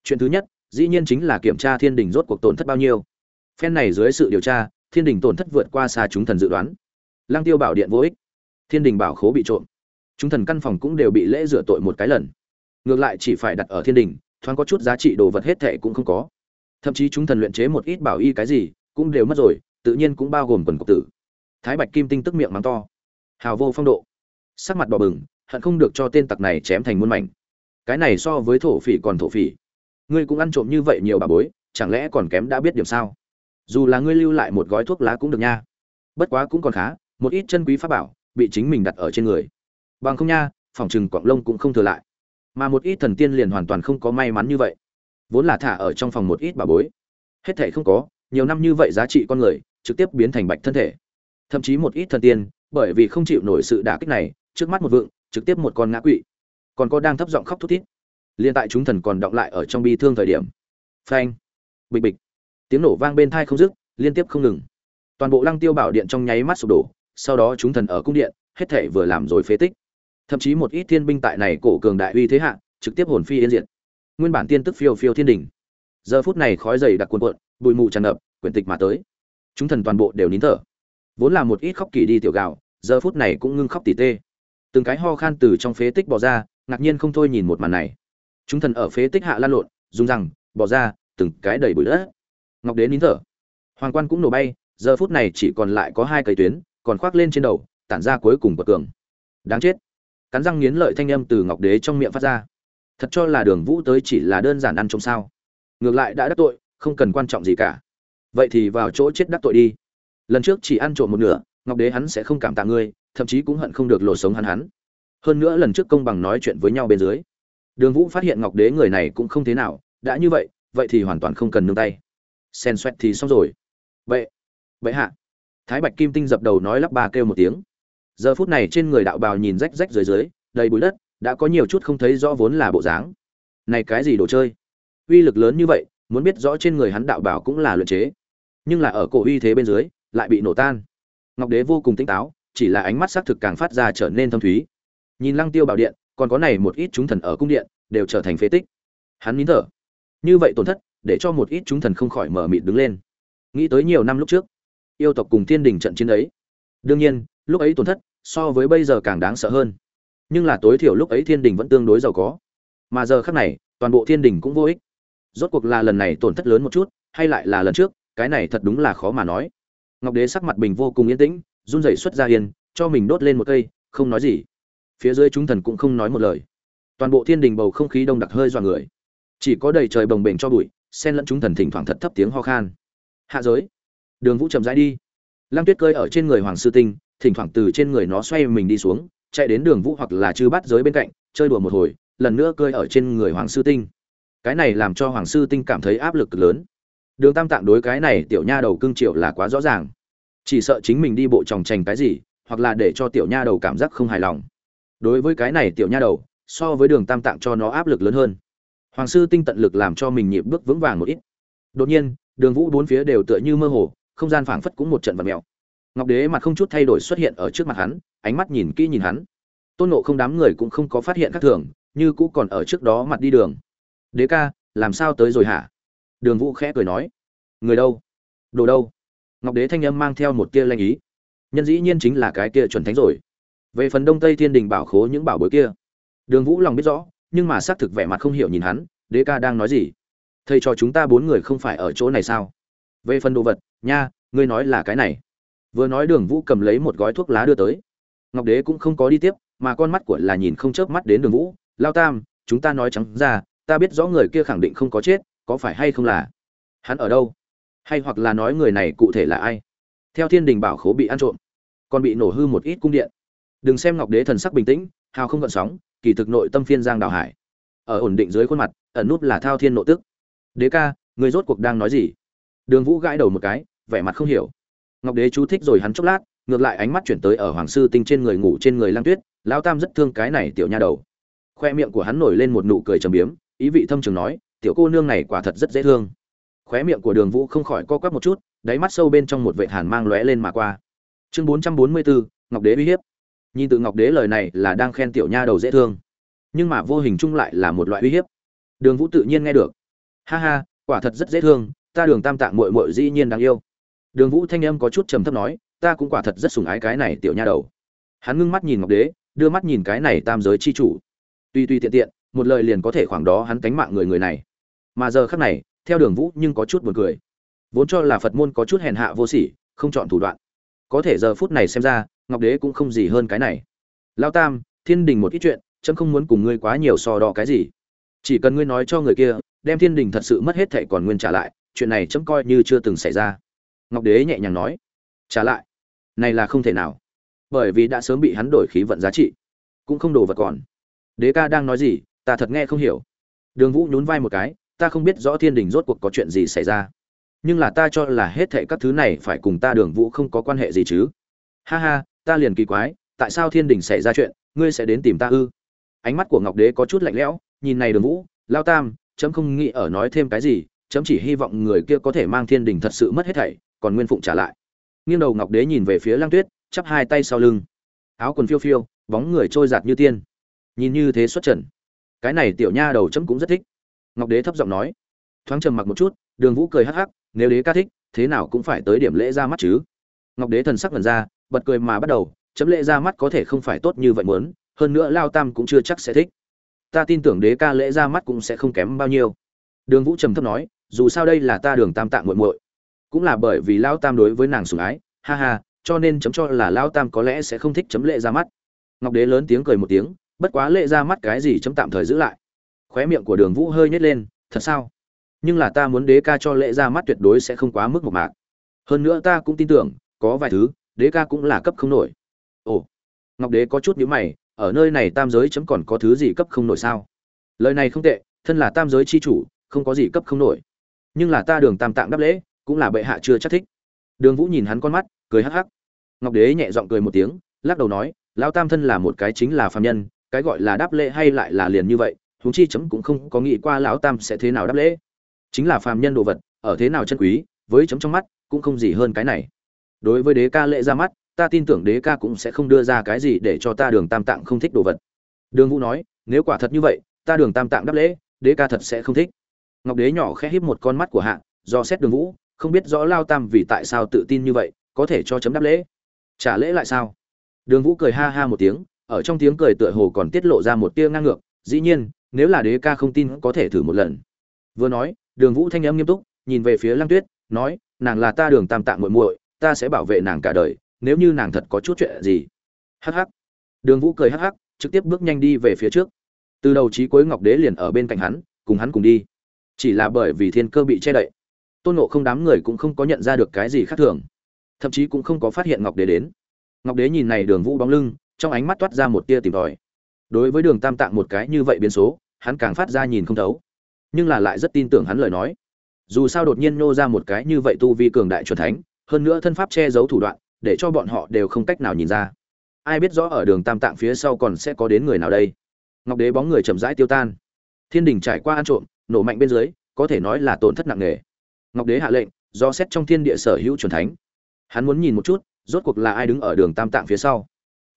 Chuyện thứ nhất, dĩ nhiên chính là kiểm tra thiên đình rốt cuộc tổn thất bao nhiêu. Phen này dưới sự điều tra, thiên đình tổn thất vượt qua xa chúng thần dự đoán. Lăng tiêu bảo điện vô ích. Thiên đình bảo khố bị trộm. Chúng thần căn phòng cũng đều bị lễ rửa tội một cái lần. Ngược lại chỉ phải đặt ở thiên đình, thoáng có chút giá trị đồ vật hết thệ cũng không có. Thậm chí chúng thần luyện chế một ít bảo y cái gì, cũng đều mất rồi, tự nhiên cũng bao gồm quần cục tử. Thái bạch kim tinh tức miệng mắng to. Hào vô phong độ. Sắc mặt đỏ bừng hận không được cho tên tặc này chém thành muôn mảnh. Cái này so với thổ phỉ còn thổ phỉ. Ngươi cũng ăn trộm như vậy nhiều bà bối, chẳng lẽ còn kém đã biết điểm sao? Dù là ngươi lưu lại một gói thuốc lá cũng được nha. Bất quá cũng còn khá, một ít chân quý pháp bảo bị chính mình đặt ở trên người. Bằng không nha, phòng trừng quạng lông cũng không thừa lại. Mà một ít thần tiên liền hoàn toàn không có may mắn như vậy. Vốn là thả ở trong phòng một ít bà bối. Hết thể không có, nhiều năm như vậy giá trị con người trực tiếp biến thành bạch thân thể. Thậm chí một ít thần tiên, bởi vì không chịu nổi sự đả kích này, trước mắt một vượng trực tiếp một con ngã quỵ. Còn có đang thấp giọng khóc thút thít. Liên tại chúng thần còn động lại ở trong bi thương thời điểm. Phanh. Bịch bịch. Tiếng nổ vang bên thai không dứt liên tiếp không ngừng. Toàn bộ lăng tiêu bảo điện trong nháy mắt sụp đổ sau đó chúng thần ở cung điện hết thể vừa làm rồi phế tích. Thậm chí một ít thiên binh tại này cổ cường đại uy thế hạ trực tiếp hồn phi yên diệt. Nguyên bản tiên tức phiêu phiêu thiên đình, giờ phút này khói dày đặc cuồn cuộn bụi mù tràn ngập quyển tịch mà tới. Chúng thần toàn bộ đều nín thở. Vốn là một ít khóc kỳ đi tiểu gạo giờ phút này cũng ngưng khóc tỉ tê từng cái ho khan từ trong phế tích bỏ ra, ngạc nhiên không thôi nhìn một màn này. Chúng thần ở phế tích hạ lan lộn, dùng rằng bỏ ra, từng cái đầy bụi đất. Ngọc đế nín thở. Hoàng quan cũng nổ bay, giờ phút này chỉ còn lại có hai cây tuyến, còn khoác lên trên đầu, tản ra cuối cùng bậc cường đáng chết. Cắn răng nghiến lợi thanh âm từ ngọc đế trong miệng phát ra. Thật cho là đường vũ tới chỉ là đơn giản ăn trong sao. Ngược lại đã đắc tội, không cần quan trọng gì cả. Vậy thì vào chỗ chết đắc tội đi. Lần trước chỉ ăn trộm một nửa, ngọc đế hắn sẽ không cảm tạ ngươi thậm chí cũng hận không được lộ sống hắn hắn. Hơn nữa lần trước công bằng nói chuyện với nhau bên dưới, đường vũ phát hiện ngọc đế người này cũng không thế nào, đã như vậy vậy thì hoàn toàn không cần nương tay. Sen xoẹt thì xong rồi. Vậy vậy hạ. Thái bạch kim tinh dập đầu nói lắp bà kêu một tiếng. Giờ phút này trên người đạo bào nhìn rách rách dưới dưới, đầy bụi đất, đã có nhiều chút không thấy rõ vốn là bộ dáng. Này cái gì đồ chơi? Uy lực lớn như vậy, muốn biết rõ trên người hắn đạo bào cũng là luyện chế. Nhưng là ở cổ uy thế bên dưới, lại bị nổ tan. Ngọc đế vô cùng tỉnh táo chỉ là ánh mắt xác thực càng phát ra trở nên thâm thúy. Nhìn lăng tiêu bảo điện, còn có này một ít chúng thần ở cung điện, đều trở thành phế tích. Hắn nín thở. Như vậy tổn thất, để cho một ít chúng thần không khỏi mở mịt đứng lên. Nghĩ tới nhiều năm lúc trước, yêu tộc cùng thiên đình trận chiến ấy. Đương nhiên, lúc ấy tổn thất, so với bây giờ càng đáng sợ hơn. Nhưng là tối thiểu lúc ấy thiên đình vẫn tương đối giàu có. Mà giờ khác này, toàn bộ thiên đình cũng vô ích. Rốt cuộc là lần này tổn thất lớn một chút, hay lại là lần trước, cái này thật đúng là khó mà nói. Ngọc đế sắc mặt bình vô cùng yên tĩnh run rẩy xuất ra yên, cho mình đốt lên một cây, không nói gì. Phía dưới chúng thần cũng không nói một lời. Toàn bộ thiên đình bầu không khí đông đặc hơi dọa người. Chỉ có đầy trời bồng bềnh cho bụi, xen lẫn chúng thần thỉnh thoảng thật thấp tiếng ho khan. Hạ giới. Đường vũ chậm rãi đi. Lăng tuyết cơi ở trên người hoàng sư tinh, thỉnh thoảng từ trên người nó xoay mình đi xuống, chạy đến đường vũ hoặc là chư bắt giới bên cạnh, chơi đùa một hồi, lần nữa cơi ở trên người hoàng sư tinh. Cái này làm cho hoàng sư tinh cảm thấy áp lực lớn. Đường tam tạng đối cái này tiểu nha đầu cưng triệu là quá rõ ràng chỉ sợ chính mình đi bộ tròng trành cái gì, hoặc là để cho tiểu nha đầu cảm giác không hài lòng. Đối với cái này tiểu nha đầu, so với đường tam tạng cho nó áp lực lớn hơn. Hoàng sư tinh tận lực làm cho mình nhịp bước vững vàng một ít. Đột nhiên, đường vũ bốn phía đều tựa như mơ hồ, không gian phảng phất cũng một trận vật mèo. Ngọc đế mặt không chút thay đổi xuất hiện ở trước mặt hắn, ánh mắt nhìn kỹ nhìn hắn. Tôn nộ không đám người cũng không có phát hiện khác thường, như cũ còn ở trước đó mặt đi đường. Đế ca, làm sao tới rồi hả? Đường vũ khẽ cười nói. Người đâu? Đồ đâu? Ngọc đế thanh âm mang theo một tia lanh ý. Nhân dĩ nhiên chính là cái kia chuẩn thánh rồi. Về phần đông tây thiên đình bảo khố những bảo bối kia, đường vũ lòng biết rõ, nhưng mà xác thực vẻ mặt không hiểu nhìn hắn, đế ca đang nói gì? Thầy cho chúng ta bốn người không phải ở chỗ này sao? Về phần đồ vật, nha, ngươi nói là cái này. Vừa nói đường vũ cầm lấy một gói thuốc lá đưa tới. Ngọc đế cũng không có đi tiếp, mà con mắt của là nhìn không chớp mắt đến đường vũ. Lao tam, chúng ta nói trắng ra, ta biết rõ người kia khẳng định không có chết, có phải hay không là? Hắn ở đâu? Hay hoặc là nói người này cụ thể là ai? Theo thiên đình bảo khố bị ăn trộm, còn bị nổ hư một ít cung điện. Đừng xem ngọc đế thần sắc bình tĩnh, hào không gợn sóng, kỳ thực nội tâm phiên giang đào hải. Ở ổn định dưới khuôn mặt, ẩn nút là thao thiên nộ tức. Đế ca, người rốt cuộc đang nói gì? Đường vũ gãi đầu một cái, vẻ mặt không hiểu. Ngọc đế chú thích rồi hắn chốc lát, ngược lại ánh mắt chuyển tới ở hoàng sư tinh trên người ngủ trên người lang tuyết, lão tam rất thương cái này tiểu nha đầu. Khoe miệng của hắn nổi lên một nụ cười trầm biếm, ý vị thâm trường nói, tiểu cô nương này quả thật rất dễ thương khóe miệng của đường vũ không khỏi co quắp một chút, đáy mắt sâu bên trong một vệ hàn mang lóe lên mà qua. Chương bốn trăm bốn mươi bốn ngọc đế uy hiếp. Nhìn từ ngọc đế lời này là đang khen tiểu nha đầu dễ thương, nhưng mà vô hình chung lại là một loại uy hiếp. Đường vũ tự nhiên nghe được. Ha ha, quả thật rất dễ thương, ta đường tam tạng mội mội dĩ nhiên đáng yêu. Đường vũ thanh âm có chút trầm thấp nói, ta cũng quả thật rất sùng ái cái này tiểu nha đầu. Hắn ngưng mắt nhìn ngọc đế, đưa mắt nhìn cái này tam giới chi chủ. Tuy tuy tiện tiện, một lời liền có thể khoảng đó hắn cánh mạng người người này. Mà giờ khắc này theo đường vũ nhưng có chút buồn cười. Vốn cho là phật môn có chút hèn hạ vô sỉ, không chọn thủ đoạn. Có thể giờ phút này xem ra, ngọc đế cũng không gì hơn cái này. Lao tam, thiên đình một ít chuyện trâm không muốn cùng ngươi quá nhiều so đo cái gì. Chỉ cần ngươi nói cho người kia, đem thiên đình thật sự mất hết thệ còn nguyên trả lại, chuyện này trẫm coi như chưa từng xảy ra. Ngọc đế nhẹ nhàng nói, trả lại? Này là không thể nào. Bởi vì đã sớm bị hắn đổi khí vận giá trị, cũng không đồ vật còn. Đế ca đang nói gì, ta thật nghe không hiểu. Đường vũ nhún vai một cái ta không biết rõ thiên đình rốt cuộc có chuyện gì xảy ra. Nhưng là ta cho là hết thệ các thứ này phải cùng ta đường vũ không có quan hệ gì chứ. Ha ha, ta liền kỳ quái, tại sao thiên đình xảy ra chuyện, ngươi sẽ đến tìm ta ư? Ánh mắt của ngọc đế có chút lạnh lẽo, nhìn này đường vũ, lao tam, chấm không nghĩ ở nói thêm cái gì, chấm chỉ hy vọng người kia có thể mang thiên đình thật sự mất hết thảy, còn nguyên phụng trả lại. Nghiêng đầu ngọc đế nhìn về phía lang tuyết, chắp hai tay sau lưng. Áo quần phiêu phiêu, bóng người trôi giạt như tiên. Nhìn như thế xuất trần. Cái này tiểu nha đầu chấm cũng rất thích ngọc đế thấp giọng nói. Thoáng trầm mặc một chút, đường vũ cười hắc hắc, nếu đế ca thích, thế nào cũng phải tới điểm lễ ra mắt chứ. Ngọc đế thần sắc vần ra, bật cười mà bắt đầu, chấm lễ ra mắt có thể không phải tốt như vậy muốn, hơn nữa lao tam cũng chưa chắc sẽ thích. Ta tin tưởng đế ca lễ ra mắt cũng sẽ không kém bao nhiêu. Đường vũ trầm thấp nói, dù sao đây là ta đường tam tạng muội muội. Cũng là bởi vì lao tam đối với nàng sủng ái, ha ha, cho nên chấm cho là lao tam có lẽ sẽ không thích chấm lễ ra mắt. Ngọc đế lớn tiếng cười một tiếng, bất quá lễ ra mắt cái gì chấm tạm thời giữ lại khóe miệng của đường vũ hơi nhếch lên, thật sao? Nhưng là ta muốn đế ca cho lễ ra mắt tuyệt đối sẽ không quá mức một mạc. Hơn nữa ta cũng tin tưởng, có vài thứ, đế ca cũng là cấp không nổi. Ồ, ngọc đế có chút nhữ mày, ở nơi này tam giới chấm còn có thứ gì cấp không nổi sao? Lời này không tệ, thân là tam giới chi chủ, không có gì cấp không nổi. Nhưng là ta đường tam tạng đáp lễ, cũng là bệ hạ chưa chắc thích. Đường vũ nhìn hắn con mắt, cười hắc hắc. Ngọc đế nhẹ giọng cười một tiếng, lắc đầu nói, lão tam thân là một cái chính là phàm nhân, cái gọi là đáp lễ hay lại là liền như vậy huống chi chấm cũng không có nghĩ qua lão tam sẽ thế nào đáp lễ. Chính là phàm nhân đồ vật, ở thế nào chân quý, với chấm trong mắt, cũng không gì hơn cái này. Đối với đế ca lễ ra mắt, ta tin tưởng đế ca cũng sẽ không đưa ra cái gì để cho ta đường tam tạng không thích đồ vật. Đường vũ nói, nếu quả thật như vậy, ta đường tam tạng đáp lễ, đế ca thật sẽ không thích. Ngọc đế nhỏ khẽ híp một con mắt của hạ, do xét đường vũ, không biết rõ lao tam vì tại sao tự tin như vậy, có thể cho chấm đáp lễ. Trả lễ lại sao? Đường vũ cười ha ha một tiếng, ở trong tiếng cười tựa hồ còn tiết lộ ra một tia ngang ngược, dĩ nhiên nếu là đế ca không tin có thể thử một lần. Vừa nói, đường vũ thanh âm nghiêm túc, nhìn về phía lăng tuyết, nói, nàng là ta đường tam tạng muội muội, ta sẽ bảo vệ nàng cả đời, nếu như nàng thật có chút chuyện gì. Hắc hắc. Đường vũ cười hắc hắc, trực tiếp bước nhanh đi về phía trước. Từ đầu chí cuối ngọc đế liền ở bên cạnh hắn, cùng hắn cùng đi. Chỉ là bởi vì thiên cơ bị che đậy, tôn nộ không đám người cũng không có nhận ra được cái gì khác thường. Thậm chí cũng không có phát hiện ngọc đế đến. Ngọc đế nhìn này đường vũ bóng lưng, trong ánh mắt toát ra một tia tìm tòi đối với đường tam tạng một cái như vậy biến số, hắn càng phát ra nhìn không thấu. Nhưng là lại rất tin tưởng hắn lời nói. Dù sao đột nhiên nô ra một cái như vậy tu vi cường đại chuẩn thánh, hơn nữa thân pháp che giấu thủ đoạn, để cho bọn họ đều không cách nào nhìn ra. Ai biết rõ ở đường tam tạng phía sau còn sẽ có đến người nào đây? Ngọc đế bóng người chậm rãi tiêu tan. Thiên đình trải qua ăn trộm, nổ mạnh bên dưới, có thể nói là tổn thất nặng nề. Ngọc đế hạ lệnh, do xét trong thiên địa sở hữu chuẩn thánh. Hắn muốn nhìn một chút, rốt cuộc là ai đứng ở đường tam tạng phía sau.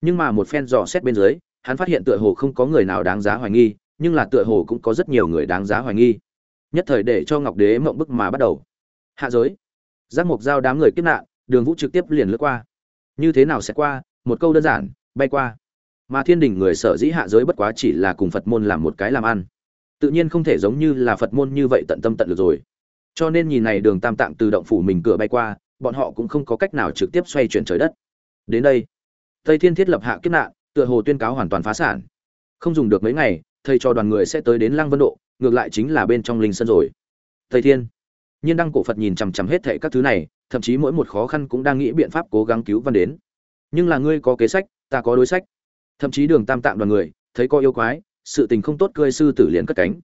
Nhưng mà một phen dò xét bên dưới hắn phát hiện tựa hồ không có người nào đáng giá hoài nghi, nhưng là tựa hồ cũng có rất nhiều người đáng giá hoài nghi. Nhất thời để cho ngọc đế mộng bức mà bắt đầu. Hạ giới. Giác mục giao đám người kiếp nạn, đường vũ trực tiếp liền lướt qua. Như thế nào sẽ qua? Một câu đơn giản, bay qua. Mà thiên đình người sở dĩ hạ giới bất quá chỉ là cùng phật môn làm một cái làm ăn. Tự nhiên không thể giống như là phật môn như vậy tận tâm tận lực rồi. Cho nên nhìn này đường tam tạng từ động phủ mình cửa bay qua, bọn họ cũng không có cách nào trực tiếp xoay chuyển trời đất. Đến đây, tây thiên thiết lập hạ kiếp nạn tựa hồ tuyên cáo hoàn toàn phá sản. Không dùng được mấy ngày, thầy cho đoàn người sẽ tới đến lăng vân độ, ngược lại chính là bên trong linh sân rồi. Thầy thiên, nhiên đăng cổ phật nhìn chằm chằm hết thệ các thứ này, thậm chí mỗi một khó khăn cũng đang nghĩ biện pháp cố gắng cứu văn đến. Nhưng là ngươi có kế sách, ta có đối sách. Thậm chí đường tam tạng đoàn người, thấy có yêu quái, sự tình không tốt cơi sư tử liền cất cánh.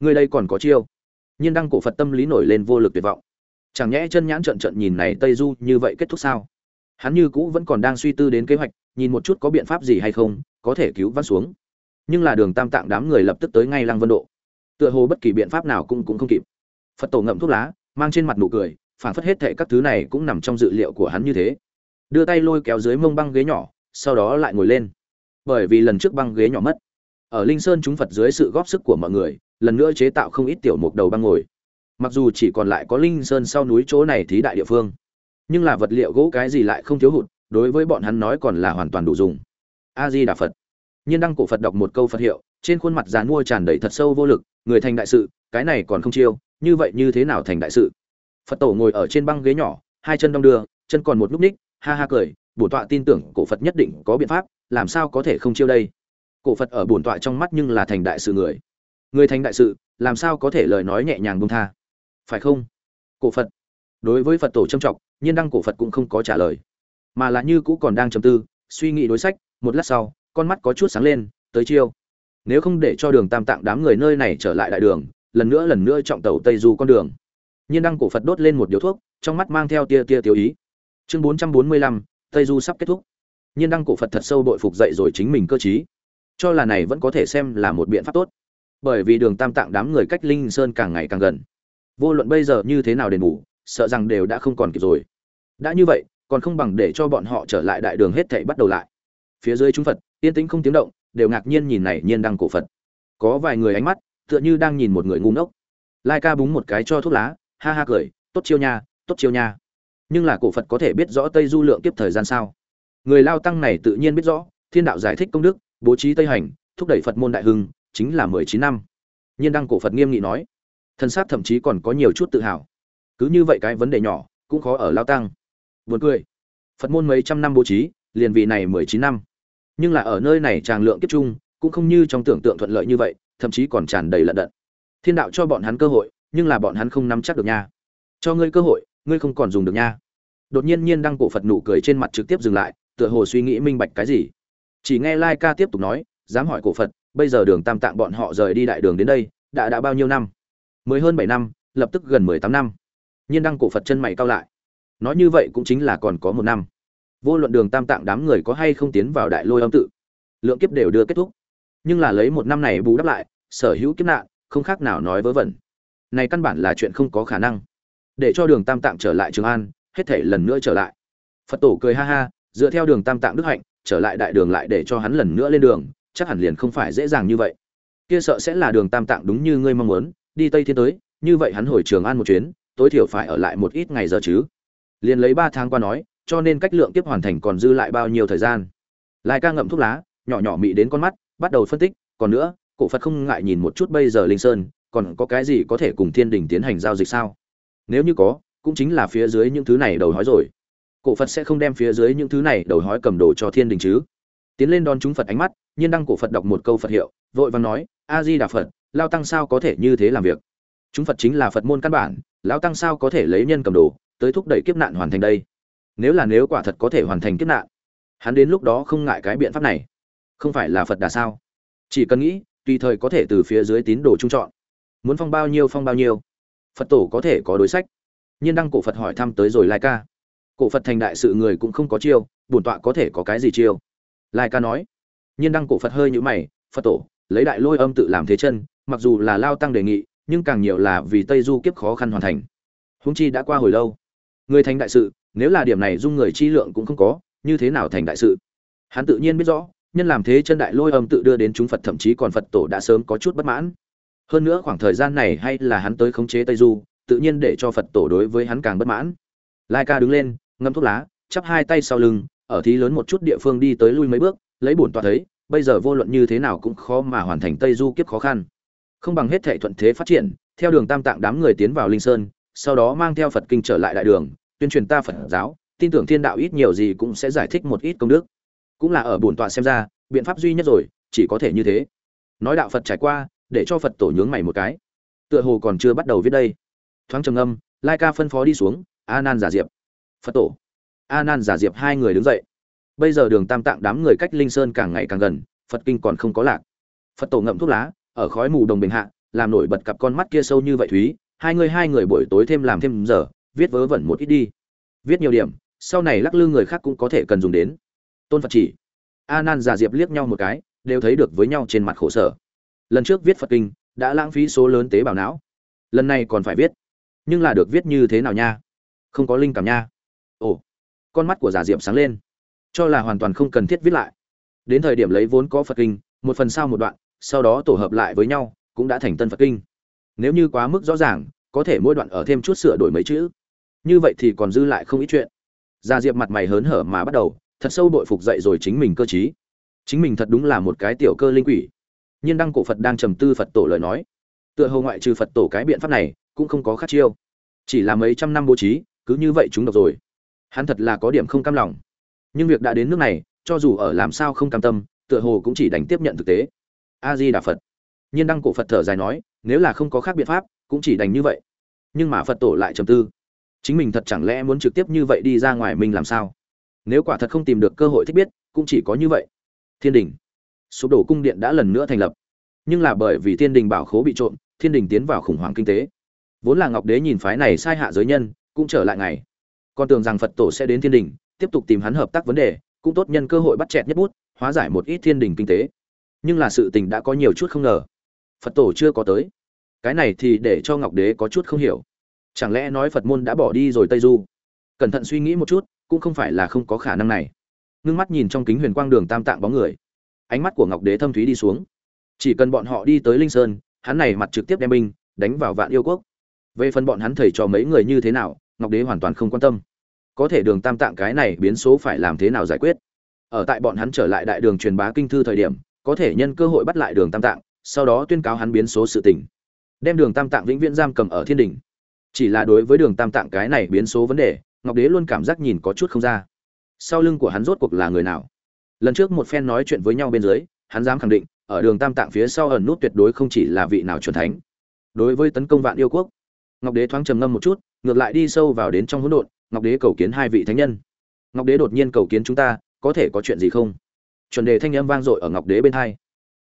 Ngươi đây còn có chiêu. Nhiên đăng cổ phật tâm lý nổi lên vô lực tuyệt vọng. Chẳng nhẽ chân nhãn trận trận nhìn này tây du như vậy kết thúc sao? Hắn như cũ vẫn còn đang suy tư đến kế hoạch nhìn một chút có biện pháp gì hay không, có thể cứu vãn xuống. Nhưng là đường tam tạng đám người lập tức tới ngay lăng vân độ. Tựa hồ bất kỳ biện pháp nào cũng cũng không kịp. Phật tổ ngậm thuốc lá, mang trên mặt nụ cười, phản phất hết thệ các thứ này cũng nằm trong dự liệu của hắn như thế. Đưa tay lôi kéo dưới mông băng ghế nhỏ, sau đó lại ngồi lên. Bởi vì lần trước băng ghế nhỏ mất. Ở linh sơn chúng phật dưới sự góp sức của mọi người, lần nữa chế tạo không ít tiểu mục đầu băng ngồi. Mặc dù chỉ còn lại có linh sơn sau núi chỗ này thí đại địa phương, nhưng là vật liệu gỗ cái gì lại không thiếu hụt đối với bọn hắn nói còn là hoàn toàn đủ dùng. A di đà phật nhiên đăng cổ phật đọc một câu phật hiệu, trên khuôn mặt dàn mua tràn đầy thật sâu vô lực, người thành đại sự, cái này còn không chiêu, như vậy như thế nào thành đại sự? Phật tổ ngồi ở trên băng ghế nhỏ, hai chân đong đưa, chân còn một núp ních, ha ha cười bổn tọa tin tưởng cổ phật nhất định có biện pháp, làm sao có thể không chiêu đây? Cổ phật ở bổn tọa trong mắt nhưng là thành đại sự người. Người thành đại sự, làm sao có thể lời nói nhẹ nhàng buông tha? Phải không? Cổ phật. Đối với phật tổ trâm trọng, nhiên đăng cổ phật cũng không có trả lời mà là như cũ còn đang trầm tư, suy nghĩ đối sách, một lát sau, con mắt có chút sáng lên, tới chiêu. Nếu không để cho đường tam tạng đám người nơi này trở lại đại đường, lần nữa lần nữa trọng tàu tây du con đường. Nhiên đăng cổ phật đốt lên một điếu thuốc, trong mắt mang theo tia tia tiêu ý. Chương bốn trăm bốn mươi lăm, tây du sắp kết thúc. Nhiên đăng cổ phật thật sâu bội phục dậy rồi chính mình cơ t cho là này vẫn có thể xem là một biện pháp tốt. Bởi vì đường tam tạng đám người cách linh sơn càng ngày càng gần. Vô luận bây giờ như thế nào đền bù, sợ rằng đều đã không còn kịp rồi. Đã như vậy còn không bằng để cho bọn họ trở lại đại đường hết thảy bắt đầu lại. Phía dưới chúng phật, yên tĩnh không tiếng động, đều ngạc nhiên nhìn này nhiên đăng cổ phật. Có vài người ánh mắt, tựa như đang nhìn một người ngu ngốc. Lai ca búng một cái cho thuốc lá, ha ha cười, tốt chiêu nha, tốt chiêu nha. Nhưng là cổ phật có thể biết rõ tây du lượng kiếp thời gian sao? Người lao tăng này tự nhiên biết rõ, thiên đạo giải thích công đức, bố trí tây hành, thúc đẩy phật môn đại hưng, chính là mười chín năm. Nhiên đăng cổ phật nghiêm nghị nói, thân xác thậm chí còn có nhiều chút tự hào. Cứ như vậy cái vấn đề nhỏ, cũng khó ở lao tăng buồn cười. Phật môn mấy trăm năm bố trí liền vì này mười chín năm. Nhưng là ở nơi này tràng lượng kiếp trung, cũng không như trong tưởng tượng thuận lợi như vậy thậm chí còn tràn đầy lận đận. Thiên đạo cho bọn hắn cơ hội nhưng là bọn hắn không nắm chắc được nha. Cho ngươi cơ hội ngươi không còn dùng được nha. Đột nhiên nhiên đăng cổ phật nụ cười trên mặt trực tiếp dừng lại tựa hồ suy nghĩ minh bạch cái gì. Chỉ nghe lai ca tiếp tục nói dám hỏi cổ phật bây giờ đường tam tạng bọn họ rời đi đại đường đến đây đã đã bao nhiêu năm? Mới hơn bảy năm lập tức gần mười tám năm. Nhiên đăng cổ phật chân mày cau lại nói như vậy cũng chính là còn có một năm. Vô luận đường tam tạng đám người có hay không tiến vào đại lôi âm tự, lượng kiếp đều đưa kết thúc. Nhưng là lấy một năm này bù đắp lại, sở hữu kiếp nạn, không khác nào nói vớ vẩn. Này căn bản là chuyện không có khả năng. Để cho đường tam tạng trở lại trường an, hết thể lần nữa trở lại. Phật tổ cười ha ha, dựa theo đường tam tạng đức hạnh, trở lại đại đường lại để cho hắn lần nữa lên đường, chắc hẳn liền không phải dễ dàng như vậy. Kia sợ sẽ là đường tam tạng đúng như ngươi mong muốn, đi tây thiên tới, như vậy hắn hồi trường an một chuyến, tối thiểu phải ở lại một ít ngày giờ chứ liền lấy ba tháng qua nói, cho nên cách lượng tiếp hoàn thành còn dư lại bao nhiêu thời gian. Lai ca ngậm thuốc lá, nhỏ nhỏ mị đến con mắt, bắt đầu phân tích, còn nữa, cổ phật không ngại nhìn một chút bây giờ linh sơn, còn có cái gì có thể cùng thiên đình tiến hành giao dịch sao? Nếu như có, cũng chính là phía dưới những thứ này đầu hói rồi. Cổ phật sẽ không đem phía dưới những thứ này đầu hói cầm đồ cho thiên đình chứ? Tiến lên đón chúng phật ánh mắt, nhiên đăng cổ phật đọc một câu phật hiệu, vội vàng nói, a di đà phật, lao tăng sao có thể như thế làm việc? Chúng phật chính là phật môn căn bản lão tăng sao có thể lấy nhân cầm đồ? Tới thúc đẩy kiếp nạn hoàn thành đây. Nếu là nếu quả thật có thể hoàn thành kiếp nạn, hắn đến lúc đó không ngại cái biện pháp này. Không phải là phật đà sao? Chỉ cần nghĩ, tùy thời có thể từ phía dưới tín đồ trung chọn. Muốn phong bao nhiêu phong bao nhiêu. Phật tổ có thể có đối sách. Nhiên đăng cổ phật hỏi thăm tới rồi lai ca. Cổ phật thành đại sự người cũng không có chiêu, bổn tọa có thể có cái gì chiêu? Lai ca nói. Nhiên đăng cổ phật hơi nhũ mày, phật tổ, lấy đại lôi âm tự làm thế chân, mặc dù là lao tăng đề nghị, nhưng càng nhiều là vì tây du kiếp khó khăn hoàn thành. Húng chi đã qua hồi lâu người thành đại sự, nếu là điểm này dung người chi lượng cũng không có, như thế nào thành đại sự? Hắn tự nhiên biết rõ, nhân làm thế chân đại lôi âm tự đưa đến chúng phật, thậm chí còn phật tổ đã sớm có chút bất mãn. Hơn nữa khoảng thời gian này hay là hắn tới khống chế tây du, tự nhiên để cho phật tổ đối với hắn càng bất mãn. Lai ca đứng lên, ngâm thuốc lá, chắp hai tay sau lưng, ở thí lớn một chút địa phương đi tới lui mấy bước, lấy bổn tọa thấy, bây giờ vô luận như thế nào cũng khó mà hoàn thành tây du kiếp khó khăn. Không bằng hết thệ thuận thế phát triển, theo đường tam tạng đám người tiến vào linh sơn sau đó mang theo phật kinh trở lại đại đường, tuyên truyền ta phật giáo, tin tưởng thiên đạo ít nhiều gì cũng sẽ giải thích một ít công đức. Cũng là ở bổn tọa xem ra, biện pháp duy nhất rồi, chỉ có thể như thế. Nói đạo phật trải qua, để cho phật tổ nhướng mày một cái. Tựa hồ còn chưa bắt đầu viết đây. Thoáng trầm âm lai ca phân phó đi xuống, a nan giả diệp. Phật tổ. A nan giả diệp hai người đứng dậy. Bây giờ đường tam tạng đám người cách linh sơn càng ngày càng gần, phật kinh còn không có lạc. Phật tổ ngậm thuốc lá, ở khói mù đồng bình hạ, làm nổi bật cặp con mắt kia sâu như vậy thúy hai người hai người buổi tối thêm làm thêm giờ, viết vớ vẩn một ít đi. Viết nhiều điểm, sau này lắc lư người khác cũng có thể cần dùng đến. Tôn phật chỉ a nan giả diệp liếc nhau một cái, đều thấy được với nhau trên mặt khổ sở. Lần trước viết phật kinh, đã lãng phí số lớn tế bào não. Lần này còn phải viết. Nhưng là được viết như thế nào nha? Không có linh cảm nha. Ồ, con mắt của giả diệp sáng lên. Cho là hoàn toàn không cần thiết viết lại. Đến thời điểm lấy vốn có phật kinh, một phần sau một đoạn, sau đó tổ hợp lại với nhau, cũng đã thành tân phật kinh nếu như quá mức rõ ràng, có thể mỗi đoạn ở thêm chút sửa đổi mấy chữ. Như vậy thì còn dư lại không ít chuyện. Gia diệp mặt mày hớn hở mà bắt đầu, thật sâu bội phục dậy rồi chính mình cơ chí chính mình thật đúng là một cái tiểu cơ linh quỷ. Nhiên đăng cổ phật đang trầm tư phật tổ lời nói. Tựa hồ ngoại trừ phật tổ cái biện pháp này, cũng không có khát chiêu. Chỉ là mấy trăm năm bố trí, cứ như vậy chúng độc rồi. Hắn thật là có điểm không cam lòng. Nhưng việc đã đến nước này, cho dù ở làm sao không cam tâm, tựa hồ cũng chỉ đành tiếp nhận thực tế. A di đà phật nhiên đăng cổ phật thở dài nói, nếu là không có khác biện pháp, cũng chỉ đành như vậy. Nhưng mà phật tổ lại trầm tư. Chính mình thật chẳng lẽ muốn trực tiếp như vậy đi ra ngoài mình làm sao? Nếu quả thật không tìm được cơ hội thích biết, cũng chỉ có như vậy. Thiên đình. Sụp đổ cung điện đã lần nữa thành lập. Nhưng là bởi vì thiên đình bảo khố bị trộm, thiên đình tiến vào khủng hoảng kinh tế. Vốn là ngọc đế nhìn phái này sai hạ giới nhân, cũng trở lại ngày. Con tưởng rằng phật tổ sẽ đến thiên đình, tiếp tục tìm hắn hợp tác vấn đề, cũng tốt nhân cơ hội bắt chẹt nhất bút, hóa giải một ít thiên đình kinh tế. Nhưng là sự tình đã có nhiều chút không ngờ phật tổ chưa có tới. Cái này thì để cho ngọc đế có chút không hiểu. Chẳng lẽ nói phật môn đã bỏ đi rồi tây du? Cẩn thận suy nghĩ một chút, cũng không phải là không có khả năng này. Ngưng mắt nhìn trong kính huyền quang đường tam tạng bóng người. Ánh mắt của ngọc đế thâm thúy đi xuống. Chỉ cần bọn họ đi tới linh sơn, hắn này mặt trực tiếp đem binh, đánh vào vạn yêu quốc. Về phần bọn hắn thầy trò mấy người như thế nào, ngọc đế hoàn toàn không quan tâm. Có thể đường tam tạng cái này biến số phải làm thế nào giải quyết? Ở tại bọn hắn trở lại đại đường truyền bá kinh thư thời điểm, có thể nhân cơ hội bắt lại đường tam tạng sau đó tuyên cáo hắn biến số sự tình. Đem đường tam tạng vĩnh viễn giam cầm ở thiên đình. Chỉ là đối với đường tam tạng cái này biến số vấn đề, ngọc đế luôn cảm giác nhìn có chút không ra. Sau lưng của hắn rốt cuộc là người nào? Lần trước một phen nói chuyện với nhau bên dưới, hắn dám khẳng định, ở đường tam tạng phía sau ẩn nút tuyệt đối không chỉ là vị nào chuẩn thánh. Đối với tấn công vạn yêu quốc, ngọc đế thoáng trầm ngâm một chút, ngược lại đi sâu vào đến trong hỗn độn, ngọc đế cầu kiến hai vị thánh nhân. Ngọc đế đột nhiên cầu kiến chúng ta, có thể có chuyện gì không? Chuẩn đề thanh âm vang dội ở ngọc đế bên hai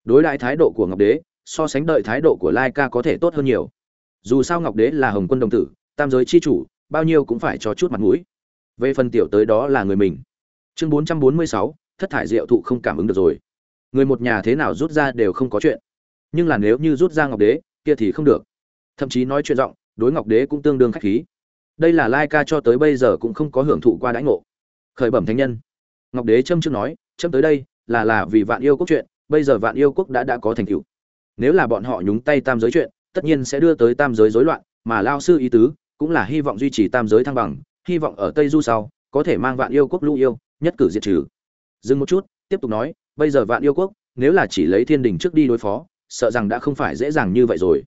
đối đại thái độ của ngọc đế, so sánh đợi thái độ của lai ca có thể tốt hơn nhiều. Dù sao ngọc đế là hồng quân đồng tử, tam giới chi chủ, bao nhiêu cũng phải cho chút mặt mũi. Về phần tiểu tới đó là người mình. Chương bốn trăm bốn mươi sáu, thất thải diệu thụ không cảm ứng được rồi. Người một nhà thế nào rút ra đều không có chuyện. Nhưng là nếu như rút ra ngọc đế, kia thì không được. Thậm chí nói chuyện giọng, đối ngọc đế cũng tương đương khách khí. Đây là lai ca cho tới bây giờ cũng không có hưởng thụ qua đãi ngộ. Khởi bẩm thánh nhân. Ngọc đế châm trước nói, châm tới đây là là vì vạn yêu cốt chuyện bây giờ vạn yêu quốc đã đã có thành tựu. Nếu là bọn họ nhúng tay tam giới chuyện, tất nhiên sẽ đưa tới tam giới rối loạn, mà lao sư ý tứ cũng là hy vọng duy trì tam giới thăng bằng, hy vọng ở tây du sau, có thể mang vạn yêu quốc lũ yêu, nhất cử diệt trừ. Dừng một chút, tiếp tục nói, bây giờ vạn yêu quốc, nếu là chỉ lấy thiên đình trước đi đối phó, sợ rằng đã không phải dễ dàng như vậy rồi.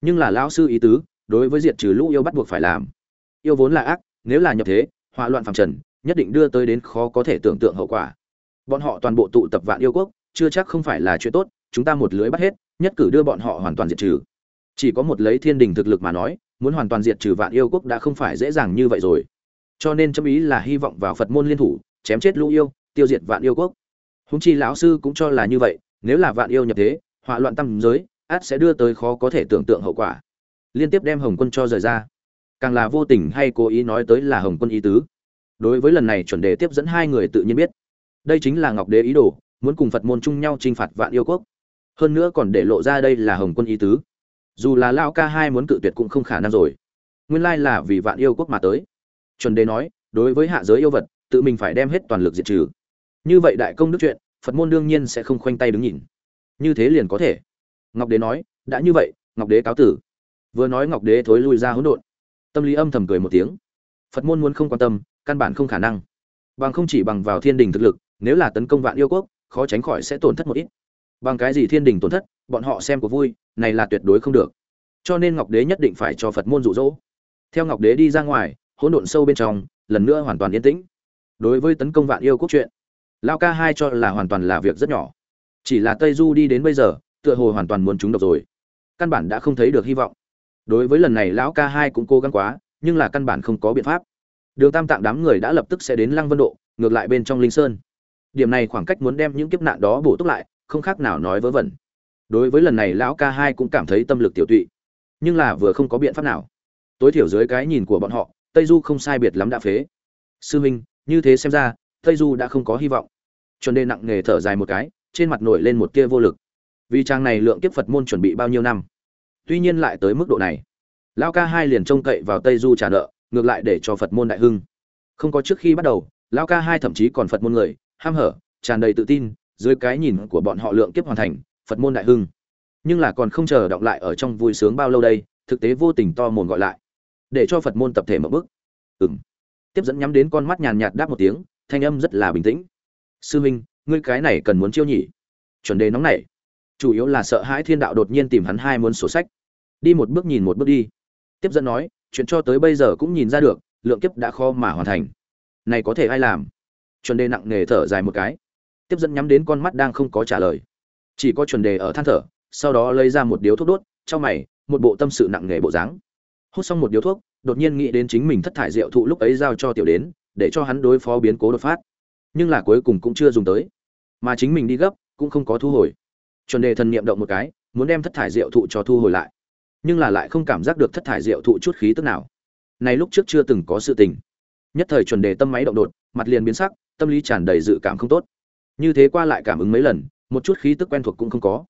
Nhưng là lão sư ý tứ, đối với diệt trừ lũ yêu bắt buộc phải làm. Yêu vốn là ác, nếu là nhập thế, hỏa loạn phàm trần, nhất định đưa tới đến khó có thể tưởng tượng hậu quả. Bọn họ toàn bộ tụ tập vạn yêu quốc chưa chắc không phải là chuyện tốt, chúng ta một lưới bắt hết, nhất cử đưa bọn họ hoàn toàn diệt trừ. Chỉ có một lấy thiên đình thực lực mà nói, muốn hoàn toàn diệt trừ vạn yêu quốc đã không phải dễ dàng như vậy rồi. Cho nên chấm ý là hy vọng vào phật môn liên thủ, chém chết lũ yêu, tiêu diệt vạn yêu quốc. Húng chi lão sư cũng cho là như vậy, nếu là vạn yêu nhập thế, họa loạn tâm giới át sẽ đưa tới khó có thể tưởng tượng hậu quả. Liên tiếp đem hồng quân cho rời ra. Càng là vô tình hay cố ý nói tới là hồng quân ý tứ. Đối với lần này chuẩn đề tiếp dẫn hai người tự nhiên biết. Đây chính là ngọc đế ý đồ muốn cùng phật môn chung nhau t r i n h phạt vạn yêu quốc. Hơn nữa còn để lộ ra đây là hồng quân ý tứ. Dù là lao ca hai muốn cự tuyệt cũng không khả năng rồi. Nguyên lai là vì vạn yêu quốc mà tới. Chuẩn đề nói, đối với hạ giới yêu vật, tự mình phải đem hết toàn lực diệt trừ. Như vậy đại công đức chuyện, phật môn đương nhiên sẽ không khoanh tay đứng nhìn. Như thế liền có thể. Ngọc đế nói, đã như vậy, ngọc đế cáo tử. Vừa nói ngọc đế thối lui ra hỗn độn. Tâm lý âm thầm cười một tiếng. Phật môn muốn không quan tâm, căn bản không khả năng. Bằng không chỉ bằng vào thiên đình thực lực, nếu là tấn công vạn yêu quốc khó tránh khỏi sẽ tổn thất một ít. Bằng cái gì thiên đình tổn thất, bọn họ xem có vui, này là tuyệt đối không được. Cho nên ngọc đế nhất định phải cho phật môn rụ rỗ theo ngọc đế đi ra ngoài, hỗn độn sâu bên trong, lần nữa hoàn toàn yên tĩnh. Đối với tấn công vạn yêu quốc chuyện, lao ca hai cho là hoàn toàn là việc rất nhỏ. Chỉ là tây du đi đến bây giờ, tựa hồ hoàn toàn muốn trúng độc rồi. Căn bản đã không thấy được hy vọng. Đối với lần này lão ca hai cũng cố gắng quá, nhưng là căn bản không có biện pháp. Đường tam tạng đám người đã lập tức sẽ đến lăng vân độ, ngược lại bên trong linh sơn điểm này khoảng cách muốn đem những kiếp nạn đó bổ túc lại, không khác nào nói vớ vẩn. Đối với lần này lão ca hai cũng cảm thấy tâm lực tiểu tụy. Nhưng là vừa không có biện pháp nào. Tối thiểu dưới cái nhìn của bọn họ, tây du không sai biệt lắm đã phế. Sư minh như thế xem ra, tây du đã không có hy vọng. Chuẩn đề nặng nề thở dài một cái, trên mặt nổi lên một tia vô lực. Vì trang này lượng kiếp phật môn chuẩn bị bao nhiêu năm? Tuy nhiên lại tới mức độ này. Lão ca hai liền trông cậy vào tây du trả nợ, ngược lại để cho phật môn đại hưng. Không có trước khi bắt đầu, lão ca hai thậm chí còn phật môn người ham hở, tràn đầy tự tin, dưới cái nhìn của bọn họ lượng kiếp hoàn thành, phật môn đại hưng. Nhưng là còn không chờ đọc lại ở trong vui sướng bao lâu đây, thực tế vô tình to mồn gọi lại. Để cho phật môn tập thể mở bước. Ừng tiếp dẫn nhắm đến con mắt nhàn nhạt đáp một tiếng, thanh âm rất là bình tĩnh. Sư huynh ngươi cái này cần muốn chiêu nhỉ? Chuẩn đề nóng nảy. Chủ yếu là sợ hãi thiên đạo đột nhiên tìm hắn hai muốn sổ sách. Đi một bước nhìn một bước đi. Tiếp dẫn nói, chuyện cho tới bây giờ cũng nhìn ra được, lượng kiếp đã kho mà hoàn thành. Này có thể ai làm? Chuẩn đề nặng nề thở dài một cái. Tiếp dẫn nhắm đến con mắt đang không có trả lời. Chỉ có chuẩn đề ở than thở, sau đó lấy ra một điếu thuốc đốt, trong mày, một bộ tâm sự nặng nề bộ dáng. Hút xong một điếu thuốc, đột nhiên nghĩ đến chính mình thất thải rượu thụ lúc ấy giao cho tiểu đến, để cho hắn đối phó biến cố đột phát. Nhưng là cuối cùng cũng chưa dùng tới. Mà chính mình đi gấp, cũng không có thu hồi. Chuẩn đề thần niệm động một cái, muốn đem thất thải rượu thụ cho thu hồi lại. Nhưng là lại không cảm giác được thất thải rượu thụ chút khí tức nào. Này lúc trước chưa từng có sự tình. Nhất thời chuẩn đề tâm máy động đột, mặt liền biến sắc tâm lý tràn đầy dự cảm không tốt. Như thế qua lại cảm ứng mấy lần, một chút khí tức quen thuộc cũng không có.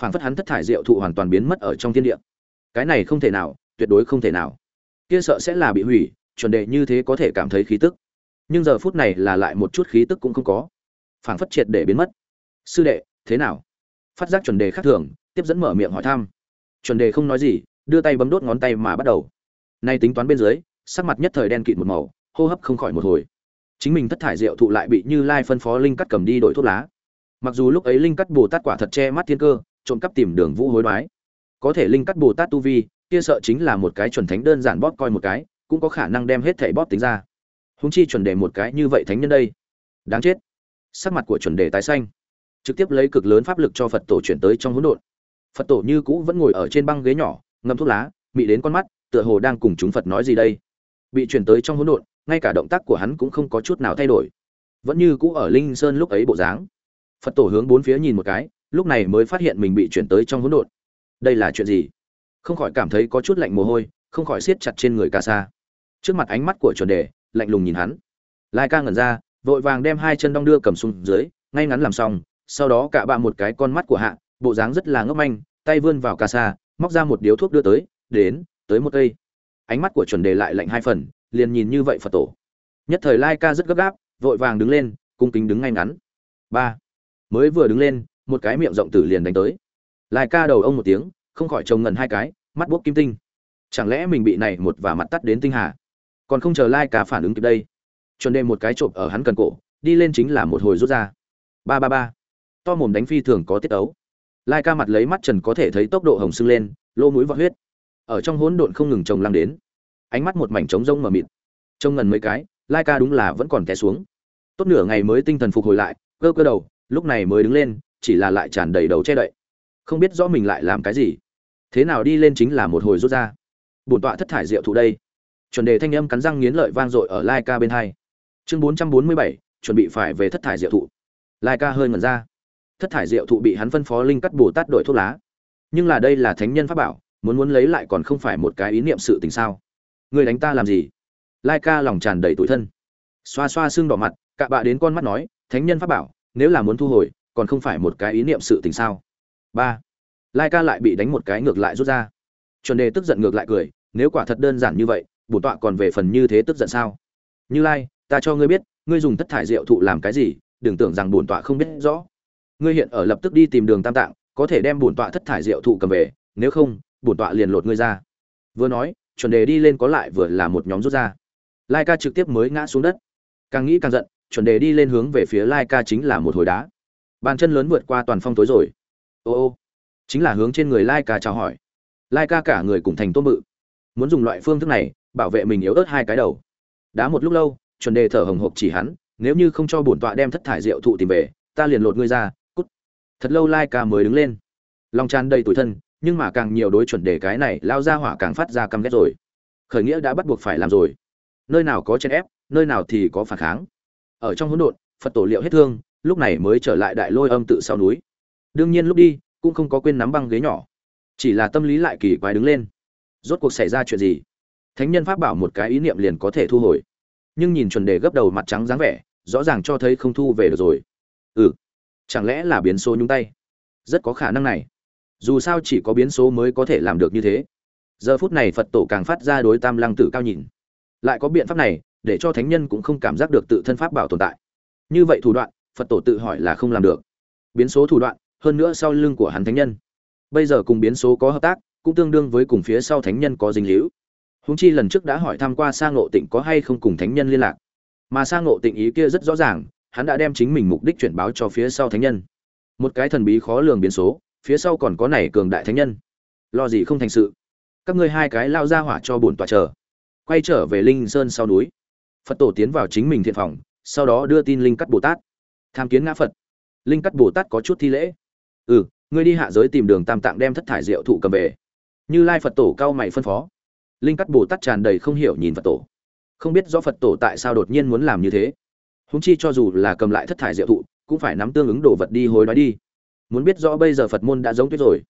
Phản phất hắn thất thải diệu thụ hoàn toàn biến mất ở trong thiên địa. Cái này không thể nào, tuyệt đối không thể nào. Kia sợ sẽ là bị hủy, chuẩn đề như thế có thể cảm thấy khí tức. Nhưng giờ phút này là lại một chút khí tức cũng không có. Phản phất triệt để biến mất. Sư đệ, thế nào? Phát giác chuẩn đề khác thường, tiếp dẫn mở miệng hỏi thăm. Chuẩn đề không nói gì, đưa tay bấm đốt ngón tay mà bắt đầu. Nay tính toán bên dưới, sắc mặt nhất thời đen kịt một màu, hô hấp không khỏi một hồi chính mình thất thải rượu thụ lại bị như lai phân phó linh cắt cầm đi đổi thuốc lá. Mặc dù lúc ấy linh cắt bồ tát quả thật che mắt thiên cơ, trộm cắp tìm đường vũ hối đoái. Có thể linh cắt bồ tát tu vi, kia sợ chính là một cái chuẩn thánh đơn giản bóp coi một cái, cũng có khả năng đem hết thảy bóp tính ra. Húng chi chuẩn đề một cái như vậy thánh nhân đây. Đáng chết. Sắc mặt của chuẩn đề tái xanh. Trực tiếp lấy cực lớn pháp lực cho phật tổ chuyển tới trong hỗn độn. Phật tổ như cũ vẫn ngồi ở trên băng ghế nhỏ, ngâm thuốc lá bị đến con mắt, tựa hồ đang cùng chúng phật nói gì đây. Bị chuyển tới trong hỗn độn ngay cả động tác của hắn cũng không có chút nào thay đổi. Vẫn như cũ ở linh sơn lúc ấy bộ dáng. Phật tổ hướng bốn phía nhìn một cái, lúc này mới phát hiện mình bị chuyển tới trong hỗn độn. Đây là chuyện gì? Không khỏi cảm thấy có chút lạnh mồ hôi, không khỏi siết chặt trên người ca sa. Trước mặt ánh mắt của chuẩn đề, lạnh lùng nhìn hắn. Lai ca ngẩn ra, vội vàng đem hai chân đong đưa cầm xuống dưới, ngay ngắn làm xong, sau đó cả bạ một cái con mắt của hạ, bộ dáng rất là ngốc manh, tay vươn vào ca sa, móc ra một điếu thuốc đưa tới, đến, tới một cây. Ánh mắt của chuẩn đề lại lạnh hai phần liền nhìn như vậy phật tổ. Nhất thời lai ca rất gấp gáp, vội vàng đứng lên, cung kính đứng ngay ngắn. Ba. Mới vừa đứng lên, một cái miệng rộng tử liền đánh tới. Lai ca đầu ông một tiếng, không khỏi trông ngần hai cái, mắt buốc kim tinh. Chẳng lẽ mình bị này một và mặt tắt đến tinh hà? Còn không chờ lai ca phản ứng kịp đây, chuẩn đề một cái trộm ở hắn cần cổ, đi lên chính là một hồi rút ra. Ba ba ba. To mồm đánh phi thường có tiết ấu lai ca mặt lấy mắt trần có thể thấy tốc độ hồng sưng lên lô mũi vọt huyết. Ở trong hỗn độn không ngừng trồng lăng đến ánh mắt một mảnh trống rông mờ mịt. Trông ngần mấy cái, lai ca đúng là vẫn còn té xuống. Tốt nửa ngày mới tinh thần phục hồi lại, cơ cơ đầu, lúc này mới đứng lên, chỉ là lại tràn đầy đầu che đậy. Không biết rõ mình lại làm cái gì. Thế nào đi lên chính là một hồi rút ra. Bổn tọa thất thải rượu thụ đây. Chuẩn đề thanh âm cắn răng nghiến lợi vang dội ở lai ca bên hai. Chương bốn trăm bốn mươi bảy, chuẩn bị phải về thất thải diệu thụ. Lai ca hơi ngẩn ra. Thất thải diệu thụ bị hắn phân phó linh cắt bồ tát đổi thuốc lá. Nhưng là đây là thánh nhân pháp bảo, muốn muốn lấy lại còn không phải một cái ý niệm sự tình sao? Người đánh ta làm gì? Lai ca lòng tràn đầy tủi thân. Xoa xoa xương đỏ mặt, cạ bạ đến con mắt nói, thánh nhân pháp bảo, nếu là muốn thu hồi, còn không phải một cái ý niệm sự tình sao? Ba. Lai ca lại bị đánh một cái ngược lại rút ra. Chuẩn đề tức giận ngược lại cười, nếu quả thật đơn giản như vậy, bổn tọa còn về phần như thế tức giận sao? Như lai, ta cho ngươi biết, ngươi dùng thất thải rượu thụ làm cái gì, đừng tưởng rằng bổn tọa không biết rõ. Ngươi hiện ở lập tức đi tìm đường tam tạng, có thể đem bổn tọa thất thải rượu thụ cầm về, nếu không, bổn tọa liền lột ngươi ra. Vừa nói chuẩn đề đi lên có lại vừa là một nhóm rút ra. Lai ca trực tiếp mới ngã xuống đất. Càng nghĩ càng giận, chuẩn đề đi lên hướng về phía lai ca chính là một hồi đá. Bàn chân lớn vượt qua toàn phong tối rồi. Ô ô, chính là hướng trên người lai ca chào hỏi. Lai ca cả người cùng thành tôm bự. Muốn dùng loại phương thức này, bảo vệ mình yếu ớt hai cái đầu. Đá một lúc lâu, chuẩn đề thở hồng hộc chỉ hắn, nếu như không cho bổn tọa đem thất thải rượu thụ tìm về, ta liền lột ngươi ra, cút. Thật lâu lai ca mới đứng lên. Lòng tràn đầy tủi thân nhưng mà càng nhiều đối chuẩn đề cái này lao ra hỏa càng phát ra căm ghét rồi. Khởi nghĩa đã bắt buộc phải làm rồi. Nơi nào có chèn ép, nơi nào thì có phản kháng. Ở trong hỗn độn, phật tổ liệu hết thương, lúc này mới trở lại đại lôi âm tự sau núi. Đương nhiên lúc đi, cũng không có quên nắm băng ghế nhỏ. Chỉ là tâm lý lại kỳ quái đứng lên. Rốt cuộc xảy ra chuyện gì? Thánh nhân pháp bảo một cái ý niệm liền có thể thu hồi. Nhưng nhìn chuẩn đề gấp đầu mặt trắng dáng vẻ, rõ ràng cho thấy không thu về được rồi. Ừ chẳng lẽ là biến số nhúng tay? Rất có khả năng này dù sao chỉ có biến số mới có thể làm được như thế. Giờ phút này phật tổ càng phát ra đối tam lăng tử cao nhìn. Lại có biện pháp này, để cho thánh nhân cũng không cảm giác được tự thân pháp bảo tồn tại. Như vậy thủ đoạn, phật tổ tự hỏi là không làm được. Biến số thủ đoạn, hơn nữa sau lưng của hắn thánh nhân. Bây giờ cùng biến số có hợp tác, cũng tương đương với cùng phía sau thánh nhân có dính líu. Húng chi lần trước đã hỏi thăm qua sang ngộ tịnh có hay không cùng thánh nhân liên lạc. Mà sang ngộ tịnh ý kia rất rõ ràng, hắn đã đem chính mình mục đích chuyển báo cho phía sau thánh nhân. Một cái thần bí khó lường biến số phía sau còn có này cường đại thánh nhân. Lo gì không thành sự. Các ngươi hai cái lao ra hỏa cho bổn tòa chờ. Quay trở về linh sơn sau núi. Phật tổ tiến vào chính mình thiện phòng, sau đó đưa tin linh cắt bồ tát. Tham kiến ngã phật. Linh cắt bồ tát có chút thi lễ. Ừ ngươi đi hạ giới tìm đường tam tạng đem thất thải rượu thụ cầm về. Như lai phật tổ cao mày phân phó. Linh cắt bồ tát tràn đầy không hiểu nhìn phật tổ. Không biết do phật tổ tại sao đột nhiên muốn làm như thế. Húng chi cho dù là cầm lại thất thải rượu thụ, cũng phải nắm tương ứng đồ vật đi hối nói đi muốn biết rõ bây giờ phật môn đã giống tuyết rồi.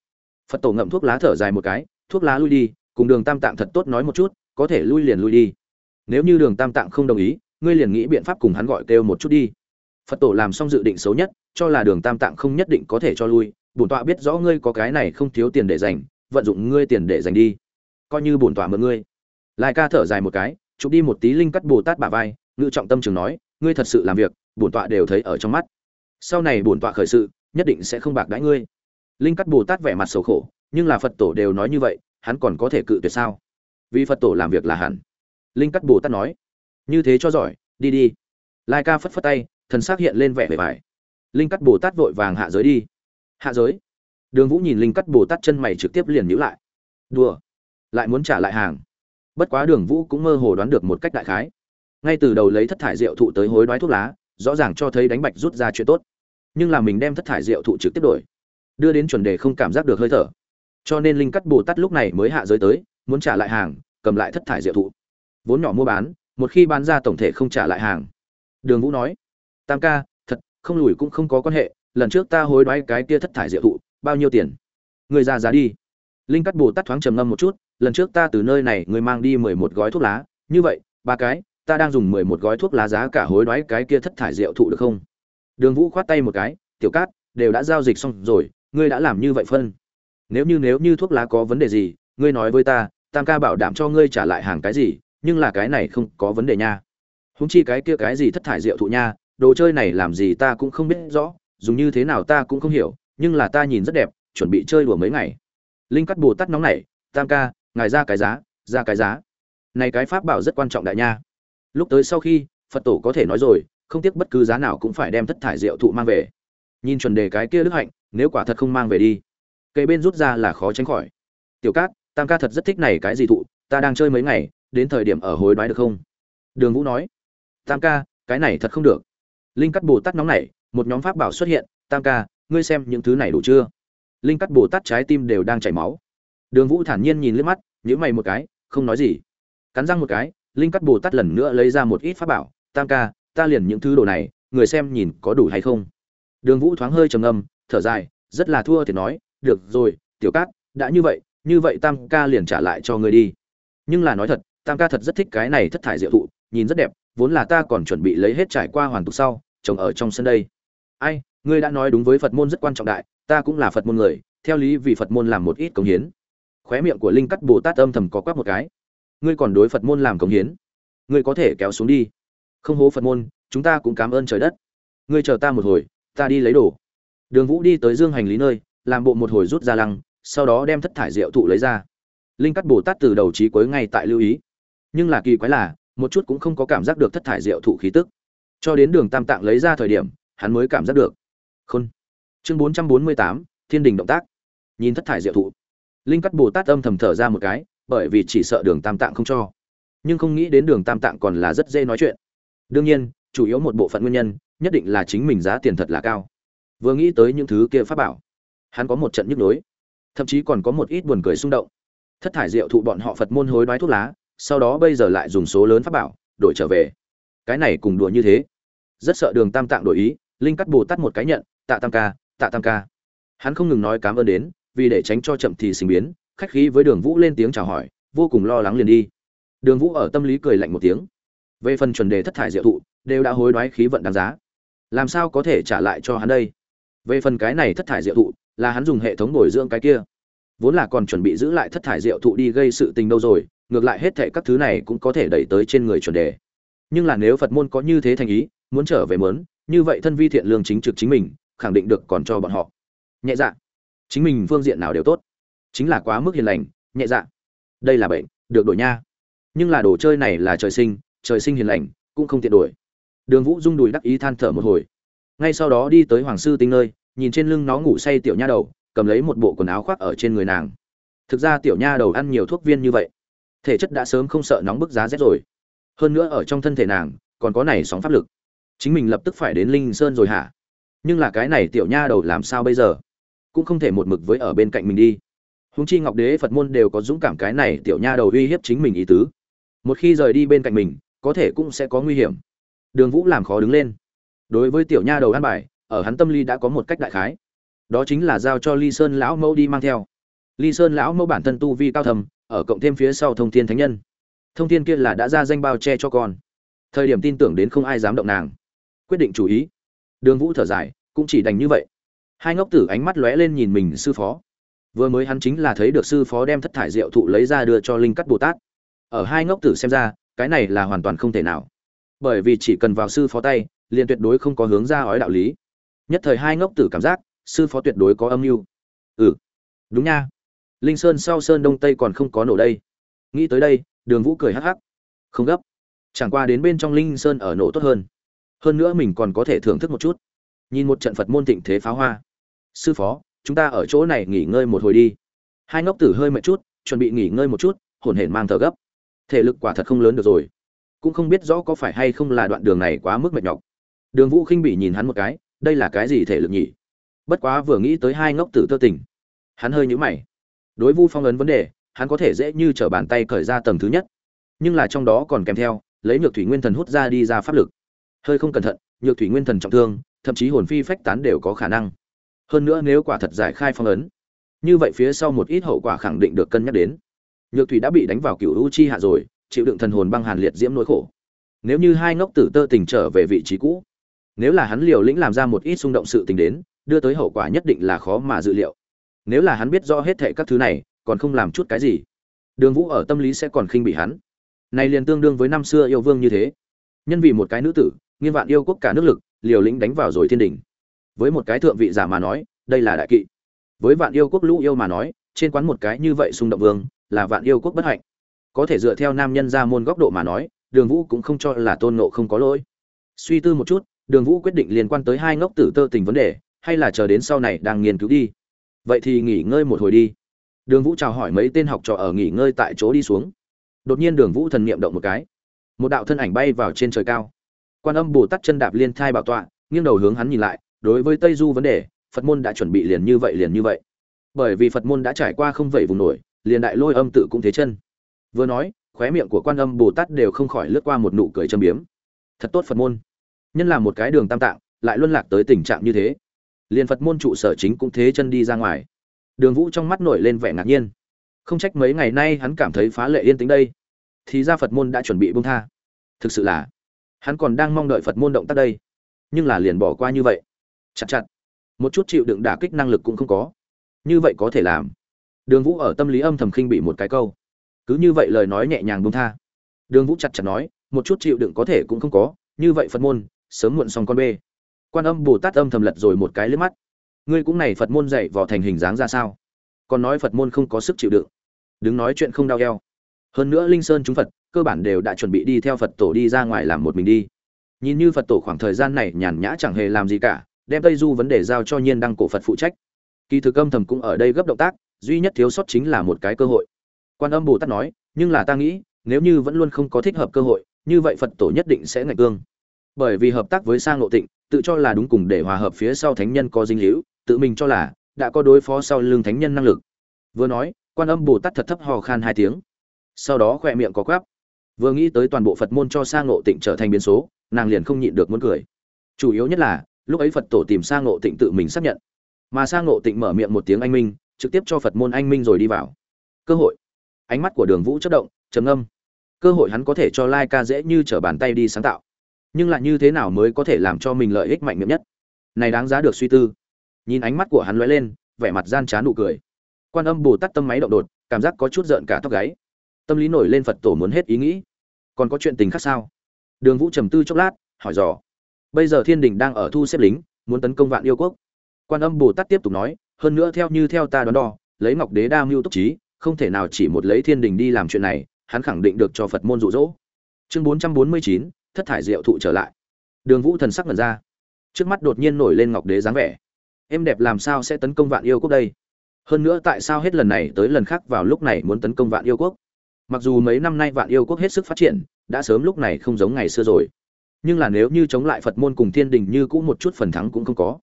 Phật tổ ngậm thuốc lá thở dài một cái, thuốc lá lui đi, cùng đường tam tạng thật tốt nói một chút, có thể lui liền lui đi. Nếu như đường tam tạng không đồng ý, ngươi liền nghĩ biện pháp cùng hắn gọi kêu một chút đi. Phật tổ làm xong dự định xấu nhất, cho là đường tam tạng không nhất định có thể cho lui, bổn tọa biết rõ ngươi có cái này không thiếu tiền để dành, vận dụng ngươi tiền để dành đi. Coi như bổn tọa mượn ngươi. Lai ca thở dài một cái, chụp đi một tí linh cắt bồ tát bả vai, ngự trọng tâm trường nói, ngươi thật sự làm việc, bổn tọa đều thấy ở trong mắt. Sau này bổn tọa khởi sự nhất định sẽ không bạc đãi ngươi. Linh cắt bồ tát vẻ mặt xấu khổ, nhưng là phật tổ đều nói như vậy, hắn còn có thể cự tuyệt sao? Vì phật tổ làm việc là hẳn. Linh cắt bồ tát nói, như thế cho giỏi, đi đi. Lai ca phất phất tay, thần xác hiện lên vẻ vẻ vải. Linh cắt bồ tát vội vàng hạ giới đi. Hạ giới? Đường vũ nhìn linh cắt bồ tát chân mày trực tiếp liền nhữ lại. Đùa, lại muốn trả lại hàng. Bất quá đường vũ cũng mơ hồ đoán được một cách đại khái. Ngay từ đầu lấy thất thải rượu thụ tới hối đoái thuốc lá, rõ ràng cho thấy đánh bạch rút ra chuyện tốt nhưng là mình đem thất thải rượu thụ trực tiếp đổi, đưa đến chuẩn đề không cảm giác được hơi thở. Cho nên linh cắt bồ tát lúc này mới hạ giới tới, muốn trả lại hàng, cầm lại thất thải rượu thụ. Vốn nhỏ mua bán, một khi bán ra tổng thể không trả lại hàng. Đường vũ nói, tam ca, thật, không lùi cũng không có quan hệ, lần trước ta hối đoái cái kia thất thải rượu thụ, bao nhiêu tiền? Người ra giá đi. Linh cắt bồ tát thoáng trầm ngâm một chút, lần trước ta từ nơi này, người mang đi mười một gói thuốc lá. Như vậy, ba cái, ta đang dùng mười một gói thuốc lá giá cả hối đoái cái kia thất thải rượu thụ được không? Đường vũ khoát tay một cái, tiểu cát, đều đã giao dịch xong rồi, ngươi đã làm như vậy phân. Nếu như nếu như thuốc lá có vấn đề gì, ngươi nói với ta, tam ca bảo đảm cho ngươi trả lại hàng cái gì, nhưng là cái này không có vấn đề nha. Huống chi cái kia cái gì thất thải rượu thụ nha, đồ chơi này làm gì ta cũng không biết rõ, dùng như thế nào ta cũng không hiểu, nhưng là ta nhìn rất đẹp, chuẩn bị chơi đùa mấy ngày. Linh cắt bồ tát nóng nảy, tam ca, ngài ra cái giá, ra cái giá. Này cái pháp bảo rất quan trọng đại nha. Lúc tới sau khi, phật tổ có thể nói rồi không tiếc bất cứ giá nào cũng phải đem thất thải rượu thụ mang về. Nhìn chuẩn đề cái kia đức hạnh, nếu quả thật không mang về đi cây bên rút ra là khó tránh khỏi. Tiểu cát, tam ca thật rất thích này cái gì thụ, ta đang chơi mấy ngày, đến thời điểm ở hối đoái được không? Đường vũ nói. Tam ca, cái này thật không được. Linh cắt bồ tát nóng nảy, một nhóm pháp bảo xuất hiện. Tam ca, ngươi xem những thứ này đủ chưa? Linh cắt bồ tát trái tim đều đang chảy máu. Đường vũ thản nhiên nhìn liếc mắt nhữ mày một cái, không nói gì. Cắn răng một cái, linh cắt bồ tát lần nữa lấy ra một ít pháp bảo. Tam ca ta liền những thứ đồ này, người xem nhìn có đủ hay không? Đường vũ thoáng hơi trầm ngâm, thở dài, rất là thua thì nói, được rồi, tiểu cát, đã như vậy như vậy tam ca liền trả lại cho ngươi đi. Nhưng là nói thật, tam ca thật rất thích cái này thất thải diệu thụ, nhìn rất đẹp, vốn là ta còn chuẩn bị lấy hết trải qua hoàn tục sau, trồng ở trong sân đây. Ai, ngươi đã nói đúng với phật môn rất quan trọng đại, ta cũng là phật môn người, theo lý vì phật môn làm một ít công hiến. Khóe miệng của linh cắt bồ tát âm thầm có quắc một cái. Ngươi còn đối phật môn làm công hiến? Ngươi có thể kéo xuống đi không hố phật môn, chúng ta cũng cảm ơn trời đất. Ngươi chờ ta một hồi, ta đi lấy đồ. Đường vũ đi tới dương hành lý nơi, làm bộ một hồi rút ra lăng, sau đó đem thất thải rượu thụ lấy ra. Linh cắt bồ tát từ đầu trí cuối ngay tại lưu ý. Nhưng là kỳ quái là, một chút cũng không có cảm giác được thất thải rượu thụ khí tức. Cho đến đường tam tạng lấy ra thời điểm, hắn mới cảm giác được. Khôn. Chương bốn trăm bốn mươi tám, thiên đình động tác. Nhìn thất thải rượu thụ. Linh cắt bồ tát âm thầm thở ra một cái, bởi vì chỉ sợ đường tam tạng không cho. Nhưng không nghĩ đến đường tam tạng còn là rất dễ nói chuyện đương nhiên, chủ yếu một bộ phận nguyên nhân, nhất định là chính mình giá tiền thật là cao. Vừa nghĩ tới những thứ kia pháp bảo, hắn có một trận nhức nhối. Thậm chí còn có một ít buồn cười xung động. Thất thải rượu thụ bọn họ phật môn hối đoái thuốc lá, sau đó bây giờ lại dùng số lớn pháp bảo, đổi trở về. Cái này cùng đùa như thế. Rất sợ đường tam tạng đổi ý, linh cắt bồ tát một cái nhận, tạ tam ca, tạ tam ca. Hắn không ngừng nói cám ơn đến, vì để tránh cho chậm thì sinh biến, khách khí với đường vũ lên tiếng chào hỏi, vô cùng lo lắng liền đi. Đường vũ ở tâm lý cười lạnh một tiếng về phần chuẩn đề thất thải diệu thụ, đều đã hối đoái khí vận đáng giá. Làm sao có thể trả lại cho hắn đây? Về phần cái này thất thải diệu thụ, là hắn dùng hệ thống bồi dưỡng cái kia. Vốn là còn chuẩn bị giữ lại thất thải diệu thụ đi gây sự tình đâu rồi, ngược lại hết thệ các thứ này cũng có thể đẩy tới trên người chuẩn đề. Nhưng là nếu phật môn có như thế thành ý, muốn trở về mớn, như vậy thân vi thiện lương chính trực chính mình, khẳng định được còn cho bọn họ. Nhẹ dạ. Chính mình phương diện nào đều tốt. Chính là quá mức hiền lành. Nhẹ dạ. Đây là bệnh, được đổi nha. Nhưng là đồ chơi này là trời sinh trời sinh hiền lành, cũng không tiện đổi. Đường vũ rung đùi đắc ý than thở một hồi. Ngay sau đó đi tới hoàng sư tinh nơi, nhìn trên lưng nó ngủ say tiểu nha đầu, cầm lấy một bộ quần áo khoác ở trên người nàng. Thực ra tiểu nha đầu ăn nhiều thuốc viên như vậy, thể chất đã sớm không sợ nóng bức giá rét rồi. Hơn nữa ở trong thân thể nàng, còn có này sóng pháp lực. Chính mình lập tức phải đến linh sơn rồi hả? Nhưng là cái này tiểu nha đầu làm sao bây giờ? Cũng không thể một mực với ở bên cạnh mình đi. Húng chi ngọc đế phật môn đều có dũng cảm cái này tiểu nha đầu uy hiếp chính mình ý tứ. Một khi rời đi bên cạnh mình có thể cũng sẽ có nguy hiểm. Đường vũ làm khó đứng lên. Đối với tiểu nha đầu an bài, ở hắn tâm lý đã có một cách đại khái. Đó chính là giao cho ly sơn lão mẫu đi mang theo. Ly sơn lão mẫu bản thân tu vi cao thầm ở cộng thêm phía sau thông thiên thánh nhân. Thông thiên kia là đã ra danh bao che cho con. Thời điểm tin tưởng đến không ai dám động nàng. Quyết định chủ ý. Đường vũ thở dài, cũng chỉ đành như vậy. Hai ngốc tử ánh mắt lóe lên nhìn mình sư phó. Vừa mới hắn chính là thấy được sư phó đem thất thải rượu thụ lấy ra đưa cho linh cắt bồ tát. Ở hai ngốc tử xem ra cái này là hoàn toàn không thể nào. Bởi vì chỉ cần vào sư phó tay, liền tuyệt đối không có hướng ra ói đạo lý. Nhất thời hai ngốc tử cảm giác, sư phó tuyệt đối có âm mưu. Ừ. Đúng nha. Linh sơn sau sơn đông tây còn không có nổ đây. Nghĩ tới đây, đường vũ cười hắc hắc. Không gấp. Chẳng qua đến bên trong linh sơn ở nổ tốt hơn. Hơn nữa mình còn có thể thưởng thức một chút. Nhìn một trận phật môn thịnh thế pháo hoa. Sư phó, chúng ta ở chỗ này nghỉ ngơi một hồi đi. Hai ngốc tử hơi mệt chút, chuẩn bị nghỉ ngơi một chút, hồn hển mang thở gấp thể lực quả thật không lớn được rồi. Cũng không biết rõ có phải hay không là đoạn đường này quá mức mệt nhọc. Đường vũ khinh bị nhìn hắn một cái, đây là cái gì thể lực nhỉ? Bất quá vừa nghĩ tới hai ngốc tử tơ tình. Hắn hơi nhũ mày. Đối vu phong ấn vấn đề, hắn có thể dễ như t r ở bàn tay cởi ra tầng thứ nhất. Nhưng là trong đó còn kèm theo, lấy nhược thủy nguyên thần hút ra đi ra pháp lực. Hơi không cẩn thận, nhược thủy nguyên thần trọng thương, thậm chí hồn phi phách tán đều có khả năng. Hơn nữa nếu quả thật giải khai phong ấn, như vậy phía sau một ít hậu quả khẳng định được cân nhắc đến nhược thủy đã bị đánh vào cựu u chi hạ rồi, chịu đựng thần hồn băng hàn liệt diễm nỗi khổ. Nếu như hai ngốc tử tơ tình trở về vị trí cũ, nếu là hắn liều lĩnh làm ra một ít xung động sự tình đến, đưa tới hậu quả nhất định là khó mà dự liệu. Nếu là hắn biết rõ hết thệ các thứ này, còn không làm chút cái gì, đường vũ ở tâm lý sẽ còn khinh bị hắn. Này liền tương đương với năm xưa yêu vương như thế. Nhân vì một cái nữ tử nghiên vạn yêu quốc cả nước lực, liều lĩnh đánh vào rồi thiên đình. Với một cái thượng vị giả mà nói, đây là đại kỵ. Với vạn yêu quốc lũ yêu mà nói, trên quán một cái như vậy xung động vương là vạn yêu quốc bất hạnh. Có thể dựa theo nam nhân ra môn góc độ mà nói, đường vũ cũng không cho là tôn nộ không có lỗi. Suy tư một chút, đường vũ quyết định liên quan tới hai ngốc tử tơ tình vấn đề, hay là chờ đến sau này đang nghiên cứu đi. Vậy thì nghỉ ngơi một hồi đi. Đường vũ chào hỏi mấy tên học trò ở nghỉ ngơi tại chỗ đi xuống. Đột nhiên đường vũ thần niệm động một cái. Một đạo thân ảnh bay vào trên trời cao. Quan âm bồ tát chân đạp liên thai bảo tọa, nghiêng đầu hướng hắn nhìn lại, đối với tây du vấn đề, phật môn đã chuẩn bị liền như vậy liền như vậy. Bởi vì phật môn đã trải qua không vẩy vùng nổi liền đại lôi âm tự cũng thế chân. Vừa nói, khóe miệng của quan âm bồ tát đều không khỏi lướt qua một nụ cười châm biếm. Thật tốt phật môn. Nhân là một cái đường tam tạng, lại luân lạc tới tình trạng như thế. Liền phật môn trụ sở chính cũng thế chân đi ra ngoài. Đường vũ trong mắt nổi lên vẻ ngạc nhiên. Không trách mấy ngày nay hắn cảm thấy phá lệ yên tĩnh đây. Thì ra phật môn đã chuẩn bị bông tha. Thực sự là, hắn còn đang mong đợi phật môn động tác đây. Nhưng là liền bỏ qua như vậy. Chặt chặt. Một chút chịu đựng đả kích năng lực cũng không có. Như vậy có thể làm đường vũ ở tâm lý âm thầm khinh bị một cái câu. Cứ như vậy lời nói nhẹ nhàng buông tha. Đường vũ chặt chặt nói, một chút chịu đựng có thể cũng không có, như vậy phật môn, sớm muộn xong con bê. Quan âm bồ tát âm thầm lật rồi một cái liếc mắt. Ngươi cũng này phật môn dạy vò thành hình dáng ra sao? Còn nói phật môn không có sức chịu đựng. Đứng nói chuyện không đau eo. Hơn nữa linh sơn chúng phật, cơ bản đều đã chuẩn bị đi theo phật tổ đi ra ngoài làm một mình đi. Nhìn như phật tổ khoảng thời gian này nhàn nhã chẳng hề làm gì cả, đem tây du vấn đề giao cho nhiên đăng cổ phật phụ trách. Kỳ thực âm thầm cũng ở đây gấp động tác duy nhất thiếu sót chính là một cái cơ hội. Quan âm bồ tát nói, nhưng là ta nghĩ, nếu như vẫn luôn không có thích hợp cơ hội, như vậy phật tổ nhất định sẽ ngạch cương. Bởi vì hợp tác với sang ngộ tịnh, tự cho là đúng cùng để hòa hợp phía sau thánh nhân có dinh hữu, tự mình cho là đã có đối phó sau lưng thánh nhân năng lực. Vừa nói, quan âm bồ tát thật thấp hò khan hai tiếng. Sau đó khỏe miệng có quáp vừa nghĩ tới toàn bộ phật môn cho sang ngộ tịnh trở thành biến số, nàng liền không nhịn được muốn cười. Chủ yếu nhất là, lúc ấy phật tổ tìm sang ngộ tịnh tự mình xác nhận. Mà sang ngộ tịnh mở miệng một tiếng anh minh trực tiếp cho phật môn anh minh rồi đi vào. Cơ hội. Ánh mắt của đường vũ chất động, trầm âm cơ hội hắn có thể cho lai ca dễ như t r ở bàn tay đi sáng tạo. Nhưng lại như thế nào mới có thể làm cho mình lợi ích mạnh miệng nhất? Này đáng giá được suy tư. Nhìn ánh mắt của hắn lóe lên, vẻ mặt gian trá nụ cười. Quan âm bồ tát tâm máy động đột, cảm giác có chút giận cả tóc gáy. Tâm lý nổi lên phật tổ muốn hết ý nghĩ. Còn có chuyện tình khác sao? Đường vũ trầm tư chốc lát, hỏi dò. Bây giờ thiên đình đang ở thu xếp lính, muốn tấn công vạn yêu quốc. Quan âm bồ tát tiếp tục nói hơn nữa theo như theo ta đoán đo, lấy ngọc đế đa mưu túc trí, không thể nào chỉ một lấy thiên đình đi làm chuyện này, hắn khẳng định được cho phật môn rụ rỗ chương bốn trăm bốn mươi chín, thất thải diệu thụ trở lại. Đường vũ thần sắc ngẩn ra. Trước mắt đột nhiên nổi lên ngọc đế dáng vẻ. Em đẹp làm sao sẽ tấn công vạn yêu quốc đây? Hơn nữa tại sao hết lần này tới lần khác vào lúc này muốn tấn công vạn yêu quốc? Mặc dù mấy năm nay vạn yêu quốc hết sức phát triển, đã sớm lúc này không giống ngày xưa rồi. Nhưng là nếu như chống lại phật môn cùng thiên đình như cũ một chút phần thắng cũng không có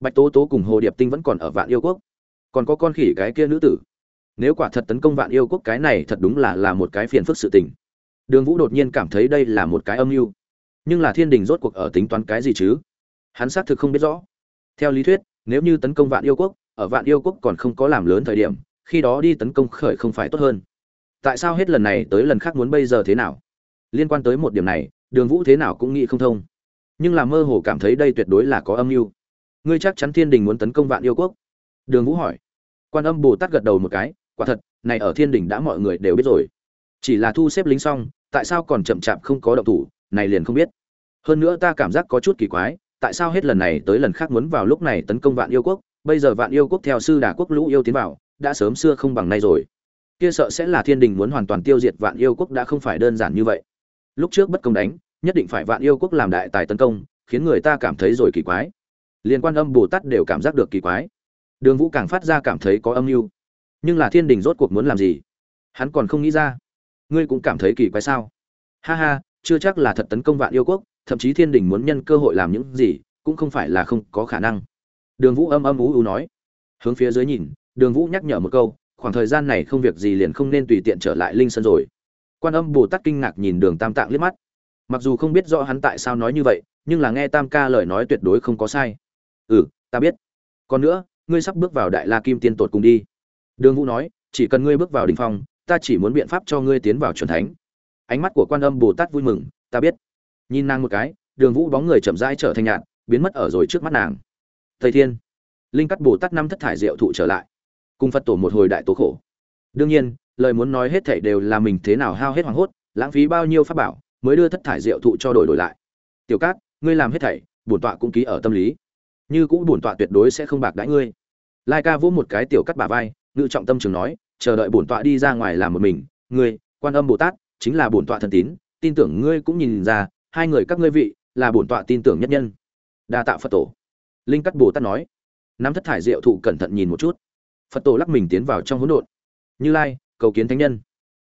bạch tố tố cùng hồ điệp tinh vẫn còn ở vạn yêu quốc. Còn có con khỉ cái kia nữ tử. Nếu quả thật tấn công vạn yêu quốc, cái này thật đúng là là một cái phiền phức sự tình. Đường vũ đột nhiên cảm thấy đây là một cái âm mưu. Nhưng là thiên đình rốt cuộc ở tính toán cái gì chứ? Hắn xác thực không biết rõ. Theo lý thuyết, nếu như tấn công vạn yêu quốc, ở vạn yêu quốc còn không có làm lớn thời điểm, khi đó đi tấn công khởi không phải tốt hơn. Tại sao hết lần này tới lần khác muốn bây giờ thế nào? Liên quan tới một điểm này, đường vũ thế nào cũng nghĩ không thông. Nhưng là mơ hồ cảm thấy đây tuyệt đối là có âm mưu ngươi chắc chắn thiên đình muốn tấn công vạn yêu quốc. Đường vũ hỏi. Quan âm bồ tát gật đầu một cái, quả thật, này ở thiên đình đã mọi người đều biết rồi. Chỉ là thu xếp lính xong, tại sao còn chậm chạp không có động thủ, này liền không biết. Hơn nữa ta cảm giác có chút kỳ quái, tại sao hết lần này tới lần khác muốn vào lúc này tấn công vạn yêu quốc, bây giờ vạn yêu quốc theo sư đà quốc lũ yêu tiến vào, đã sớm xưa không bằng nay rồi. Kia sợ sẽ là thiên đình muốn hoàn toàn tiêu diệt vạn yêu quốc đã không phải đơn giản như vậy. Lúc trước bất công đánh, nhất định phải vạn yêu quốc làm đại tài tấn công, khiến người ta cảm thấy rồi kỳ quái liên quan âm bồ tát đều cảm giác được kỳ quái. Đường vũ càng phát ra cảm thấy có âm mưu. Nhưng là thiên đình rốt cuộc muốn làm gì? Hắn còn không nghĩ ra. Ngươi cũng cảm thấy kỳ quái sao? Ha ha, chưa chắc là thật tấn công vạn yêu quốc, thậm chí thiên đình muốn nhân cơ hội làm những gì, cũng không phải là không có khả năng. Đường vũ âm âm ú ú nói. Hướng phía dưới nhìn, đường vũ nhắc nhở một câu, khoảng thời gian này không việc gì liền không nên tùy tiện trở lại linh sơn rồi. Quan âm bồ tát kinh ngạc nhìn đường tam tạng liếc mắt. Mặc dù không biết rõ hắn tại sao nói như vậy, nhưng là nghe tam ca lời nói tuyệt đối không có sai ừ ta biết. Còn nữa, ngươi sắp bước vào đại la kim tiên tột cùng đi. Đường vũ nói, chỉ cần ngươi bước vào đình phong, ta chỉ muốn biện pháp cho ngươi tiến vào c thánh. Ánh mắt của quan âm bồ tát vui mừng, ta biết. Nhìn nàng một cái, đường vũ bóng người chậm rãi trở thành nhạt, biến mất ở rồi trước mắt nàng. Thầy thiên. Linh cắt bồ tát năm thất thải diệu thụ trở lại. Cùng phật tổ một hồi đại tố khổ. Đương nhiên, lời muốn nói hết thảy đều là mình thế nào hao hết hoảng hốt, lãng phí bao nhiêu pháp bảo, mới đưa thất thải diệu thụ cho đổi đổi lại. Tiểu cát, ngươi làm hết thảy, bổn tọa cũng ký ở tâm lý như cũ bổn tọa tuyệt đối sẽ không bạc đãi ngươi. Lai ca vỗ một cái tiểu cắt bả vai, ngự trọng tâm trường nói, chờ đợi bổn tọa đi ra ngoài làm một mình. Ngươi, quan âm bồ tát, chính là bổn tọa thần tín, tin tưởng ngươi cũng nhìn ra, hai người các ngươi vị, là bổn tọa tin tưởng nhất nhân. Đa tạ phật tổ. Linh cắt bồ tát nói, nắm thất thải diệu thụ cẩn thận nhìn một chút. Phật tổ lắc mình tiến vào trong hỗn độn. Như lai, cầu kiến thánh nhân.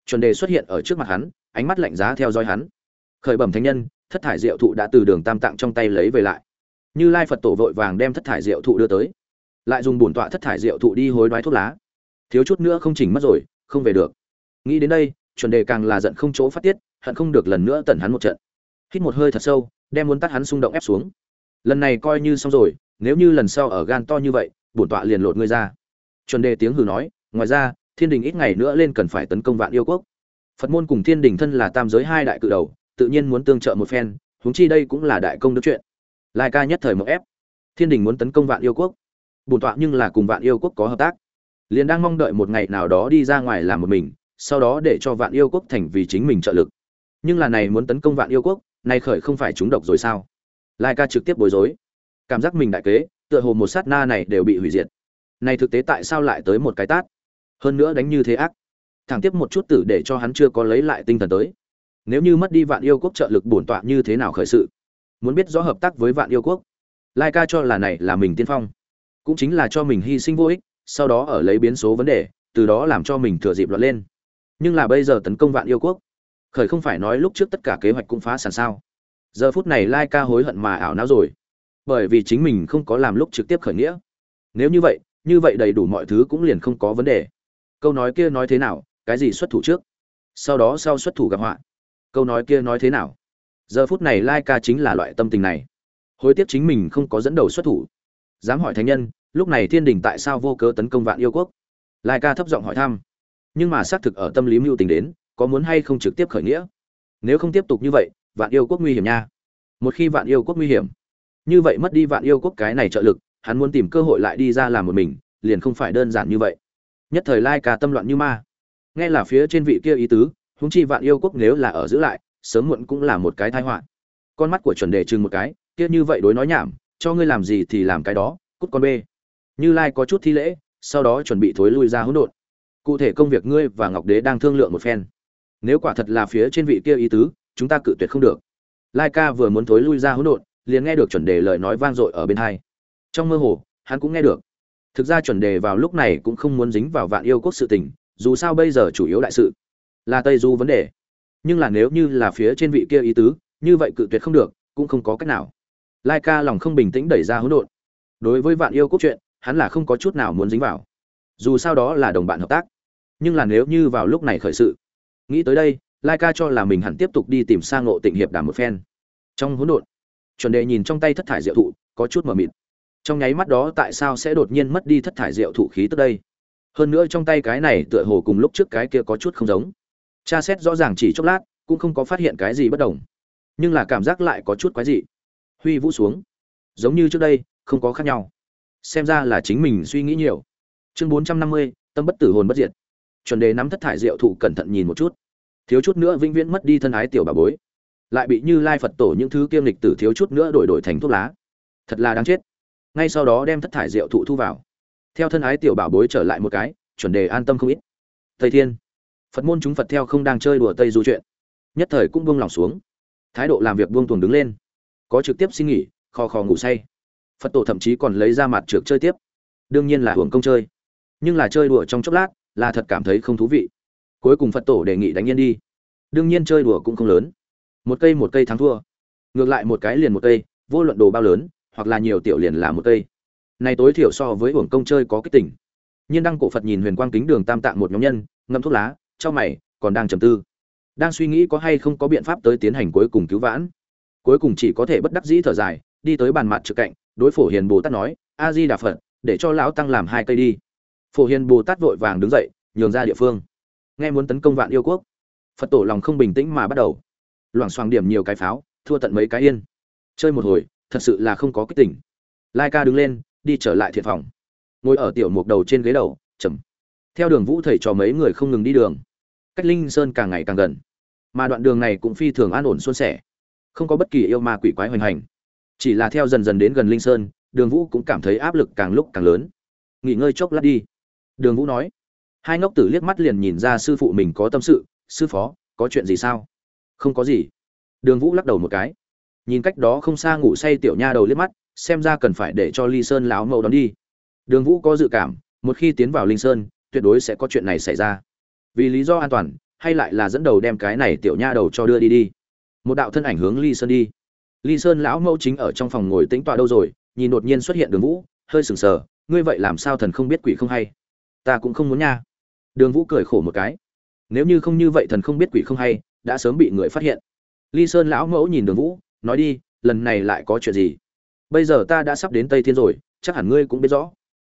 Chuẩn đề xuất hiện ở trước mặt hắn, ánh mắt lạnh giá theo dõi hắn. Khởi bẩm thánh nhân, thất thải diệu thụ đã từ đường tam tạng trong tay lấy về lại như lai phật tổ vội vàng đem thất thải rượu thụ đưa tới. Lại dùng bổn tọa thất thải rượu thụ đi hối đoái thuốc lá. Thiếu chút nữa không chỉnh mất rồi, không về được. Nghĩ đến đây, chuẩn đề càng là giận không chỗ phát tiết, hận không được lần nữa tẩn hắn một trận. Hít một hơi thật sâu, đem muốn tắt hắn xung động ép xuống. Lần này coi như xong rồi, nếu như lần sau ở gan to như vậy, bổn tọa liền lột ngươi ra. Chuẩn đề tiếng hừ nói, ngoài ra, thiên đình ít ngày nữa lên cần phải tấn công vạn yêu quốc. Phật môn cùng thiên đình thân là tam giới hai đại cự đầu, tự nhiên muốn tương trợ một phen, huống chi đây cũng là đại công đức chuyện lai ca nhất thời mộng ép. Thiên đình muốn tấn công vạn yêu quốc. Bổn tọa nhưng là cùng vạn yêu quốc có hợp tác. Liền đang mong đợi một ngày nào đó đi ra ngoài làm một mình, sau đó để cho vạn yêu quốc thành vì chính mình trợ lực. Nhưng là này muốn tấn công vạn yêu quốc nay khởi không phải chúng độc rồi sao? Lai ca trực tiếp bối rối. Cảm giác mình đại kế, tựa hồ một sát na này đều bị hủy diệt. Này thực tế tại sao lại tới một cái tát? Hơn nữa đánh như thế ác. Thẳng tiếp một chút tử để cho hắn chưa có lấy lại tinh thần tới. Nếu như mất đi vạn yêu quốc trợ lực bổn tọa như thế nào khởi sự? Muốn biết rõ hợp tác với vạn yêu quốc. Lai ca cho là này là mình tiên phong, cũng chính là cho mình hy sinh vô ích, sau đó ở lấy biến số vấn đề, từ đó làm cho mình thừa dịp loạn lên. Nhưng là bây giờ tấn công vạn yêu quốc, khởi không phải nói lúc trước tất cả kế hoạch cũng phá sản sao. Giờ phút này lai ca hối hận mà ảo não rồi, bởi vì chính mình không có làm lúc trực tiếp khởi nghĩa. Nếu như vậy như vậy đầy đủ mọi thứ cũng liền không có vấn đề. Câu nói kia nói thế nào, cái gì xuất thủ trước? Sau đó sau xuất thủ gặp họa. Câu nói kia nói thế nào? Giờ phút này lai ca chính là loại tâm tình này. Hối tiếc chính mình không có dẫn đầu xuất thủ. Dám hỏi thánh nhân, lúc này thiên đình tại sao vô cớ tấn công vạn yêu quốc? Lai ca thấp giọng hỏi thăm. Nhưng mà xác thực ở tâm lý mưu tình đến, có muốn hay không trực tiếp khởi nghĩa? Nếu không tiếp tục như vậy, vạn yêu quốc nguy hiểm nha. Một khi vạn yêu quốc nguy hiểm, như vậy mất đi vạn yêu quốc cái này trợ lực, hắn muốn tìm cơ hội lại đi ra làm một mình, liền không phải đơn giản như vậy. Nhất thời lai ca tâm loạn như ma. Nghe là phía trên vị kia ý tứ húng chi vạn yêu quốc nếu là ở giữ lại sớm muộn cũng là một cái tai họa. Con mắt của chuẩn đề chừng một cái, kia như vậy đối nói nhảm, cho ngươi làm gì thì làm cái đó, cút con bê. Như lai có chút thi lễ, sau đó chuẩn bị thối lui ra hỗn độn. Cụ thể công việc ngươi và ngọc đế đang thương lượng một phen. Nếu quả thật là phía trên vị kia ý tứ, chúng ta cự tuyệt không được. Lai ca vừa muốn thối lui ra hỗn độn, liền nghe được chuẩn đề lời nói vang dội ở bên hai. Trong mơ hồ, hắn cũng nghe được. Thực ra chuẩn đề vào lúc này cũng không muốn dính vào vạn yêu quốc sự tình, dù sao bây giờ chủ yếu đại sự là tây du vấn đề nhưng là nếu như là phía trên vị kia ý tứ, như vậy cự tuyệt không được, cũng không có cách nào. Lai ca lòng không bình tĩnh đẩy ra hỗn độn. Đối với vạn yêu cốt truyện, hắn là không có chút nào muốn dính vào. Dù sao đó là đồng bạn hợp tác. Nhưng là nếu như vào lúc này khởi sự, nghĩ tới đây lai ca cho là mình hẳn tiếp tục đi tìm sang ngộ tịnh hiệp đàm một phen. Trong hỗn độn, chuẩn đệ nhìn trong tay thất thải diệu thụ, có chút mờ mịt. Trong nháy mắt đó tại sao sẽ đột nhiên mất đi thất thải diệu thụ khí tức đây? Hơn nữa trong tay cái này tựa hồ cùng lúc trước cái kia có chút không giống tra xét rõ ràng chỉ chốc lát, cũng không có phát hiện cái gì bất đồng. Nhưng là cảm giác lại có chút quái dị. Huy vũ xuống. Giống như trước đây, không có khác nhau. Xem ra là chính mình suy nghĩ nhiều. Chương bốn trăm năm mươi, tâm bất tử hồn bất diệt. Chuẩn đề nắm thất thải diệu thụ cẩn thận nhìn một chút. Thiếu chút nữa vĩnh viễn mất đi thân ái tiểu bà bối. Lại bị như lai phật tổ những thứ kiêm lịch tử thiếu chút nữa đổi đổi thành thuốc lá. Thật là đáng chết. Ngay sau đó đem thất thải diệu thụ thu vào. Theo thân ái tiểu bảo bối trở lại một cái, chuẩn đề an tâm không ít. Thầy thiên phật môn chúng phật theo không đang chơi đùa tây du chuyện. Nhất thời cũng buông lỏng xuống. Thái độ làm việc buông tuồng đứng lên. Có trực tiếp xin nghỉ kho kho ngủ say. Phật tổ thậm chí còn lấy ra mặt trượt chơi tiếp. Đương nhiên là hưởng công chơi. Nhưng là chơi đùa trong chốc lát, là thật cảm thấy không thú vị. Cuối cùng phật tổ đề nghị đánh yên đi. Đương nhiên chơi đùa cũng không lớn. Một cây một cây thắng thua. Ngược lại một cái liền một cây, vô luận đồ bao lớn, hoặc là nhiều tiểu liền là một cây. Này tối thiểu so với hưởng công chơi có kích tỉnh nhiên đăng cổ phật nhìn huyền quang kính đường tam tạng một nhóm nhân ngâm thuốc lá cho mày, còn đang trầm tư. Đang suy nghĩ có hay không có biện pháp tới tiến hành cuối cùng cứu vãn. Cuối cùng chỉ có thể bất đắc dĩ thở dài, đi tới bàn mặt trực cạnh, đối phổ hiền bồ tát nói a di đà phật để cho lão tăng làm hai cây đi. Phổ hiền bồ tát vội vàng đứng dậy, nhường ra địa phương. Nghe muốn tấn công vạn yêu quốc, phật tổ lòng không bình tĩnh mà bắt đầu. Loảng xoảng điểm nhiều cái pháo, thua tận mấy cái yên. Chơi một hồi, thật sự là không có kích tỉnh. Lai ca đứng lên, đi trở lại thiện phòng. Ngồi ở tiểu mục đầu trên ghế đầu chầm theo đường vũ thầy cho mấy người không ngừng đi đường cách linh sơn càng ngày càng gần. Mà đoạn đường này cũng phi thường an ổn suôn sẻ. Không có bất kỳ yêu ma quỷ quái hoành hành. Chỉ là theo dần dần đến gần linh sơn, đường vũ cũng cảm thấy áp lực càng lúc càng lớn. Nghỉ ngơi chốc lát đi. Đường vũ nói. Hai ngốc tử liếc mắt liền nhìn ra sư phụ mình có tâm sự. Sư phó, có chuyện gì sao? Không có gì. Đường vũ lắc đầu một cái. Nhìn cách đó không xa ngủ say tiểu nha đầu liếc mắt, xem ra cần phải để cho ly sơn lão mẫu đón đi. Đường vũ có dự cảm, một khi tiến vào linh sơn, tuyệt đối sẽ có chuyện này xảy ra vì lý do an toàn, hay lại là dẫn đầu đem cái này tiểu nha đầu cho đưa đi đi. Một đạo thân ảnh hướng ly sơn đi. Ly sơn lão mẫu chính ở trong phòng ngồi tĩnh tọa đâu rồi, nhìn đột nhiên xuất hiện đường vũ, hơi sừng sờ, ngươi vậy làm sao thần không biết quỷ không hay? Ta cũng không muốn nha. Đường vũ cười khổ một cái. Nếu như không như vậy thần không biết quỷ không hay, đã sớm bị người phát hiện. Ly sơn lão mẫu nhìn đường vũ, nói đi, lần này lại có chuyện gì? Bây giờ ta đã sắp đến tây thiên rồi, chắc hẳn ngươi cũng biết rõ.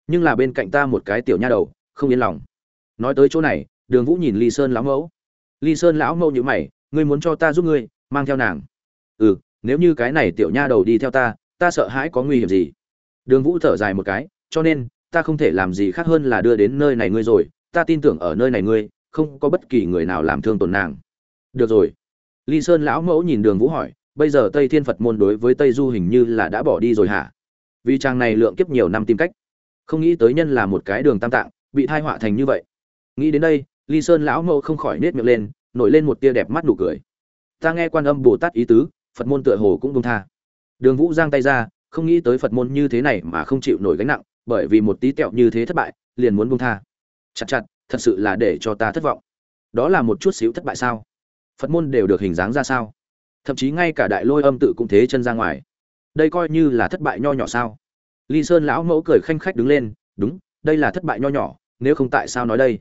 Nhưng là bên cạnh ta một cái tiểu nha đầu, không yên lòng. Nói tới chỗ này đường vũ nhìn ly sơn lão mẫu. Ly sơn lão mẫu nhữ mày, ngươi muốn cho ta giúp ngươi, mang theo nàng? Ừ nếu như cái này tiểu nha đầu đi theo ta ta sợ hãi có nguy hiểm gì? Đường vũ thở dài một cái, cho nên, ta không thể làm gì khác hơn là đưa đến nơi này ngươi rồi. Ta tin tưởng ở nơi này ngươi, không có bất kỳ người nào làm thương tổn nàng. Được rồi. Ly sơn lão mẫu nhìn đường vũ hỏi, bây giờ tây thiên phật môn đối với tây du hình như là đã bỏ đi rồi hả? Vì chàng này lượng kiếp nhiều năm tìm cách. Không nghĩ tới nhân là một cái đường tam tạng, bị thai họa thành như vậy. Nghĩ đến đây ly sơn lão mẫu không khỏi nết miệng lên, nổi lên một tia đẹp mắt nụ cười. Ta nghe quan âm bồ tát ý tứ, phật môn tựa hồ cũng đông tha. Đường vũ giang tay ra, không nghĩ tới phật môn như thế này mà không chịu nổi gánh nặng, bởi vì một tí tẹo như thế thất bại, liền muốn bông tha. Chặt chặt, thật sự là để cho ta thất vọng. Đó là một chút xíu thất bại sao? Phật môn đều được hình dáng ra sao? Thậm chí ngay cả đại lôi âm tự cũng thế chân ra ngoài. Đây coi như là thất bại nho nhỏ sao? Ly sơn lão mẫu cười khanh khách đứng lên, đúng, đây là thất bại nho nhỏ, nếu không tại sao nói đây?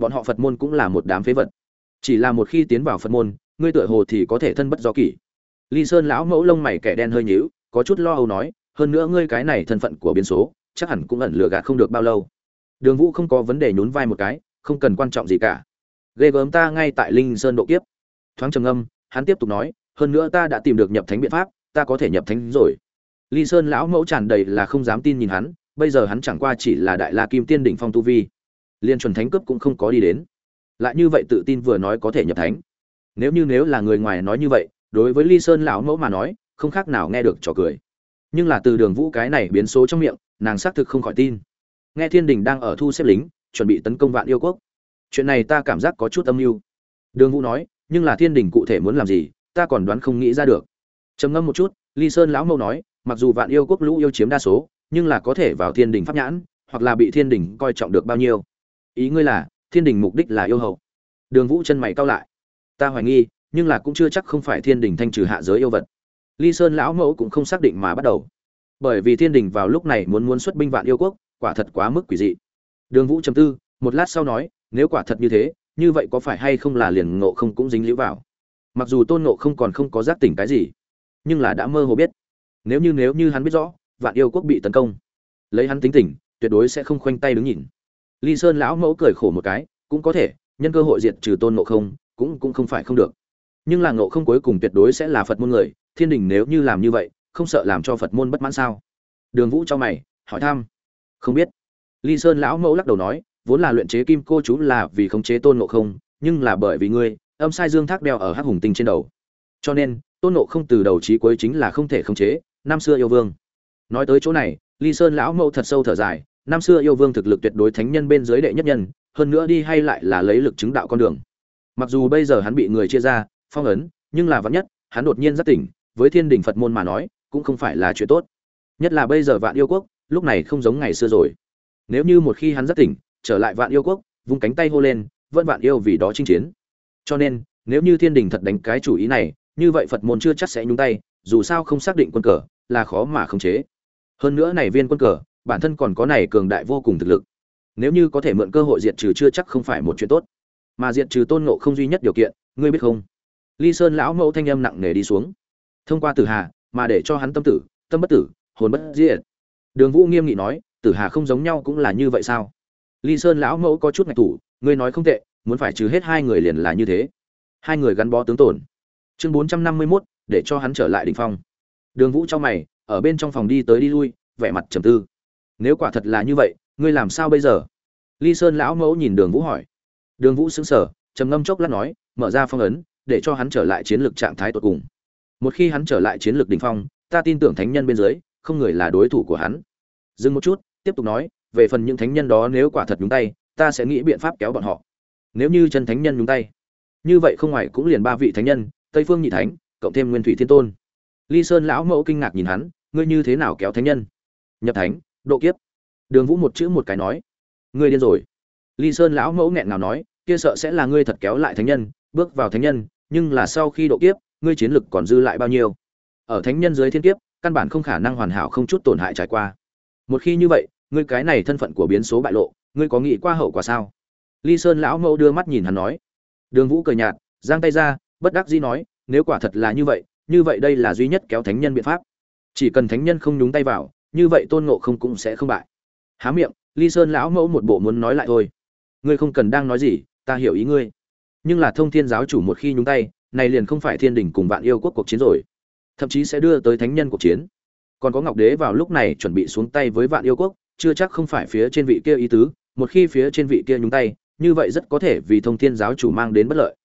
Bọn họ phật môn cũng là một đám phế vật. Chỉ là một khi tiến vào phật môn, ngươi tựa hồ thì có thể thân bất do kỷ. Ly sơn lão mẫu lông mày kẻ đen hơi nhíu, có chút lo âu nói, hơn nữa ngươi cái này thân phận của biến số, chắc hẳn cũng ẩn lừa gạt không được bao lâu. Đường vũ không có vấn đề nhún vai một cái, không cần quan trọng gì cả. Ghê gớm ta ngay tại linh sơn độ kiếp. Thoáng trầm âm hắn tiếp tục nói, hơn nữa ta đã tìm được nhập thánh biện pháp, ta có thể nhập thánh rồi. Ly sơn lão mẫu tràn đầy là không dám tin nhìn hắn, bây giờ hắn chẳng qua chỉ là đại la kim tiên đỉnh phong tu vi liên chuẩn thánh cướp cũng không có đi đến. Lại như vậy tự tin vừa nói có thể nhập thánh. Nếu như nếu là người ngoài nói như vậy, đối với ly sơn lão mẫu mà nói, không khác nào nghe được trò cười. Nhưng là từ đường vũ cái này biến số trong miệng, nàng xác thực không khỏi tin. Nghe thiên đình đang ở thu xếp lính, chuẩn bị tấn công vạn yêu quốc. Chuyện này ta cảm giác có chút âm mưu. Đường vũ nói, nhưng là thiên đình cụ thể muốn làm gì, ta còn đoán không nghĩ ra được. Trầm ngâm một chút, ly sơn lão mẫu nói, mặc dù vạn yêu quốc lũ yêu chiếm đa số, nhưng là có thể vào thiên đình pháp nhãn, hoặc là bị thiên đình coi trọng được bao nhiêu ý ngươi là, thiên đình mục đích là yêu hậu đường vũ chân mày cao lại. Ta hoài nghi, nhưng là cũng chưa chắc không phải thiên đình thanh trừ hạ giới yêu vật. Ly sơn lão mẫu cũng không xác định mà bắt đầu. Bởi vì thiên đình vào lúc này muốn muốn xuất binh vạn yêu quốc, quả thật quá mức quỷ dị. Đường vũ chầm tư, một lát sau nói, nếu quả thật như thế, như vậy có phải hay không là liền ngộ không cũng dính liễu vào. Mặc dù tôn ngộ không còn không có giác tỉnh cái gì, nhưng là đã mơ hồ biết. Nếu như nếu như hắn biết rõ, vạn yêu quốc bị tấn công, lấy hắn tính tỉnh tuyệt đối sẽ không khoanh tay đứng nhìn ly sơn lão mẫu cười khổ một cái, cũng có thể, nhân cơ hội diệt trừ tôn ngộ không, cũng cũng không phải không được. Nhưng là ngộ không cuối cùng tuyệt đối sẽ là phật môn người, thiên đình nếu như làm như vậy, không sợ làm cho phật môn bất mãn sao? Đường vũ cho mày, hỏi thăm. Không biết. Ly sơn lão mẫu lắc đầu nói, vốn là luyện chế kim cô chú là vì khống chế tôn ngộ không, nhưng là bởi vì ngươi, âm sai dương thác đeo ở hắc hùng tinh trên đầu. Cho nên, tôn ngộ không từ đầu trí cuối chính là không thể khống chế, năm xưa yêu vương. Nói tới chỗ này ly sơn lão mẫu thật sâu thở dài năm xưa yêu vương thực lực tuyệt đối thánh nhân bên dưới đệ nhất nhân, hơn nữa đi hay lại là lấy lực chứng đạo con đường. Mặc dù bây giờ hắn bị người chia ra, phong ấn, nhưng là vẫn nhất, hắn đột nhiên rất tỉnh, với thiên đình phật môn mà nói, cũng không phải là chuyện tốt. Nhất là bây giờ vạn yêu quốc, lúc này không giống ngày xưa rồi. Nếu như một khi hắn rất tỉnh, trở lại vạn yêu quốc, vung cánh tay hô lên, vẫn vạn yêu vì đó chinh chiến. Cho nên, nếu như thiên đình thật đánh cái chủ ý này, như vậy phật môn chưa chắc sẽ nhúng tay, dù sao không xác định quân cờ, là khó mà khống chế. Hơn nữa này viên quân cờ bản thân còn có này cường đại vô cùng thực lực. Nếu như có thể mượn cơ hội diệt trừ chưa chắc không phải một chuyện tốt. Mà diệt trừ tôn ngộ không duy nhất điều kiện, ngươi biết không? Ly sơn lão mẫu thanh âm nặng nề đi xuống. Thông qua tử hà, mà để cho hắn tâm tử, tâm bất tử, hồn bất diệt. Đường vũ nghiêm nghị nói, tử hà không giống nhau cũng là như vậy sao? Ly sơn lão mẫu có chút ngạch thủ, ngươi nói không tệ, muốn phải trừ hết hai người liền là như thế. Hai người gắn bó tướng tổn chương bốn trăm năm mươi mốt, để cho hắn trở lại đ ỉ n h phong. Đường vũ cho mày, ở bên trong phòng đi tới đi lui, vẻ mặt trầm tư nếu quả thật là như vậy, ngươi làm sao bây giờ? Ly sơn lão mẫu nhìn đường vũ hỏi. Đường vũ xứng sở trầm ngâm chốc lát nói, mở ra phong ấn, để cho hắn trở lại chiến lược trạng thái tột cùng. Một khi hắn trở lại chiến lược đ ỉ n h phong, ta tin tưởng thánh nhân bên dưới, không người là đối thủ của hắn. Dừng một chút, tiếp tục nói, về phần những thánh nhân đó nếu quả thật nhúng tay, ta sẽ nghĩ biện pháp kéo bọn họ. Nếu như chân thánh nhân nhúng tay, như vậy không ngoài cũng liền ba vị thánh nhân, tây phương nhị thánh, cộng thêm nguyên thủy thiên tôn. Ly sơn lão mẫu kinh ngạc nhìn hắn, ngươi như thế nào kéo thánh nhân? Nhập thánh độ kiếp. Đường vũ một chữ một cái nói. Ngươi điên rồi. Ly sơn lão mẫu nghẹn ngào nói, kia sợ sẽ là ngươi thật kéo lại thánh nhân, bước vào thánh nhân, nhưng là sau khi độ kiếp, ngươi chiến lực còn dư lại bao nhiêu? Ở thánh nhân dưới thiên kiếp, căn bản không khả năng hoàn hảo không chút tổn hại trải qua. Một khi như vậy, ngươi cái này thân phận của biến số bại lộ, ngươi có nghĩ qua hậu quả sao? Ly sơn lão mẫu đưa mắt nhìn hắn nói. Đường vũ cười nhạt, giang tay ra, bất đắc dĩ nói, nếu quả thật là như vậy như vậy đây là duy nhất kéo thánh nhân biện pháp. Chỉ cần thánh nhân không nhúng tay vào như vậy tôn ngộ không cũng sẽ không bại. Há miệng, ly sơn lão mẫu một bộ muốn nói lại thôi. Ngươi không cần đang nói gì, ta hiểu ý ngươi. Nhưng là thông thiên giáo chủ một khi nhúng tay, này liền không phải thiên đình cùng vạn yêu quốc cuộc chiến rồi. Thậm chí sẽ đưa tới thánh nhân cuộc chiến. Còn có ngọc đế vào lúc này chuẩn bị xuống tay với vạn yêu quốc, chưa chắc không phải phía trên vị kia ý tứ, một khi phía trên vị kia nhúng tay, như vậy rất có thể vì thông thiên giáo chủ mang đến bất lợi.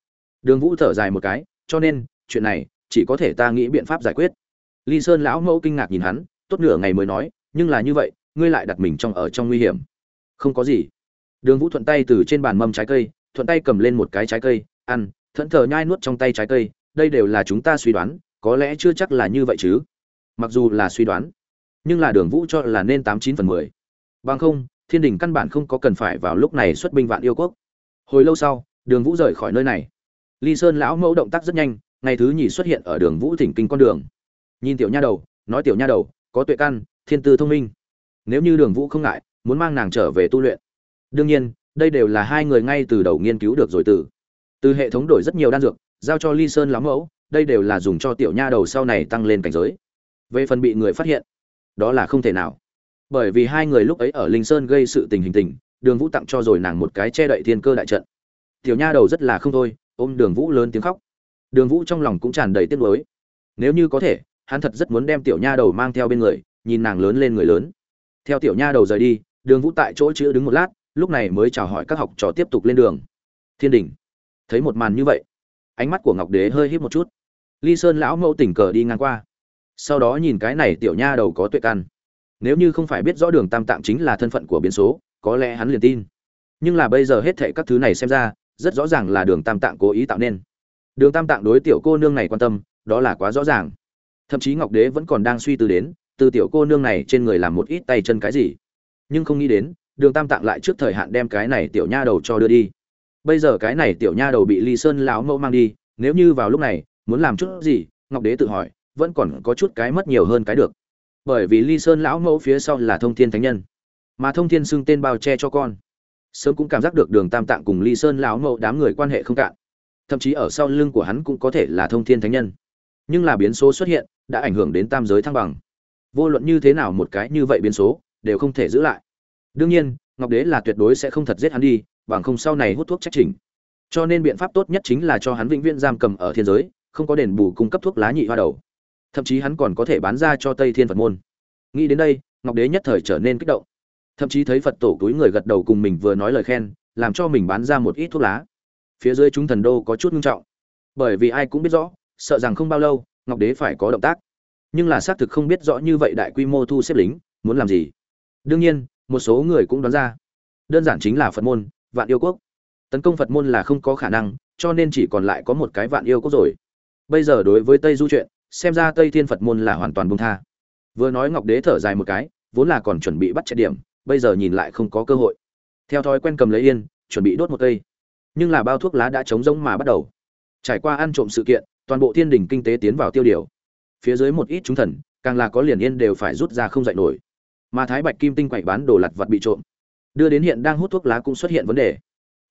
Đường vũ thở dài một cái, cho nên, chuyện này, chỉ có thể ta nghĩ biện pháp giải quyết. Ly sơn lão mẫu kinh ngạc nhìn hắn tốt nửa ngày mới nói, nhưng là như vậy, ngươi lại đặt mình trong ở trong nguy hiểm. Không có gì. Đường vũ thuận tay từ trên bàn mâm trái cây, thuận tay cầm lên một cái trái cây, ăn, thẫn thờ nhai nuốt trong tay trái cây, đây đều là chúng ta suy đoán, có lẽ chưa chắc là như vậy chứ. Mặc dù là suy đoán, nhưng là đường vũ cho là nên tám chín phần mười. Bằng không, thiên đình căn bản không có cần phải vào lúc này xuất binh vạn yêu quốc. Hồi lâu sau, đường vũ rời khỏi nơi này. Ly sơn lão mẫu động tác rất nhanh, ngày thứ nhì xuất hiện ở đường vũ thỉnh kinh con đường. Nhìn tiểu nha đầu, nói tiểu nha đầu có tuệ căn, thiên tư thông minh. Nếu như đường vũ không ngại, muốn mang nàng trở về tu luyện. Đương nhiên, đây đều là hai người ngay từ đầu nghiên cứu được rồi từ. Từ hệ thống đổi rất nhiều đan dược, giao cho ly sơn lắm mẫu, đây đều là dùng cho tiểu nha đầu sau này tăng lên cảnh giới. Về phần bị người phát hiện, đó là không thể nào. Bởi vì hai người lúc ấy ở linh sơn gây sự tình hình tình, đường vũ tặng cho rồi nàng một cái che đậy thiên cơ đại trận. Tiểu nha đầu rất là không thôi, ôm đường vũ lớn tiếng khóc. Đường vũ trong lòng cũng tràn đầy tiếc nuối. Nếu như có thể hắn thật rất muốn đem tiểu nha đầu mang theo bên người, nhìn nàng lớn lên người lớn. Theo tiểu nha đầu rời đi, đường vũ tại chỗ chữ đứng một lát, lúc này mới chào hỏi các học trò tiếp tục lên đường. Thiên đình. Thấy một màn như vậy, ánh mắt của ngọc đế hơi híp một chút. Ly sơn lão mẫu tình cờ đi ngang qua. Sau đó nhìn cái này tiểu nha đầu có tuệ căn. Nếu như không phải biết rõ đường tam tạng chính là thân phận của biến số, có lẽ hắn liền tin. Nhưng là bây giờ hết thệ các thứ này xem ra, rất rõ ràng là đường tam tạng cố ý tạo nên. Đường tam tạng đối tiểu cô nương này quan tâm, đó là quá rõ ràng thậm chí ngọc đế vẫn còn đang suy tư đến, từ tiểu cô nương này trên người làm một ít tay chân cái gì. Nhưng không nghĩ đến, đường tam tạng lại trước thời hạn đem cái này tiểu nha đầu cho đưa đi. Bây giờ cái này tiểu nha đầu bị ly sơn lão mẫu mang đi, nếu như vào lúc này, muốn làm chút gì, ngọc đế tự hỏi, vẫn còn có chút cái mất nhiều hơn cái được. Bởi vì ly sơn lão mẫu phía sau là thông thiên thánh nhân, mà thông thiên xưng tên bao che cho con. Sớm cũng cảm giác được đường tam tạng cùng ly sơn lão mẫu đám người quan hệ không cạn. Thậm chí ở sau lưng của hắn cũng có thể là thông thiên thánh nhân nhưng là biến số xuất hiện, đã ảnh hưởng đến tam giới thăng bằng. Vô luận như thế nào một cái như vậy biến số, đều không thể giữ lại. Đương nhiên, ngọc đế là tuyệt đối sẽ không thật giết hắn đi, bằng không sau này hút thuốc trách trình cho nên biện pháp tốt nhất chính là cho hắn vĩnh viễn giam cầm ở thiên giới, không có đền bù cung cấp thuốc lá nhị hoa đầu. Thậm chí hắn còn có thể bán ra cho tây thiên phật môn. Nghĩ đến đây, ngọc đế nhất thời trở nên kích động. Thậm chí thấy phật tổ túi người gật đầu cùng mình vừa nói lời khen, làm cho mình bán ra một ít thuốc lá. Phía dưới chúng thần đô có chút nghiêm trọng. Bởi vì ai cũng biết rõ sợ rằng không bao lâu, ngọc đế phải có động tác. Nhưng là xác thực không biết rõ như vậy đại quy mô thu xếp lính, muốn làm gì? Đương nhiên, một số người cũng đoán ra. Đơn giản chính là phật môn, vạn yêu quốc. Tấn công phật môn là không có khả năng, cho nên chỉ còn lại có một cái vạn yêu quốc rồi. Bây giờ đối với tây du chuyện, xem ra tây thiên phật môn là hoàn toàn bông tha. Vừa nói ngọc đế thở dài một cái, vốn là còn chuẩn bị bắt chạy điểm, bây giờ nhìn lại không có cơ hội. Theo thói quen cầm lấy yên, chuẩn bị đốt một cây. Nhưng là bao thuốc lá đã trống rỗng mà bắt đầu. Trải qua ăn trộm sự kiện toàn bộ thiên đình kinh tế tiến vào tiêu điều. Phía dưới một ít chúng thần, càng là có liền yên đều phải rút ra không dạy nổi. Mà thái bạch kim tinh quậy bán đồ lặt vặt bị trộm. Đưa đến hiện đang hút thuốc lá cũng xuất hiện vấn đề.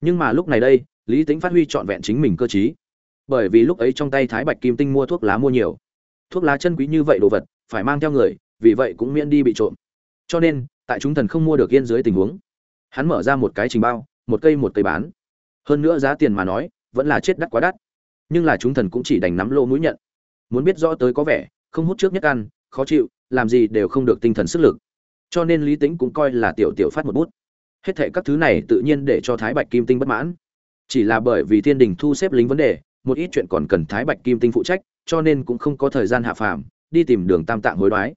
Nhưng mà lúc này đây, lý tính phát huy trọn vẹn chính mình cơ chí bởi vì lúc ấy trong tay thái bạch kim tinh mua thuốc lá mua nhiều. Thuốc lá chân quý như vậy đồ vật, phải mang theo người, vì vậy cũng miễn đi bị trộm. Cho nên, tại chúng thần không mua được yên dưới tình huống, hắn mở ra một cái trình bao, một cây một cây bán. Hơn nữa giá tiền mà nói, vẫn là chết đắt quá đắt nhưng là chúng thần cũng chỉ đành nắm lô mũi nhận. Muốn biết rõ tới có vẻ, không hút trước nhất ăn, khó chịu, làm gì đều không được tinh thần sức lực. Cho nên lý tính cũng coi là tiểu tiểu phát một bút. Hết thệ các thứ này tự nhiên để cho thái bạch kim tinh bất mãn. Chỉ là bởi vì thiên đình thu xếp lính vấn đề, một ít chuyện còn cần thái bạch kim tinh phụ trách, cho nên cũng không có thời gian hạ phàm, đi tìm đường tam tạng hối đoái.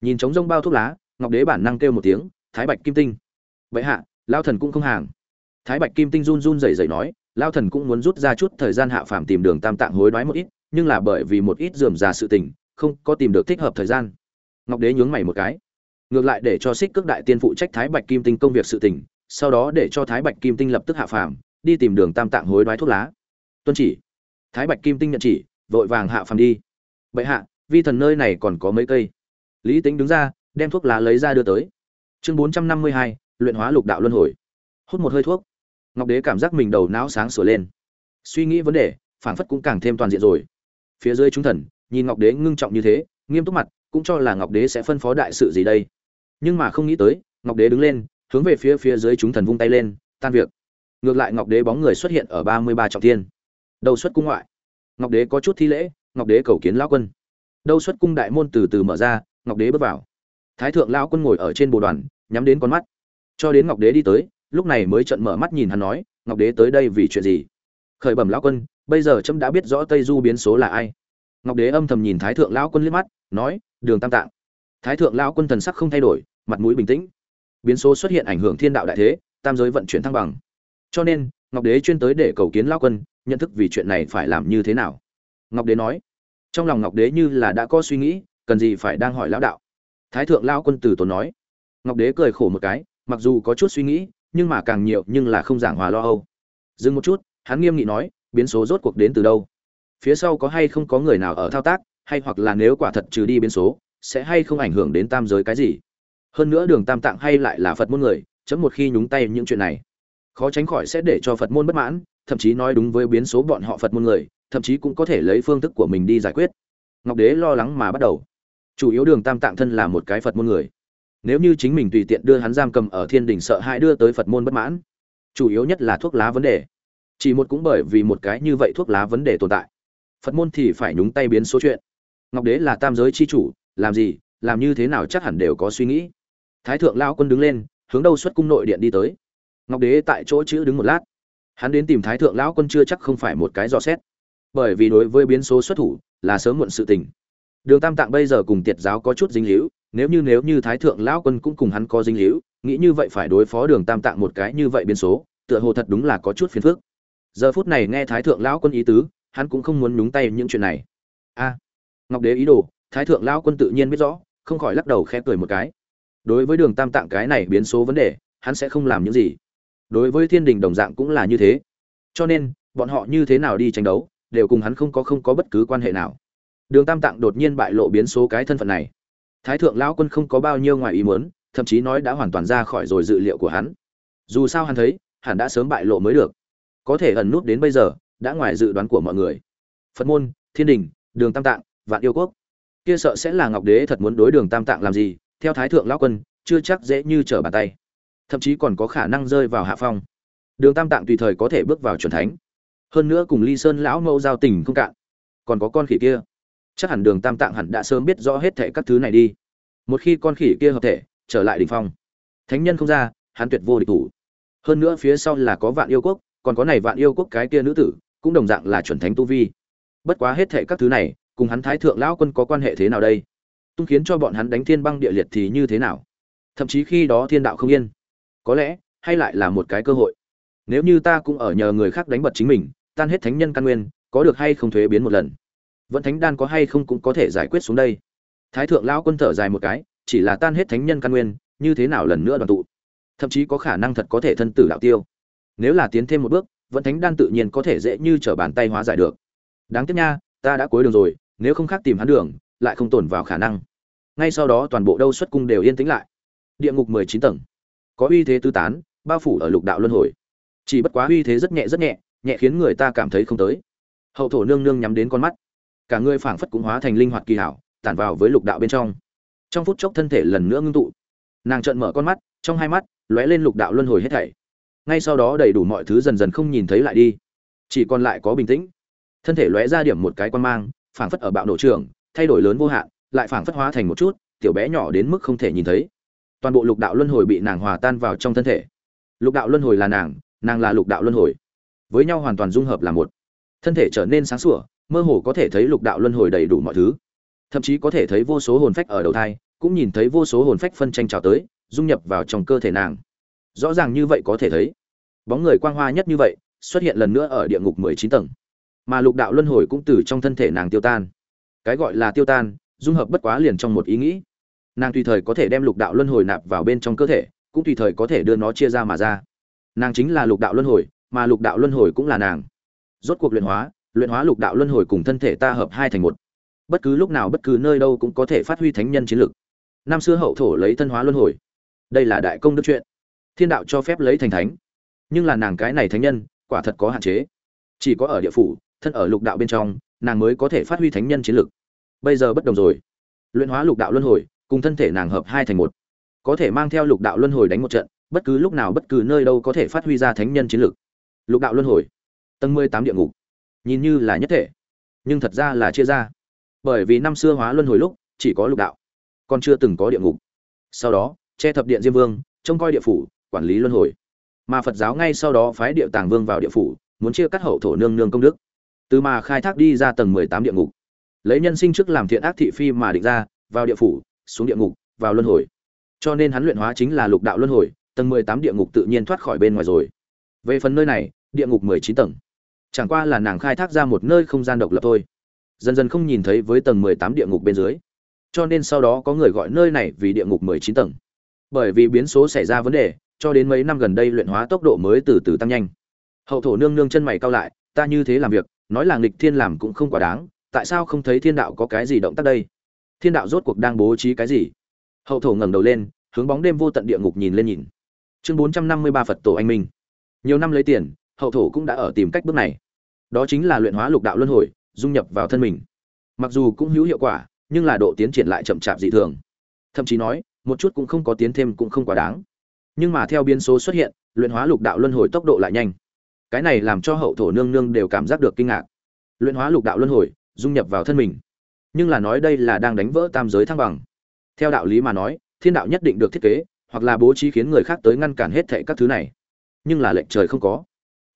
Nhìn trống rông bao thuốc lá, ngọc đế bản năng kêu một tiếng, thái bạch kim tinh. Vậy hạ lao thần cũng không hàng. Thái bạch kim tinh run run rẩy rẩy nói lao thần cũng muốn rút ra chút thời gian hạ phàm tìm đường tam tạng hối đoái một ít, nhưng là bởi vì một ít dườm già sự tình, không có tìm được thích hợp thời gian. Ngọc đế nhướng mày một cái. Ngược lại để cho xích cước đại tiên phụ trách thái bạch kim tinh công việc sự tình, sau đó để cho thái bạch kim tinh lập tức hạ phàm, đi tìm đường tam tạng hối đoái thuốc lá. Tuân chỉ. Thái bạch kim tinh nhận chỉ, vội vàng hạ phàm đi. Bệ hạ, vi thần nơi này còn có mấy cây? Lý tính đứng ra, đem thuốc lá lấy ra đưa tới. Chương bốn trăm năm mươi hai, luyện hóa lục đạo luân hồi. Hút một hơi thuốc ngọc đế cảm giác mình đầu não sáng sửa lên. Suy nghĩ vấn đề phản phất cũng càng thêm toàn diện rồi. Phía dưới chúng thần, nhìn ngọc đế ngưng trọng như thế, nghiêm túc mặt, cũng cho là ngọc đế sẽ phân phó đại sự gì đây. Nhưng mà không nghĩ tới, ngọc đế đứng lên, hướng về phía phía dưới chúng thần vung tay lên, tan việc. Ngược lại ngọc đế bóng người xuất hiện ở ba mươi ba trọng thiên. Đầu xuất cung ngoại. Ngọc đế có chút thi lễ, ngọc đế cầu kiến lão quân. Đâu xuất cung đại môn từ từ mở ra, ngọc đế bước vào. Thái thượng lão quân ngồi ở trên bồ đoàn, nhắm đến con mắt. Cho đến ngọc đế đi tới lúc này mới trận mở mắt nhìn hắn nói, ngọc đế tới đây vì chuyện gì? Khởi bẩm lão quân, bây giờ trẫm đã biết rõ tây du biến số là ai. Ngọc đế âm thầm nhìn thái thượng lão quân liếc mắt, nói, đường tam tạng. Thái thượng lão quân thần sắc không thay đổi, mặt mũi bình tĩnh. Biến số xuất hiện ảnh hưởng thiên đạo đại thế, tam giới vận chuyển thăng bằng. Cho nên, ngọc đế chuyên tới để cầu kiến lão quân, nhận thức vì chuyện này phải làm như thế nào. Ngọc đế nói, trong lòng ngọc đế như là đã có suy nghĩ, cần gì phải đang hỏi lão đạo. Thái thượng lão quân từ tốn nói. Ngọc đế cười khổ một cái, mặc dù có chút suy nghĩ nhưng mà càng nhiều nhưng là không giảng hòa lo âu. Dừng một chút, hắn nghiêm nghị nói, biến số rốt cuộc đến từ đâu? Phía sau có hay không có người nào ở thao tác, hay hoặc là nếu quả thật trừ đi biến số, sẽ hay không ảnh hưởng đến tam giới cái gì? Hơn nữa đường tam tạng hay lại là phật môn người, chấm một khi nhúng tay những chuyện này, khó tránh khỏi sẽ để cho phật môn bất mãn, thậm chí nói đúng với biến số bọn họ phật môn người, thậm chí cũng có thể lấy phương thức của mình đi giải quyết. Ngọc đế lo lắng mà bắt đầu. Chủ yếu đường tam tạng thân là một cái phật môn người nếu như chính mình tùy tiện đưa hắn giam cầm ở thiên đình sợ hãi đưa tới phật môn bất mãn, chủ yếu nhất là thuốc lá vấn đề. Chỉ một cũng bởi vì một cái như vậy thuốc lá vấn đề tồn tại. Phật môn thì phải nhúng tay biến số chuyện. Ngọc đế là tam giới c h i chủ, làm gì, làm như thế nào chắc hẳn đều có suy nghĩ. Thái thượng lao quân đứng lên, hướng đâu xuất cung nội điện đi tới. Ngọc đế tại chỗ chữ đứng một lát. Hắn đến tìm thái thượng lão quân chưa chắc không phải một cái dò xét. Bởi vì đối với biến số xuất thủ là sớm muộn sự tình. Đường tam tạng bây giờ cùng tiệt giáo có chút dính hữu nếu như nếu như thái thượng lão quân cũng cùng hắn có dính hữu nghĩ như vậy phải đối phó đường tam tạng một cái như vậy biến số, tựa hồ thật đúng là có chút phiền phức. Giờ phút này nghe thái thượng lão quân ý tứ, hắn cũng không muốn nhúng tay những chuyện này. A, ngọc đế ý đồ, thái thượng lão quân tự nhiên biết rõ, không khỏi lắc đầu khẽ cười một cái. Đối với đường tam tạng cái này biến số vấn đề, hắn sẽ không làm những gì. Đối với thiên đình đồng dạng cũng là như thế. Cho nên, bọn họ như thế nào đi tranh đấu, đều cùng hắn không có không có bất cứ quan hệ nào. Đường tam tạng đột nhiên bại lộ biến số cái thân phận này thái thượng lão quân không có bao nhiêu ngoài ý muốn, thậm chí nói đã hoàn toàn ra khỏi rồi dự liệu của hắn. Dù sao hắn thấy hắn đã sớm bại lộ mới được. Có thể ẩn nút đến bây giờ, đã ngoài dự đoán của mọi người. Phật môn, thiên đình, đường tam tạng, vạn yêu quốc. Kia sợ sẽ là ngọc đế thật muốn đối đường tam tạng làm gì, theo thái thượng lão quân, chưa chắc dễ như trở bàn tay. Thậm chí còn có khả năng rơi vào hạ phong. Đường tam tạng tùy thời có thể bước vào c thánh. Hơn nữa cùng ly sơn lão mẫu giao tình không cạn. Còn có con khỉ kia chắc hẳn đường tam tạng hẳn đã sớm biết rõ hết thệ các thứ này đi. Một khi con khỉ kia hợp thể, trở lại đ ỉ n h phong. Thánh nhân không ra, hắn tuyệt vô địch thủ. Hơn nữa phía sau là có vạn yêu quốc, còn có này vạn yêu quốc cái kia nữ tử, cũng đồng dạng là chuẩn thánh tu vi. Bất quá hết thệ các thứ này, cùng hắn thái thượng lão quân có quan hệ thế nào đây? Tung khiến cho bọn hắn đánh thiên băng địa liệt thì như thế nào? Thậm chí khi đó thiên đạo không yên. Có lẽ, hay lại là một cái cơ hội. Nếu như ta cũng ở nhờ người khác đánh bật chính mình, tan hết thánh nhân căn nguyên, có được hay không thuế biến một lần? Vẫn thánh đan có hay không cũng có thể giải quyết xuống đây. Thái thượng lão quân thở dài một cái, chỉ là tan hết thánh nhân căn nguyên, như thế nào lần nữa đoàn tụ? Thậm chí có khả năng thật có thể thân tử đạo tiêu. Nếu là tiến thêm một bước, vẫn thánh đan tự nhiên có thể dễ như trở bàn tay hóa giải được. Đáng tiếc nha, ta đã cuối đường rồi, nếu không khác tìm hắn đường, lại không tồn vào khả năng. Ngay sau đó toàn bộ đâu xuất cung đều yên tĩnh lại. Địa ngục mười chín tầng. Có uy thế tứ tán, bao phủ ở lục đạo luân hồi. Chỉ bất quá uy thế rất nhẹ rất nhẹ nhẹ khiến người ta cảm thấy không tới. Hậu thổ nương nương nhắm đến con mắt cả người phảng phất cũng hóa thành linh hoạt kỳ hảo, tản vào với lục đạo bên trong. Trong phút chốc thân thể lần nữa ngưng tụ. Nàng trợn mở con mắt, trong hai mắt lóe lên lục đạo luân hồi hết thảy. Ngay sau đó đầy đủ mọi thứ dần dần không nhìn thấy lại đi. Chỉ còn lại có bình tĩnh. Thân thể lóe ra điểm một cái quan mang, phảng phất ở bạo nổ trường, thay đổi lớn vô hạn, lại phảng phất hóa thành một chút, tiểu bé nhỏ đến mức không thể nhìn thấy. Toàn bộ lục đạo luân hồi bị nàng hòa tan vào trong thân thể. Lục đạo luân hồi là nàng nàng là lục đạo luân hồi. Với nhau hoàn toàn dung hợp là một. Thân thể trở nên sáng sủa mơ hồ có thể thấy lục đạo luân hồi đầy đủ mọi thứ. Thậm chí có thể thấy vô số hồn phách ở đầu thai, cũng nhìn thấy vô số hồn phách phân tranh trào tới, dung nhập vào trong cơ thể nàng. Rõ ràng như vậy có thể thấy, bóng người quang hoa nhất như vậy, xuất hiện lần nữa ở địa ngục mười chín tầng. Mà lục đạo luân hồi cũng từ trong thân thể nàng tiêu tan. Cái gọi là tiêu tan, dung hợp bất quá liền trong một ý nghĩ. Nàng tùy thời có thể đem lục đạo luân hồi nạp vào bên trong cơ thể, cũng tùy thời có thể đưa nó chia ra mà ra. Nàng chính là lục đạo luân hồi, mà lục đạo luân hồi cũng là nàng. Rốt cuộc luyện hóa luyện hóa lục đạo luân hồi cùng thân thể ta hợp hai thành một. Bất cứ lúc nào bất cứ nơi đâu cũng có thể phát huy thánh nhân chiến lực. Năm xưa hậu thổ lấy thân hóa luân hồi. Đây là đại công đức chuyện. Thiên đạo cho phép lấy thành thánh. Nhưng là nàng cái này thánh nhân, quả thật có hạn chế. Chỉ có ở địa phủ, thân ở lục đạo bên trong, nàng mới có thể phát huy thánh nhân chiến lực. Bây giờ bất đồng rồi. Luyện hóa lục đạo luân hồi, cùng thân thể nàng hợp hai thành một. Có thể mang theo lục đạo luân hồi đánh một trận, bất cứ lúc nào bất cứ nơi đâu có thể phát huy ra thánh nhân chiến lực. Lục đạo luân hồi. Tầng mười tám địa ngục nhìn như là nhất thể. Nhưng thật ra là chia ra. Bởi vì năm xưa hóa luân hồi lúc, chỉ có lục đạo, còn chưa từng có địa ngục. Sau đó, che thập điện diêm vương, trông coi địa phủ, quản lý luân hồi. Mà phật giáo ngay sau đó phái địa tàng vương vào địa phủ, muốn chia cắt hậu thổ nương nương công đức. Từ mà khai thác đi ra tầng mười tám địa ngục. Lấy nhân sinh trước làm thiện ác thị phi mà định ra, vào địa phủ, xuống địa ngục, vào luân hồi. Cho nên hắn luyện hóa chính là lục đạo luân hồi, tầng mười tám địa ngục tự nhiên thoát khỏi bên ngoài rồi. Về phần nơi này, địa ngục mười chín tầng chẳng qua là nàng khai thác ra một nơi không gian độc lập thôi. Dần dần không nhìn thấy với tầng mười tám địa ngục bên dưới. Cho nên sau đó có người gọi nơi này vì địa ngục mười chín tầng. Bởi vì biến số xảy ra vấn đề, cho đến mấy năm gần đây luyện hóa tốc độ mới từ từ tăng nhanh. Hậu thổ nương nương chân mày cao lại, ta như thế làm việc, nói là nghịch thiên làm cũng không quá đáng, tại sao không thấy thiên đạo có cái gì động tác đây? Thiên đạo rốt cuộc đang bố trí cái gì? Hậu thổ ngẩng đầu lên, hướng bóng đêm vô tận địa ngục nhìn lên nhìn. Chương bốn trăm năm mươi ba phật tổ anh minh. Nhiều năm lấy tiền hậu thổ cũng đã ở tìm cách bước này. Đó chính là luyện hóa lục đạo luân hồi, dung nhập vào thân mình. Mặc dù cũng hữu hiệu quả, nhưng là độ tiến triển lại chậm chạp dị thường. Thậm chí nói, một chút cũng không có tiến thêm cũng không quá đáng. Nhưng mà theo biến số xuất hiện, luyện hóa lục đạo luân hồi tốc độ lại nhanh. Cái này làm cho hậu thổ nương nương đều cảm giác được kinh ngạc. Luyện hóa lục đạo luân hồi, dung nhập vào thân mình. Nhưng là nói đây là đang đánh vỡ tam giới thăng bằng. Theo đạo lý mà nói, thiên đạo nhất định được thiết kế, hoặc là bố trí khiến người khác tới ngăn cản hết thệ các thứ này. Nhưng là lệnh trời không có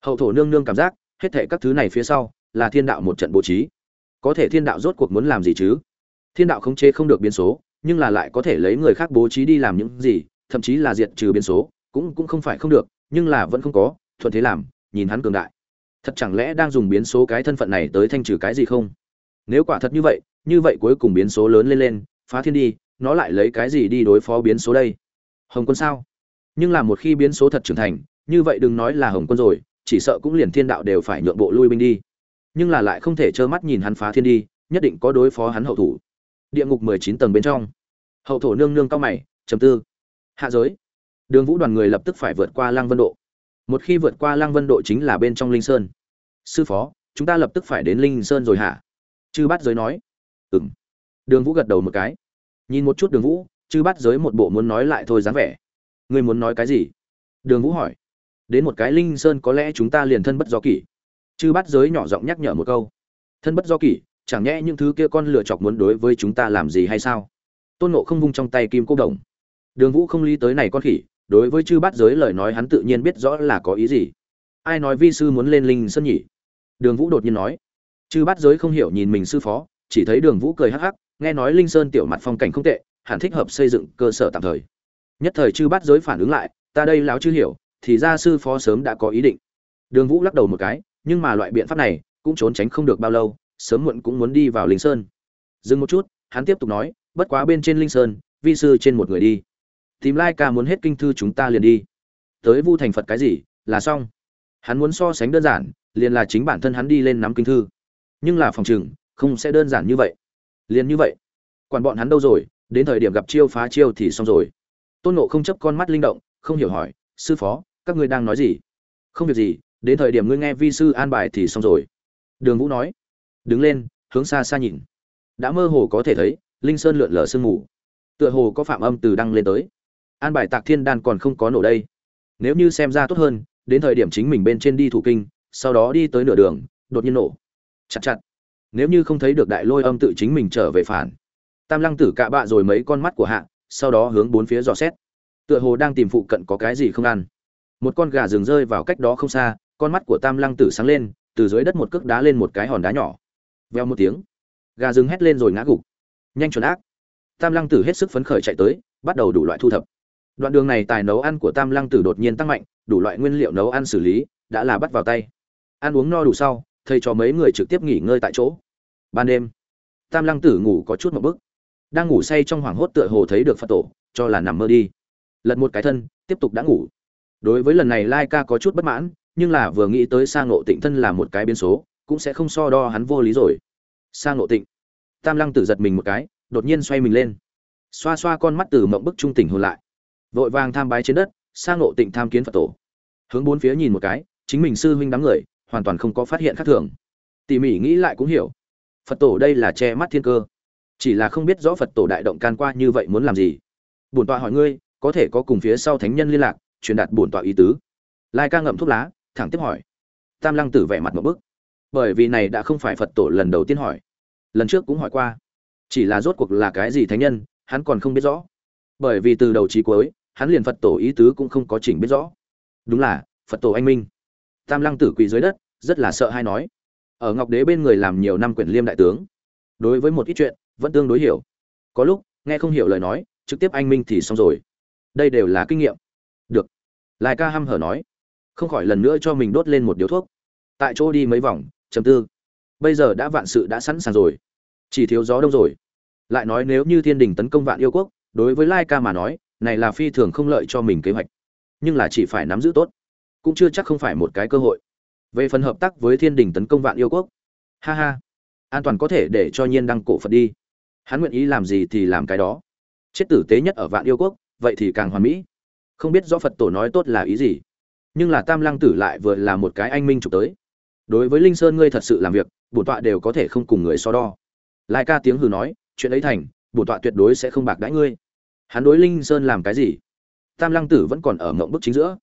hậu thổ nương nương cảm giác, hết thệ các thứ này phía sau, là thiên đạo một trận bố trí. Có thể thiên đạo rốt cuộc muốn làm gì chứ? Thiên đạo khống chế không được biến số, nhưng là lại có thể lấy người khác bố trí đi làm những gì, thậm chí là diệt trừ biến số, cũng cũng không phải không được, nhưng là vẫn không có, thuận thế làm, nhìn hắn cường đại. Thật chẳng lẽ đang dùng biến số cái thân phận này tới thanh trừ cái gì không? Nếu quả thật như vậy như vậy cuối cùng biến số lớn lên lên, phá thiên đi, nó lại lấy cái gì đi đối phó biến số đây? Hồng quân sao? Nhưng là một khi biến số thật trưởng thành, như vậy đừng nói là hồng quân rồi chỉ sợ cũng liền thiên đạo đều phải nhượng bộ lui binh đi. Nhưng là lại không thể trơ mắt nhìn hắn phá thiên đi, nhất định có đối phó hắn hậu thủ. Địa ngục mười chín tầng bên trong. Hậu thổ nương nương cao mày chầm tư. Hạ giới. Đường vũ đoàn người lập tức phải vượt qua lang vân độ. Một khi vượt qua lang vân độ chính là bên trong linh sơn. Sư phó, chúng ta lập tức phải đến linh sơn rồi hả? Chư bát giới nói. Ừng đường vũ gật đầu một cái. Nhìn một chút đường vũ, chư bát giới một bộ muốn nói lại thôi dáng vẻ. Ngươi muốn nói cái gì? Đường vũ hỏi đến một cái linh sơn có lẽ chúng ta liền thân bất do kỷ. Chư bát giới nhỏ giọng nhắc nhở một câu. Thân bất do kỷ, chẳng nhẽ những thứ kia con lựa chọc muốn đối với chúng ta làm gì hay sao? Tôn nộ không vung trong tay kim cô đồng. Đường vũ không lý tới này con khỉ, đối với chư bát giới lời nói hắn tự nhiên biết rõ là có ý gì. Ai nói vi sư muốn lên linh sơn nhỉ? Đường vũ đột nhiên nói. Chư bát giới không hiểu nhìn mình sư phó, chỉ thấy đường vũ cười hắc hắc, nghe nói linh sơn tiểu mặt phong cảnh không tệ, hẳn thích hợp xây dựng cơ sở tạm thời. Nhất thời chư bát giới phản ứng lại, ta đây láo chưa hiểu thì ra sư phó sớm đã có ý định. Đường vũ lắc đầu một cái nhưng mà loại biện pháp này cũng trốn tránh không được bao lâu sớm muộn cũng muốn đi vào linh sơn. Dừng một chút hắn tiếp tục nói bất quá bên trên linh sơn vi sư trên một người đi. Tìm lai ca muốn hết kinh thư chúng ta liền đi. Tới vu thành phật cái gì là xong. Hắn muốn so sánh đơn giản liền là chính bản thân hắn đi lên nắm kinh thư. Nhưng là phòng trừng, không sẽ đơn giản như vậy. Liền như vậy quản bọn hắn đâu rồi đến thời điểm gặp chiêu phá chiêu thì xong rồi. Tôn nộ không chấp con mắt linh động không hiểu hỏi sư phó các ngươi đang nói gì? Không việc gì, đến thời điểm ngươi nghe vi sư an bài thì xong rồi. Đường vũ nói. Đứng lên, hướng xa xa nhìn. Đã mơ hồ có thể thấy, linh sơn lượn lờ sương mù. Tựa hồ có phạm âm từ đăng lên tới. An bài tạc thiên đan còn không có nổ đây. Nếu như xem ra tốt hơn, đến thời điểm chính mình bên trên đi thủ kinh, sau đó đi tới nửa đường, đột nhiên nổ. Chặt chặt. Nếu như không thấy được đại lôi âm tự chính mình trở về phản. Tam lăng tử cạ bạ rồi mấy con mắt của hạ, sau đó hướng bốn phía dò xét. Tựa hồ đang tìm phụ cận có cái gì không ăn một con gà rừng rơi vào cách đó không xa, con mắt của tam lăng tử sáng lên, từ dưới đất một cước đá lên một cái hòn đá nhỏ. Veo một tiếng, gà rừng hét lên rồi ngã gục. Nhanh chuẩn ác. Tam lăng tử hết sức phấn khởi chạy tới, bắt đầu đủ loại thu thập. Đoạn đường này tài nấu ăn của tam lăng tử đột nhiên tăng mạnh, đủ loại nguyên liệu nấu ăn xử lý, đã là bắt vào tay. Ăn uống no đủ sau, thầy cho mấy người trực tiếp nghỉ ngơi tại chỗ. Ban đêm, tam lăng tử ngủ có chút một bức. Đang ngủ say trong hoảng hốt tựa hồ thấy được phật tổ, cho là nằm mơ đi. Lật một cái thân, tiếp tục đã ngủ đối với lần này lai ca có chút bất mãn, nhưng là vừa nghĩ tới sang ngộ tịnh thân là một cái biến số, cũng sẽ không so đo hắn vô lý rồi. Sang ngộ tịnh. Tam lăng tử giật mình một cái, đột nhiên xoay mình lên. Xoa xoa con mắt từ mộng bức trung tỉnh hồn lại. Vội vàng tham bái trên đất sang ngộ tịnh tham kiến phật tổ. Hướng bốn phía nhìn một cái, chính mình sư huynh đám người, hoàn toàn không có phát hiện khác thường. Tỉ mỉ nghĩ lại cũng hiểu. Phật tổ đây là che mắt thiên cơ. Chỉ là không biết rõ phật tổ đại động can qua như vậy muốn làm gì. Bổn tọa hỏi ngươi, có thể có cùng phía sau thánh nhân liên lạc truyền đạt bổn tọa ý tứ. Lai ca ngậm thuốc lá, thẳng tiếp hỏi. Tam lăng tử vẻ mặt một bức. Bởi vì này đã không phải phật tổ lần đầu tiên hỏi. Lần trước cũng hỏi qua. Chỉ là rốt cuộc là cái gì thánh nhân, hắn còn không biết rõ. Bởi vì từ đầu chí cuối, hắn liền phật tổ ý tứ cũng không có chỉnh biết rõ. Đúng là, phật tổ anh minh. Tam lăng tử quỳ dưới đất, rất là sợ hay nói. Ở ngọc đế bên người làm nhiều năm quyển liêm đại tướng. Đối với một ít chuyện, vẫn tương đối hiểu. Có lúc, nghe không hiểu lời nói, trực tiếp anh minh thì xong rồi. Đây đều là kinh nghiệm lai ca hăm hở nói, không khỏi lần nữa cho mình đốt lên một điếu thuốc. Tại chỗ đi mấy vòng, chấm tư. Bây giờ đã vạn sự đã sẵn sàng rồi. Chỉ thiếu gió đông rồi. Lại nói nếu như thiên đình tấn công vạn yêu quốc, đối với lai ca mà nói, này là phi thường không lợi cho mình kế hoạch. Nhưng là chỉ phải nắm giữ tốt, cũng chưa chắc không phải một cái cơ hội. Về phần hợp tác với thiên đình tấn công vạn yêu quốc, ha ha, an toàn có thể để cho nhiên đăng cổ phật đi. Hắn nguyện ý làm gì thì làm cái đó. Chết tử tế nhất ở vạn yêu quốc, vậy thì càng hoàn mỹ không biết rõ phật tổ nói tốt là ý gì. Nhưng là tam lăng tử lại vừa là một cái anh minh chụp tới. Đối với linh sơn ngươi thật sự làm việc bổn tọa đều có thể không cùng người so đo. Lai ca tiếng hừ nói, chuyện ấy thành bổn tọa tuyệt đối sẽ không bạc đãi ngươi. Hắn đối linh sơn làm cái gì? Tam lăng tử vẫn còn ở mộng bức chính giữa.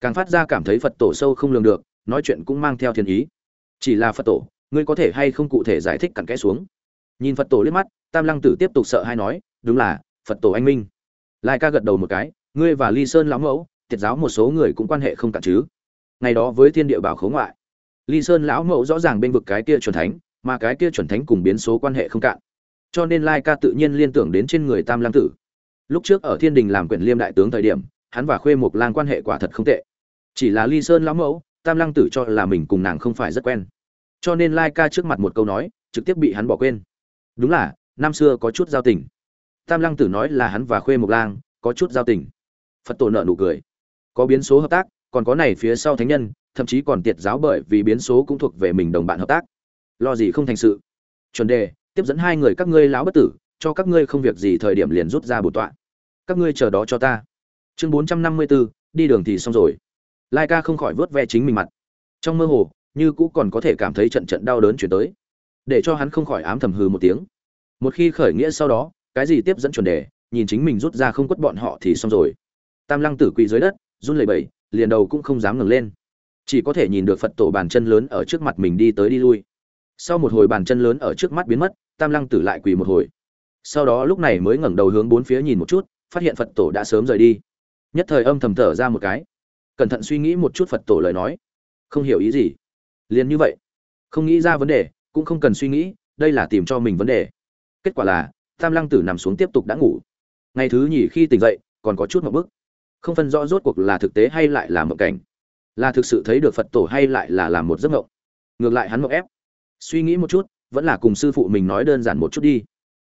Càng phát ra cảm thấy phật tổ sâu không lường được, nói chuyện cũng mang theo thiên ý. Chỉ là phật tổ, ngươi có thể hay không cụ thể giải thích cặn kẽ xuống? Nhìn phật tổ liếc mắt, tam lăng tử tiếp tục sợ hay nói, đúng là, phật tổ anh minh. Lai ca gật đầu một cái ngươi và ly sơn lão mẫu, tiệt giáo một số người cũng quan hệ không cạn chứ? Ngày đó với thiên địa bảo khấu ngoại, ly sơn lão mẫu rõ ràng bên vực cái kia chuẩn thánh, mà cái kia chuẩn thánh cùng biến số quan hệ không cạn. Cho nên lai ca tự nhiên liên tưởng đến trên người tam Lang tử. Lúc trước ở thiên đình làm quyển liêm đại tướng thời điểm, hắn và khuê Mộc lang quan hệ quả thật không tệ. Chỉ là ly sơn lão mẫu, tam Lang tử cho là mình cùng nàng không phải rất quen. Cho nên lai ca trước mặt một câu nói, trực tiếp bị hắn bỏ quên. Đúng là, năm xưa có chút giao tình. Tam lăng tử nói là hắn và khuê mộc lang có chút giao tình phật tổ nợ nụ cười. Có biến số hợp tác còn có này phía sau thánh nhân thậm chí còn tiệt giáo bởi vì biến số cũng thuộc về mình đồng bạn hợp tác. Lo gì không thành sự. Chuẩn đề tiếp dẫn hai người các ngươi lão bất tử cho các ngươi không việc gì thời điểm liền rút ra bổ tọa. Các ngươi chờ đó cho ta. Chương bốn trăm năm mươi 454, đi đường thì xong rồi. Lai ca không khỏi vớt ve chính mình mặt. Trong mơ hồ như cũ còn có thể cảm thấy trận trận đau đớn chuyển tới. Để cho hắn không khỏi ám thầm hừ một tiếng. Một khi khởi nghĩa sau đó cái gì tiếp dẫn chuẩn đề nhìn chính mình rút ra không quất bọn họ thì xong rồi tam lăng tử quỳ dưới đất, run lẩy bẩy, liền đầu cũng không dám ngẩng lên. Chỉ có thể nhìn được phật tổ bàn chân lớn ở trước mặt mình đi tới đi lui. Sau một hồi bàn chân lớn ở trước mắt biến mất, tam lăng tử lại quỳ một hồi. Sau đó lúc này mới ngẩng đầu hướng bốn phía nhìn một chút, phát hiện phật tổ đã sớm rời đi. Nhất thời âm thầm thở ra một cái. Cẩn thận suy nghĩ một chút phật tổ lời nói. Không hiểu ý gì. Liền như vậy. Không nghĩ ra vấn đề, cũng không cần suy nghĩ, đây là tìm cho mình vấn đề. Kết quả là, tam lăng tử nằm xuống tiếp tục đã ngủ. Ngày thứ nhì khi tỉnh dậy, còn có chút một bức không phân rõ rốt cuộc là thực tế hay lại là một cảnh. Là thực sự thấy được phật tổ hay lại là làm một giấc mộng. Ngược lại hắn mộng ép. Suy nghĩ một chút, vẫn là cùng sư phụ mình nói đơn giản một chút đi.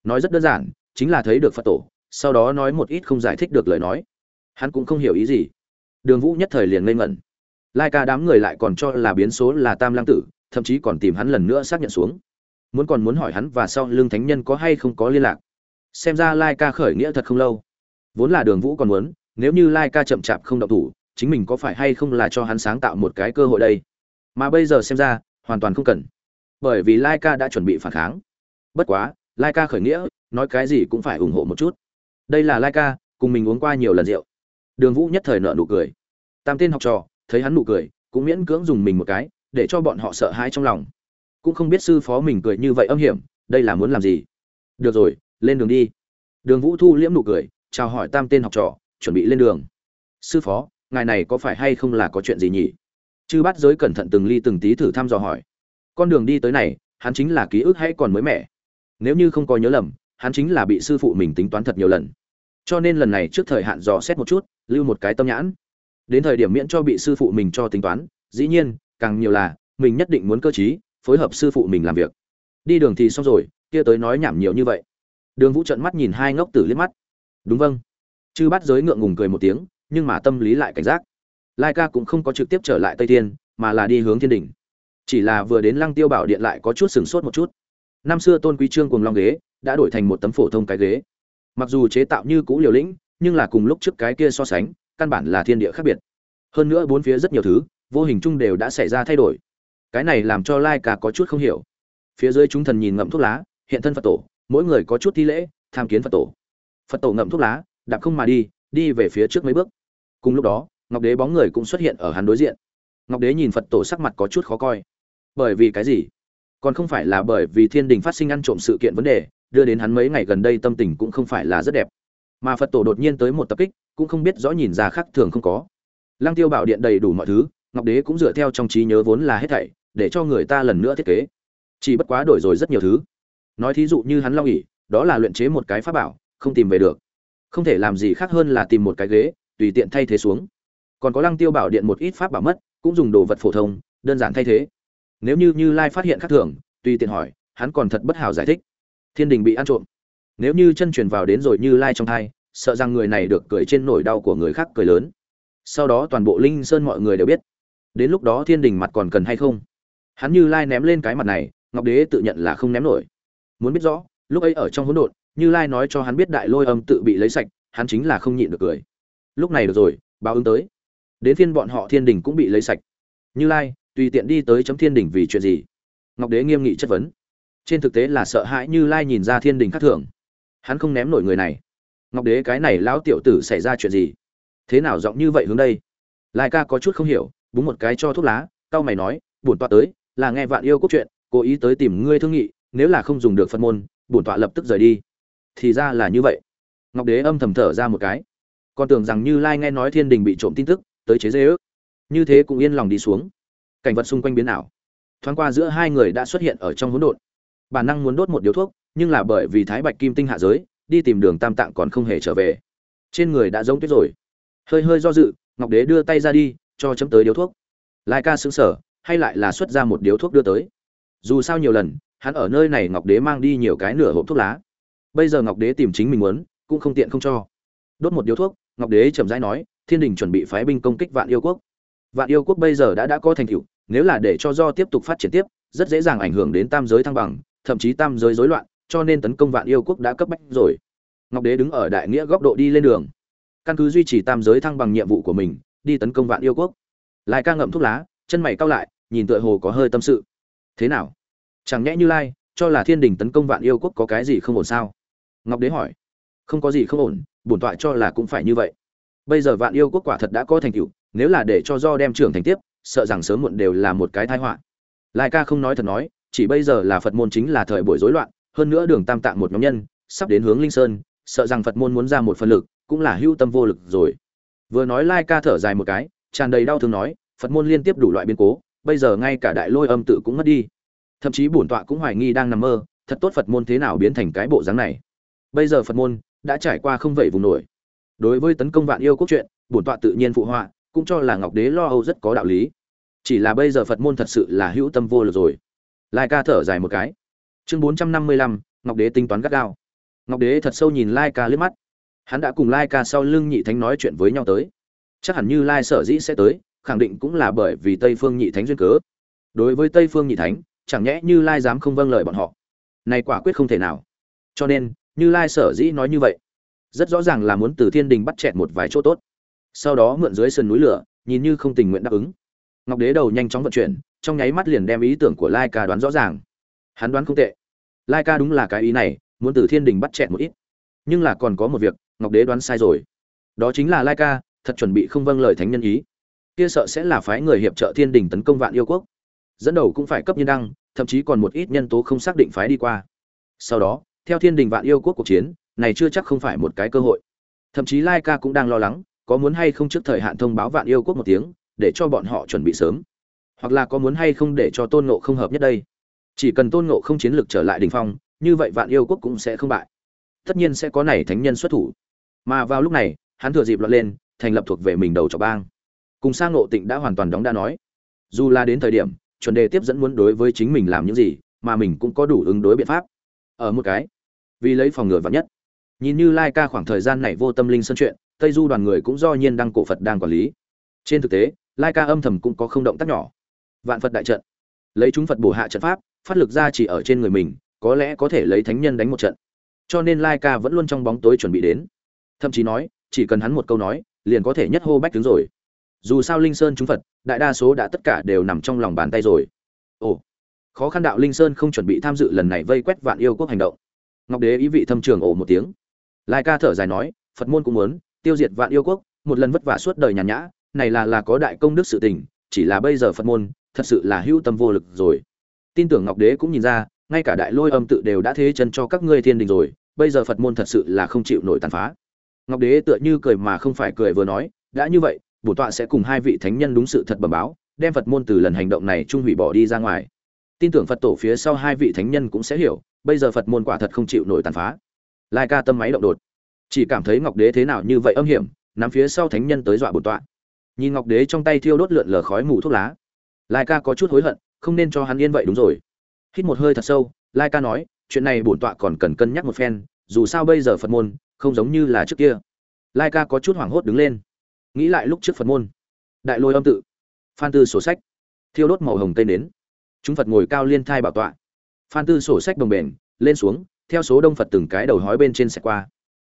Nói rất đơn giản, chính là thấy được phật tổ, sau đó nói một ít không giải thích được lời nói. Hắn cũng không hiểu ý gì. Đường vũ nhất thời liền ngây ngẩn. Lai ca đám người lại còn cho là biến số là tam lăng tử, thậm chí còn tìm hắn lần nữa xác nhận xuống. Muốn còn muốn hỏi hắn và sau lưng thánh nhân có hay không có liên lạc. Xem ra lai ca khởi nghĩa thật không lâu. Vốn là đường vũ còn muốn nếu như lai ca chậm chạp không động thủ, chính mình có phải hay không là cho hắn sáng tạo một cái cơ hội đây? Mà bây giờ xem ra, hoàn toàn không cần. Bởi vì lai ca đã chuẩn bị phản kháng. Bất quá, lai ca khởi nghĩa, nói cái gì cũng phải ủng hộ một chút. Đây là lai ca, cùng mình uống qua nhiều lần rượu. Đường vũ nhất thời nợ nụ cười. Tam tên học trò, thấy hắn nụ cười, cũng miễn cưỡng dùng mình một cái, để cho bọn họ sợ hãi trong lòng. Cũng không biết sư phó mình cười như vậy âm hiểm, đây là muốn làm gì? Được rồi, lên đường đi. Đường vũ thu liễm nụ cười, chào hỏi tam tên học trò chuẩn bị lên đường. Sư phó, ngài này có phải hay không là có chuyện gì nhỉ? Chư bắt giới cẩn thận từng ly từng tí thử thăm dò hỏi. Con đường đi tới này, hắn chính là ký ức hay còn mới mẻ. Nếu như không có nhớ lầm, hắn chính là bị sư phụ mình tính toán thật nhiều lần. Cho nên lần này trước thời hạn dò xét một chút, lưu một cái tâm nhãn. Đến thời điểm miễn cho bị sư phụ mình cho tính toán, dĩ nhiên, càng nhiều là, mình nhất định muốn cơ trí, phối hợp sư phụ mình làm việc. Đi đường thì xong rồi, kia tới nói nhảm nhiều như vậy. Đường vũ trận mắt nhìn hai ngốc tử liếc mắt. Đúng vâng chư bắt giới ngượng ngùng cười một tiếng, nhưng mà tâm lý lại cảnh giác. Lai ca cũng không có trực tiếp trở lại tây Thiên, mà là đi hướng thiên đình chỉ là vừa đến lăng tiêu bảo điện lại có chút sừng sốt một chút. Năm xưa tôn quý trương cùng long ghế đã đổi thành một tấm phổ thông cái ghế. Mặc dù chế tạo như cũ liều lĩnh, nhưng là cùng lúc trước cái kia so sánh, căn bản là thiên địa khác biệt. Hơn nữa bốn phía rất nhiều thứ, vô hình chung đều đã xảy ra thay đổi. Cái này làm cho lai ca có chút không hiểu. Phía dưới chúng thần nhìn ngậm thuốc lá, hiện thân phật tổ, mỗi người có chút thi lễ, tham kiến phật tổ. Phật tổ ngậm thuốc lá đạp không mà đi đi về phía trước mấy bước. Cùng lúc đó, ngọc đế bóng người cũng xuất hiện ở hắn đối diện. Ngọc đế nhìn phật tổ sắc mặt có chút khó coi. Bởi vì cái gì? Còn không phải là bởi vì thiên đình phát sinh ăn trộm sự kiện vấn đề, đưa đến hắn mấy ngày gần đây tâm tình cũng không phải là rất đẹp. Mà phật tổ đột nhiên tới một tập kích, cũng không biết rõ nhìn ra khác thường không có. Lăng tiêu bảo điện đầy đủ mọi thứ, ngọc đế cũng dựa theo trong trí nhớ vốn là hết thảy, để cho người ta lần nữa thiết kế. Chỉ bất quá đổi rồi rất nhiều thứ. Nói thí dụ như hắn long ỉ đó là luyện chế một cái pháp bảo, không tìm về được không thể làm gì khác hơn là tìm một cái ghế, tùy tiện thay thế xuống. Còn có lăng tiêu bảo điện một ít pháp bảo mất, cũng dùng đồ vật phổ thông, đơn giản thay thế. Nếu như như lai phát hiện khác thường, tùy tiện hỏi, hắn còn thật bất hảo giải thích. Thiên đình bị ăn trộm. Nếu như chân truyền vào đến rồi như lai trong thai, sợ rằng người này được cười trên nỗi đau của người khác cười lớn. Sau đó toàn bộ linh sơn mọi người đều biết, đến lúc đó thiên đình mặt còn cần hay không? Hắn như lai ném lên cái mặt này, ngọc đế tự nhận là không ném nổi. Muốn biết rõ, lúc ấy ở trong hỗn độn như lai nói cho hắn biết đại lôi âm tự bị lấy sạch, hắn chính là không nhịn được cười. Lúc này được rồi, báo ứng tới. Đến phiên bọn họ thiên đình cũng bị lấy sạch. Như lai, tùy tiện đi tới chấm thiên đình vì chuyện gì? Ngọc đế nghiêm nghị chất vấn. Trên thực tế là sợ hãi như lai nhìn ra thiên đình khác thường. Hắn không ném nổi người này. Ngọc đế cái này lão tiểu tử xảy ra chuyện gì? Thế nào giọng như vậy hướng đây? Lai ca có chút không hiểu, búng một cái cho thuốc lá tao mày nói, bổn tọa tới, là nghe vạn yêu cốt chuyện cố ý tới tìm ngươi thương nghị, nếu là không dùng được phật môn, bổn tọa lập tức rời đi thì ra là như vậy. Ngọc đế âm thầm thở ra một cái. Còn tưởng rằng như lai nghe nói thiên đình bị trộm tin tức, tới chế dê ước. Như thế cũng yên lòng đi xuống. Cảnh vật xung quanh biến ảo. Thoáng qua giữa hai người đã xuất hiện ở trong hỗn độn. Bản năng muốn đốt một điếu thuốc, nhưng là bởi vì thái bạch kim tinh hạ giới, đi tìm đường tam tạng còn không hề trở về. Trên người đã giống tuyết rồi. Hơi hơi do dự, ngọc đế đưa tay ra đi, cho chấm tới điếu thuốc. Lai ca xứng sở hay lại là xuất ra một điếu thuốc đưa tới. Dù sao nhiều lần, hắn ở nơi này ngọc đế mang đi nhiều cái nửa hộp thuốc lá bây giờ ngọc đế tìm chính mình muốn, cũng không tiện không cho. Đốt một điếu thuốc, ngọc đế chậm rãi nói, thiên đình chuẩn bị phái binh công kích vạn yêu quốc. Vạn yêu quốc bây giờ đã đã có thành tựu, nếu là để cho do tiếp tục phát triển tiếp, rất dễ dàng ảnh hưởng đến tam giới thăng bằng, thậm chí tam giới rối loạn, cho nên tấn công vạn yêu quốc đã cấp bách rồi. Ngọc đế đứng ở đại nghĩa góc độ đi lên đường. Căn cứ duy trì tam giới thăng bằng nhiệm vụ của mình, đi tấn công vạn yêu quốc. Lại ca ngậm thuốc lá, chân mày cao lại, nhìn tựa hồ có hơi tâm sự. Thế nào? Chẳng nhẽ như lai, cho là thiên đình tấn công vạn yêu quốc có cái gì không ổn sao? Ngọc đế hỏi. Không có gì không ổn, bổn tọa cho là cũng phải như vậy. Bây giờ vạn yêu quốc quả thật đã có thành tựu, nếu là để cho do đem trưởng thành tiếp, sợ rằng sớm muộn đều là một cái tai họa. Lai ca không nói thật nói, chỉ bây giờ là phật môn chính là thời buổi rối loạn, hơn nữa đường tam tạng một nhóm nhân, sắp đến hướng linh sơn, sợ rằng phật môn muốn ra một phần lực, cũng là hưu tâm vô lực rồi. Vừa nói lai ca thở dài một cái, tràn đầy đau thương nói, phật môn liên tiếp đủ loại biến cố, bây giờ ngay cả đại lôi âm tự cũng mất đi. Thậm chí bổn tọa cũng hoài nghi đang nằm mơ, thật tốt phật môn thế nào biến thành cái bộ dáng này bây giờ phật môn đã trải qua không vậy vùng nổi. Đối với tấn công vạn yêu quốc chuyện, bổn tọa tự nhiên phụ họa, cũng cho là ngọc đế lo âu rất có đạo lý. Chỉ là bây giờ phật môn thật sự là hữu tâm vô lực rồi. Lai ca thở dài một cái. Chương bốn trăm năm mươi lăm, ngọc đế tính toán gắt gao. Ngọc đế thật sâu nhìn lai ca liếc mắt. Hắn đã cùng lai ca sau lưng nhị thánh nói chuyện với nhau tới. Chắc hẳn như lai sở dĩ sẽ tới, khẳng định cũng là bởi vì tây phương nhị thánh duyên cớ. Đối với tây phương nhị thánh, chẳng nhẽ như lai dám không vâng lời bọn họ. Này quả quyết không thể nào. Cho nên như lai sở dĩ nói như vậy, rất rõ ràng là muốn từ thiên đình bắt chẹt một vài chỗ tốt. Sau đó mượn dưới sườn núi lửa, nhìn như không tình nguyện đáp ứng. Ngọc đế đầu nhanh chóng vận chuyển, trong nháy mắt liền đem ý tưởng của lai ca đoán rõ ràng. Hắn đoán không tệ. Lai ca đúng là cái ý này, muốn từ thiên đình bắt chẹt một ít. Nhưng là còn có một việc, ngọc đế đoán sai rồi. Đó chính là lai ca, thật chuẩn bị không vâng lời thánh nhân ý. Kia sợ sẽ là phái người hiệp trợ thiên đình tấn công vạn yêu quốc. Dẫn đầu cũng phải cấp nhân đăng, thậm chí còn một ít nhân tố không xác định phái đi qua. Sau đó theo thiên đình vạn yêu quốc cuộc chiến, này chưa chắc không phải một cái cơ hội. Thậm chí lai ca cũng đang lo lắng, có muốn hay không trước thời hạn thông báo vạn yêu quốc một tiếng, để cho bọn họ chuẩn bị sớm. Hoặc là có muốn hay không để cho tôn ngộ không hợp nhất đây. Chỉ cần tôn ngộ không chiến lược trở lại đ ỉ n h phong, như vậy vạn yêu quốc cũng sẽ không bại. Tất nhiên sẽ có này thánh nhân xuất thủ. Mà vào lúc này, hắn thừa dịp lọt lên, thành lập thuộc về mình đầu trọc bang. Cùng sang ngộ tịnh đã hoàn toàn đóng đã nói. Dù là đến thời điểm, chuẩn đề tiếp dẫn muốn đối với chính mình làm những gì, mà mình cũng có đủ ứng đối biện pháp. Ở một cái vì lấy phòng ngừa vạn nhất. Nhìn như lai ca khoảng thời gian này vô tâm linh sân chuyện, tây du đoàn người cũng do nhiên đăng cổ phật đang quản lý. Trên thực tế, lai ca âm thầm cũng có không động tác nhỏ. Vạn phật đại trận. Lấy chúng phật bổ hạ trận pháp, phát lực ra chỉ ở trên người mình, có lẽ có thể lấy thánh nhân đánh một trận. Cho nên lai ca vẫn luôn trong bóng tối chuẩn bị đến. Thậm chí nói, chỉ cần hắn một câu nói, liền có thể nhất hô bách tướng rồi. Dù sao linh sơn chúng phật, đại đa số đã tất cả đều nằm trong lòng bàn tay rồi. Ồ, khó khăn đạo linh sơn không chuẩn bị tham dự lần này vây quét vạn yêu quốc hành động ngọc đế ý vị thâm trường ồ một tiếng. Lai ca thở dài nói, phật môn cũng muốn, tiêu diệt vạn yêu quốc, một lần vất vả suốt đời nhàn nhã, này là là có đại công đức sự tình, chỉ là bây giờ phật môn, thật sự là hữu tâm vô lực rồi. Tin tưởng ngọc đế cũng nhìn ra, ngay cả đại lôi âm tự đều đã thế chân cho các ngươi thiên đình rồi, bây giờ phật môn thật sự là không chịu nổi tàn phá. Ngọc đế tựa như cười mà không phải cười vừa nói, đã như vậy, bổn tọa sẽ cùng hai vị thánh nhân đúng sự thật bẩm báo, đem phật môn từ lần hành động này trung hủy bỏ đi ra ngoài tin tưởng phật tổ phía sau hai vị thánh nhân cũng sẽ hiểu, bây giờ phật môn quả thật không chịu nổi tàn phá. Lai ca tâm máy động đột. Chỉ cảm thấy ngọc đế thế nào như vậy âm hiểm, nắm phía sau thánh nhân tới dọa bổn tọa. Nhìn ngọc đế trong tay thiêu đốt lượn lờ khói mù thuốc lá. Lai ca có chút hối hận, không nên cho hắn yên vậy đúng rồi. Hít một hơi thật sâu, lai ca nói, chuyện này bổn tọa còn cần cân nhắc một phen, dù sao bây giờ phật môn không giống như là trước kia. Lai ca có chút hoảng hốt đứng lên. Nghĩ lại lúc trước phật môn. Đại lôi âm tự. Phan tư sổ sách. Thiêu đốt màu hồng tây nến chúng phật ngồi cao liên thai bảo tọa. Phan tư sổ sách đồng bền, lên xuống, theo số đông phật từng cái đầu hói bên trên xẹt qua.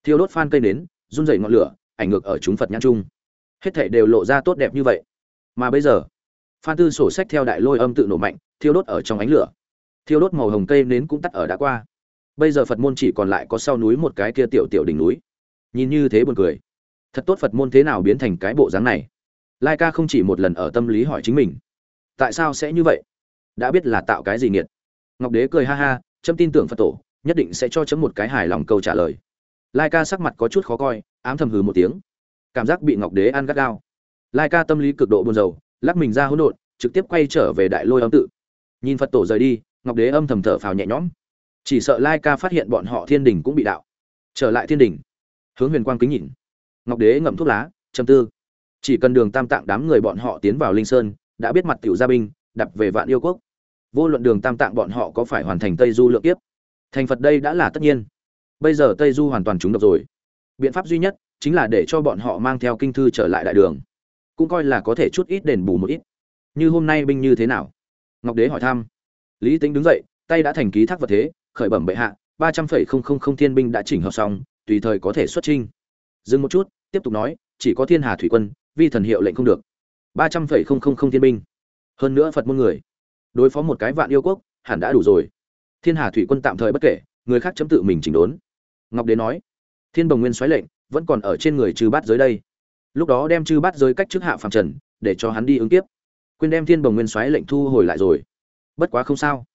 Thiêu đốt phan cây nến, run rẩy ngọn lửa, ảnh ngược ở chúng phật nhãn trung. Hết thảy đều lộ ra tốt đẹp như vậy. Mà bây giờ, phan tư sổ sách theo đại lôi âm tự nổ mạnh, thiêu đốt ở trong ánh lửa. Thiêu đốt màu hồng cây nến cũng tắt ở đã qua. Bây giờ phật môn chỉ còn lại có sau núi một cái kia tiểu tiểu đỉnh núi. Nhìn như thế buồn cười. Thật tốt phật môn thế nào biến thành cái bộ dáng này? Lai ca không chỉ một lần ở tâm lý hỏi chính mình. Tại sao sẽ như vậy? Đã biết là tạo cái gì nghiệt. Ngọc đế cười ha ha trâm tin tưởng phật tổ, nhất định sẽ cho chấm một cái hài lòng câu trả lời. Lai ca sắc mặt có chút khó coi, ám thầm hừ một tiếng. Cảm giác bị ngọc đế ăn gắt gao. Lai ca tâm lý cực độ buồn rầu, lắc mình ra hỗn độn, trực tiếp quay trở về đại lôi âm tự. Nhìn phật tổ rời đi, ngọc đế âm thầm thở phào nhẹ nhõm. Chỉ sợ lai ca phát hiện bọn họ thiên đình cũng bị đạo. Trở lại thiên đình, hướng huyền quang kính nhìn. Ngọc đế ngậm thuốc lá, châm tư. Chỉ cần đường tam tạng đám người bọn họ tiến vào linh sơn, đã biết mặt tiểu gia binh đập về vạn yêu quốc. Vô luận đường tam tạng bọn họ có phải hoàn thành tây du lượng tiếp thành phật đây đã là tất nhiên. Bây giờ tây du hoàn toàn trúng độc rồi. Biện pháp duy nhất chính là để cho bọn họ mang theo kinh thư trở lại đại đường. Cũng coi là có thể chút ít đền bù một ít. Như hôm nay binh như thế nào? Ngọc đế hỏi thăm. Lý tính đứng dậy, tay đã thành ký thác vật thế, khởi bẩm bệ hạ, ba trăm phẩy không không không thiên binh đã chỉnh hợp xong, tùy thời có thể xuất trinh dừng một chút, tiếp tục nói, chỉ có thiên hà thủy quân, vi thần hiệu lệnh không được. Ba trăm phẩy không không không thiên binh hơn nữa phật môn người. Đối phó một cái vạn yêu quốc, hẳn đã đủ rồi. Thiên hà thủy quân tạm thời bất kể, người khác chấm tự mình chỉnh đốn. Ngọc đế nói, thiên bồng nguyên xoáy lệnh, vẫn còn ở trên người trừ bát giới đây. Lúc đó đem chư bát giới cách trước hạ phạm trần, để cho hắn đi ứng tiếp quên đem thiên bồng nguyên xoáy lệnh thu hồi lại rồi. Bất quá không sao.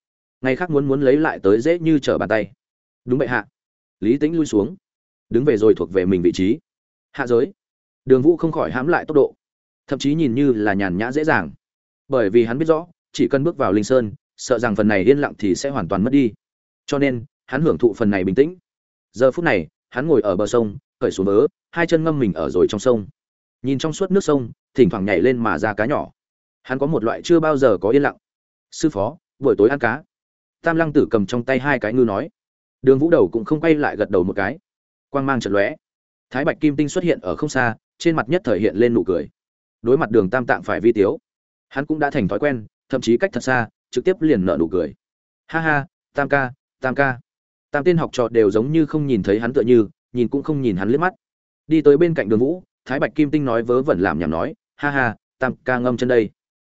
Ngày khác muốn muốn lấy lại tới dễ như trở bàn tay. Đúng vậy hạ. Lý tĩnh lui xuống. Đứng về rồi thuộc về mình vị trí. Hạ giới. Đường vũ không khỏi hãm lại tốc độ. Thậm chí nhìn như là nhàn nhã dễ dàng bởi vì hắn biết rõ, chỉ cần bước vào linh sơn, sợ rằng phần này yên lặng thì sẽ hoàn toàn mất đi. Cho nên, hắn hưởng thụ phần này bình tĩnh. Giờ phút này, hắn ngồi ở bờ sông cởi xuống vớ, hai chân ngâm mình ở rồi trong sông. Nhìn trong suốt nước sông, thỉnh thoảng nhảy lên mà ra cá nhỏ. Hắn có một loại chưa bao giờ có yên lặng. Sư phó, buổi tối ăn cá. Tam lăng tử cầm trong tay hai cái ngư nói. Đường vũ đầu cũng không quay lại gật đầu một cái. Quang mang trận lóe. Thái bạch kim tinh xuất hiện ở không xa, trên mặt nhất thời hiện lên nụ cười. Đối mặt đường tam tạng phải vi tiếu hắn cũng đã thành thói quen, thậm chí cách thật xa, trực tiếp liền nợ nụ cười. Ha ha, tam ca tam ca. Tam tên học trò đều giống như không nhìn thấy hắn tựa như, nhìn cũng không nhìn hắn liếc mắt. Đi tới bên cạnh đường vũ, thái bạch kim tinh nói vớ vẩn làm nhảm nói, ha ha, tam ca ngâm chân đây.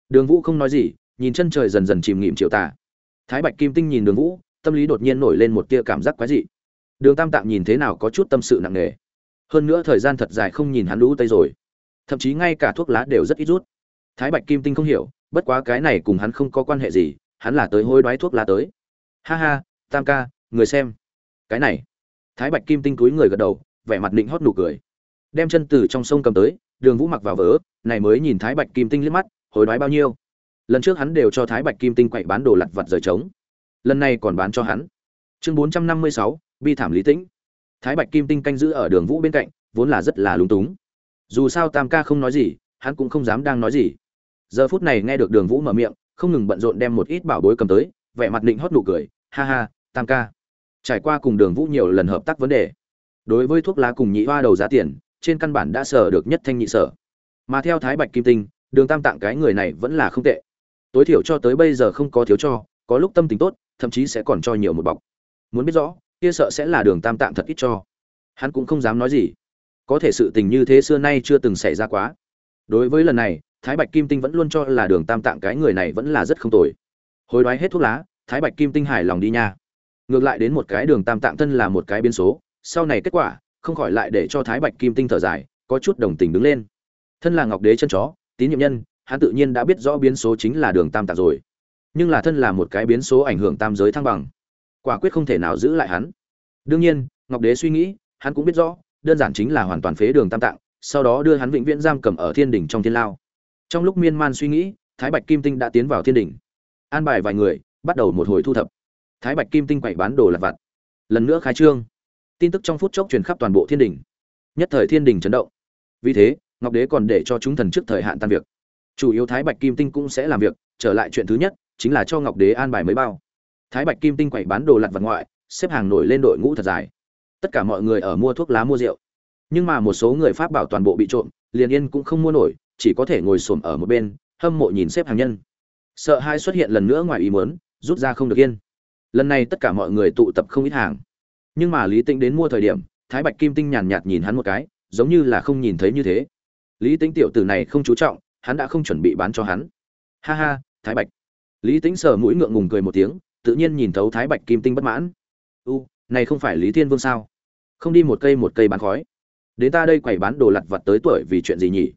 Đường vũ không nói gì, nhìn chân trời dần dần chìm nghịm triệu tả thái bạch kim tinh nhìn đường vũ, tâm lý đột nhiên nổi lên một tia cảm giác quái dị. Đường tam tạm nhìn thế nào có chút tâm sự nặng nề. Hơn nữa thời gian thật dài không nhìn hắn lũ tây rồi. Thậm chí ngay cả thuốc lá đều rất ít rút thái bạch kim tinh không hiểu, bất quá cái này cùng hắn không có quan hệ gì, hắn là tới hối đoái thuốc lá tới. Ha ha, tam ca, người xem. Cái này. Thái bạch kim tinh túi người gật đầu, vẻ mặt định hót nụ cười. Đem chân từ trong sông cầm tới, đường vũ mặc vào vỡ này mới nhìn thái bạch kim tinh liếc mắt, hối đoái bao nhiêu. Lần trước hắn đều cho thái bạch kim tinh quậy bán đồ lặt vặt rời trống. Lần này còn bán cho hắn. Chương bốn trăm năm mươi sáu, bi thảm lý tĩnh. Thái bạch kim tinh canh giữ ở đường vũ bên cạnh, vốn là rất là lúng túng. Dù sao tam ca không nói gì hắn cũng không dám đang nói gì. Giờ phút này nghe được đường vũ mở miệng, không ngừng bận rộn đem một ít bảo bối cầm tới, vẻ mặt định hót nụ cười, ha ha, tam ca. Trải qua cùng đường vũ nhiều lần hợp tác vấn đề, đối với thuốc lá cùng nhị hoa đầu giá tiền, trên căn bản đã sở được nhất thanh nhị sở. Mà theo thái bạch kim tinh, đường tam tạng cái người này vẫn là không tệ. Tối thiểu cho tới bây giờ không có thiếu cho, có lúc tâm tình tốt, thậm chí sẽ còn cho nhiều một bọc. Muốn biết rõ, kia sợ sẽ là đường tam tạng thật ít cho. Hắn cũng không dám nói gì. Có thể sự tình như thế xưa nay chưa từng xảy ra quá đối với lần này, thái bạch kim tinh vẫn luôn cho là đường tam tạng cái người này vẫn là rất không tồi. Hối đoái hết thuốc lá, thái bạch kim tinh hài lòng đi nha. Ngược lại đến một cái đường tam tạng thân là một cái biến số, sau này kết quả, không khỏi lại để cho thái bạch kim tinh thở dài, có chút đồng tình đứng lên. Thân là ngọc đế chân chó, tín nhiệm nhân, hắn tự nhiên đã biết rõ biến số chính là đường tam tạng rồi. Nhưng là thân là một cái biến số ảnh hưởng tam giới thăng bằng, quả quyết không thể nào giữ lại hắn. Đương nhiên, ngọc đế suy nghĩ, hắn cũng biết rõ, đơn giản chính là hoàn toàn phế đường tam tạng sau đó đưa hắn vĩnh viễn giam cầm ở thiên đỉnh trong thiên lao. Trong lúc miên man suy nghĩ, thái bạch kim tinh đã tiến vào thiên đỉnh. An bài vài người, bắt đầu một hồi thu thập. Thái bạch kim tinh quậy bán đồ lặt vặt. Lần nữa khai trương. Tin tức trong phút chốc truyền khắp toàn bộ thiên đỉnh. Nhất thời thiên đỉnh chấn động. Vì thế, ngọc đế còn để cho chúng thần trước thời hạn tan việc. Chủ yếu thái bạch kim tinh cũng sẽ làm việc, trở lại chuyện thứ nhất, chính là cho ngọc đế an bài mấy bao. Thái bạch kim tinh quậy bán đồ lặt vặt ngoại, xếp hàng nổi lên đội ngũ thật dài. Tất cả mọi người ở mua thuốc lá mua rượu nhưng mà một số người pháp bảo toàn bộ bị trộm, liền yên cũng không mua nổi, chỉ có thể ngồi xổm ở một bên, hâm mộ nhìn xếp hàng nhân. Sợ hai xuất hiện lần nữa ngoài ý muốn, rút ra không được yên. Lần này tất cả mọi người tụ tập không ít hàng. Nhưng mà lý tĩnh đến mua thời điểm, thái bạch kim tinh nhàn nhạt nhìn hắn một cái, giống như là không nhìn thấy như thế. Lý tĩnh tiểu tử này không chú trọng, hắn đã không chuẩn bị bán cho hắn. Ha ha, thái bạch. Lý tĩnh sờ mũi ngượng ngùng cười một tiếng, tự nhiên nhìn thấu thái bạch kim tinh bất mãn. U, này không phải lý thiên vương sao? Không đi một cây một cây bán khói đến ta đây quẩy bán đồ lặt vặt tới tuổi vì chuyện gì nhỉ?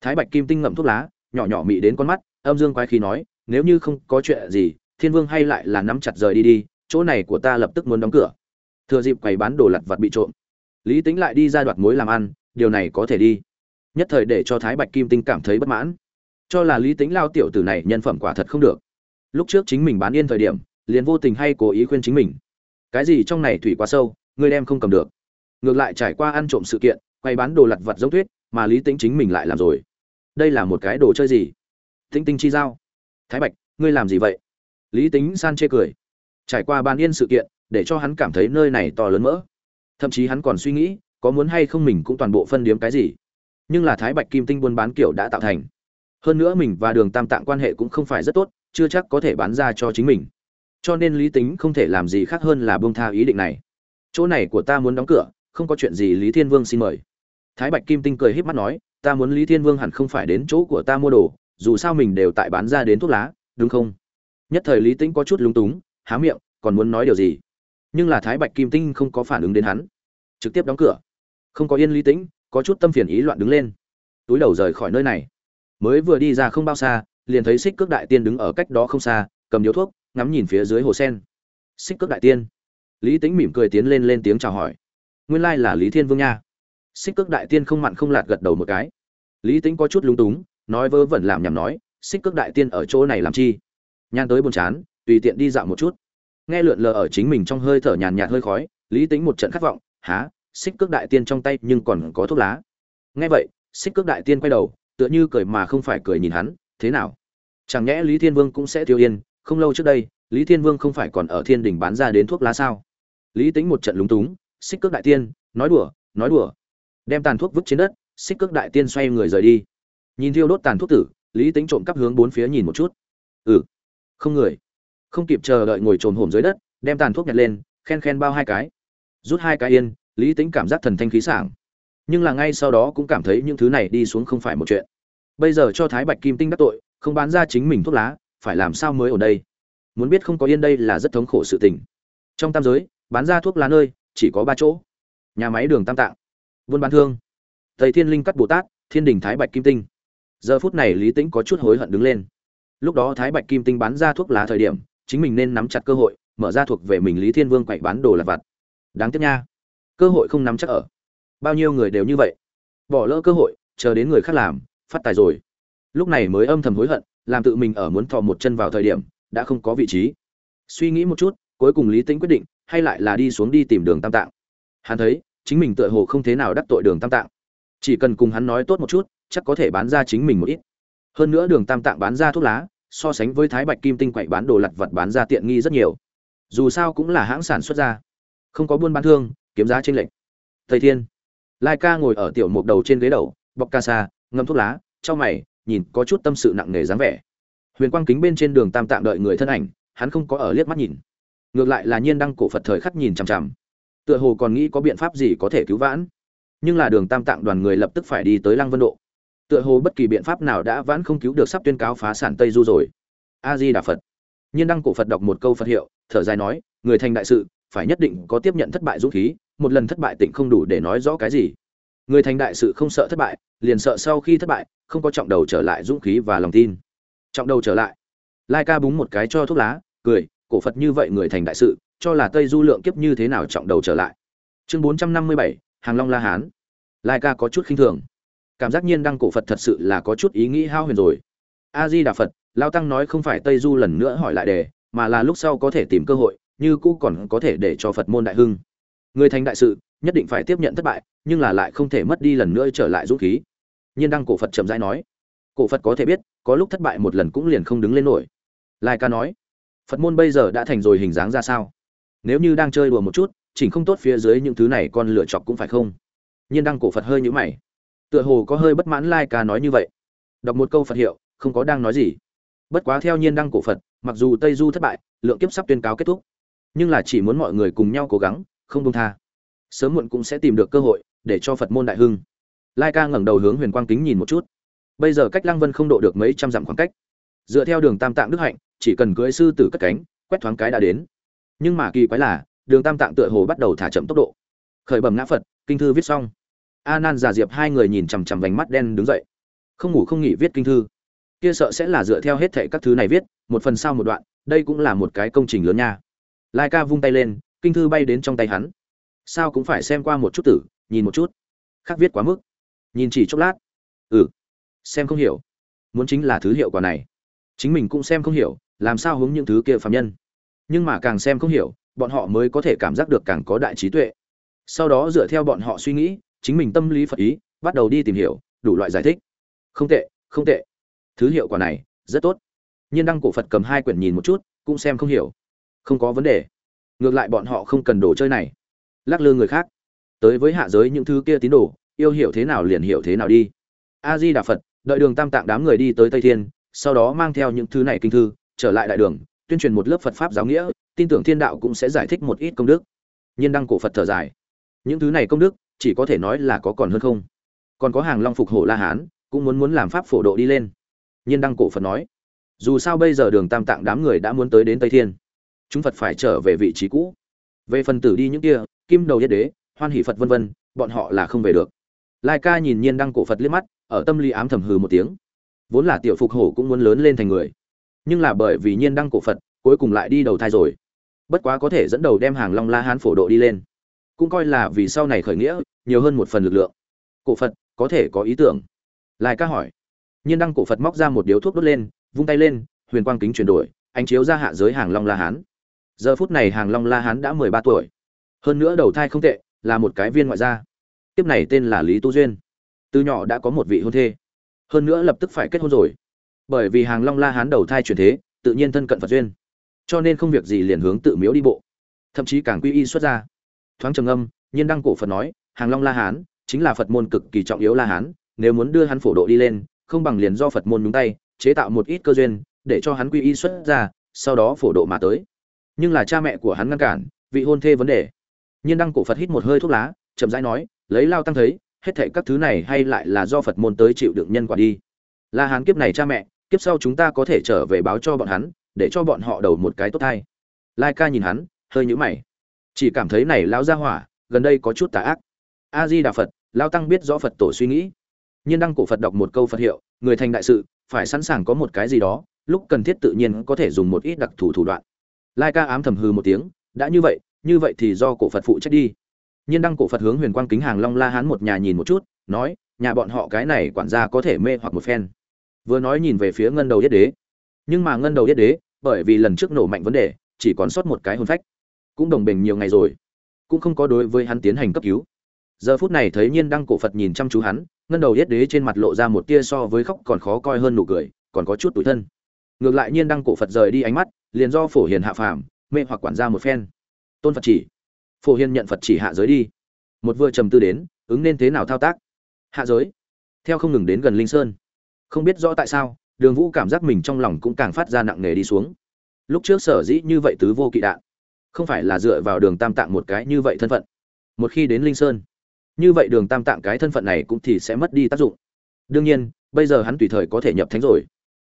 Thái bạch kim tinh ngậm thuốc lá, nhỏ nhỏ mị đến con mắt, âm dương quái khí nói, nếu như không có chuyện gì, thiên vương hay lại là nắm chặt rời đi đi, chỗ này của ta lập tức muốn đóng cửa. Thừa dịp quầy bán đồ lặt vặt bị trộm. Lý tính lại đi ra đoạt mối làm ăn, điều này có thể đi. Nhất thời để cho thái bạch kim tinh cảm thấy bất mãn. Cho là lý tính lao tiểu tử này nhân phẩm quả thật không được. Lúc trước chính mình bán yên thời điểm, liền vô tình hay cố ý khuyên chính mình. Cái gì trong này thủy quá sâu, ngươi đem không cầm được ngược lại trải qua ăn trộm sự kiện, quay bán đồ lặt vặt giống thuyết mà lý tính chính mình lại làm rồi. Đây là một cái đồ chơi gì? Tinh tinh chi giao. Thái bạch, ngươi làm gì vậy? Lý tính san chê cười. Trải qua ban yên sự kiện, để cho hắn cảm thấy nơi này to lớn mỡ. Thậm chí hắn còn suy nghĩ, có muốn hay không mình cũng toàn bộ phân điếm cái gì. Nhưng là thái bạch kim tinh buôn bán kiểu đã tạo thành. Hơn nữa mình và đường tam tạng quan hệ cũng không phải rất tốt, chưa chắc có thể bán ra cho chính mình. Cho nên lý tính không thể làm gì khác hơn là bông tha ý định này. Chỗ này của ta muốn đóng cửa không có chuyện gì lý thiên vương xin mời. Thái bạch kim tinh cười híp mắt nói, ta muốn lý thiên vương hẳn không phải đến chỗ của ta mua đồ, dù sao mình đều tại bán ra đến thuốc lá, đúng không? Nhất thời lý tĩnh có chút lúng túng, há miệng, còn muốn nói điều gì? Nhưng là thái bạch kim tinh không có phản ứng đến hắn, trực tiếp đóng cửa. Không có yên lý tĩnh, có chút tâm phiền ý loạn đứng lên. Túi đầu rời khỏi nơi này. Mới vừa đi ra không bao xa, liền thấy xích cước đại tiên đứng ở cách đó không xa, cầm điếu thuốc, ngắm nhìn phía dưới hồ sen. Xích cước đại tiên. Lý tính mỉm cười tiến lên lên tiếng chào hỏi nguyên lai là lý thiên vương nha. Xích cước đại tiên không mặn không lạt gật đầu một cái. Lý tính có chút lúng túng, nói vớ vẩn làm nhằm nói, xích cước đại tiên ở chỗ này làm chi? Nhan tới buồn chán, tùy tiện đi dạo một chút. Nghe lượn lờ ở chính mình trong hơi thở nhàn nhạt hơi khói, lý tính một trận khát vọng há xích cước đại tiên trong tay nhưng còn có thuốc lá. Nghe vậy, xích cước đại tiên quay đầu, tựa như cười mà không phải cười nhìn hắn, thế nào? Chẳng nhẽ lý thiên vương cũng sẽ tiêu yên, không lâu trước đây, lý thiên vương không phải còn ở thiên đình bán ra đến thuốc lá sao? Lý tính một trận lúng túng xích cước đại tiên, nói đùa nói đùa. Đem tàn thuốc vứt trên đất, xích cước đại tiên xoay người rời đi. Nhìn thiêu đốt tàn thuốc tử, lý tính trộm cắp hướng bốn phía nhìn một chút. Ừ không người. Không kịp chờ đợi ngồi trồn hổm dưới đất, đem tàn thuốc nhặt lên, khen khen bao hai cái. Rút hai cái yên, lý tính cảm giác thần thanh khí sảng. Nhưng là ngay sau đó cũng cảm thấy những thứ này đi xuống không phải một chuyện. Bây giờ cho thái bạch kim tinh đắc tội, không bán ra chính mình thuốc lá, phải làm sao mới ở đây? Muốn biết không có yên đây là rất thống khổ sự tình. Trong tam giới, bán ra thuốc lá nơi chỉ có ba chỗ. Nhà máy đường tam tạng, buôn bán thương thầy thiên linh cắt bồ tát, thiên đình thái bạch kim tinh. Giờ phút này lý tĩnh có chút hối hận đứng lên. Lúc đó thái bạch kim tinh bán ra thuốc lá thời điểm, chính mình nên nắm chặt cơ hội, mở ra thuộc về mình lý thiên vương quậy bán đồ lặt vặt. Đáng tiếc nha, cơ hội không nắm chắc ở. Bao nhiêu người đều như vậy. Bỏ lỡ cơ hội, chờ đến người khác làm, phát tài rồi. Lúc này mới âm thầm hối hận, làm tự mình ở muốn thò một chân vào thời điểm, đã không có vị trí. Suy nghĩ một chút, cuối cùng lý tĩnh quyết định hay lại là đi xuống đi tìm đường tam tạng. Hắn thấy, chính mình tựa hồ không thế nào đắc tội đường tam tạng. Chỉ cần cùng hắn nói tốt một chút, chắc có thể bán ra chính mình một ít. Hơn nữa đường tam tạng bán ra thuốc lá, so sánh với thái bạch kim tinh quậy bán đồ lặt vặt bán ra tiện nghi rất nhiều. Dù sao cũng là hãng sản xuất ra. Không có buôn bán thương, kiếm giá trên lệnh thầy thiên. Lai ca ngồi ở tiểu mục đầu trên ghế đầu, bọc ca sa, ngâm thuốc lá trong mày, nhìn có chút tâm sự nặng nề dáng vẻ. Huyền quang kính bên trên đường tam tạng đợi người thân ảnh, hắn không có ở liếc mắt nhìn ngược lại là nhiên đăng cổ phật thời khắc nhìn chằm chằm. Tựa hồ còn nghĩ có biện pháp gì có thể cứu vãn. Nhưng là đường tam tạng đoàn người lập tức phải đi tới lăng vân độ. Tựa hồ bất kỳ biện pháp nào đã vãn không cứu được sắp tuyên cáo phá sản tây du rồi. A di đà phật. Nhiên đăng cổ phật đọc một câu phật hiệu, thở dài nói, người thành đại sự, phải nhất định có tiếp nhận thất bại dũng khí, một lần thất bại tỉnh không đủ để nói rõ cái gì. Người thành đại sự không sợ thất bại, liền sợ sau khi thất bại, không có trọng đầu trở lại dũng khí và lòng tin. Trọng đầu trở lại. Lai ca búng một cái cho thuốc lá, cười cổ phật như vậy người thành đại sự, cho là tây du lượng kiếp như thế nào trọng đầu trở lại. Chương bốn trăm năm mươi bảy, hàng long la hán. Lai ca có chút khinh thường. Cảm giác nhiên đăng cổ phật thật sự là có chút ý nghĩ hao huyền rồi. A di đà phật, lao tăng nói không phải tây du lần nữa hỏi lại đề, mà là lúc sau có thể tìm cơ hội, như cũ còn có thể để cho phật môn đại hưng. Người thành đại sự, nhất định phải tiếp nhận thất bại, nhưng là lại không thể mất đi lần nữa trở lại dũng khí. Nhiên đăng cổ phật chậm rãi nói. Cổ phật có thể biết, có lúc thất bại một lần cũng liền không đứng lên nổi. Lai ca nói phật môn bây giờ đã thành rồi hình dáng ra sao? Nếu như đang chơi đùa một chút, chỉnh không tốt phía dưới những thứ này con lựa chọc cũng phải không? Nhiên đăng cổ phật hơi nhũ mày. Tựa hồ có hơi bất mãn lai ca nói như vậy. Đọc một câu phật hiệu, không có đang nói gì. Bất quá theo nhiên đăng cổ phật, mặc dù tây du thất bại, lượng kiếp sắp tuyên cáo kết thúc. Nhưng là chỉ muốn mọi người cùng nhau cố gắng, không buông tha. Sớm muộn cũng sẽ tìm được cơ hội để cho phật môn đại hưng. Lai ca ngẩng đầu hướng huyền quang kính nhìn một chút. Bây giờ cách lăng vân không độ được mấy trăm dặm khoảng cách dựa theo đường tam tạng đức hạnh, chỉ cần cưới sư tử cất cánh, quét thoáng cái đã đến. Nhưng mà kỳ quái là, đường tam tạng tựa hồ bắt đầu thả chậm tốc độ. Khởi bẩm ngã phật, kinh thư viết xong. A nan giả diệp hai người nhìn chằm chằm vành mắt đen đứng dậy. Không ngủ không nghỉ viết kinh thư. Kia sợ sẽ là dựa theo hết thệ các thứ này viết, một phần sau một đoạn, đây cũng là một cái công trình lớn nha. Lai ca vung tay lên, kinh thư bay đến trong tay hắn. Sao cũng phải xem qua một chút tử, nhìn một chút. Khác viết quá mức. Nhìn chỉ chốc lát. Ừ. Xem không hiểu. Muốn chính là thứ hiệu quả này chính mình cũng xem không hiểu, làm sao hướng những thứ kia phạm nhân. Nhưng mà càng xem không hiểu, bọn họ mới có thể cảm giác được càng có đại trí tuệ. Sau đó dựa theo bọn họ suy nghĩ, chính mình tâm lý phật ý, bắt đầu đi tìm hiểu, đủ loại giải thích. Không tệ không tệ. Thứ hiệu quả này, rất tốt. Nhiên đăng cổ phật cầm hai quyển nhìn một chút, cũng xem không hiểu. Không có vấn đề. Ngược lại bọn họ không cần đồ chơi này. Lắc lư người khác. Tới với hạ giới những thứ kia tín đồ, yêu hiểu thế nào liền hiểu thế nào đi. A di đà phật, đợi đường tam tạng đám người đi tới tây thiên sau đó mang theo những thứ này kinh thư, trở lại đại đường, tuyên truyền một lớp phật pháp giáo nghĩa, tin tưởng thiên đạo cũng sẽ giải thích một ít công đức. Nhiên đăng cổ phật thở dài. Những thứ này công đức, chỉ có thể nói là có còn hơn không? Còn có hàng long phục hổ la hán, cũng muốn muốn làm pháp phổ độ đi lên. Nhiên đăng cổ phật nói. Dù sao bây giờ đường tam tạng đám người đã muốn tới đến tây thiên. Chúng phật phải trở về vị trí cũ. Về phần tử đi những kia, kim đầu Nhất đế, hoan hỷ phật vân vân, bọn họ là không về được. Lai ca nhìn nhiên đăng cổ phật liếc mắt, ở tâm lý ám thầm hừ một tiếng vốn là tiểu phục hổ cũng muốn lớn lên thành người. Nhưng là bởi vì nhiên đăng cổ phật, cuối cùng lại đi đầu thai rồi. Bất quá có thể dẫn đầu đem hàng long la hán phổ độ đi lên. Cũng coi là vì sau này khởi nghĩa, nhiều hơn một phần lực lượng. Cổ phật, có thể có ý tưởng? Lai ca hỏi. Nhiên đăng cổ phật móc ra một điếu thuốc đốt lên, vung tay lên, huyền quang kính chuyển đổi, ánh chiếu ra hạ giới hàng long la hán. Giờ phút này hàng long la hán đã mười ba tuổi. Hơn nữa đầu thai không tệ, là một cái viên ngoại gia. Tiếp này tên là lý tu duyên. Từ nhỏ đã có một vị hôn thê hơn nữa lập tức phải kết hôn rồi. Bởi vì hàng long la hán đầu thai chuyển thế, tự nhiên thân cận phật duyên. Cho nên không việc gì liền hướng tự miếu đi bộ. Thậm chí càng quy y xuất ra. Thoáng trầm âm nhiên đăng cổ phật nói, hàng long la hán chính là phật môn cực kỳ trọng yếu la hán, nếu muốn đưa hắn phổ độ đi lên, không bằng liền do phật môn nhúng tay, chế tạo một ít cơ duyên, để cho hắn quy y xuất ra, sau đó phổ độ mà tới. Nhưng là cha mẹ của hắn ngăn cản, vị hôn thê vấn đề. Nhiên đăng cổ phật hít một hơi thuốc lá, chậm rãi nói, lấy lao tăng thấy hết thảy các thứ này hay lại là do phật môn tới chịu đựng nhân quả đi. La hán kiếp này cha mẹ, kiếp sau chúng ta có thể trở về báo cho bọn hắn, để cho bọn họ đầu một cái tốt thai. Lai ca nhìn hắn, hơi nhũ mày. Chỉ cảm thấy này lão gia hỏa, gần đây có chút tà ác. A di đà phật, lão tăng biết rõ phật tổ suy nghĩ. Nhiên đăng cổ phật đọc một câu phật hiệu, người thành đại sự, phải sẵn sàng có một cái gì đó, lúc cần thiết tự nhiên có thể dùng một ít đặc thù thủ đoạn. Lai ca ám thầm hừ một tiếng, đã như vậy như vậy thì do cổ phật phụ trách đi nhiên đăng cổ phật hướng huyền quang kính hàng long la hán một nhà nhìn một chút, nói, nhà bọn họ cái này quản gia có thể mê hoặc một phen. Vừa nói nhìn về phía ngân đầu yết đế. Nhưng mà ngân đầu yết đế, bởi vì lần trước nổ mạnh vấn đề, chỉ còn sót một cái hồn phách. Cũng đồng bình nhiều ngày rồi, cũng không có đối với hắn tiến hành cấp cứu. Giờ phút này thấy nhiên đăng cổ phật nhìn chăm chú hắn, ngân đầu yết đế trên mặt lộ ra một tia so với khóc còn khó coi hơn nụ cười, còn có chút tủi thân. Ngược lại nhiên đăng cổ phật rời đi ánh mắt, liền do phổ hiền hạ phàm, mê hoặc quản gia một phen. Tôn phật chỉ phổ hiền nhận phật chỉ hạ giới đi. Một vừa trầm tư đến, ứng nên thế nào thao tác? Hạ giới? Theo không ngừng đến gần linh sơn. Không biết rõ tại sao, đường vũ cảm giác mình trong lòng cũng càng phát ra nặng nề đi xuống. Lúc trước sở dĩ như vậy tứ vô kỵ đạn, không phải là dựa vào đường tam tạng một cái như vậy thân phận. Một khi đến linh sơn, như vậy đường tam tạng cái thân phận này cũng thì sẽ mất đi tác dụng. Đương nhiên, bây giờ hắn tùy thời có thể nhập thánh rồi.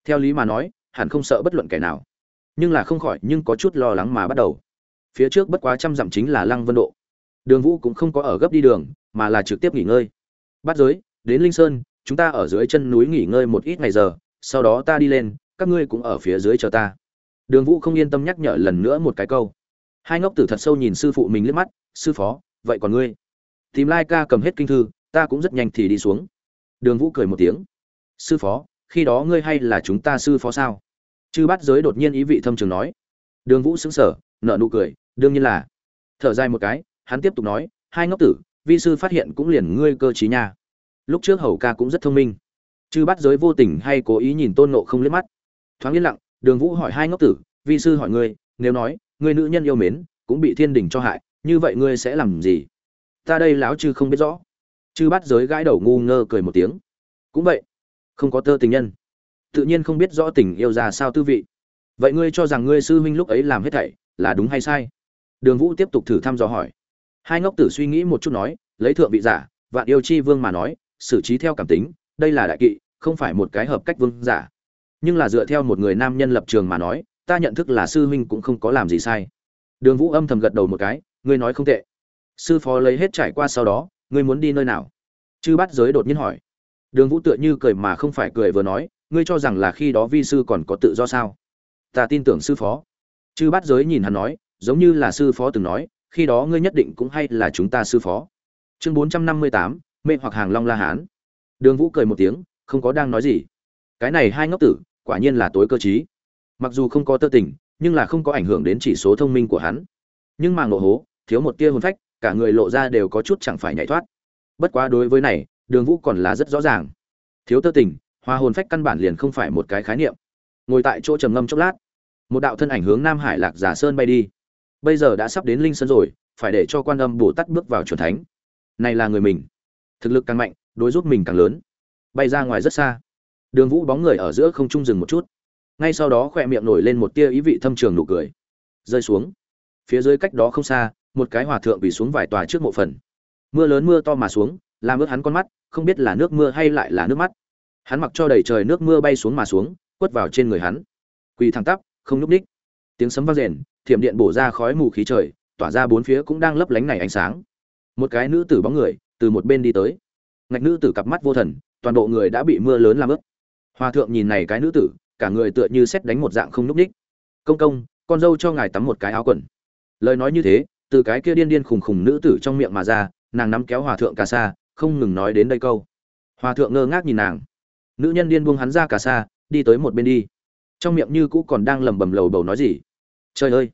Theo lý mà nói, hẳn không sợ bất luận kẻ nào. Nhưng là không khỏi nhưng có chút lo lắng mà bắt đầu phía trước bất quá trăm dặm chính là lăng vân độ. Đường vũ cũng không có ở gấp đi đường, mà là trực tiếp nghỉ ngơi. Bắt giới, đến linh sơn, chúng ta ở dưới chân núi nghỉ ngơi một ít ngày giờ, sau đó ta đi lên, các ngươi cũng ở phía dưới chờ ta. Đường vũ không yên tâm nhắc nhở lần nữa một cái câu. Hai ngốc tử thật sâu nhìn sư phụ mình liếc mắt, sư phó, vậy còn ngươi? Tìm lai ca cầm hết kinh thư, ta cũng rất nhanh thì đi xuống. Đường vũ cười một tiếng. Sư phó, khi đó ngươi hay là chúng ta sư phó sao? Chư bắt giới đột nhiên ý vị thâm trường nói đường vũ sững sờ, nở nụ cười đương nhiên là. Thở dài một cái hắn tiếp tục nói hai ngốc tử vi sư phát hiện cũng liền ngươi cơ trí nha. Lúc trước hầu ca cũng rất thông minh. Chư bắt giới vô tình hay cố ý nhìn tôn nộ không liếc mắt. Thoáng yên lặng đường vũ hỏi hai ngốc tử vi sư hỏi ngươi nếu nói ngươi nữ nhân yêu mến cũng bị thiên đình cho hại như vậy ngươi sẽ làm gì? Ta đây láo chư không biết rõ. Chư bắt giới gãi đầu ngu ngơ cười một tiếng. Cũng vậy không có tơ tình nhân. Tự nhiên không biết rõ tình yêu ra sao tư vị vậy ngươi cho rằng ngươi sư huynh lúc ấy làm hết thảy là đúng hay sai? Đường vũ tiếp tục thử thăm dò hỏi. Hai ngốc tử suy nghĩ một chút nói, lấy thượng vị giả, vạn yêu chi vương mà nói, xử trí theo cảm tính, đây là đại kỵ, không phải một cái hợp cách vương giả. Nhưng là dựa theo một người nam nhân lập trường mà nói, ta nhận thức là sư huynh cũng không có làm gì sai. Đường vũ âm thầm gật đầu một cái, ngươi nói không tệ. Sư phó lấy hết trải qua sau đó, ngươi muốn đi nơi nào? Chư bắt giới đột nhiên hỏi. Đường vũ tựa như cười mà không phải cười vừa nói, ngươi cho rằng là khi đó vi sư còn có tự do sao? Ta tin tưởng sư phó. Chư bát giới nhìn hắn nói, giống như là sư phó từng nói, khi đó ngươi nhất định cũng hay là chúng ta sư phó. Chương bốn trăm năm mươi tám, mê hoặc hàng long la hán. Đường vũ cười một tiếng, không có đang nói gì. Cái này hai ngốc tử, quả nhiên là tối cơ t mặc dù không có tơ tình, nhưng là không có ảnh hưởng đến chỉ số thông minh của hắn. Nhưng mà ngộ hố, thiếu một tia hồn phách, cả người lộ ra đều có chút chẳng phải nhảy thoát. Bất quá đối với này, đường vũ còn là rất rõ ràng. Thiếu tơ tình hoa hồn phách căn bản liền không phải một cái khái niệm ngồi tại chỗ trầm ngâm chốc lát. Một đạo thân ảnh hướng nam hải lạc giả sơn bay đi. Bây giờ đã sắp đến linh sơn rồi, phải để cho quan âm bồ tát bước vào c thánh. Này là người mình. Thực lực càng mạnh, đối giúp mình càng lớn. Bay ra ngoài rất xa. Đường vũ bóng người ở giữa không trung dừng một chút. Ngay sau đó khỏe miệng nổi lên một tia ý vị thâm trường nụ cười. Rơi xuống. Phía dưới cách đó không xa, một cái hòa thượng bị xuống vài tòa trước mộ phần. Mưa lớn mưa to mà xuống, làm ướt hắn con mắt, không biết là nước mưa hay lại là nước mắt. Hắn mặc cho đầy trời nước mưa bay xuống mà xuống quất vào trên người hắn. Quỳ thẳng tắp, không núp ních tiếng sấm vang rền, thiểm điện bổ ra khói mù khí trời, tỏa ra bốn phía cũng đang lấp lánh này ánh sáng. Một cái nữ tử bóng người, từ một bên đi tới. Ngạch nữ tử cặp mắt vô thần, toàn bộ người đã bị mưa lớn làm ướt. Hòa thượng nhìn này cái nữ tử, cả người tựa như xét đánh một dạng không núp ních công công, con dâu cho ngài tắm một cái áo quần. Lời nói như thế, từ cái kia điên điên khùng khùng nữ tử trong miệng mà ra, nàng nắm kéo hòa thượng cà sa, không ngừng nói đến đây câu. Hòa thượng ngơ ngác nhìn nàng. Nữ nhân điên buông hắn ra cà sa đi tới một bên đi. Trong miệng như cũ còn đang lầm bầm lầu bầu nói gì. Trời ơi!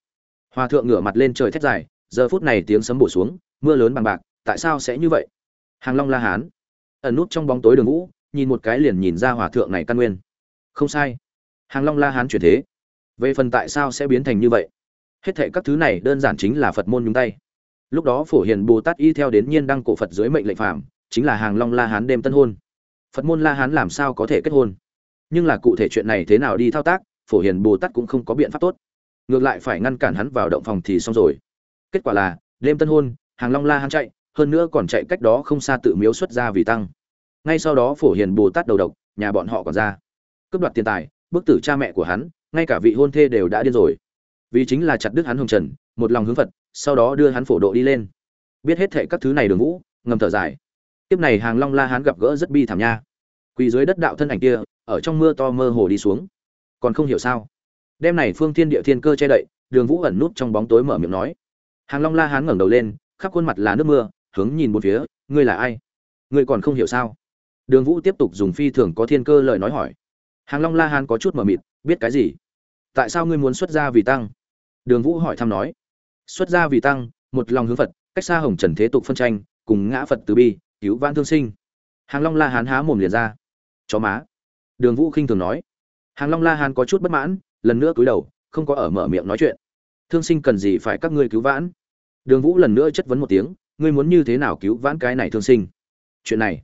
Hòa thượng ngửa mặt lên trời thét dài, giờ phút này tiếng sấm bổ xuống, mưa lớn bằng bạc, tại sao sẽ như vậy? Hàng long la hán, ẩn nút trong bóng tối đường ngũ nhìn một cái liền nhìn ra hòa thượng này căn nguyên. Không sai. Hàng long la hán chuyển thế. Về phần tại sao sẽ biến thành như vậy? Hết thệ các thứ này đơn giản chính là phật môn nhúng tay. Lúc đó phổ hiền bồ tát y theo đến nhiên đăng cổ phật dưới mệnh lệnh phạm chính là hàng long la hán đêm tân hôn. Phật môn la hán làm sao có thể kết hôn? Nhưng là cụ thể chuyện này thế nào đi thao tác, phổ hiền bồ tát cũng không có biện pháp tốt. Ngược lại phải ngăn cản hắn vào động phòng thì xong rồi. Kết quả là, đêm tân hôn, hàng long la hắn chạy, hơn nữa còn chạy cách đó không xa tự miếu xuất ra vì tăng. Ngay sau đó phổ hiền bồ tát đầu độc, nhà bọn họ còn ra. Cướp đoạt tiền tài, bức tử cha mẹ của hắn, ngay cả vị hôn thê đều đã điên rồi. Vì chính là chặt đứt hắn hồng trần, một lòng hướng phật, sau đó đưa hắn phổ độ đi lên. Biết hết thệ các thứ này đường vũ, ngầm thở dài. Tiếp này hàng long la hán gặp gỡ rất bi thảm nha. Quỳ dưới đất đạo thân ảnh kia ở trong mưa to mơ hồ đi xuống. Còn không hiểu sao? Đêm này phương thiên địa thiên cơ che đậy, đường vũ ẩn nút trong bóng tối mở miệng nói. Hàng long la hán ngẩng đầu lên, khắp khuôn mặt là nước mưa, hướng nhìn một phía, ngươi là ai? Ngươi còn không hiểu sao? Đường vũ tiếp tục dùng phi thường có thiên cơ lời nói hỏi. Hàng long la hán có chút mờ mịt, biết cái gì? Tại sao ngươi muốn xuất gia vì tăng? Đường vũ hỏi thăm nói. Xuất gia vì tăng, một lòng hướng phật, cách xa hồng trần thế tục phân tranh, cùng ngã phật từ bi, cứu vãn thương sinh. Hàng long la hán há mồm liền ra. Chó má đường vũ khinh thường nói. Hàng long la hán có chút bất mãn, lần nữa cúi đầu, không có ở mở miệng nói chuyện. Thương sinh cần gì phải các ngươi cứu vãn? Đường vũ lần nữa chất vấn một tiếng, ngươi muốn như thế nào cứu vãn cái này thương sinh? Chuyện này.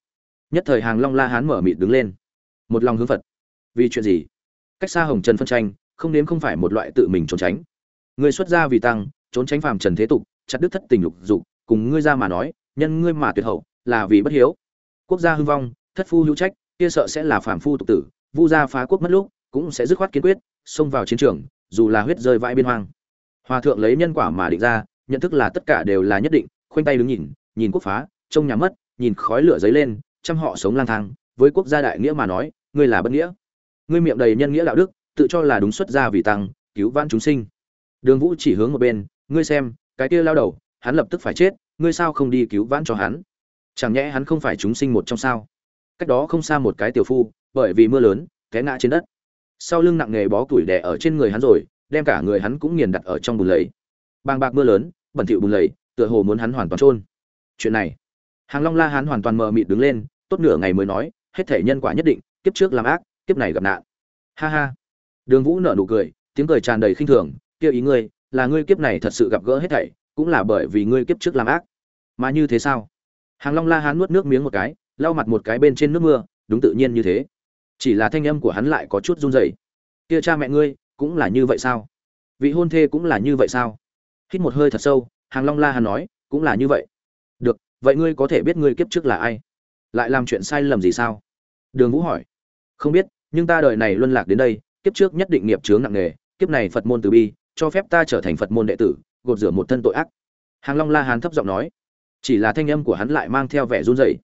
Nhất thời hàng long la hán mở mịt đứng lên. Một lòng hướng phật. Vì chuyện gì? Cách xa hồng trần phân tranh, không nếm không phải một loại tự mình trốn tránh. Ngươi xuất gia vì tăng, trốn tránh phàm trần thế tục, chặt đứt thất tình lục dục, cùng ngươi ra mà nói, nhân ngươi mà tuyệt hậu, là vì bất hiếu. Quốc gia hưng vong, thất phu hữu trách kia sợ sẽ là phàm phu tục tử, vu gia phá quốc mất lúc, cũng sẽ dứt khoát kiên quyết, xông vào chiến trường, dù là huyết rơi vãi biên hoang. Hòa thượng lấy nhân quả mà định ra, nhận thức là tất cả đều là nhất định, khoanh tay đứng nhìn nhìn quốc phá, trông nhà mất, nhìn khói lửa dấy lên, trăm họ sống lang thang, với quốc gia đại nghĩa mà nói, ngươi là bất nghĩa. Ngươi miệng đầy nhân nghĩa đạo đức, tự cho là đúng xuất gia vì tăng, cứu vãn chúng sinh. Đường vũ chỉ hướng một bên, ngươi xem, cái kia lao đầu, hắn lập tức phải chết, ngươi sao không đi cứu vãn cho hắn? Chẳng nhẽ hắn không phải chúng sinh một trong sao? Cách đó không xa một cái tiểu phu, bởi vì mưa lớn, té ngã trên đất. Sau lưng nặng nghề bó củi đè ở trên người hắn rồi, đem cả người hắn cũng nghiền đặt ở trong bùn lầy. Bàng bạc mưa lớn, bẩn thỉu bùn lầy, tựa hồ muốn hắn hoàn toàn trôn chuyện này, hàng long la hắn hoàn toàn mờ mịt đứng lên, tốt nửa ngày mới nói, hết thể nhân quả nhất định, kiếp trước làm ác, kiếp này gặp nạn. Ha ha. Đường vũ nở nụ cười, tiếng cười tràn đầy khinh thường kia ý ngươi, là ngươi kiếp này thật sự gặp gỡ hết thảy, cũng là bởi vì ngươi kiếp trước làm ác. Mà như thế sao? Hàng long la hán nuốt nước miếng một cái lau mặt một cái bên trên nước mưa, đúng tự nhiên như thế. Chỉ là thanh âm của hắn lại có chút run rẩy. Kia cha mẹ ngươi, cũng là như vậy sao? Vị hôn thê cũng là như vậy sao? Hít một hơi thật sâu, hàng long la hán nói, cũng là như vậy. Được, vậy ngươi có thể biết ngươi kiếp trước là ai? Lại làm chuyện sai lầm gì sao? Đường vũ hỏi. Không biết, nhưng ta đời này luân lạc đến đây, kiếp trước nhất định nghiệp chướng nặng nề, kiếp này phật môn từ bi, cho phép ta trở thành phật môn đệ tử, gột rửa một thân tội ác. Hàng long la hán thấp giọng nói. Chỉ là thanh âm của hắn lại mang theo vẻ run rẩy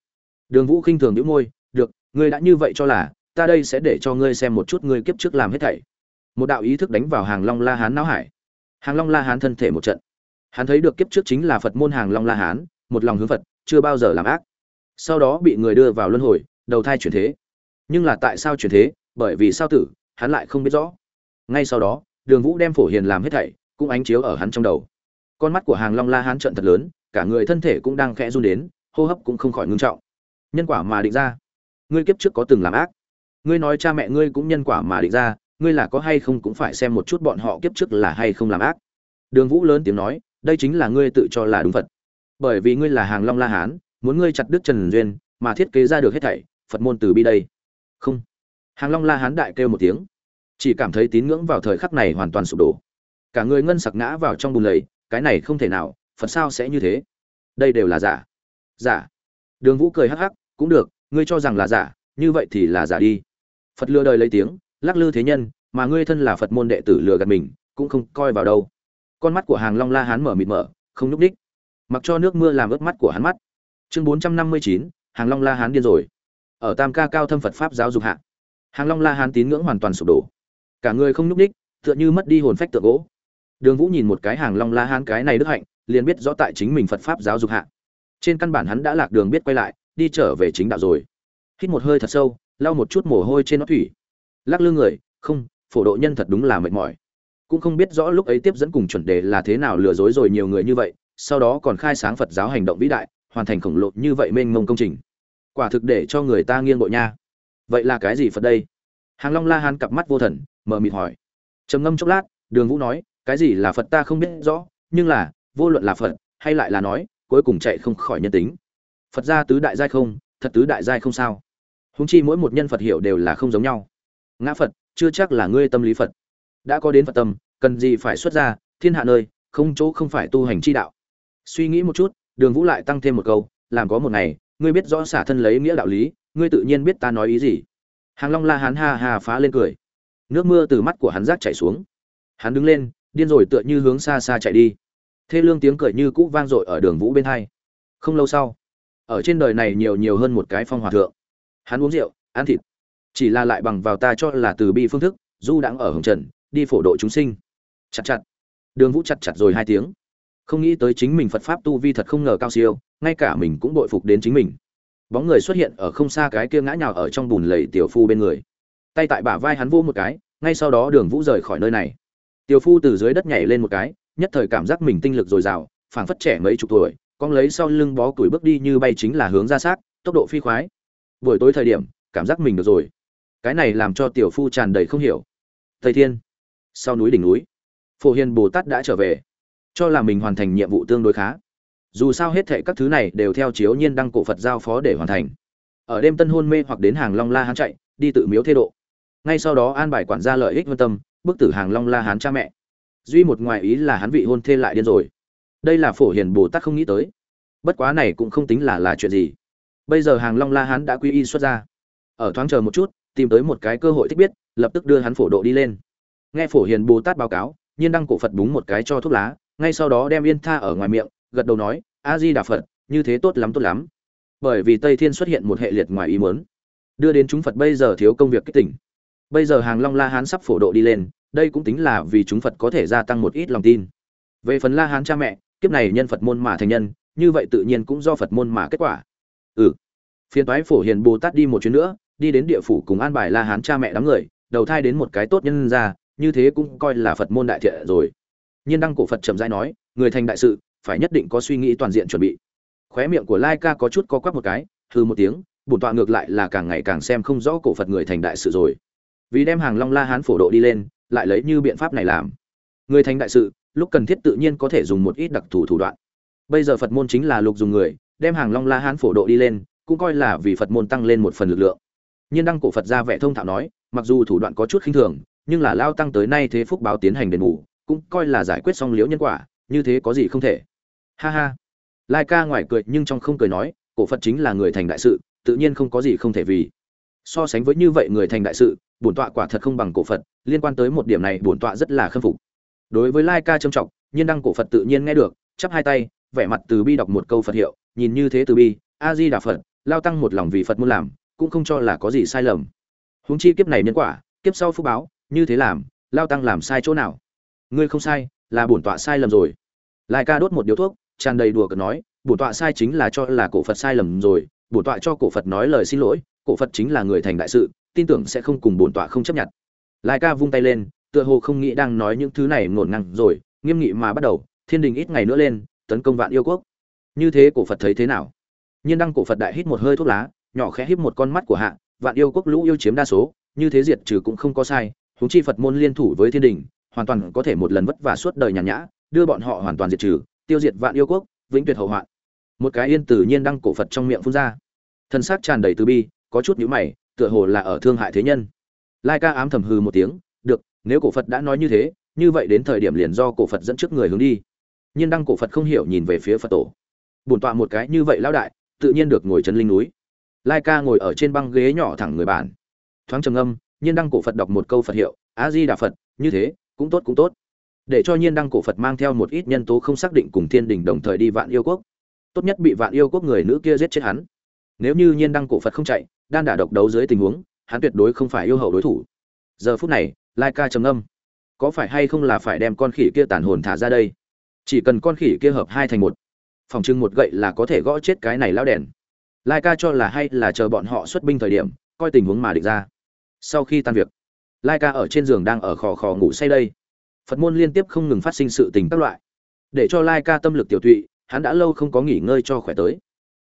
đường vũ khinh thường nhíu môi, được, ngươi đã như vậy cho là, ta đây sẽ để cho ngươi xem một chút ngươi kiếp trước làm hết thảy. Một đạo ý thức đánh vào hàng long la hán não hải. Hàng long la hán thân thể một trận. Hắn thấy được kiếp trước chính là phật môn hàng long la hán, một lòng hướng phật, chưa bao giờ làm ác. Sau đó bị người đưa vào luân hồi, đầu thai chuyển thế. Nhưng là tại sao chuyển thế? Bởi vì sao tử, hắn lại không biết rõ. Ngay sau đó, đường vũ đem phổ hiền làm hết thảy, cũng ánh chiếu ở hắn trong đầu. Con mắt của hàng long la hán trợn thật lớn, cả người thân thể cũng đang khẽ run đến, hô hấp cũng không khỏi ngưng trọng nhân quả mà định ra. Ngươi kiếp trước có từng làm ác. Ngươi nói cha mẹ ngươi cũng nhân quả mà định ra, ngươi là có hay không cũng phải xem một chút bọn họ kiếp trước là hay không làm ác. Đường vũ lớn tiếng nói, đây chính là ngươi tự cho là đúng phật. Bởi vì ngươi là hàng long la hán, muốn ngươi chặt đứt trần duyên, mà thiết kế ra được hết thảy, phật môn từ bi đây. Không. Hàng long la hán đại kêu một tiếng. Chỉ cảm thấy tín ngưỡng vào thời khắc này hoàn toàn sụp đổ. Cả người ngân sặc ngã vào trong bùn lầy, cái này không thể nào, phật sao sẽ như thế? Đây đều là giả. Giả. Đường vũ cười hắc hắc cũng được, ngươi cho rằng là giả, như vậy thì là giả đi. Phật lừa đời lấy tiếng, lắc lư thế nhân, mà ngươi thân là phật môn đệ tử lừa gạt mình, cũng không coi vào đâu. Con mắt của hàng long la hán mở mịt mở, không nhúc đích mặc cho nước mưa làm ướt mắt của hắn mắt. Chương bốn trăm năm mươi chín, hàng long la hán điên rồi. Ở tam ca cao thâm phật pháp giáo dục hạ, hàng long la hán tín ngưỡng hoàn toàn sụp đổ. Cả người không nhúc đích tựa như mất đi hồn phách tượng gỗ. Đường vũ nhìn một cái hàng long la hán cái này đức hạnh, liền biết rõ tại chính mình phật pháp giáo dục hạ. Trên căn bản hắn đã lạc đường biết quay lại đi trở về chính đạo rồi. Hít một hơi thật sâu, lau một chút mồ hôi trên nó thủy. Lắc lư người, không, phổ độ nhân thật đúng là mệt mỏi. Cũng không biết rõ lúc ấy tiếp dẫn cùng chuẩn đề là thế nào lừa dối rồi nhiều người như vậy, sau đó còn khai sáng phật giáo hành động vĩ đại, hoàn thành khổng lồ như vậy mênh mông công trình. Quả thực để cho người ta nghiêng bội nha. Vậy là cái gì phật đây? Hàng long la hán cặp mắt vô thần mờ mịt hỏi. Trầm ngâm chốc lát, đường vũ nói, cái gì là phật ta không biết rõ, nhưng là, vô luận là phật, hay lại là nói, cuối cùng chạy không khỏi nhân tính phật gia tứ đại giai không, thật tứ đại giai không sao. Húng chi mỗi một nhân phật hiểu đều là không giống nhau. Ngã phật, chưa chắc là ngươi tâm lý phật. Đã có đến phật tâm, cần gì phải xuất ra, thiên hạ nơi, không chỗ không phải tu hành chi đạo. Suy nghĩ một chút, đường vũ lại tăng thêm một câu, làm có một ngày, ngươi biết rõ xả thân lấy nghĩa đạo lý, ngươi tự nhiên biết ta nói ý gì. Hàng long la hán ha ha phá lên cười. Nước mưa từ mắt của hắn rác chảy xuống. Hắn đứng lên, điên rồi tựa như hướng xa xa chạy đi. Thê lương tiếng cười như cũ vang dội ở đường vũ bên hai. Không lâu sau ở trên đời này nhiều nhiều hơn một cái phong hòa thượng. Hắn uống rượu, ăn thịt. Chỉ là lại bằng vào ta cho là từ bi phương thức, du đãng ở hồng trần, đi phổ độ chúng sinh. Chặt chặt. Đường vũ chặt chặt rồi hai tiếng. Không nghĩ tới chính mình phật pháp tu vi thật không ngờ cao siêu, ngay cả mình cũng bội phục đến chính mình. Bóng người xuất hiện ở không xa cái kia ngã nhào ở trong bùn lầy tiểu phu bên người. Tay tại bả vai hắn vô một cái, ngay sau đó đường vũ rời khỏi nơi này. Tiểu phu từ dưới đất nhảy lên một cái, nhất thời cảm giác mình tinh lực dồi dào, phảng phất trẻ mấy chục tuổi con lấy sau lưng bó củi bước đi như bay chính là hướng ra sát tốc độ phi khoái. Buổi tối thời điểm, cảm giác mình được rồi. Cái này làm cho tiểu phu tràn đầy không hiểu. Thầy thiên, sau núi đỉnh núi, phổ hiền bồ tát đã trở về. Cho là mình hoàn thành nhiệm vụ tương đối khá. Dù sao hết thệ các thứ này đều theo chiếu nhiên đăng cổ phật giao phó để hoàn thành. Ở đêm tân hôn mê hoặc đến hàng long la hán chạy, đi tự miếu thế độ. Ngay sau đó an bài quản gia lợi ích vân tâm bức tử hàng long la hán cha mẹ. Duy một ngoài ý là hắn vị hôn thê lại điên rồi đây là phổ hiền bồ tát không nghĩ tới. Bất quá này cũng không tính là là chuyện gì. Bây giờ hàng long la hán đã quy y xuất ra ở thoáng chờ một chút, tìm tới một cái cơ hội thích biết, lập tức đưa hắn phổ độ đi lên. Nghe phổ hiền bồ tát báo cáo, nhiên đăng cổ phật búng một cái cho thuốc lá, ngay sau đó đem yên tha ở ngoài miệng, gật đầu nói, a di đà phật, như thế tốt lắm tốt lắm. Bởi vì tây thiên xuất hiện một hệ liệt ngoài ý muốn, đưa đến chúng phật bây giờ thiếu công việc kích tỉnh. Bây giờ hàng long la hán sắp phổ độ đi lên, đây cũng tính là vì chúng phật có thể gia tăng một ít lòng tin. Về phần la hán cha mẹ kiếp này nhân phật môn mà thành nhân, như vậy tự nhiên cũng do phật môn mà kết quả. Ừ. Phiền toái phổ hiền bồ tát đi một chuyến nữa, đi đến địa phủ cùng an bài la hán cha mẹ đám người, đầu thai đến một cái tốt nhân ra, như thế cũng coi là phật môn đại thiện rồi. Nhiên đăng cổ phật trầm rãi nói, người thành đại sự, phải nhất định có suy nghĩ toàn diện chuẩn bị. Khóe miệng của lai ca có chút co quắp một cái thư một tiếng, bổn tọa ngược lại là càng ngày càng xem không rõ cổ phật người thành đại sự rồi. Vì đem hàng long la hán phổ độ đi lên, lại lấy như biện pháp này làm. Người thành đại sự lúc cần thiết tự nhiên có thể dùng một ít đặc thù thủ đoạn. Bây giờ phật môn chính là lục dùng người, đem hàng long la hán phổ độ đi lên, cũng coi là vì phật môn tăng lên một phần lực lượng. Nhiên đăng cổ phật ra vẻ thông thạo nói, mặc dù thủ đoạn có chút khinh thường, nhưng là lao tăng tới nay thế phúc báo tiến hành đền bù, cũng coi là giải quyết xong liễu nhân quả, như thế có gì không thể. Ha ha. Lai ca ngoài cười nhưng trong không cười nói, cổ phật chính là người thành đại sự, tự nhiên không có gì không thể vì. So sánh với như vậy người thành đại sự, bổn tọa quả thật không bằng cổ phật, liên quan tới một điểm này bổn tọa rất là khâm phục đối với lai ca trâm trọng, nhiên đăng cổ phật tự nhiên nghe được, chắp hai tay, vẻ mặt từ bi đọc một câu phật hiệu, nhìn như thế từ bi, a di đà phật, lao tăng một lòng vì phật muốn làm, cũng không cho là có gì sai lầm. Huống chi kiếp này nhân quả, kiếp sau phúc báo, như thế làm, lao tăng làm sai chỗ nào? Ngươi không sai, là bổn tọa sai lầm rồi. Lai ca đốt một điếu thuốc, tràn đầy đùa cợt nói, bổn tọa sai chính là cho là cổ phật sai lầm rồi, bổn tọa cho cổ phật nói lời xin lỗi, cổ phật chính là người thành đại sự, tin tưởng sẽ không cùng bổn tọa không chấp nhận. Lai ca vung tay lên tựa hồ không nghĩ đang nói những thứ này ngổn ngang rồi, nghiêm nghị mà bắt đầu, thiên đình ít ngày nữa lên, tấn công vạn yêu quốc. Như thế cổ phật thấy thế nào? Nhiên đăng cổ phật đại hít một hơi thuốc lá, nhỏ khẽ híp một con mắt của hạ, vạn yêu quốc lũ yêu chiếm đa số, như thế diệt trừ cũng không có sai, huống chi phật môn liên thủ với thiên đình, hoàn toàn có thể một lần vất vả suốt đời nhàn nhã, đưa bọn họ hoàn toàn diệt trừ, tiêu diệt vạn yêu quốc, vĩnh tuyệt hậu hoạn. Một cái yên tự nhiên đăng cổ phật trong miệng phun ra. Thân xác tràn đầy từ bi, có chút nhíu mày, tựa hồ là ở thương hại thế nhân. Lai ca ám thầm hừ một tiếng được, nếu cổ phật đã nói như thế, như vậy đến thời điểm liền do cổ phật dẫn trước người hướng đi. Nhiên đăng cổ phật không hiểu nhìn về phía phật tổ. Bổn tọa một cái như vậy lão đại, tự nhiên được ngồi chân linh núi. Lai ca ngồi ở trên băng ghế nhỏ thẳng người bản thoáng trầm âm nhiên đăng cổ phật đọc một câu phật hiệu, a di đà phật, như thế, cũng tốt cũng tốt. Để cho nhiên đăng cổ phật mang theo một ít nhân tố không xác định cùng thiên đình đồng thời đi vạn yêu quốc. Tốt nhất bị vạn yêu quốc người nữ kia giết chết hắn. Nếu như nhiên đăng cổ phật không chạy, đan đả độc đấu dưới tình huống, hắn tuyệt đối không phải yêu hậu đối thủ. Giờ phút này lai ca trầm âm có phải hay không là phải đem con khỉ kia tàn hồn thả ra đây? Chỉ cần con khỉ kia hợp hai thành một, phòng trưng một gậy là có thể gõ chết cái này lao đèn. Lai ca cho là hay là chờ bọn họ xuất binh thời điểm, coi tình huống mà định ra. Sau khi tan việc, lai ca ở trên giường đang ở khò khò ngủ say đây. Phật môn liên tiếp không ngừng phát sinh sự tình các loại. Để cho lai ca tâm lực tiểu tụy, hắn đã lâu không có nghỉ ngơi cho khỏe tới.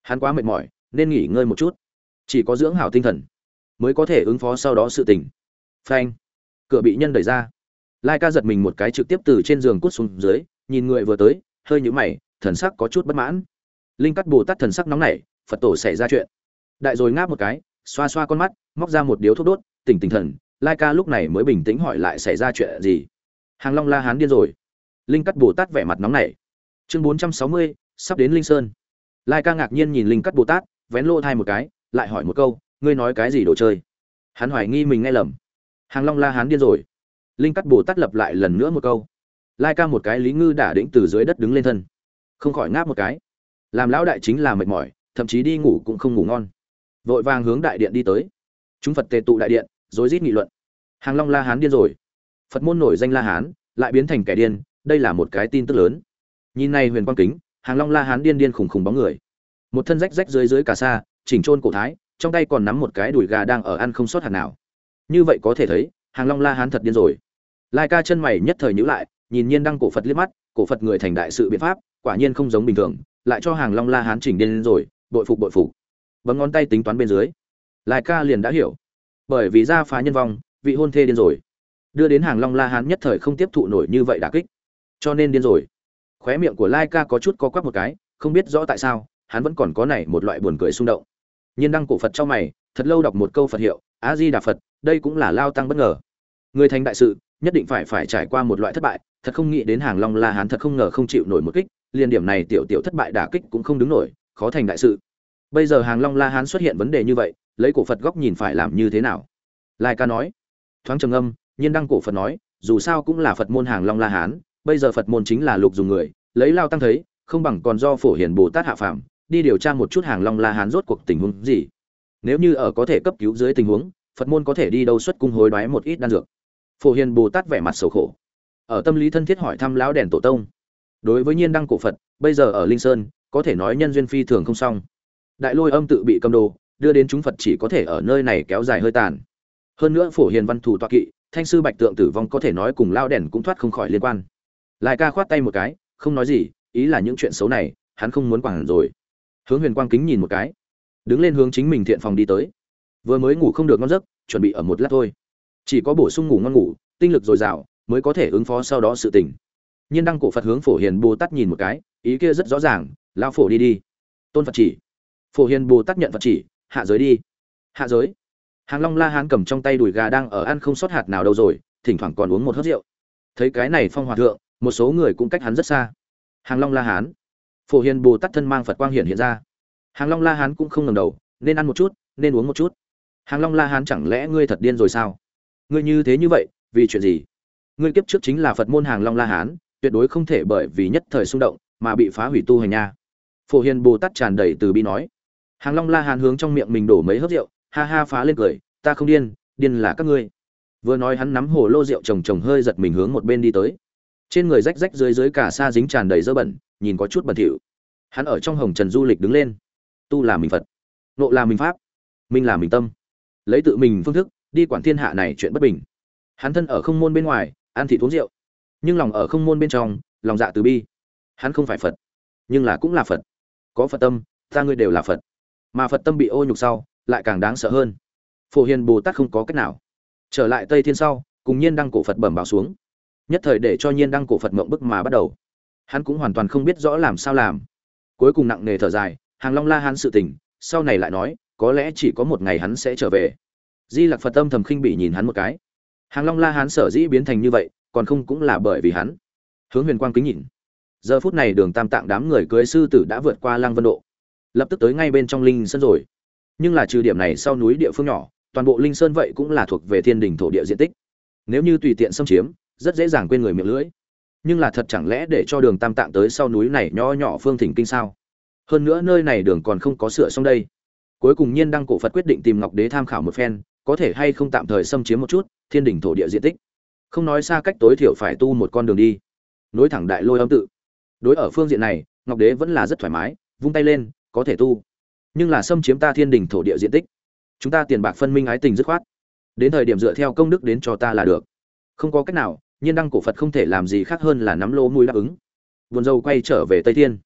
Hắn quá mệt mỏi, nên nghỉ ngơi một chút. Chỉ có dưỡng hảo tinh thần, mới có thể ứng phó sau đó sự tình. Phanh cửa bị nhân đẩy ra. Lai ca giật mình một cái trực tiếp từ trên giường cút xuống dưới, nhìn người vừa tới, hơi nhũ mày, thần sắc có chút bất mãn. Linh cắt bồ tát thần sắc nóng nảy, phật tổ xảy ra chuyện. Đại rồi ngáp một cái, xoa xoa con mắt, móc ra một điếu thuốc đốt, tỉnh tinh thần, lai ca lúc này mới bình tĩnh hỏi lại xảy ra chuyện gì. Hàng long la hán điên rồi. Linh cắt bồ tát vẻ mặt nóng nảy. Chương bốn trăm sáu mươi, sắp đến linh sơn. Lai ca ngạc nhiên nhìn linh cắt bồ tát, vén lô thai một cái, lại hỏi một câu, ngươi nói cái gì đồ chơi? Hắn hoài nghi mình nghe lầm hàng long la hán điên rồi. Linh cắt bồ tát lập lại lần nữa một câu. Lai ca một cái lý ngư đả đĩnh từ dưới đất đứng lên thân. Không khỏi ngáp một cái. Làm lão đại chính là mệt mỏi, thậm chí đi ngủ cũng không ngủ ngon. Vội vàng hướng đại điện đi tới. Chúng phật tề tụ đại điện, rối rít nghị luận. Hàng long la hán điên rồi. Phật môn nổi danh la hán, lại biến thành kẻ điên, đây là một cái tin tức lớn. Nhìn này huyền quang kính, hàng long la hán điên điên khủng khủng bóng người. Một thân rách rách dưới dưới cả xa, chỉnh trôn cổ thái, trong tay còn nắm một cái đùi gà đang ở ăn không sót hạt nào như vậy có thể thấy, hàng long la hán thật điên rồi. Lai ca chân mày nhất thời nhữ lại, nhìn nhiên đăng cổ phật liếc mắt, cổ phật người thành đại sự biện pháp, quả nhiên không giống bình thường, lại cho hàng long la hán chỉnh điên rồi, bội phục bội phục. Bấm ngón tay tính toán bên dưới. Lai ca liền đã hiểu. Bởi vì ra phá nhân vong, vị hôn thê điên rồi. Đưa đến hàng long la hán nhất thời không tiếp thụ nổi như vậy đả kích. Cho nên điên rồi. Khóe miệng của lai ca có chút co quắp một cái, không biết rõ tại sao, hắn vẫn còn có này một loại buồn cười xung động nhiên đăng cổ phật cho mày, thật lâu đọc một câu phật hiệu, a di đà phật, đây cũng là lao tăng bất ngờ. Người thành đại sự, nhất định phải phải trải qua một loại thất bại, thật không nghĩ đến hàng long la hán thật không ngờ không chịu nổi một kích, liền điểm này tiểu tiểu thất bại đả kích cũng không đứng nổi, khó thành đại sự. Bây giờ hàng long la hán xuất hiện vấn đề như vậy, lấy cổ phật góc nhìn phải làm như thế nào? Lai ca nói. Thoáng trầm âm nhiên đăng cổ phật nói, dù sao cũng là phật môn hàng long la hán, bây giờ phật môn chính là lục dùng người, lấy lao tăng thấy, không bằng còn do phổ hiền bồ tát hạ phàm đi điều tra một chút hàng long la hán rốt cuộc tình huống gì. Nếu như ở có thể cấp cứu dưới tình huống, phật môn có thể đi đâu xuất cung hối đoái một ít đan dược. Phổ hiền bồ tát vẻ mặt sầu khổ. Ở tâm lý thân thiết hỏi thăm lão đèn tổ tông. Đối với nhiên đăng cổ phật, bây giờ ở linh sơn, có thể nói nhân duyên phi thường không xong. Đại lôi âm tự bị cầm đồ, đưa đến chúng phật chỉ có thể ở nơi này kéo dài hơi tàn. Hơn nữa phổ hiền văn thủ toa kỵ, thanh sư bạch tượng tử vong có thể nói cùng lao đèn cũng thoát không khỏi liên quan. Lại ca khoát tay một cái, không nói gì, ý là những chuyện xấu này, hắn không muốn quản rồi hướng huyền quang kính nhìn một cái, đứng lên hướng chính mình thiện phòng đi tới. Vừa mới ngủ không được ngon giấc, chuẩn bị ở một lát thôi. Chỉ có bổ sung ngủ ngon ngủ, tinh lực dồi dào mới có thể ứng phó sau đó sự tỉnh nhiên đăng cổ phật hướng phổ hiền bồ tát nhìn một cái, ý kia rất rõ ràng lao phổ đi đi. Tôn phật chỉ. Phổ hiền bồ tát nhận phật chỉ, hạ giới đi. Hạ giới? Hàng long la hán cầm trong tay đùi gà đang ở ăn không sót hạt nào đâu rồi, thỉnh thoảng còn uống một hớt rượu. Thấy cái này phong hòa thượng, một số người cũng cách hắn rất xa. Hàng long la hán phổ hiền bồ tát thân mang phật quang hiện hiện ra hàng long la hán cũng không ngầm đầu nên ăn một chút nên uống một chút hàng long la hán chẳng lẽ ngươi thật điên rồi sao ngươi như thế như vậy vì chuyện gì ngươi kiếp trước chính là phật môn hàng long la hán tuyệt đối không thể bởi vì nhất thời xung động mà bị phá hủy tu hành nha phổ hiền bồ tát tràn đầy từ bi nói hàng long la hán hướng trong miệng mình đổ mấy hớp rượu ha ha phá lên cười ta không điên điên là các ngươi vừa nói hắn nắm hồ lô rượu chồng chồng hơi giật mình hướng một bên đi tới trên người rách rách dưới dưới cả xa dính tràn đầy dơ bẩn nhìn có chút bẩn thỉu. Hắn ở trong hồng trần du lịch đứng lên. Tu là mình phật, nộ là mình pháp, minh là mình tâm. Lấy tự mình phương thức, đi quản thiên hạ này chuyện bất bình. Hắn thân ở không môn bên ngoài, ăn thị uống rượu. Nhưng lòng ở không môn bên trong, lòng dạ từ bi. Hắn không phải phật, nhưng là cũng là phật. Có phật tâm, ta ngươi đều là phật. Mà phật tâm bị ô nhục sau, lại càng đáng sợ hơn. Phổ hiền bồ tát không có cách nào. Trở lại tây thiên sau, cùng nhiên đăng cổ phật bẩm báo xuống. Nhất thời để cho nhiên đăng cổ phật mộng bức mà bắt đầu hắn cũng hoàn toàn không biết rõ làm sao làm. Cuối cùng nặng nề thở dài, hàng long la hắn sự tình, sau này lại nói, có lẽ chỉ có một ngày hắn sẽ trở về. Di lặc phật tâm thầm khinh bị nhìn hắn một cái. Hàng long la hắn sở dĩ biến thành như vậy, còn không cũng là bởi vì hắn. Hướng huyền quang kính nhìn. Giờ phút này đường tam tạng đám người cưới sư tử đã vượt qua lăng vân độ. Lập tức tới ngay bên trong linh sơn rồi. Nhưng là trừ điểm này sau núi địa phương nhỏ, toàn bộ linh sơn vậy cũng là thuộc về thiên đình thổ địa diện tích. Nếu như tùy tiện xâm chiếm, rất dễ dàng quên người miệng lưỡi nhưng là thật chẳng lẽ để cho đường tam tạng tới sau núi này nho nhỏ phương thỉnh kinh sao? Hơn nữa nơi này đường còn không có sửa xong đây. Cuối cùng nhiên đăng cổ phật quyết định tìm ngọc đế tham khảo một phen, có thể hay không tạm thời xâm chiếm một chút, thiên đình thổ địa diện tích. Không nói xa cách tối thiểu phải tu một con đường đi. Nối thẳng đại lôi âm tự. Đối ở phương diện này, ngọc đế vẫn là rất thoải mái, vung tay lên, có thể tu. Nhưng là xâm chiếm ta thiên đình thổ địa diện tích. Chúng ta tiền bạc phân minh ái tình dứt khoát. Đến thời điểm dựa theo công đức đến cho ta là được. Không có cách nào nhiên đăng cổ phật không thể làm gì khác hơn là nắm lỗ mũi đáp ứng. Buồn dâu quay trở về tây thiên.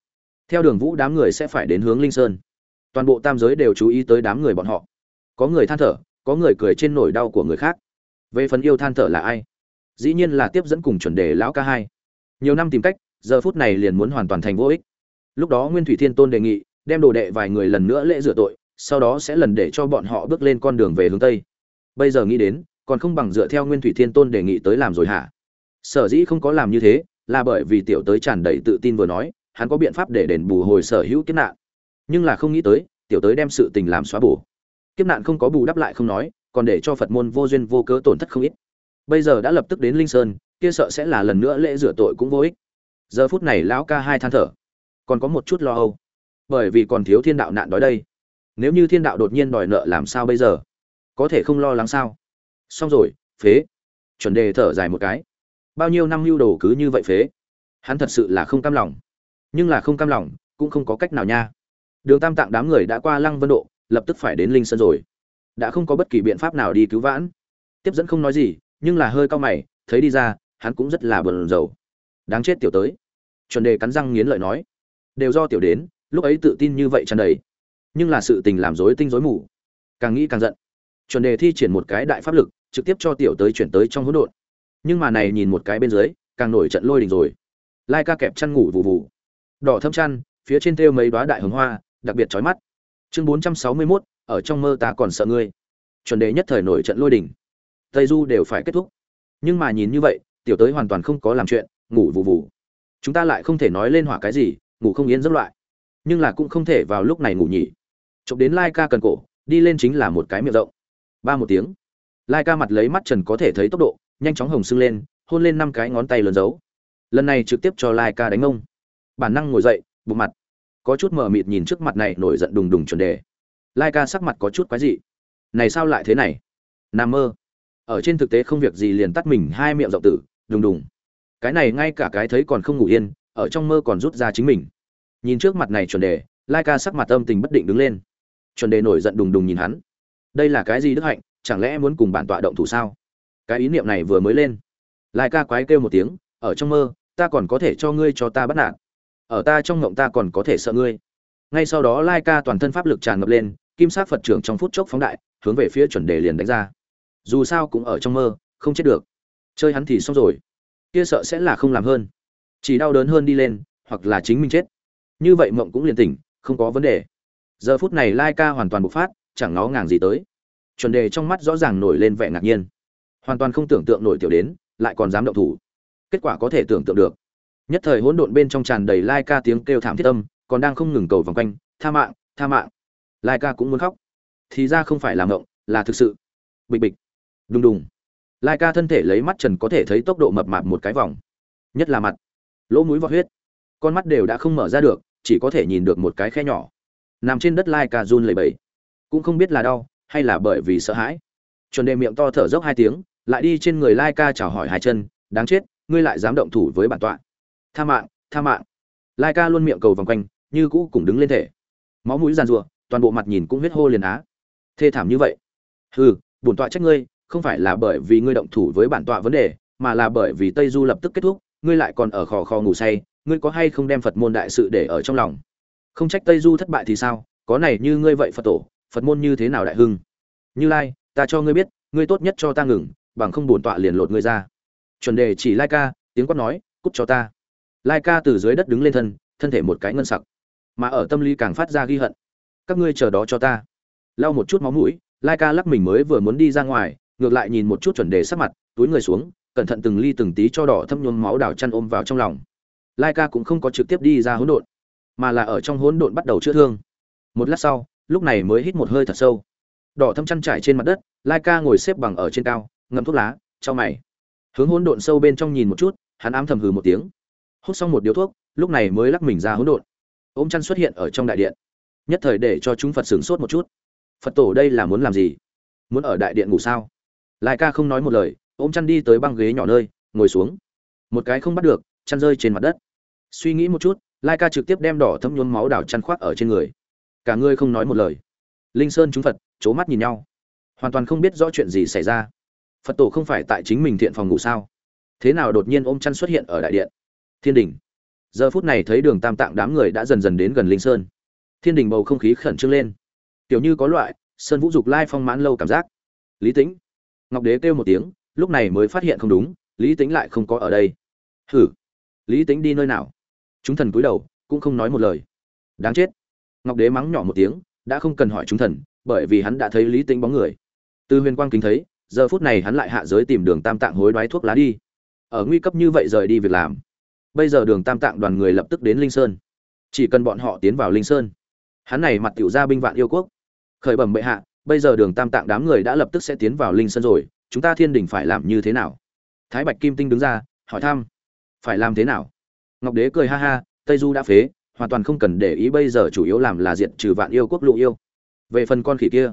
Theo đường vũ, đám người sẽ phải đến hướng linh sơn. Toàn bộ tam giới đều chú ý tới đám người bọn họ. Có người than thở, có người cười trên nỗi đau của người khác. Về phần yêu than thở là ai? Dĩ nhiên là tiếp dẫn cùng chuẩn đề lão ca hai. Nhiều năm tìm cách, giờ phút này liền muốn hoàn toàn thành vô ích. Lúc đó nguyên thủy thiên tôn đề nghị, đem đồ đệ vài người lần nữa lễ rửa tội, sau đó sẽ lần để cho bọn họ bước lên con đường về hướng tây. Bây giờ nghĩ đến, còn không bằng dựa theo nguyên thủy thiên tôn đề nghị tới làm rồi hả? Sở dĩ không có làm như thế là bởi vì tiểu tới tràn đầy tự tin vừa nói hắn có biện pháp để đền bù hồi sở hữu kiếp nạn. Nhưng là không nghĩ tới tiểu tới đem sự tình làm xóa bù, kiếp nạn không có bù đắp lại không nói còn để cho phật môn vô duyên vô cớ tổn thất không ít. Bây giờ đã lập tức đến linh sơn kia sợ sẽ là lần nữa lễ rửa tội cũng vô ích. Giờ phút này lão ca hai than thở. Còn có một chút lo âu. Bởi vì còn thiếu thiên đạo nạn đói đây. Nếu như thiên đạo đột nhiên đòi nợ làm sao bây giờ? Có thể không lo lắng sao? Xong rồi phế. Chuẩn đề thở dài một cái bao nhiêu năm lưu đồ cứ như vậy phế. Hắn thật sự là không cam lòng. Nhưng là không cam lòng, cũng không có cách nào nha. Đường tam tạng đám người đã qua lăng vân độ, lập tức phải đến linh sơn rồi. Đã không có bất kỳ biện pháp nào đi cứu vãn. Tiếp dẫn không nói gì, nhưng là hơi cao mày, thấy đi ra, hắn cũng rất là bờn dầu đáng chết tiểu tới. Chuẩn đề cắn răng nghiến lợi nói. Đều do tiểu đến, lúc ấy tự tin như vậy tràn đầy. Nhưng là sự tình làm rối tinh rối mù. Càng nghĩ càng giận. Chuẩn đề thi triển một cái đại pháp lực, trực tiếp cho tiểu tới chuyển tới trong hỗn độn nhưng mà này nhìn một cái bên dưới càng nổi trận lôi đình rồi. Lai ca kẹp chăn ngủ vù vù. Đỏ thâm chăn phía trên thêu mấy đoá đại hồng hoa đặc biệt chói mắt. Chương bốn trăm sáu mươi 461, ở trong mơ ta còn sợ ngươi. Chuẩn đề nhất thời nổi trận lôi đình. Tây du đều phải kết thúc. Nhưng mà nhìn như vậy tiểu tới hoàn toàn không có làm chuyện ngủ vù vù. Chúng ta lại không thể nói lên hỏa cái gì ngủ không yên giấc loại. Nhưng là cũng không thể vào lúc này ngủ nhỉ. Chụp đến lai ca cần cổ đi lên chính là một cái miệng rộng. Ba một tiếng. Lai ca mặt lấy mắt trần có thể thấy tốc độ nhanh chóng hồng sưng lên, hôn lên năm cái ngón tay lớn dấu. Lần này trực tiếp cho lai ca đánh ông bản năng ngồi dậy, bụng mặt. Có chút mờ mịt nhìn trước mặt này nổi giận đùng đùng chuẩn đề. Lai ca sắc mặt có chút quái dị. Này sao lại thế này? Nằm mơ. Ở trên thực tế không việc gì liền tắt mình hai miệng rộng tử, đùng đùng. Cái này ngay cả cái thấy còn không ngủ yên, ở trong mơ còn rút ra chính mình. Nhìn trước mặt này chuẩn đề, lai ca sắc mặt âm tình bất định đứng lên. Chuẩn đề nổi giận đùng đùng nhìn hắn. Đây là cái gì đức hạnh, chẳng lẽ muốn cùng bản tọa động thủ sao? Cái ý niệm này vừa mới lên. Lai ca quái kêu một tiếng, ở trong mơ, ta còn có thể cho ngươi cho ta bắt nạt. Ở ta trong ngộng ta còn có thể sợ ngươi. Ngay sau đó lai ca toàn thân pháp lực tràn ngập lên, kim sát phật trưởng trong phút chốc phóng đại, hướng về phía chuẩn đề liền đánh ra. Dù sao cũng ở trong mơ, không chết được. Chơi hắn thì xong rồi. Kia sợ sẽ là không làm hơn. Chỉ đau đớn hơn đi lên, hoặc là chính mình chết. Như vậy mộng cũng liền tỉnh, không có vấn đề. Giờ phút này lai ca hoàn toàn bộc phát, chẳng nó ngàng gì tới. Chuẩn đề trong mắt rõ ràng nổi lên vẻ ngạc nhiên hoàn toàn không tưởng tượng nổi tiểu đến, lại còn dám động thủ. Kết quả có thể tưởng tượng được. Nhất thời hỗn độn bên trong tràn đầy lai ca tiếng kêu thảm thiết âm, còn đang không ngừng cầu vòng quanh, tha mạng tha mạng. Lai ca cũng muốn khóc. Thì ra không phải là ngộng là thực sự. Bịch bịch. Đùng đùng. Lai ca thân thể lấy mắt trần có thể thấy tốc độ mập mạp một cái vòng. Nhất là mặt. Lỗ mũi vọt huyết. Con mắt đều đã không mở ra được, chỉ có thể nhìn được một cái khe nhỏ. Nằm trên đất lai ca run lẩy bẩy. Cũng không biết là đau, hay là bởi vì sợ hãi. Chuẩn đề miệng to thở dốc hai tiếng lại đi trên người lai ca chào hỏi hai chân, đáng chết, ngươi lại dám động thủ với bản tọa. Tha mạng tha mạng. Lai ca luôn miệng cầu vòng quanh, như cũ cùng đứng lên thể. Máu mũi giàn rùa toàn bộ mặt nhìn cũng huyết hô liền á. Thê thảm như vậy. Hừ, bổn tọa trách ngươi, không phải là bởi vì ngươi động thủ với bản tọa vấn đề, mà là bởi vì tây du lập tức kết thúc, ngươi lại còn ở khò khò ngủ say, ngươi có hay không đem phật môn đại sự để ở trong lòng? Không trách tây du thất bại thì sao, có này như ngươi vậy phật tổ, phật môn như thế nào đại hưng? Như lai, ta cho ngươi biết, ngươi tốt nhất cho ta ngừng bằng không bổn tọa liền lột ngươi ra. Chuẩn đề chỉ lai ca, tiếng quát nói, cút cho ta. Lai ca từ dưới đất đứng lên thân thân thể một cái ngân sặc. Mà ở tâm lý càng phát ra ghi hận. Các ngươi chờ đó cho ta. Lau một chút máu mũi, lai ca lắc mình mới vừa muốn đi ra ngoài, ngược lại nhìn một chút chuẩn đề sắc mặt, túi người xuống, cẩn thận từng ly từng tí cho đỏ thâm nhuốm máu đào chăn ôm vào trong lòng. Lai ca cũng không có trực tiếp đi ra hỗn độn, mà là ở trong hỗn độn bắt đầu chữa thương. Một lát sau, lúc này mới hít một hơi thật sâu. Đỏ thâm chăn trải trên mặt đất, lai ca ngồi xếp bằng ở trên cao ngậm thuốc lá cho mày. Hướng hỗn độn sâu bên trong nhìn một chút, hắn ám thầm hừ một tiếng. Hút xong một điếu thuốc, lúc này mới lắc mình ra hỗn độn. Ôm chăn xuất hiện ở trong đại điện. Nhất thời để cho chúng phật sửng sốt một chút. Phật tổ đây là muốn làm gì? Muốn ở đại điện ngủ sao? Lai ca không nói một lời, ôm chăn đi tới băng ghế nhỏ nơi, ngồi xuống. Một cái không bắt được, chăn rơi trên mặt đất. Suy nghĩ một chút, lai ca trực tiếp đem đỏ thấm nhuốm máu đảo chăn khoác ở trên người. Cả ngươi không nói một lời. Linh sơn chúng phật c h ố mắt nhìn nhau. Hoàn toàn không biết rõ chuyện gì xảy ra phật tổ không phải tại chính mình thiện phòng ngủ sao? Thế nào đột nhiên ôm chăn xuất hiện ở đại điện? Thiên đình. Giờ phút này thấy đường tam tạng đám người đã dần dần đến gần linh sơn. Thiên đình bầu không khí khẩn trương lên. Kiểu như có loại, sơn vũ dục lai phong mãn lâu cảm giác. Lý tĩnh. Ngọc đế kêu một tiếng, lúc này mới phát hiện không đúng, lý tĩnh lại không có ở đây. Hử? Lý tĩnh đi nơi nào? Chúng thần cúi đầu, cũng không nói một lời. Đáng chết. Ngọc đế mắng nhỏ một tiếng, đã không cần hỏi chúng thần, bởi vì hắn đã thấy lý tĩnh bóng người. Từ huyền quang kính thấy giờ phút này hắn lại hạ giới tìm đường tam tạng hối đoái thuốc lá đi. Ở nguy cấp như vậy rời đi việc làm, bây giờ đường tam tạng đoàn người lập tức đến linh sơn. Chỉ cần bọn họ tiến vào linh sơn, hắn này mặt tiểu gia binh vạn yêu quốc. Khởi bẩm bệ hạ, bây giờ đường tam tạng đám người đã lập tức sẽ tiến vào linh sơn rồi, chúng ta thiên đình phải làm như thế nào? Thái bạch kim tinh đứng ra, hỏi thăm. Phải làm thế nào? Ngọc đế cười ha ha, tây du đã phế, hoàn toàn không cần để ý bây giờ chủ yếu làm là diện trừ vạn yêu quốc lụ yêu. Về phần con khỉ kia,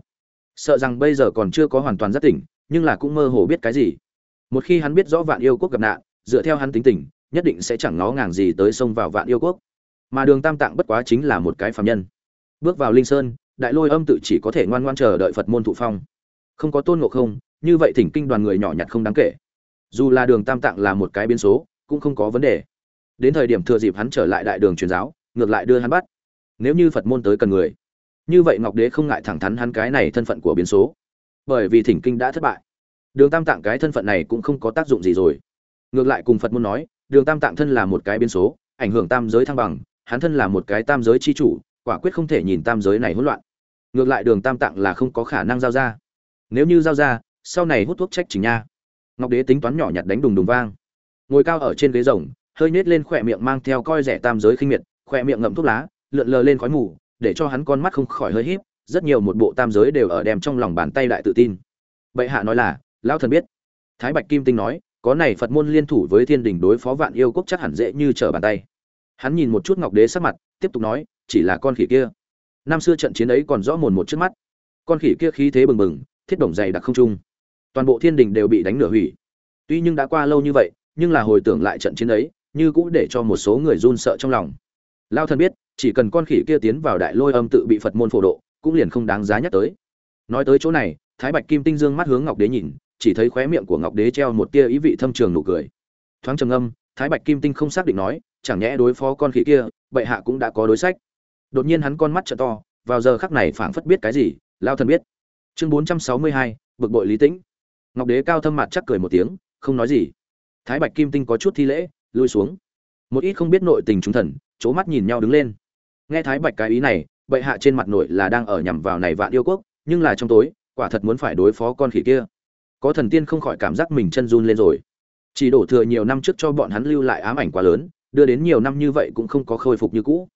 sợ rằng bây giờ còn chưa có hoàn toàn giác tỉnh nhưng là cũng mơ hồ biết cái gì. Một khi hắn biết rõ vạn yêu quốc gặp nạn, dựa theo hắn tính tình, nhất định sẽ chẳng ngó ngàng gì tới xông vào vạn yêu quốc. Mà đường tam tạng bất quá chính là một cái phạm nhân. Bước vào linh sơn, đại lôi âm tự chỉ có thể ngoan ngoan chờ đợi phật môn thụ phong. Không có tôn ngộ không, như vậy thỉnh kinh đoàn người nhỏ nhặt không đáng kể. Dù là đường tam tạng là một cái biến số, cũng không có vấn đề. Đến thời điểm thừa dịp hắn trở lại đại đường truyền giáo, ngược lại đưa hắn bắt. Nếu như phật môn tới cần người, như vậy ngọc đế không ngại thẳng thắn hắn cái này thân phận của biến số bởi vì thỉnh kinh đã thất bại. Đường tam tạng cái thân phận này cũng không có tác dụng gì rồi. Ngược lại cùng phật muốn nói, đường tam tạng thân là một cái biến số, ảnh hưởng tam giới thăng bằng, hắn thân là một cái tam giới chi chủ, quả quyết không thể nhìn tam giới này hỗn loạn. Ngược lại đường tam tạng là không có khả năng giao ra. Nếu như giao ra, sau này hút thuốc trách chính nha. Ngọc đế tính toán nhỏ nhặt đánh đùng đùng vang. Ngồi cao ở trên ghế rồng, hơi nhếch lên khỏe miệng mang theo coi rẻ tam giới khinh miệt, khỏe miệng ngậm thuốc lá, lượn lờ lên khói mù, để cho hắn con mắt không khỏi hơi híp rất nhiều một bộ tam giới đều ở đem trong lòng bàn tay đại tự tin. Bệ hạ nói là, lão thần biết. Thái bạch kim tinh nói, có này phật môn liên thủ với thiên đình đối phó vạn yêu quốc chắc hẳn dễ như trở bàn tay. Hắn nhìn một chút ngọc đế sắc mặt, tiếp tục nói, chỉ là con khỉ kia. Năm xưa trận chiến ấy còn rõ mồn một trước mắt. Con khỉ kia khí thế bừng bừng, thiết động dày đặc không trung. Toàn bộ thiên đình đều bị đánh nửa hủy. Tuy nhưng đã qua lâu như vậy, nhưng là hồi tưởng lại trận chiến ấy, như cũng để cho một số người run sợ trong lòng. Lao thần biết, chỉ cần con khỉ kia tiến vào đại lôi âm tự bị phật môn phổ độ cũng liền không đáng giá nhắc tới. Nói tới chỗ này, thái bạch kim tinh dương mắt hướng ngọc đế nhìn, chỉ thấy khóe miệng của ngọc đế treo một tia ý vị thâm trường nụ cười. Thoáng trầm âm thái bạch kim tinh không xác định nói, chẳng nhẽ đối phó con khỉ kia, bệ hạ cũng đã có đối sách. Đột nhiên hắn con mắt trợ to, vào giờ khắc này phảng phất biết cái gì, lao thần biết. Chương bốn trăm sáu mươi hai, bực bội lý tĩnh. Ngọc đế cao thâm mặt chắc cười một tiếng, không nói gì. Thái bạch kim tinh có chút thi lễ, lui xuống. Một ít không biết nội tình chúng thần c h ố mắt nhìn nhau đứng lên. Nghe thái bạch cái ý này bệ hạ trên mặt nội là đang ở nhằm vào này vạn yêu quốc, nhưng là trong tối, quả thật muốn phải đối phó con khỉ kia. Có thần tiên không khỏi cảm giác mình chân run lên rồi. Chỉ đổ thừa nhiều năm trước cho bọn hắn lưu lại ám ảnh quá lớn, đưa đến nhiều năm như vậy cũng không có khôi phục như cũ.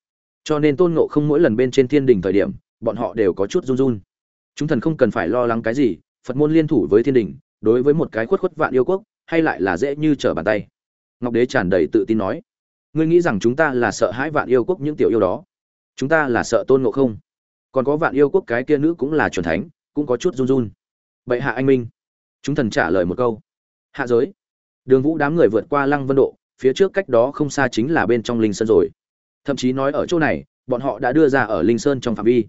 Cho nên tôn ngộ không mỗi lần bên trên thiên đình thời điểm, bọn họ đều có chút run run. Chúng thần không cần phải lo lắng cái gì, phật môn liên thủ với thiên đình, đối với một cái khuất khuất vạn yêu quốc, hay lại là dễ như trở bàn tay. Ngọc đế tràn đầy tự tin nói, ngươi nghĩ rằng chúng ta là sợ hãi vạn yêu quốc những tiểu yêu đó? Chúng ta là sợ tôn ngộ không? Còn có vạn yêu quốc cái kia nữ cũng là truyền thánh, cũng có chút run run. Bệ hạ anh minh. Chúng thần trả lời một câu. Hạ giới. Đường vũ đám người vượt qua lăng vân độ, phía trước cách đó không xa chính là bên trong linh sơn rồi. Thậm chí nói ở chỗ này, bọn họ đã đưa ra ở linh sơn trong phạm vi.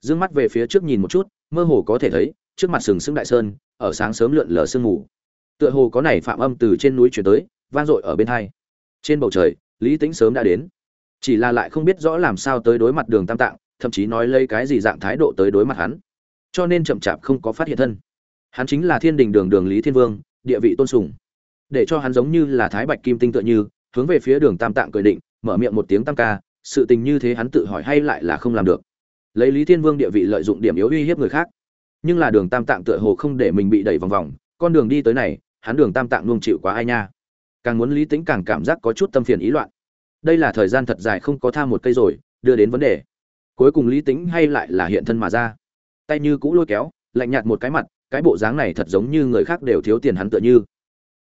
D ư ơ n g mắt về phía trước nhìn một chút, mơ hồ có thể thấy, trước mặt sừng sững đại sơn, ở sáng sớm lượn lờ sương mù. Tựa hồ có này phạm âm từ trên núi chuyển tới, vang dội ở bên hai. Trên bầu trời, lý tính sớm đã đến chỉ là lại không biết rõ làm sao tới đối mặt đường tam tạng, thậm chí nói lấy cái gì dạng thái độ tới đối mặt hắn. Cho nên chậm chạp không có phát hiện thân. Hắn chính là thiên đình đường đường lý thiên vương, địa vị tôn sùng. Để cho hắn giống như là thái bạch kim tinh tựa như, hướng về phía đường tam tạng cười định, mở miệng một tiếng tam ca, sự tình như thế hắn tự hỏi hay lại là không làm được. Lấy lý thiên vương địa vị lợi dụng điểm yếu uy hiếp người khác. Nhưng là đường tam tạng tựa hồ không để mình bị đẩy vòng vòng, con đường đi tới này, hắn đường tam tạng luôn chịu quá ai nha. Càng muốn lý tính càng cảm giác có chút tâm phiền ý loạn đây là thời gian thật dài không có tham một cây rồi, đưa đến vấn đề. Cuối cùng lý tính hay lại là hiện thân mà ra. Tay như cũ lôi kéo, lạnh nhạt một cái mặt, cái bộ dáng này thật giống như người khác đều thiếu tiền hắn tựa như.